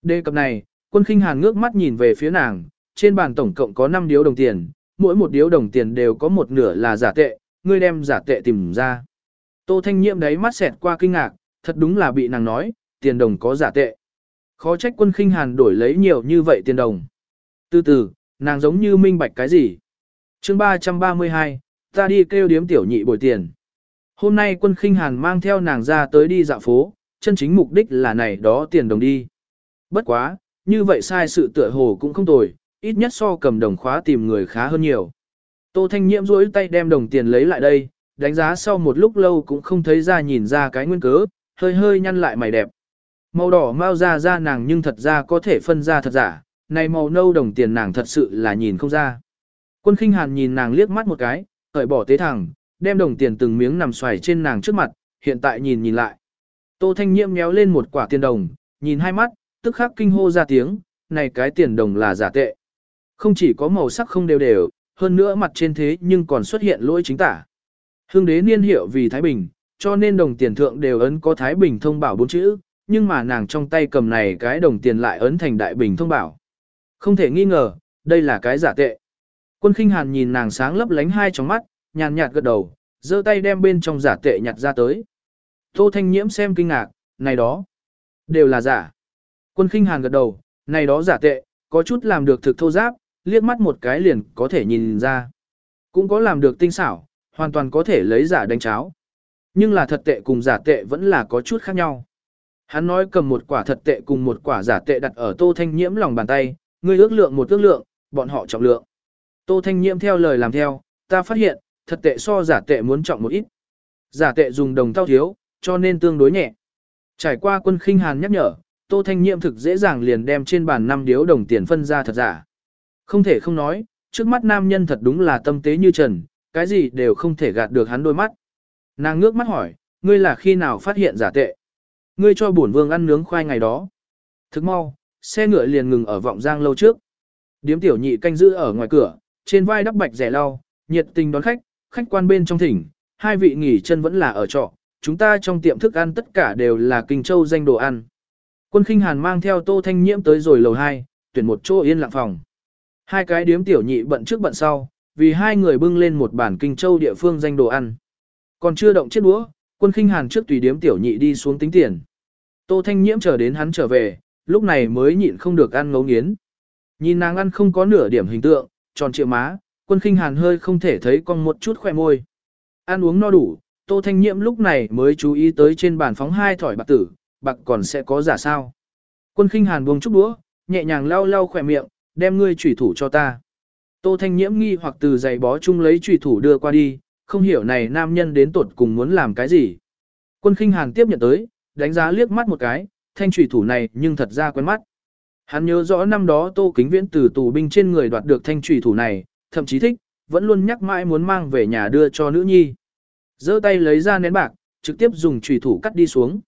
Đề cập này, quân khinh Hàn ngước mắt nhìn về phía nàng, trên bàn tổng cộng có 5 điếu đồng tiền, mỗi một điếu đồng tiền đều có một nửa là giả tệ, ngươi đem giả tệ tìm ra. Tô Thanh nhiệm đấy mắt xẹt qua kinh ngạc, thật đúng là bị nàng nói, tiền đồng có giả tệ. Khó trách quân khinh Hàn đổi lấy nhiều như vậy tiền đồng. Từ từ, nàng giống như minh bạch cái gì. chương 332, ta đi kêu điếm tiểu nhị bồi tiền. Hôm nay quân khinh hàn mang theo nàng ra tới đi dạo phố, chân chính mục đích là này đó tiền đồng đi. Bất quá, như vậy sai sự tựa hồ cũng không tồi, ít nhất so cầm đồng khóa tìm người khá hơn nhiều. Tô Thanh Nhiễm duỗi tay đem đồng tiền lấy lại đây, đánh giá sau một lúc lâu cũng không thấy ra nhìn ra cái nguyên cớ, hơi hơi nhăn lại mày đẹp. Màu đỏ mau ra ra nàng nhưng thật ra có thể phân ra thật giả, này màu nâu đồng tiền nàng thật sự là nhìn không ra. Quân khinh hàn nhìn nàng liếc mắt một cái, cởi bỏ tế thẳng, đem đồng tiền từng miếng nằm xoài trên nàng trước mặt, hiện tại nhìn nhìn lại. Tô Thanh Nhiễm méo lên một quả tiền đồng, nhìn hai mắt, tức khắc kinh hô ra tiếng, này cái tiền đồng là giả tệ. Không chỉ có màu sắc không đều đều, hơn nữa mặt trên thế nhưng còn xuất hiện lỗi chính tả. Hương đế niên hiệu vì Thái Bình, cho nên đồng tiền thượng đều ấn có Thái Bình thông bảo bốn chữ, nhưng mà nàng trong tay cầm này cái đồng tiền lại ấn thành Đại Bình thông bảo. Không thể nghi ngờ, đây là cái giả tệ. Quân khinh hàn nhìn nàng sáng lấp lánh hai trong mắt, nhàn nhạt gật đầu, giơ tay đem bên trong giả tệ nhặt ra tới. Tô Thanh Nhiễm xem kinh ngạc, này đó, đều là giả. Quân khinh hàn gật đầu, này đó giả tệ, có chút làm được thực thô giáp, liếc mắt một cái liền có thể nhìn ra. Cũng có làm được tinh xảo, hoàn toàn có thể lấy giả đánh cháo. Nhưng là thật tệ cùng giả tệ vẫn là có chút khác nhau. Hắn nói cầm một quả thật tệ cùng một quả giả tệ đặt ở tô thanh nhiễm lòng bàn tay, Ngươi ước lượng một ước lượng, bọn họ trọng lượng. Tô Thanh Nhiễm theo lời làm theo, ta phát hiện, thật tệ so giả tệ muốn trọng một ít. Giả tệ dùng đồng thau thiếu, cho nên tương đối nhẹ. Trải qua quân khinh hàn nhắc nhở, Tô Thanh Nhiệm thực dễ dàng liền đem trên bàn năm điếu đồng tiền phân ra thật giả. Không thể không nói, trước mắt nam nhân thật đúng là tâm tế như trần, cái gì đều không thể gạt được hắn đôi mắt. Nàng ngước mắt hỏi, ngươi là khi nào phát hiện giả tệ? Ngươi cho bổn vương ăn nướng khoai ngày đó. Thức mau, xe ngựa liền ngừng ở vọng giang lâu trước. Điếm tiểu nhị canh giữ ở ngoài cửa, trên vai đắp bạch rẻ lau, nhiệt tình đón khách, khách quan bên trong thỉnh, hai vị nghỉ chân vẫn là ở trọ, chúng ta trong tiệm thức ăn tất cả đều là Kinh Châu danh đồ ăn. Quân khinh hàn mang theo Tô Thanh Nhiễm tới rồi lầu 2, tuyển một chỗ yên lặng phòng. Hai cái điếm tiểu nhị bận trước bận sau, vì hai người bưng lên một bản Kinh Châu địa phương danh đồ ăn. Còn chưa động chiếc đũa, quân khinh hàn trước tùy điếm tiểu nhị đi xuống tính tiền. Tô Thanh Nhiễm chờ đến hắn trở về, lúc này mới nhịn không được ăn ngấu nghiến. Nhìn nàng ăn không có nửa điểm hình tượng, tròn trịa má, quân khinh hàn hơi không thể thấy con một chút khỏe môi. Ăn uống no đủ, Tô Thanh Nhiễm lúc này mới chú ý tới trên bàn phóng hai thỏi bạc tử, bạc còn sẽ có giả sao. Quân khinh hàn buông chút đũa, nhẹ nhàng lau lau khỏe miệng, đem ngươi trùy thủ cho ta. Tô Thanh Nhiễm nghi hoặc từ giày bó chung lấy trùy thủ đưa qua đi, không hiểu này nam nhân đến tột cùng muốn làm cái gì. Quân khinh hàn tiếp nhận tới, đánh giá liếc mắt một cái, thanh trùy thủ này nhưng thật ra quen mắt. Hắn nhớ rõ năm đó Tô Kính Viễn từ tù binh trên người đoạt được thanh trùy thủ này, thậm chí thích, vẫn luôn nhắc mãi muốn mang về nhà đưa cho nữ nhi. giơ tay lấy ra nén bạc, trực tiếp dùng trùy thủ cắt đi xuống.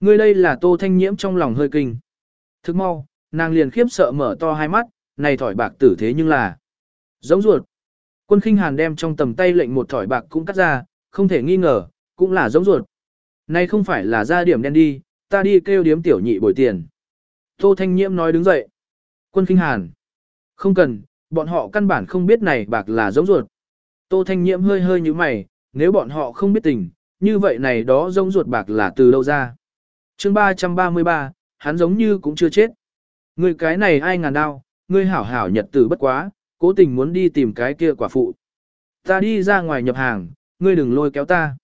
Ngươi đây là Tô Thanh Nhiễm trong lòng hơi kinh. Thức mau, nàng liền khiếp sợ mở to hai mắt, này thỏi bạc tử thế nhưng là giống ruột. Quân khinh hàn đem trong tầm tay lệnh một thỏi bạc cũng cắt ra, không thể nghi ngờ, cũng là giống ruột. Này không phải là ra điểm đen đi, ta đi kêu điếm tiểu nhị bồi tiền. Tô Thanh Nhiễm nói đứng dậy. Quân khinh hàn. Không cần, bọn họ căn bản không biết này bạc là giống ruột. Tô Thanh Nhiễm hơi hơi như mày, nếu bọn họ không biết tình, như vậy này đó giống ruột bạc là từ đâu ra chương 333, hắn giống như cũng chưa chết. Người cái này ai ngàn đau, ngươi hảo hảo nhật tử bất quá, cố tình muốn đi tìm cái kia quả phụ. Ta đi ra ngoài nhập hàng, ngươi đừng lôi kéo ta.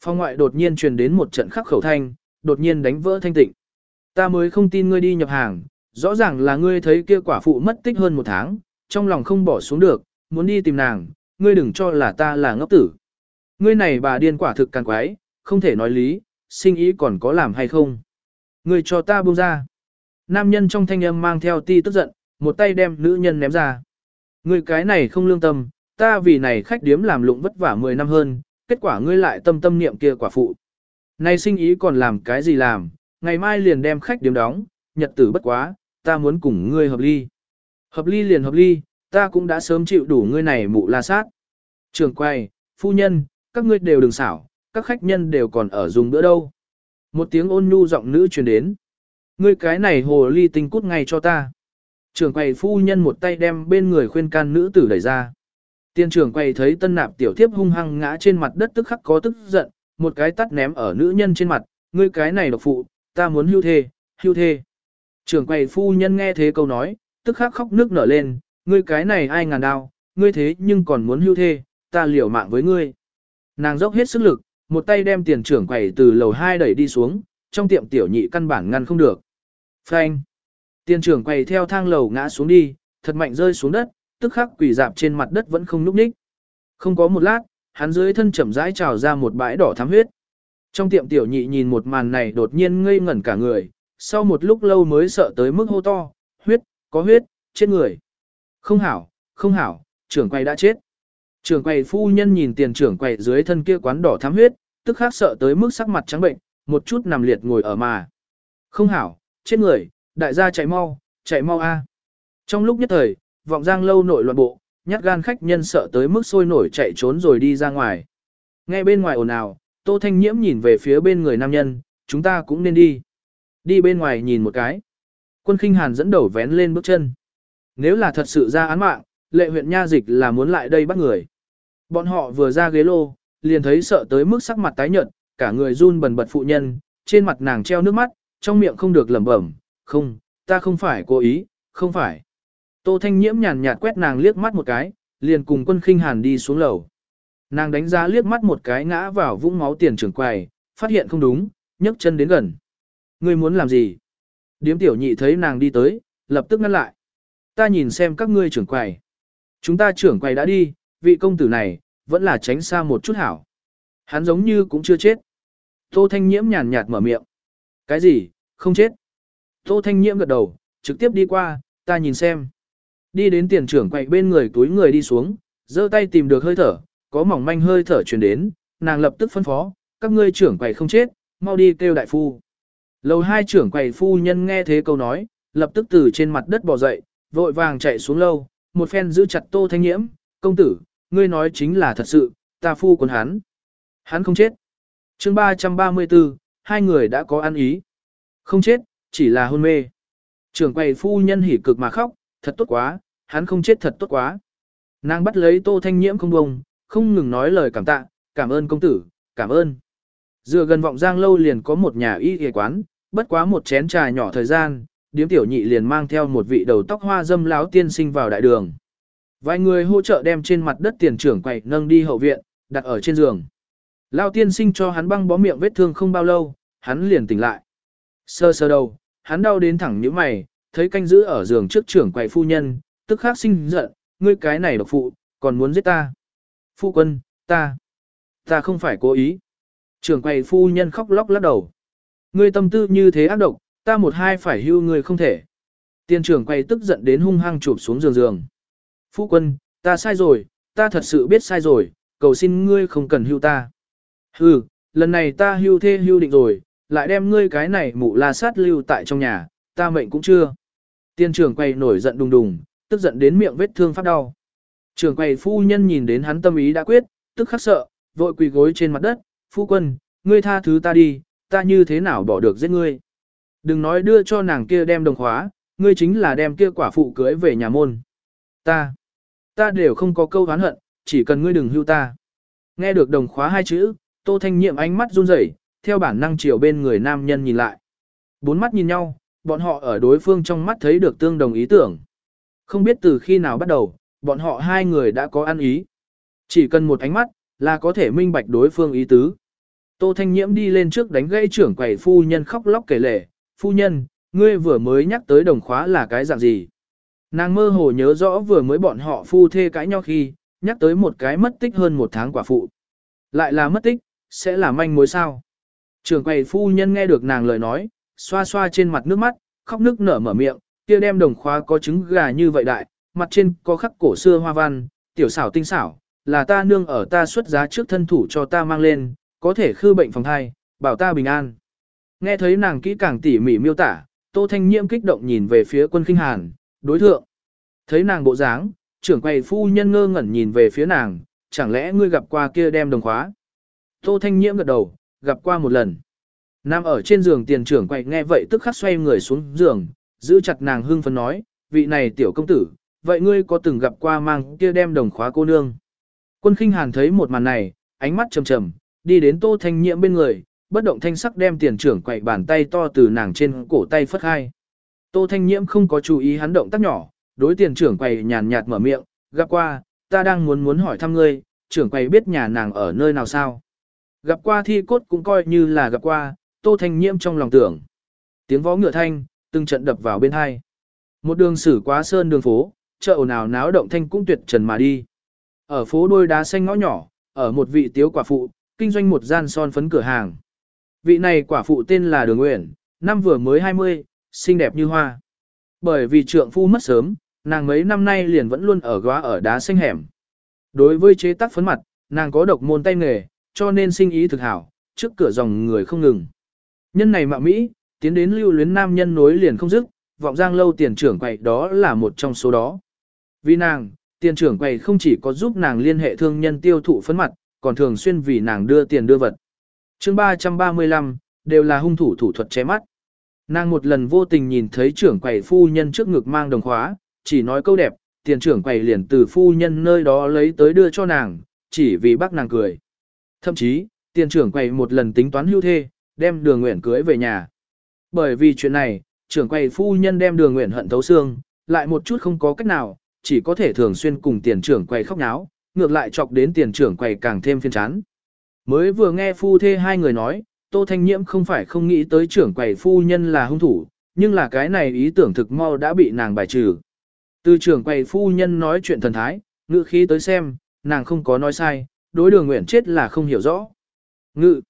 Phong ngoại đột nhiên truyền đến một trận khắc khẩu thanh, đột nhiên đánh vỡ thanh tịnh. Ta mới không tin ngươi đi nhập hàng, rõ ràng là ngươi thấy kia quả phụ mất tích hơn một tháng, trong lòng không bỏ xuống được, muốn đi tìm nàng, ngươi đừng cho là ta là ngốc tử. Ngươi này bà điên quả thực càng quái, không thể nói lý, sinh ý còn có làm hay không. người cho ta buông ra. Nam nhân trong thanh âm mang theo ti tức giận, một tay đem nữ nhân ném ra. Ngươi cái này không lương tâm, ta vì này khách điếm làm lụng vất vả 10 năm hơn, kết quả ngươi lại tâm tâm niệm kia quả phụ. Này sinh ý còn làm cái gì làm, ngày mai liền đem khách điếm đóng, nhật tử bất quá, ta muốn cùng ngươi hợp ly. Hợp ly liền hợp ly, ta cũng đã sớm chịu đủ ngươi này mụ la sát. Trường quay, phu nhân, các ngươi đều đừng xảo, các khách nhân đều còn ở dùng bữa đâu. Một tiếng ôn nhu giọng nữ truyền đến. Ngươi cái này hồ ly tinh cút ngay cho ta. trưởng quầy phu nhân một tay đem bên người khuyên can nữ tử đẩy ra. Tiên trưởng quầy thấy tân nạp tiểu thiếp hung hăng ngã trên mặt đất tức khắc có tức giận, một cái tắt ném ở nữ nhân trên mặt, ngươi cái này độc phụ, ta muốn hưu thê, hưu thê. Trưởng quầy phu nhân nghe thế câu nói, tức khắc khóc nước nở lên, ngươi cái này ai ngàn đau, ngươi thế nhưng còn muốn hưu thê, ta liều mạng với ngươi. Nàng dốc hết sức lực, một tay đem tiền trưởng quầy từ lầu 2 đẩy đi xuống, trong tiệm tiểu nhị căn bản ngăn không được. Phanh. Tiền trưởng quầy theo thang lầu ngã xuống đi, thật mạnh rơi xuống đất, tức khắc quỷ dạp trên mặt đất vẫn không núp ních. Không có một lát, hắn dưới thân chậm rãi trào ra một bãi đỏ thắm huyết. Trong tiệm tiểu nhị nhìn một màn này đột nhiên ngây ngẩn cả người, sau một lúc lâu mới sợ tới mức hô to, huyết, có huyết, chết người. Không hảo, không hảo, trưởng quầy đã chết. Trưởng quầy phu nhân nhìn tiền trưởng quầy dưới thân kia quán đỏ thắm huyết, tức khắc sợ tới mức sắc mặt trắng bệnh, một chút nằm liệt ngồi ở mà. Không hảo, chết người, đại gia chạy mau, chạy mau a. Trong lúc nhất thời, vọng giang lâu nội loạn bộ, nhát gan khách nhân sợ tới mức sôi nổi chạy trốn rồi đi ra ngoài. nghe bên ngoài ồn ào, Tô Thanh Nhiễm nhìn về phía bên người nam nhân, chúng ta cũng nên đi. Đi bên ngoài nhìn một cái. Quân khinh hàn dẫn đầu vén lên bước chân. Nếu là thật sự ra án mạng, lệ huyện nha dịch là muốn lại đây bắt người. Bọn họ vừa ra ghế lô, liền thấy sợ tới mức sắc mặt tái nhợt, cả người run bần bật phụ nhân, trên mặt nàng treo nước mắt, trong miệng không được lẩm bẩm, không, ta không phải cố ý, không phải. Tô Thanh Nhiễm nhàn nhạt quét nàng liếc mắt một cái, liền cùng quân khinh hàn đi xuống lầu. Nàng đánh giá liếc mắt một cái ngã vào vũng máu tiền trưởng quầy, phát hiện không đúng, nhấc chân đến gần. Ngươi muốn làm gì? Điếm tiểu nhị thấy nàng đi tới, lập tức ngăn lại. Ta nhìn xem các ngươi trưởng quầy. Chúng ta trưởng quầy đã đi, vị công tử này, vẫn là tránh xa một chút hảo. Hắn giống như cũng chưa chết. Tô Thanh Nhiễm nhàn nhạt mở miệng. Cái gì, không chết? Tô Thanh Nhiễm gật đầu, trực tiếp đi qua, ta nhìn xem. Đi đến tiền trưởng quậy bên người túi người đi xuống, giơ tay tìm được hơi thở, có mỏng manh hơi thở truyền đến, nàng lập tức phân phó, các ngươi trưởng quầy không chết, mau đi kêu đại phu. Lầu hai trưởng quầy phu nhân nghe thế câu nói, lập tức từ trên mặt đất bò dậy, vội vàng chạy xuống lâu, một phen giữ chặt tô thanh nhiễm, công tử, ngươi nói chính là thật sự, ta phu quân hắn. Hắn không chết. chương 334, hai người đã có ăn ý. Không chết, chỉ là hôn mê. Trưởng quầy phu nhân hỉ cực mà khóc, thật tốt quá, hắn không chết thật tốt quá. Nàng bắt lấy tô thanh nhiễm không bông, không ngừng nói lời cảm tạ, cảm ơn công tử, cảm ơn. Dựa gần vọng giang lâu liền có một nhà y y quán, bất quá một chén trà nhỏ thời gian, điếm tiểu nhị liền mang theo một vị đầu tóc hoa dâm láo tiên sinh vào đại đường. Vài người hỗ trợ đem trên mặt đất tiền trưởng quầy nâng đi hậu viện, đặt ở trên giường. Lao tiên sinh cho hắn băng bó miệng vết thương không bao lâu, hắn liền tỉnh lại. Sơ sơ đầu, hắn đau đến thẳng như mày, thấy canh giữ ở giường trước trưởng quầy phu nhân, tức khắc sinh giận, ngươi cái này độc phụ, còn muốn giết ta. Phu quân, ta, ta không phải cố ý. Trưởng quầy phu nhân khóc lóc lắc đầu. Ngươi tâm tư như thế ác độc, ta một hai phải hưu ngươi không thể. Tiên trưởng quầy tức giận đến hung hăng chụp xuống giường giường. Phu quân, ta sai rồi, ta thật sự biết sai rồi, cầu xin ngươi không cần hưu ta. Hừ, lần này ta hưu thê hưu định rồi, lại đem ngươi cái này mụ la sát lưu tại trong nhà, ta mệnh cũng chưa. Tiên trưởng quay nổi giận đùng đùng, tức giận đến miệng vết thương phát đau. Trưởng quầy phu nhân nhìn đến hắn tâm ý đã quyết, tức khắc sợ, vội quỳ gối trên mặt đất, phu quân, ngươi tha thứ ta đi, ta như thế nào bỏ được giết ngươi. Đừng nói đưa cho nàng kia đem đồng khóa, ngươi chính là đem kia quả phụ cưới về nhà môn. Ta, ta đều không có câu oán hận, chỉ cần ngươi đừng hưu ta. Nghe được đồng khóa hai chữ, Tô Thanh Nhiệm ánh mắt run rẩy, theo bản năng chiều bên người nam nhân nhìn lại. Bốn mắt nhìn nhau, bọn họ ở đối phương trong mắt thấy được tương đồng ý tưởng. Không biết từ khi nào bắt đầu, bọn họ hai người đã có ăn ý. Chỉ cần một ánh mắt, là có thể minh bạch đối phương ý tứ. Tô Thanh Nhiễm đi lên trước đánh gãy trưởng quầy phu nhân khóc lóc kể lể, phu nhân, ngươi vừa mới nhắc tới đồng khóa là cái dạng gì. Nàng mơ hồ nhớ rõ vừa mới bọn họ phu thê cãi nhau khi, nhắc tới một cái mất tích hơn một tháng quả phụ. Lại là mất tích, sẽ là manh mối sao. Trường quầy phu nhân nghe được nàng lời nói, xoa xoa trên mặt nước mắt, khóc nước nở mở miệng, kia đem đồng khóa có trứng gà như vậy đại, mặt trên có khắc cổ xưa hoa văn, tiểu xảo tinh xảo, là ta nương ở ta xuất giá trước thân thủ cho ta mang lên, có thể khư bệnh phòng thai, bảo ta bình an. Nghe thấy nàng kỹ càng tỉ mỉ miêu tả, Tô Thanh Nhiễm kích động nhìn về phía quân kinh hàn, đối thượng. Thấy nàng bộ dáng, trưởng quầy phu nhân ngơ ngẩn nhìn về phía nàng, chẳng lẽ ngươi gặp qua kia đem đồng khóa. Tô Thanh Nhiễm gật đầu, gặp qua một lần. Nam ở trên giường tiền trưởng quầy nghe vậy tức khắc xoay người xuống giường, giữ chặt nàng hưng phấn nói, vị này tiểu công tử, vậy ngươi có từng gặp qua mang kia đem đồng khóa cô nương. Quân khinh hàn thấy một màn này, ánh mắt trầm trầm, đi đến tô thanh nhiễm bên người, bất động thanh sắc đem tiền trưởng quậy bàn tay to từ nàng trên cổ tay phất hai. Tô thanh nhiễm không có chú ý hắn động tác nhỏ, đối tiền trưởng quầy nhàn nhạt mở miệng, gặp qua, ta đang muốn muốn hỏi thăm ngươi, trưởng quầy biết nhà nàng ở nơi nào sao. Gặp qua thi cốt cũng coi như là gặp qua, tô thanh nhiễm trong lòng tưởng. Tiếng võ ngựa thanh, từng trận đập vào bên hai. Một đường xử quá sơn đường phố, chợ ồn ào náo động thanh cũng tuyệt trần mà đi. Ở phố đôi đá xanh ngõ nhỏ, ở một vị tiếu quả phụ, kinh doanh một gian son phấn cửa hàng. Vị này quả phụ tên là Đường Uyển, năm vừa mới 20, xinh đẹp như hoa. Bởi vì trượng phu mất sớm, nàng mấy năm nay liền vẫn luôn ở góa ở đá xanh hẻm. Đối với chế tác phấn mặt, nàng có độc môn tay nghề, cho nên sinh ý thực hảo, trước cửa dòng người không ngừng. Nhân này mạo Mỹ, tiến đến lưu luyến nam nhân nối liền không dứt, vọng giang lâu tiền trưởng quầy đó là một trong số đó. Vì nàng, tiền trưởng quầy không chỉ có giúp nàng liên hệ thương nhân tiêu thụ phấn mặt, còn thường xuyên vì nàng đưa tiền đưa vật chương 335, đều là hung thủ thủ thuật che mắt. Nàng một lần vô tình nhìn thấy trưởng quầy phu nhân trước ngực mang đồng khóa, chỉ nói câu đẹp, tiền trưởng quầy liền từ phu nhân nơi đó lấy tới đưa cho nàng, chỉ vì bác nàng cười. Thậm chí, tiền trưởng quầy một lần tính toán hưu thê, đem đường nguyện cưới về nhà. Bởi vì chuyện này, trưởng quầy phu nhân đem đường nguyện hận thấu xương, lại một chút không có cách nào, chỉ có thể thường xuyên cùng tiền trưởng quầy khóc náo, ngược lại chọc đến tiền trưởng quầy càng thêm phiên chán. Mới vừa nghe phu thê hai người nói, Tô Thanh Nhiễm không phải không nghĩ tới trưởng quầy phu nhân là hung thủ, nhưng là cái này ý tưởng thực mau đã bị nàng bài trừ. Từ trưởng quầy phu nhân nói chuyện thần thái, ngự khí tới xem, nàng không có nói sai, đối đường nguyện chết là không hiểu rõ. Ngự.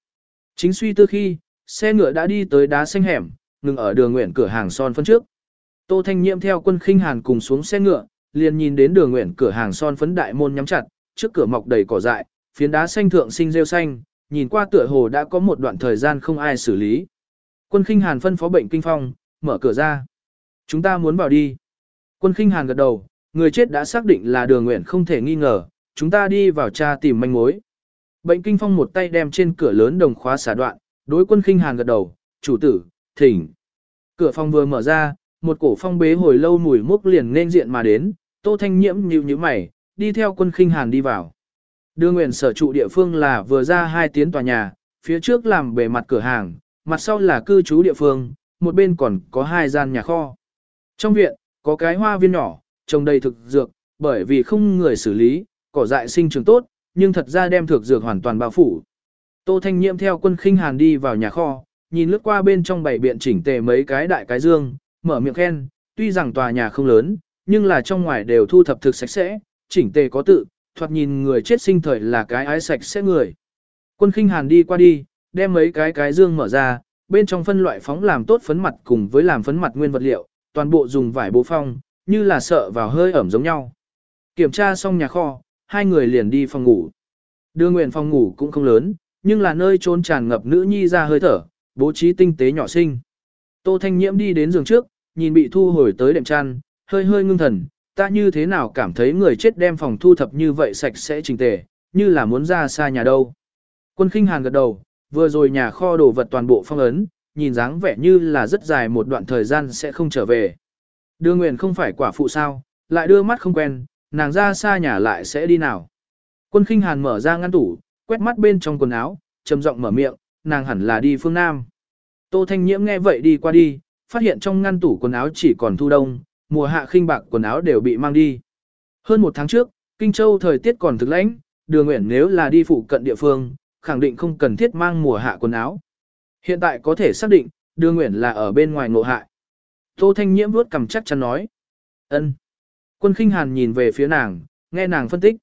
Chính suy tư khi, xe ngựa đã đi tới đá xanh hẻm, ngừng ở đường nguyện cửa hàng son phấn trước. Tô Thanh Nhiễm theo quân khinh hàn cùng xuống xe ngựa, liền nhìn đến đường nguyện cửa hàng son phấn đại môn nhắm chặt, trước cửa mọc đầy cỏ dại, phiến đá xanh thượng sinh rêu xanh, nhìn qua tựa hồ đã có một đoạn thời gian không ai xử lý. Quân khinh hàn phân phó bệnh kinh phong, mở cửa ra. Chúng ta muốn vào đi. Quân khinh hàn gật đầu, người chết đã xác định là đường nguyện không thể nghi ngờ, chúng ta đi vào tra tìm manh mối. Bệnh kinh phong một tay đem trên cửa lớn đồng khóa xả đoạn, đối quân khinh hàn gật đầu, chủ tử, thỉnh. Cửa phòng vừa mở ra, một cổ phong bế hồi lâu mùi mốc liền nên diện mà đến, tô thanh nhiễm nhíu nhíu mày, đi theo quân khinh hàn đi vào. Đưa nguyện sở trụ địa phương là vừa ra hai tiến tòa nhà, phía trước làm bề mặt cửa hàng, mặt sau là cư trú địa phương, một bên còn có hai gian nhà kho. Trong viện, có cái hoa viên nhỏ, trồng đầy thực dược, bởi vì không người xử lý, cỏ dại sinh trưởng tốt, nhưng thật ra đem thực dược hoàn toàn bao phủ. Tô Thanh Nhiễm theo quân khinh hàn đi vào nhà kho, nhìn lướt qua bên trong bảy biện chỉnh tề mấy cái đại cái dương, mở miệng khen, tuy rằng tòa nhà không lớn, nhưng là trong ngoài đều thu thập thực sạch sẽ, chỉnh tề có tự, thoạt nhìn người chết sinh thời là cái ái sạch sẽ người. Quân khinh hàn đi qua đi, đem mấy cái cái dương mở ra, bên trong phân loại phóng làm tốt phấn mặt cùng với làm phấn mặt nguyên vật liệu, toàn bộ dùng vải bố phong, như là sợ vào hơi ẩm giống nhau. Kiểm tra xong nhà kho, hai người liền đi phòng ngủ. Đưa nguyện phòng ngủ cũng không lớn, nhưng là nơi trốn tràn ngập nữ nhi ra hơi thở, bố trí tinh tế nhỏ xinh. Tô Thanh Nhiễm đi đến giường trước, nhìn bị thu hồi tới đệm chăn, hơi hơi ngưng thần, ta như thế nào cảm thấy người chết đem phòng thu thập như vậy sạch sẽ trình tề, như là muốn ra xa nhà đâu. Quân khinh hàn gật đầu, vừa rồi nhà kho đồ vật toàn bộ phong ấn, nhìn dáng vẻ như là rất dài một đoạn thời gian sẽ không trở về. Đưa nguyện không phải quả phụ sao, lại đưa mắt không quen, nàng ra xa nhà lại sẽ đi nào. Quân khinh hàn mở ra ngăn tủ, quét mắt bên trong quần áo, trầm giọng mở miệng, nàng hẳn là đi phương Nam. Tô Thanh Nhiễm nghe vậy đi qua đi, phát hiện trong ngăn tủ quần áo chỉ còn thu đông, mùa hạ khinh bạc quần áo đều bị mang đi. Hơn một tháng trước, Kinh Châu thời tiết còn thực lãnh, đường nguyện nếu là đi phụ cận địa phương, khẳng định không cần thiết mang mùa hạ quần áo. Hiện tại có thể xác định, đường nguyện là ở bên ngoài ngộ hại. Tô Thanh Nhiễm vuốt cầm chắc chắn nói. ân. Quân khinh hàn nhìn về phía nàng, nghe nàng phân tích.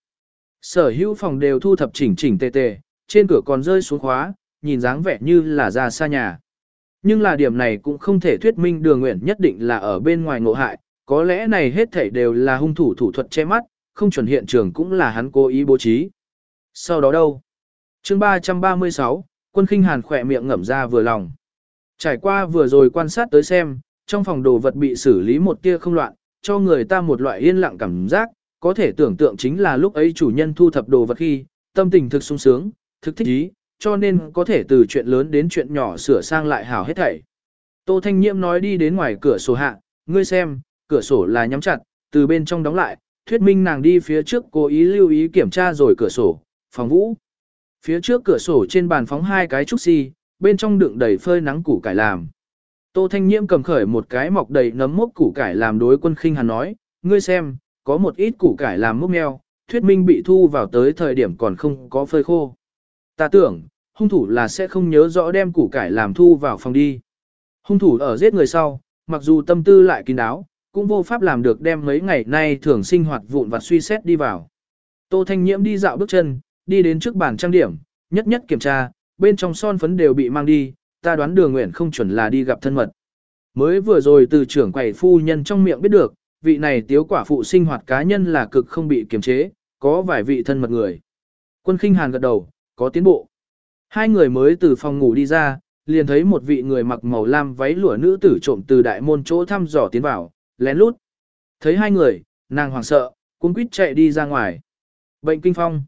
Sở hữu phòng đều thu thập chỉnh chỉnh tề tề, trên cửa còn rơi xuống khóa, nhìn dáng vẻ như là ra xa nhà. Nhưng là điểm này cũng không thể thuyết minh đường nguyện nhất định là ở bên ngoài ngộ hại, có lẽ này hết thảy đều là hung thủ thủ thuật che mắt, không chuẩn hiện trường cũng là hắn cố ý bố trí. Sau đó đâu? chương 336, quân khinh hàn khỏe miệng ngẩm ra vừa lòng. Trải qua vừa rồi quan sát tới xem, trong phòng đồ vật bị xử lý một tia không loạn, cho người ta một loại yên lặng cảm giác, có thể tưởng tượng chính là lúc ấy chủ nhân thu thập đồ vật khi, tâm tình thực sung sướng, thực thích ý, cho nên có thể từ chuyện lớn đến chuyện nhỏ sửa sang lại hảo hết thảy. Tô Thanh Nhiễm nói đi đến ngoài cửa sổ hạ, ngươi xem, cửa sổ là nhắm chặt, từ bên trong đóng lại, thuyết minh nàng đi phía trước cố ý lưu ý kiểm tra rồi cửa sổ, phòng vũ. Phía trước cửa sổ trên bàn phóng hai cái trúc xi, si, bên trong đựng đầy phơi nắng củ cải làm. Tô Thanh Nhiễm cầm khởi một cái mọc đầy nấm mốc củ cải làm đối quân khinh hắn nói, ngươi xem, có một ít củ cải làm mốc meo, thuyết minh bị thu vào tới thời điểm còn không có phơi khô. Ta tưởng, hung thủ là sẽ không nhớ rõ đem củ cải làm thu vào phòng đi. Hung thủ ở giết người sau, mặc dù tâm tư lại kín đáo, cũng vô pháp làm được đem mấy ngày nay thường sinh hoạt vụn vặt suy xét đi vào. Tô Thanh Nhiễm đi dạo bước chân, đi đến trước bàn trang điểm, nhất nhất kiểm tra, bên trong son phấn đều bị mang đi, ta đoán đường nguyện không chuẩn là đi gặp thân mật. Mới vừa rồi từ trưởng quầy phu nhân trong miệng biết được, vị này tiếu quả phụ sinh hoạt cá nhân là cực không bị kiềm chế, có vài vị thân mật người. Quân khinh hàn gật đầu, có tiến bộ. Hai người mới từ phòng ngủ đi ra, liền thấy một vị người mặc màu lam váy lụa nữ tử trộm từ đại môn chỗ thăm dò tiến vào, lén lút. Thấy hai người, nàng hoảng sợ, cuống quýt chạy đi ra ngoài. Bệnh kinh phong.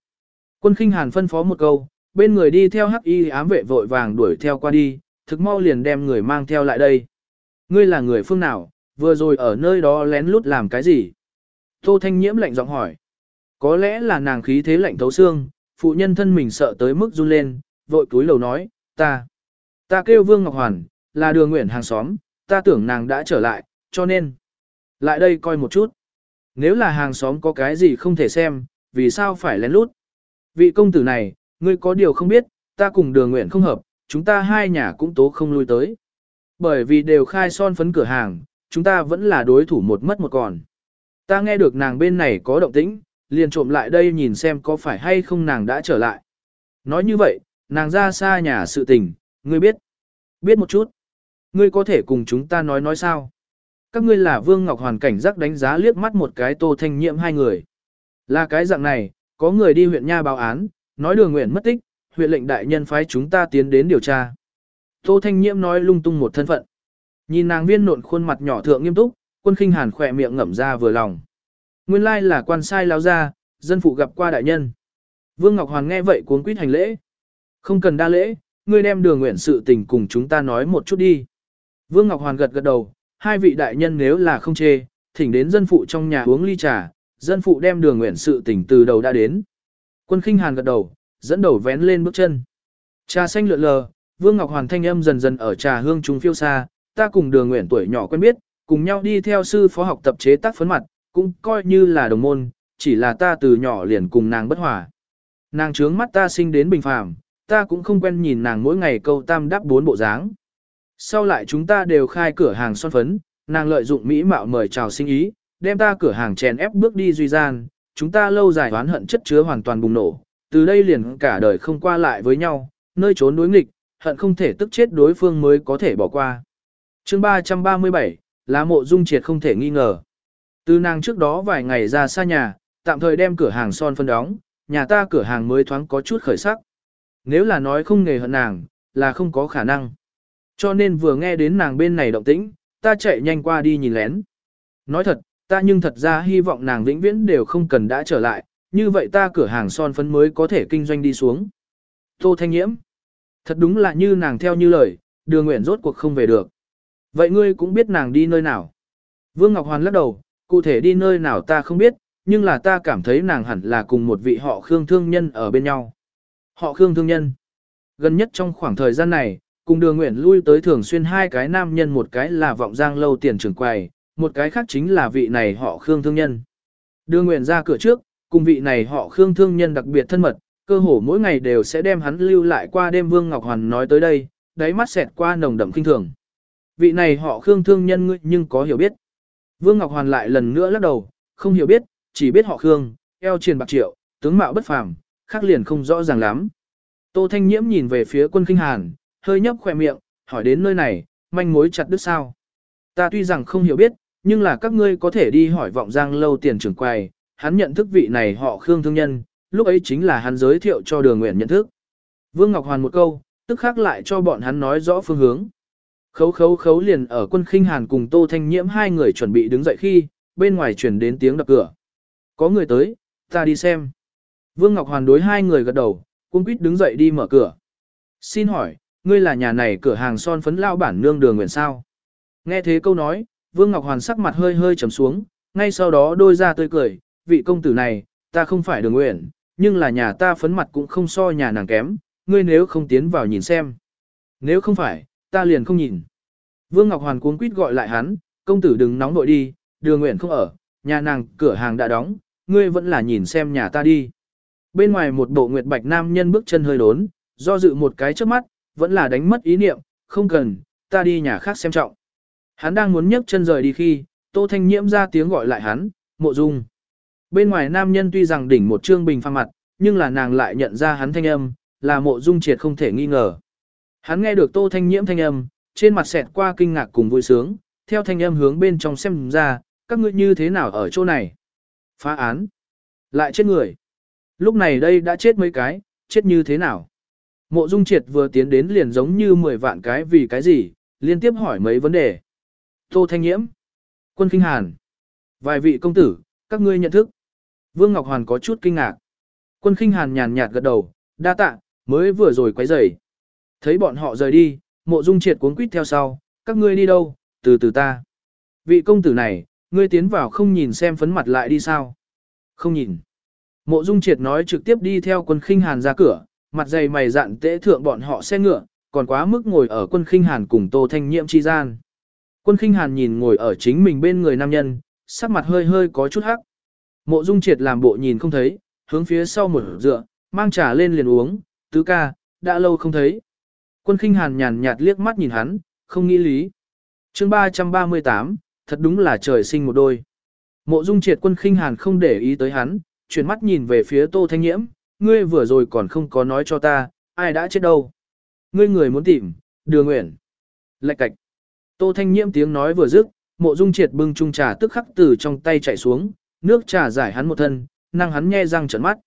Quân khinh hàn phân phó một câu, bên người đi theo hắc y ám vệ vội vàng đuổi theo qua đi, thực mau liền đem người mang theo lại đây. Ngươi là người phương nào, vừa rồi ở nơi đó lén lút làm cái gì? Tô Thanh Nhiễm lạnh giọng hỏi. Có lẽ là nàng khí thế lạnh thấu xương, phụ nhân thân mình sợ tới mức run lên, vội túi lầu nói, ta, ta kêu Vương Ngọc Hoàn, là đường nguyện hàng xóm, ta tưởng nàng đã trở lại, cho nên, lại đây coi một chút. Nếu là hàng xóm có cái gì không thể xem, vì sao phải lén lút? Vị công tử này, ngươi có điều không biết, ta cùng đường nguyện không hợp, chúng ta hai nhà cũng tố không lui tới. Bởi vì đều khai son phấn cửa hàng, chúng ta vẫn là đối thủ một mất một còn. Ta nghe được nàng bên này có động tĩnh, liền trộm lại đây nhìn xem có phải hay không nàng đã trở lại. Nói như vậy, nàng ra xa nhà sự tình, ngươi biết. Biết một chút. Ngươi có thể cùng chúng ta nói nói sao. Các ngươi là Vương Ngọc Hoàn cảnh giác đánh giá liếc mắt một cái tô thanh nhiệm hai người. Là cái dạng này, có người đi huyện Nha báo án, nói đường nguyện mất tích, huyện lệnh đại nhân phái chúng ta tiến đến điều tra. Tô Thanh Nhiễm nói lung tung một thân phận. Nhìn nàng viên nộn khuôn mặt nhỏ thượng nghiêm túc, quân khinh hàn khỏe miệng ngậm ra vừa lòng. Nguyên lai là quan sai lao ra, dân phụ gặp qua đại nhân. Vương Ngọc Hoàn nghe vậy cuống quýt hành lễ. Không cần đa lễ, ngươi đem đường nguyện sự tình cùng chúng ta nói một chút đi. Vương Ngọc Hoàn gật gật đầu, hai vị đại nhân nếu là không chê, thỉnh đến dân phụ trong nhà uống ly trà, dân phụ đem đường nguyện sự tình từ đầu đã đến. Quân khinh hàn gật đầu, dẫn đầu vén lên bước chân. Trà xanh lượn lờ, Vương Ngọc Hoàn thanh âm dần dần ở trà hương trung phiêu xa, ta cùng đường nguyện tuổi nhỏ quen biết, cùng nhau đi theo sư phó học tập chế tác phấn mặt, cũng coi như là đồng môn, chỉ là ta từ nhỏ liền cùng nàng bất hòa. Nàng trướng mắt ta sinh đến bình phàm, ta cũng không quen nhìn nàng mỗi ngày câu tam đáp bốn bộ dáng. Sau lại chúng ta đều khai cửa hàng son phấn, nàng lợi dụng mỹ mạo mời chào sinh ý, đem ta cửa hàng chèn ép bước đi duy gian, chúng ta lâu dài oán hận chất chứa hoàn toàn bùng nổ, từ đây liền cả đời không qua lại với nhau, nơi trốn đối nghịch, hận không thể tức chết đối phương mới có thể bỏ qua. chương 337, lá mộ dung triệt không thể nghi ngờ. Từ nàng trước đó vài ngày ra xa nhà, tạm thời đem cửa hàng son phân đóng, nhà ta cửa hàng mới thoáng có chút khởi sắc. Nếu là nói không nghề hận nàng, là không có khả năng. Cho nên vừa nghe đến nàng bên này động tĩnh, ta chạy nhanh qua đi nhìn lén. Nói thật, ta nhưng thật ra hy vọng nàng vĩnh viễn đều không cần đã trở lại, như vậy ta cửa hàng son phấn mới có thể kinh doanh đi xuống. Tô Thanh Nhiễm. Thật đúng là như nàng theo như lời, đường nguyện rốt cuộc không về được. Vậy ngươi cũng biết nàng đi nơi nào. Vương Ngọc Hoàn lắc đầu, cụ thể đi nơi nào ta không biết, nhưng là ta cảm thấy nàng hẳn là cùng một vị họ Khương thương nhân ở bên nhau. Họ Khương thương nhân. Gần nhất trong khoảng thời gian này, cùng đường nguyện lui tới thường xuyên hai cái nam nhân một cái là vọng giang lâu tiền trưởng quầy, một cái khác chính là vị này họ Khương thương nhân. Đường nguyện ra cửa trước, cùng vị này họ Khương thương nhân đặc biệt thân mật, cơ hồ mỗi ngày đều sẽ đem hắn lưu lại qua đêm Vương Ngọc Hoàn nói tới đây, đáy mắt xẹt qua nồng đậm kinh thường. Vị này họ Khương thương nhân ngươi nhưng có hiểu biết. Vương Ngọc Hoàn lại lần nữa lắc đầu, không hiểu biết, chỉ biết họ Khương, eo triền bạc triệu, tướng mạo bất phàm, khác liền không rõ ràng lắm. Tô Thanh Nhiễm nhìn về phía quân kinh hàn, hơi nhấp khỏe miệng, hỏi đến nơi này, manh mối chặt đứt sao. Ta tuy rằng không hiểu biết, nhưng là các ngươi có thể đi hỏi vọng giang lâu tiền trưởng quầy, hắn nhận thức vị này họ Khương thương nhân, lúc ấy chính là hắn giới thiệu cho đường nguyện nhận thức. Vương Ngọc Hoàn một câu, tức khác lại cho bọn hắn nói rõ phương hướng. Khấu khấu khấu liền ở quân khinh hàn cùng Tô Thanh Nhiễm hai người chuẩn bị đứng dậy khi, bên ngoài chuyển đến tiếng đập cửa. Có người tới, ta đi xem. Vương Ngọc Hoàn đối hai người gật đầu, cung quýt đứng dậy đi mở cửa. Xin hỏi, ngươi là nhà này cửa hàng son phấn lao bản nương đường nguyện sao? Nghe thế câu nói, Vương Ngọc Hoàn sắc mặt hơi hơi trầm xuống, ngay sau đó đôi ra tươi cười, vị công tử này, ta không phải đường nguyện, nhưng là nhà ta phấn mặt cũng không so nhà nàng kém, ngươi nếu không tiến vào nhìn xem. Nếu không phải, ta liền không nhìn. Vương Ngọc Hoàn cuống quýt gọi lại hắn, công tử đừng nóng nội đi, đường nguyện không ở, nhà nàng cửa hàng đã đóng, ngươi vẫn là nhìn xem nhà ta đi. Bên ngoài một bộ nguyệt bạch nam nhân bước chân hơi đốn, do dự một cái trước mắt, vẫn là đánh mất ý niệm, không cần, ta đi nhà khác xem trọng. Hắn đang muốn nhấc chân rời đi khi, Tô Thanh Nhiễm ra tiếng gọi lại hắn, mộ dung. Bên ngoài nam nhân tuy rằng đỉnh một trương bình pha mặt, nhưng là nàng lại nhận ra hắn thanh âm, là mộ dung triệt không thể nghi ngờ. Hắn nghe được Tô Thanh Nhiễm thanh âm, trên mặt xẹt qua kinh ngạc cùng vui sướng, theo thanh âm hướng bên trong xem ra, các ngươi như thế nào ở chỗ này. Phá án. Lại chết người. Lúc này đây đã chết mấy cái, chết như thế nào? Mộ Dung Triệt vừa tiến đến liền giống như 10 vạn cái vì cái gì, liên tiếp hỏi mấy vấn đề. Tô Thanh Nhiễm, Quân Kinh Hàn, vài vị công tử, các ngươi nhận thức. Vương Ngọc Hoàn có chút kinh ngạc. Quân Kinh Hàn nhàn nhạt gật đầu, đa tạ, mới vừa rồi quấy rầy. Thấy bọn họ rời đi, Mộ Dung Triệt cuốn quýt theo sau, các ngươi đi đâu, từ từ ta. Vị công tử này, ngươi tiến vào không nhìn xem phấn mặt lại đi sao? Không nhìn. Mộ Dung Triệt nói trực tiếp đi theo quân khinh hàn ra cửa, mặt dày mày dạn tễ thượng bọn họ xe ngựa, còn quá mức ngồi ở quân khinh hàn cùng Tô Thanh Nhiệm chi gian. Quân khinh hàn nhìn ngồi ở chính mình bên người nam nhân, sắc mặt hơi hơi có chút hắc. Mộ Dung Triệt làm bộ nhìn không thấy, hướng phía sau một dựa, mang trà lên liền uống, tứ ca, đã lâu không thấy. Quân khinh hàn nhàn nhạt liếc mắt nhìn hắn, không nghĩ lý. chương 338, thật đúng là trời sinh một đôi. Mộ Dung Triệt quân khinh hàn không để ý tới hắn, chuyển mắt nhìn về phía Tô Thanh Nhiễm, ngươi vừa rồi còn không có nói cho ta, ai đã chết đâu. Ngươi người muốn tìm, đưa nguyện. Lạch cạch. Tô Thanh Nhiễm tiếng nói vừa dứt, mộ dung triệt bưng chung trà tức khắc từ trong tay chạy xuống, nước trà giải hắn một thân, năng hắn nhe răng trợn mắt.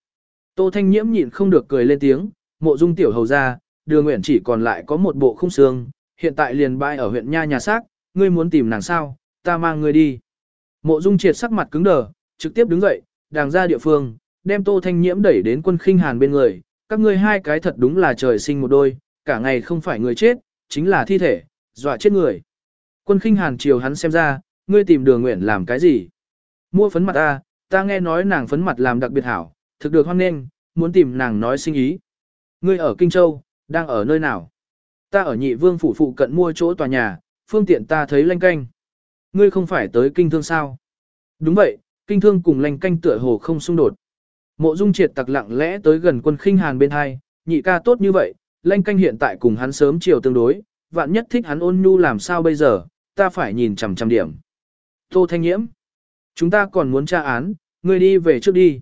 Tô Thanh Nhiễm nhịn không được cười lên tiếng, mộ dung tiểu hầu ra, đưa nguyện chỉ còn lại có một bộ khung xương, hiện tại liền bãi ở huyện Nha nhà xác, ngươi muốn tìm nàng sao, ta mang ngươi đi. Mộ dung triệt sắc mặt cứng đờ, trực tiếp đứng dậy, đàng ra địa phương, đem Tô Thanh Nhiễm đẩy đến quân khinh hàn bên người, các ngươi hai cái thật đúng là trời sinh một đôi, cả ngày không phải người chết, chính là thi thể, dọa chết người. Quân khinh hàn chiều hắn xem ra, ngươi tìm đường nguyện làm cái gì? Mua phấn mặt ta, ta nghe nói nàng phấn mặt làm đặc biệt hảo, thực được hoan nghênh, muốn tìm nàng nói sinh ý. Ngươi ở Kinh Châu, đang ở nơi nào? Ta ở nhị vương phủ phụ cận mua chỗ tòa nhà, phương tiện ta thấy lanh canh. Ngươi không phải tới kinh thương sao? Đúng vậy, kinh thương cùng lanh canh tựa hồ không xung đột. Mộ dung triệt tặc lặng lẽ tới gần quân khinh hàn bên hai, nhị ca tốt như vậy, lanh canh hiện tại cùng hắn sớm chiều tương đối, vạn nhất thích hắn ôn nhu làm sao bây giờ, ta phải nhìn chằm chằm điểm. Tô Thanh Nhiễm, chúng ta còn muốn tra án, ngươi đi về trước đi.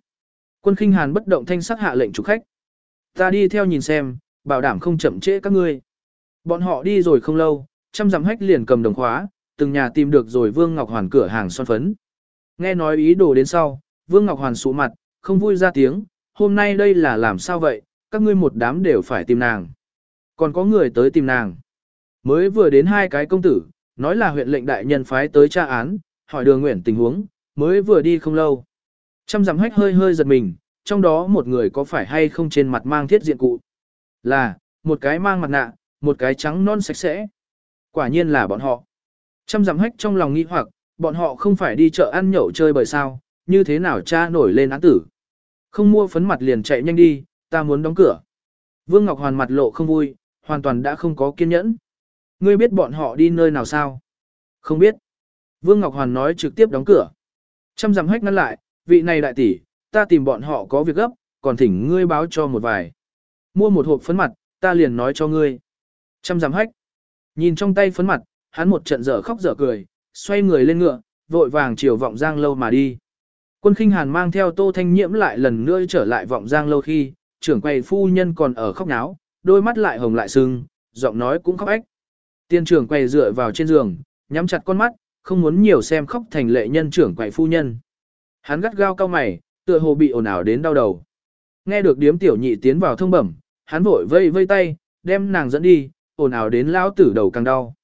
Quân khinh hàn bất động thanh sắc hạ lệnh chủ khách. Ta đi theo nhìn xem, bảo đảm không chậm trễ các ngươi. Bọn họ đi rồi không lâu, trăm dặm hách liền cầm đồng khóa, từng nhà tìm được rồi Vương Ngọc Hoàn cửa hàng son phấn. Nghe nói ý đồ đến sau, Vương Ngọc Hoàn sụ mặt, không vui ra tiếng, hôm nay đây là làm sao vậy, các ngươi một đám đều phải tìm nàng. Còn có người tới tìm nàng. Mới vừa đến hai cái công tử, nói là huyện lệnh đại nhân phái tới tra án, hỏi đường nguyện tình huống, mới vừa đi không lâu. Trăm dặm hách hơi hơi giật mình, trong đó một người có phải hay không trên mặt mang thiết diện cụ. Là, một cái mang mặt nạ, một cái trắng non sạch sẽ. Quả nhiên là bọn họ. Trăm dặm hách trong lòng nghĩ hoặc, bọn họ không phải đi chợ ăn nhậu chơi bởi sao, như thế nào cha nổi lên án tử. Không mua phấn mặt liền chạy nhanh đi, ta muốn đóng cửa. Vương Ngọc Hoàn mặt lộ không vui, hoàn toàn đã không có kiên nhẫn. Ngươi biết bọn họ đi nơi nào sao? Không biết. Vương Ngọc Hoàn nói trực tiếp đóng cửa. Trăm dặm hách ngăn lại, vị này đại tỷ, ta tìm bọn họ có việc gấp, còn thỉnh ngươi báo cho một vài. Mua một hộp phấn mặt, ta liền nói cho ngươi. Trăm dặm hách. Nhìn trong tay phấn mặt, hắn một trận dở khóc dở cười, xoay người lên ngựa, vội vàng chiều vọng giang lâu mà đi. Quân khinh hàn mang theo tô thanh nhiễm lại lần nữa trở lại vọng giang lâu khi, trưởng quầy phu nhân còn ở khóc náo, đôi mắt lại hồng lại sưng, giọng nói cũng khóc ách. Tiên trưởng quầy dựa vào trên giường, nhắm chặt con mắt, không muốn nhiều xem khóc thành lệ nhân trưởng quầy phu nhân. Hắn gắt gao cao mày, tựa hồ bị ồn ào đến đau đầu. Nghe được điếm tiểu nhị tiến vào thông bẩm, hắn vội vây vây tay, đem nàng dẫn đi, ồn ào đến lão tử đầu càng đau.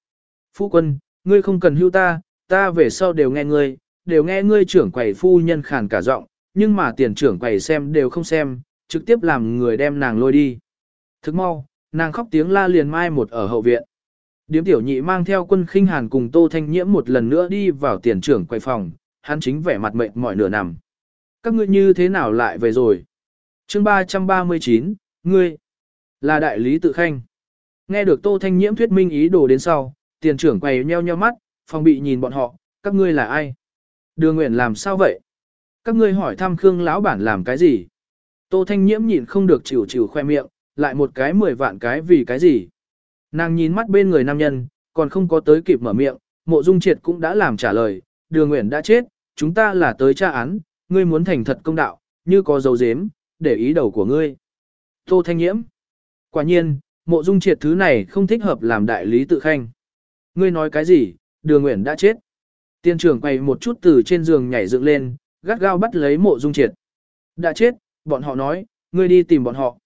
Phu quân, ngươi không cần hưu ta, ta về sau đều nghe ngươi, đều nghe ngươi trưởng quầy phu nhân khàn cả giọng, nhưng mà tiền trưởng quầy xem đều không xem, trực tiếp làm người đem nàng lôi đi. Thức mau, nàng khóc tiếng la liền mai một ở hậu viện. Điếm tiểu nhị mang theo quân khinh hàn cùng Tô Thanh Nhiễm một lần nữa đi vào tiền trưởng quầy phòng, hắn chính vẻ mặt mệt mỏi nửa nằm. Các ngươi như thế nào lại về rồi? chương 339, ngươi, là đại lý tự khanh. Nghe được Tô Thanh Nhiễm thuyết minh ý đồ đến sau, tiền trưởng quầy nheo nheo mắt, phòng bị nhìn bọn họ, các ngươi là ai? Đường Nguyện làm sao vậy? Các ngươi hỏi thăm Khương lão bản làm cái gì? Tô Thanh Nhiễm nhịn không được chịu chịu khoe miệng, lại một cái mười vạn cái vì cái gì? Nàng nhìn mắt bên người nam nhân, còn không có tới kịp mở miệng, mộ dung triệt cũng đã làm trả lời, đường nguyện đã chết, chúng ta là tới tra án, ngươi muốn thành thật công đạo, như có dấu dếm, để ý đầu của ngươi. Tô Thanh Nhiễm. Quả nhiên, mộ dung triệt thứ này không thích hợp làm đại lý tự khanh. Ngươi nói cái gì, đường nguyện đã chết. Tiên trưởng quay một chút từ trên giường nhảy dựng lên, gắt gao bắt lấy mộ dung triệt. Đã chết, bọn họ nói, ngươi đi tìm bọn họ.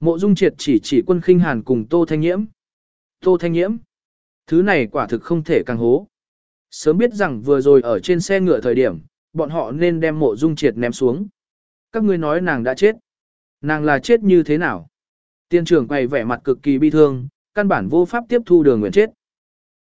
Mộ dung triệt chỉ chỉ quân khinh hàn cùng Tô Thanh Nhiễm. Tô Thanh Nhiễm. Thứ này quả thực không thể càng hố. Sớm biết rằng vừa rồi ở trên xe ngựa thời điểm, bọn họ nên đem mộ dung triệt ném xuống. Các ngươi nói nàng đã chết. Nàng là chết như thế nào? Tiên trưởng quay vẻ mặt cực kỳ bi thương, căn bản vô pháp tiếp thu đường nguyện chết.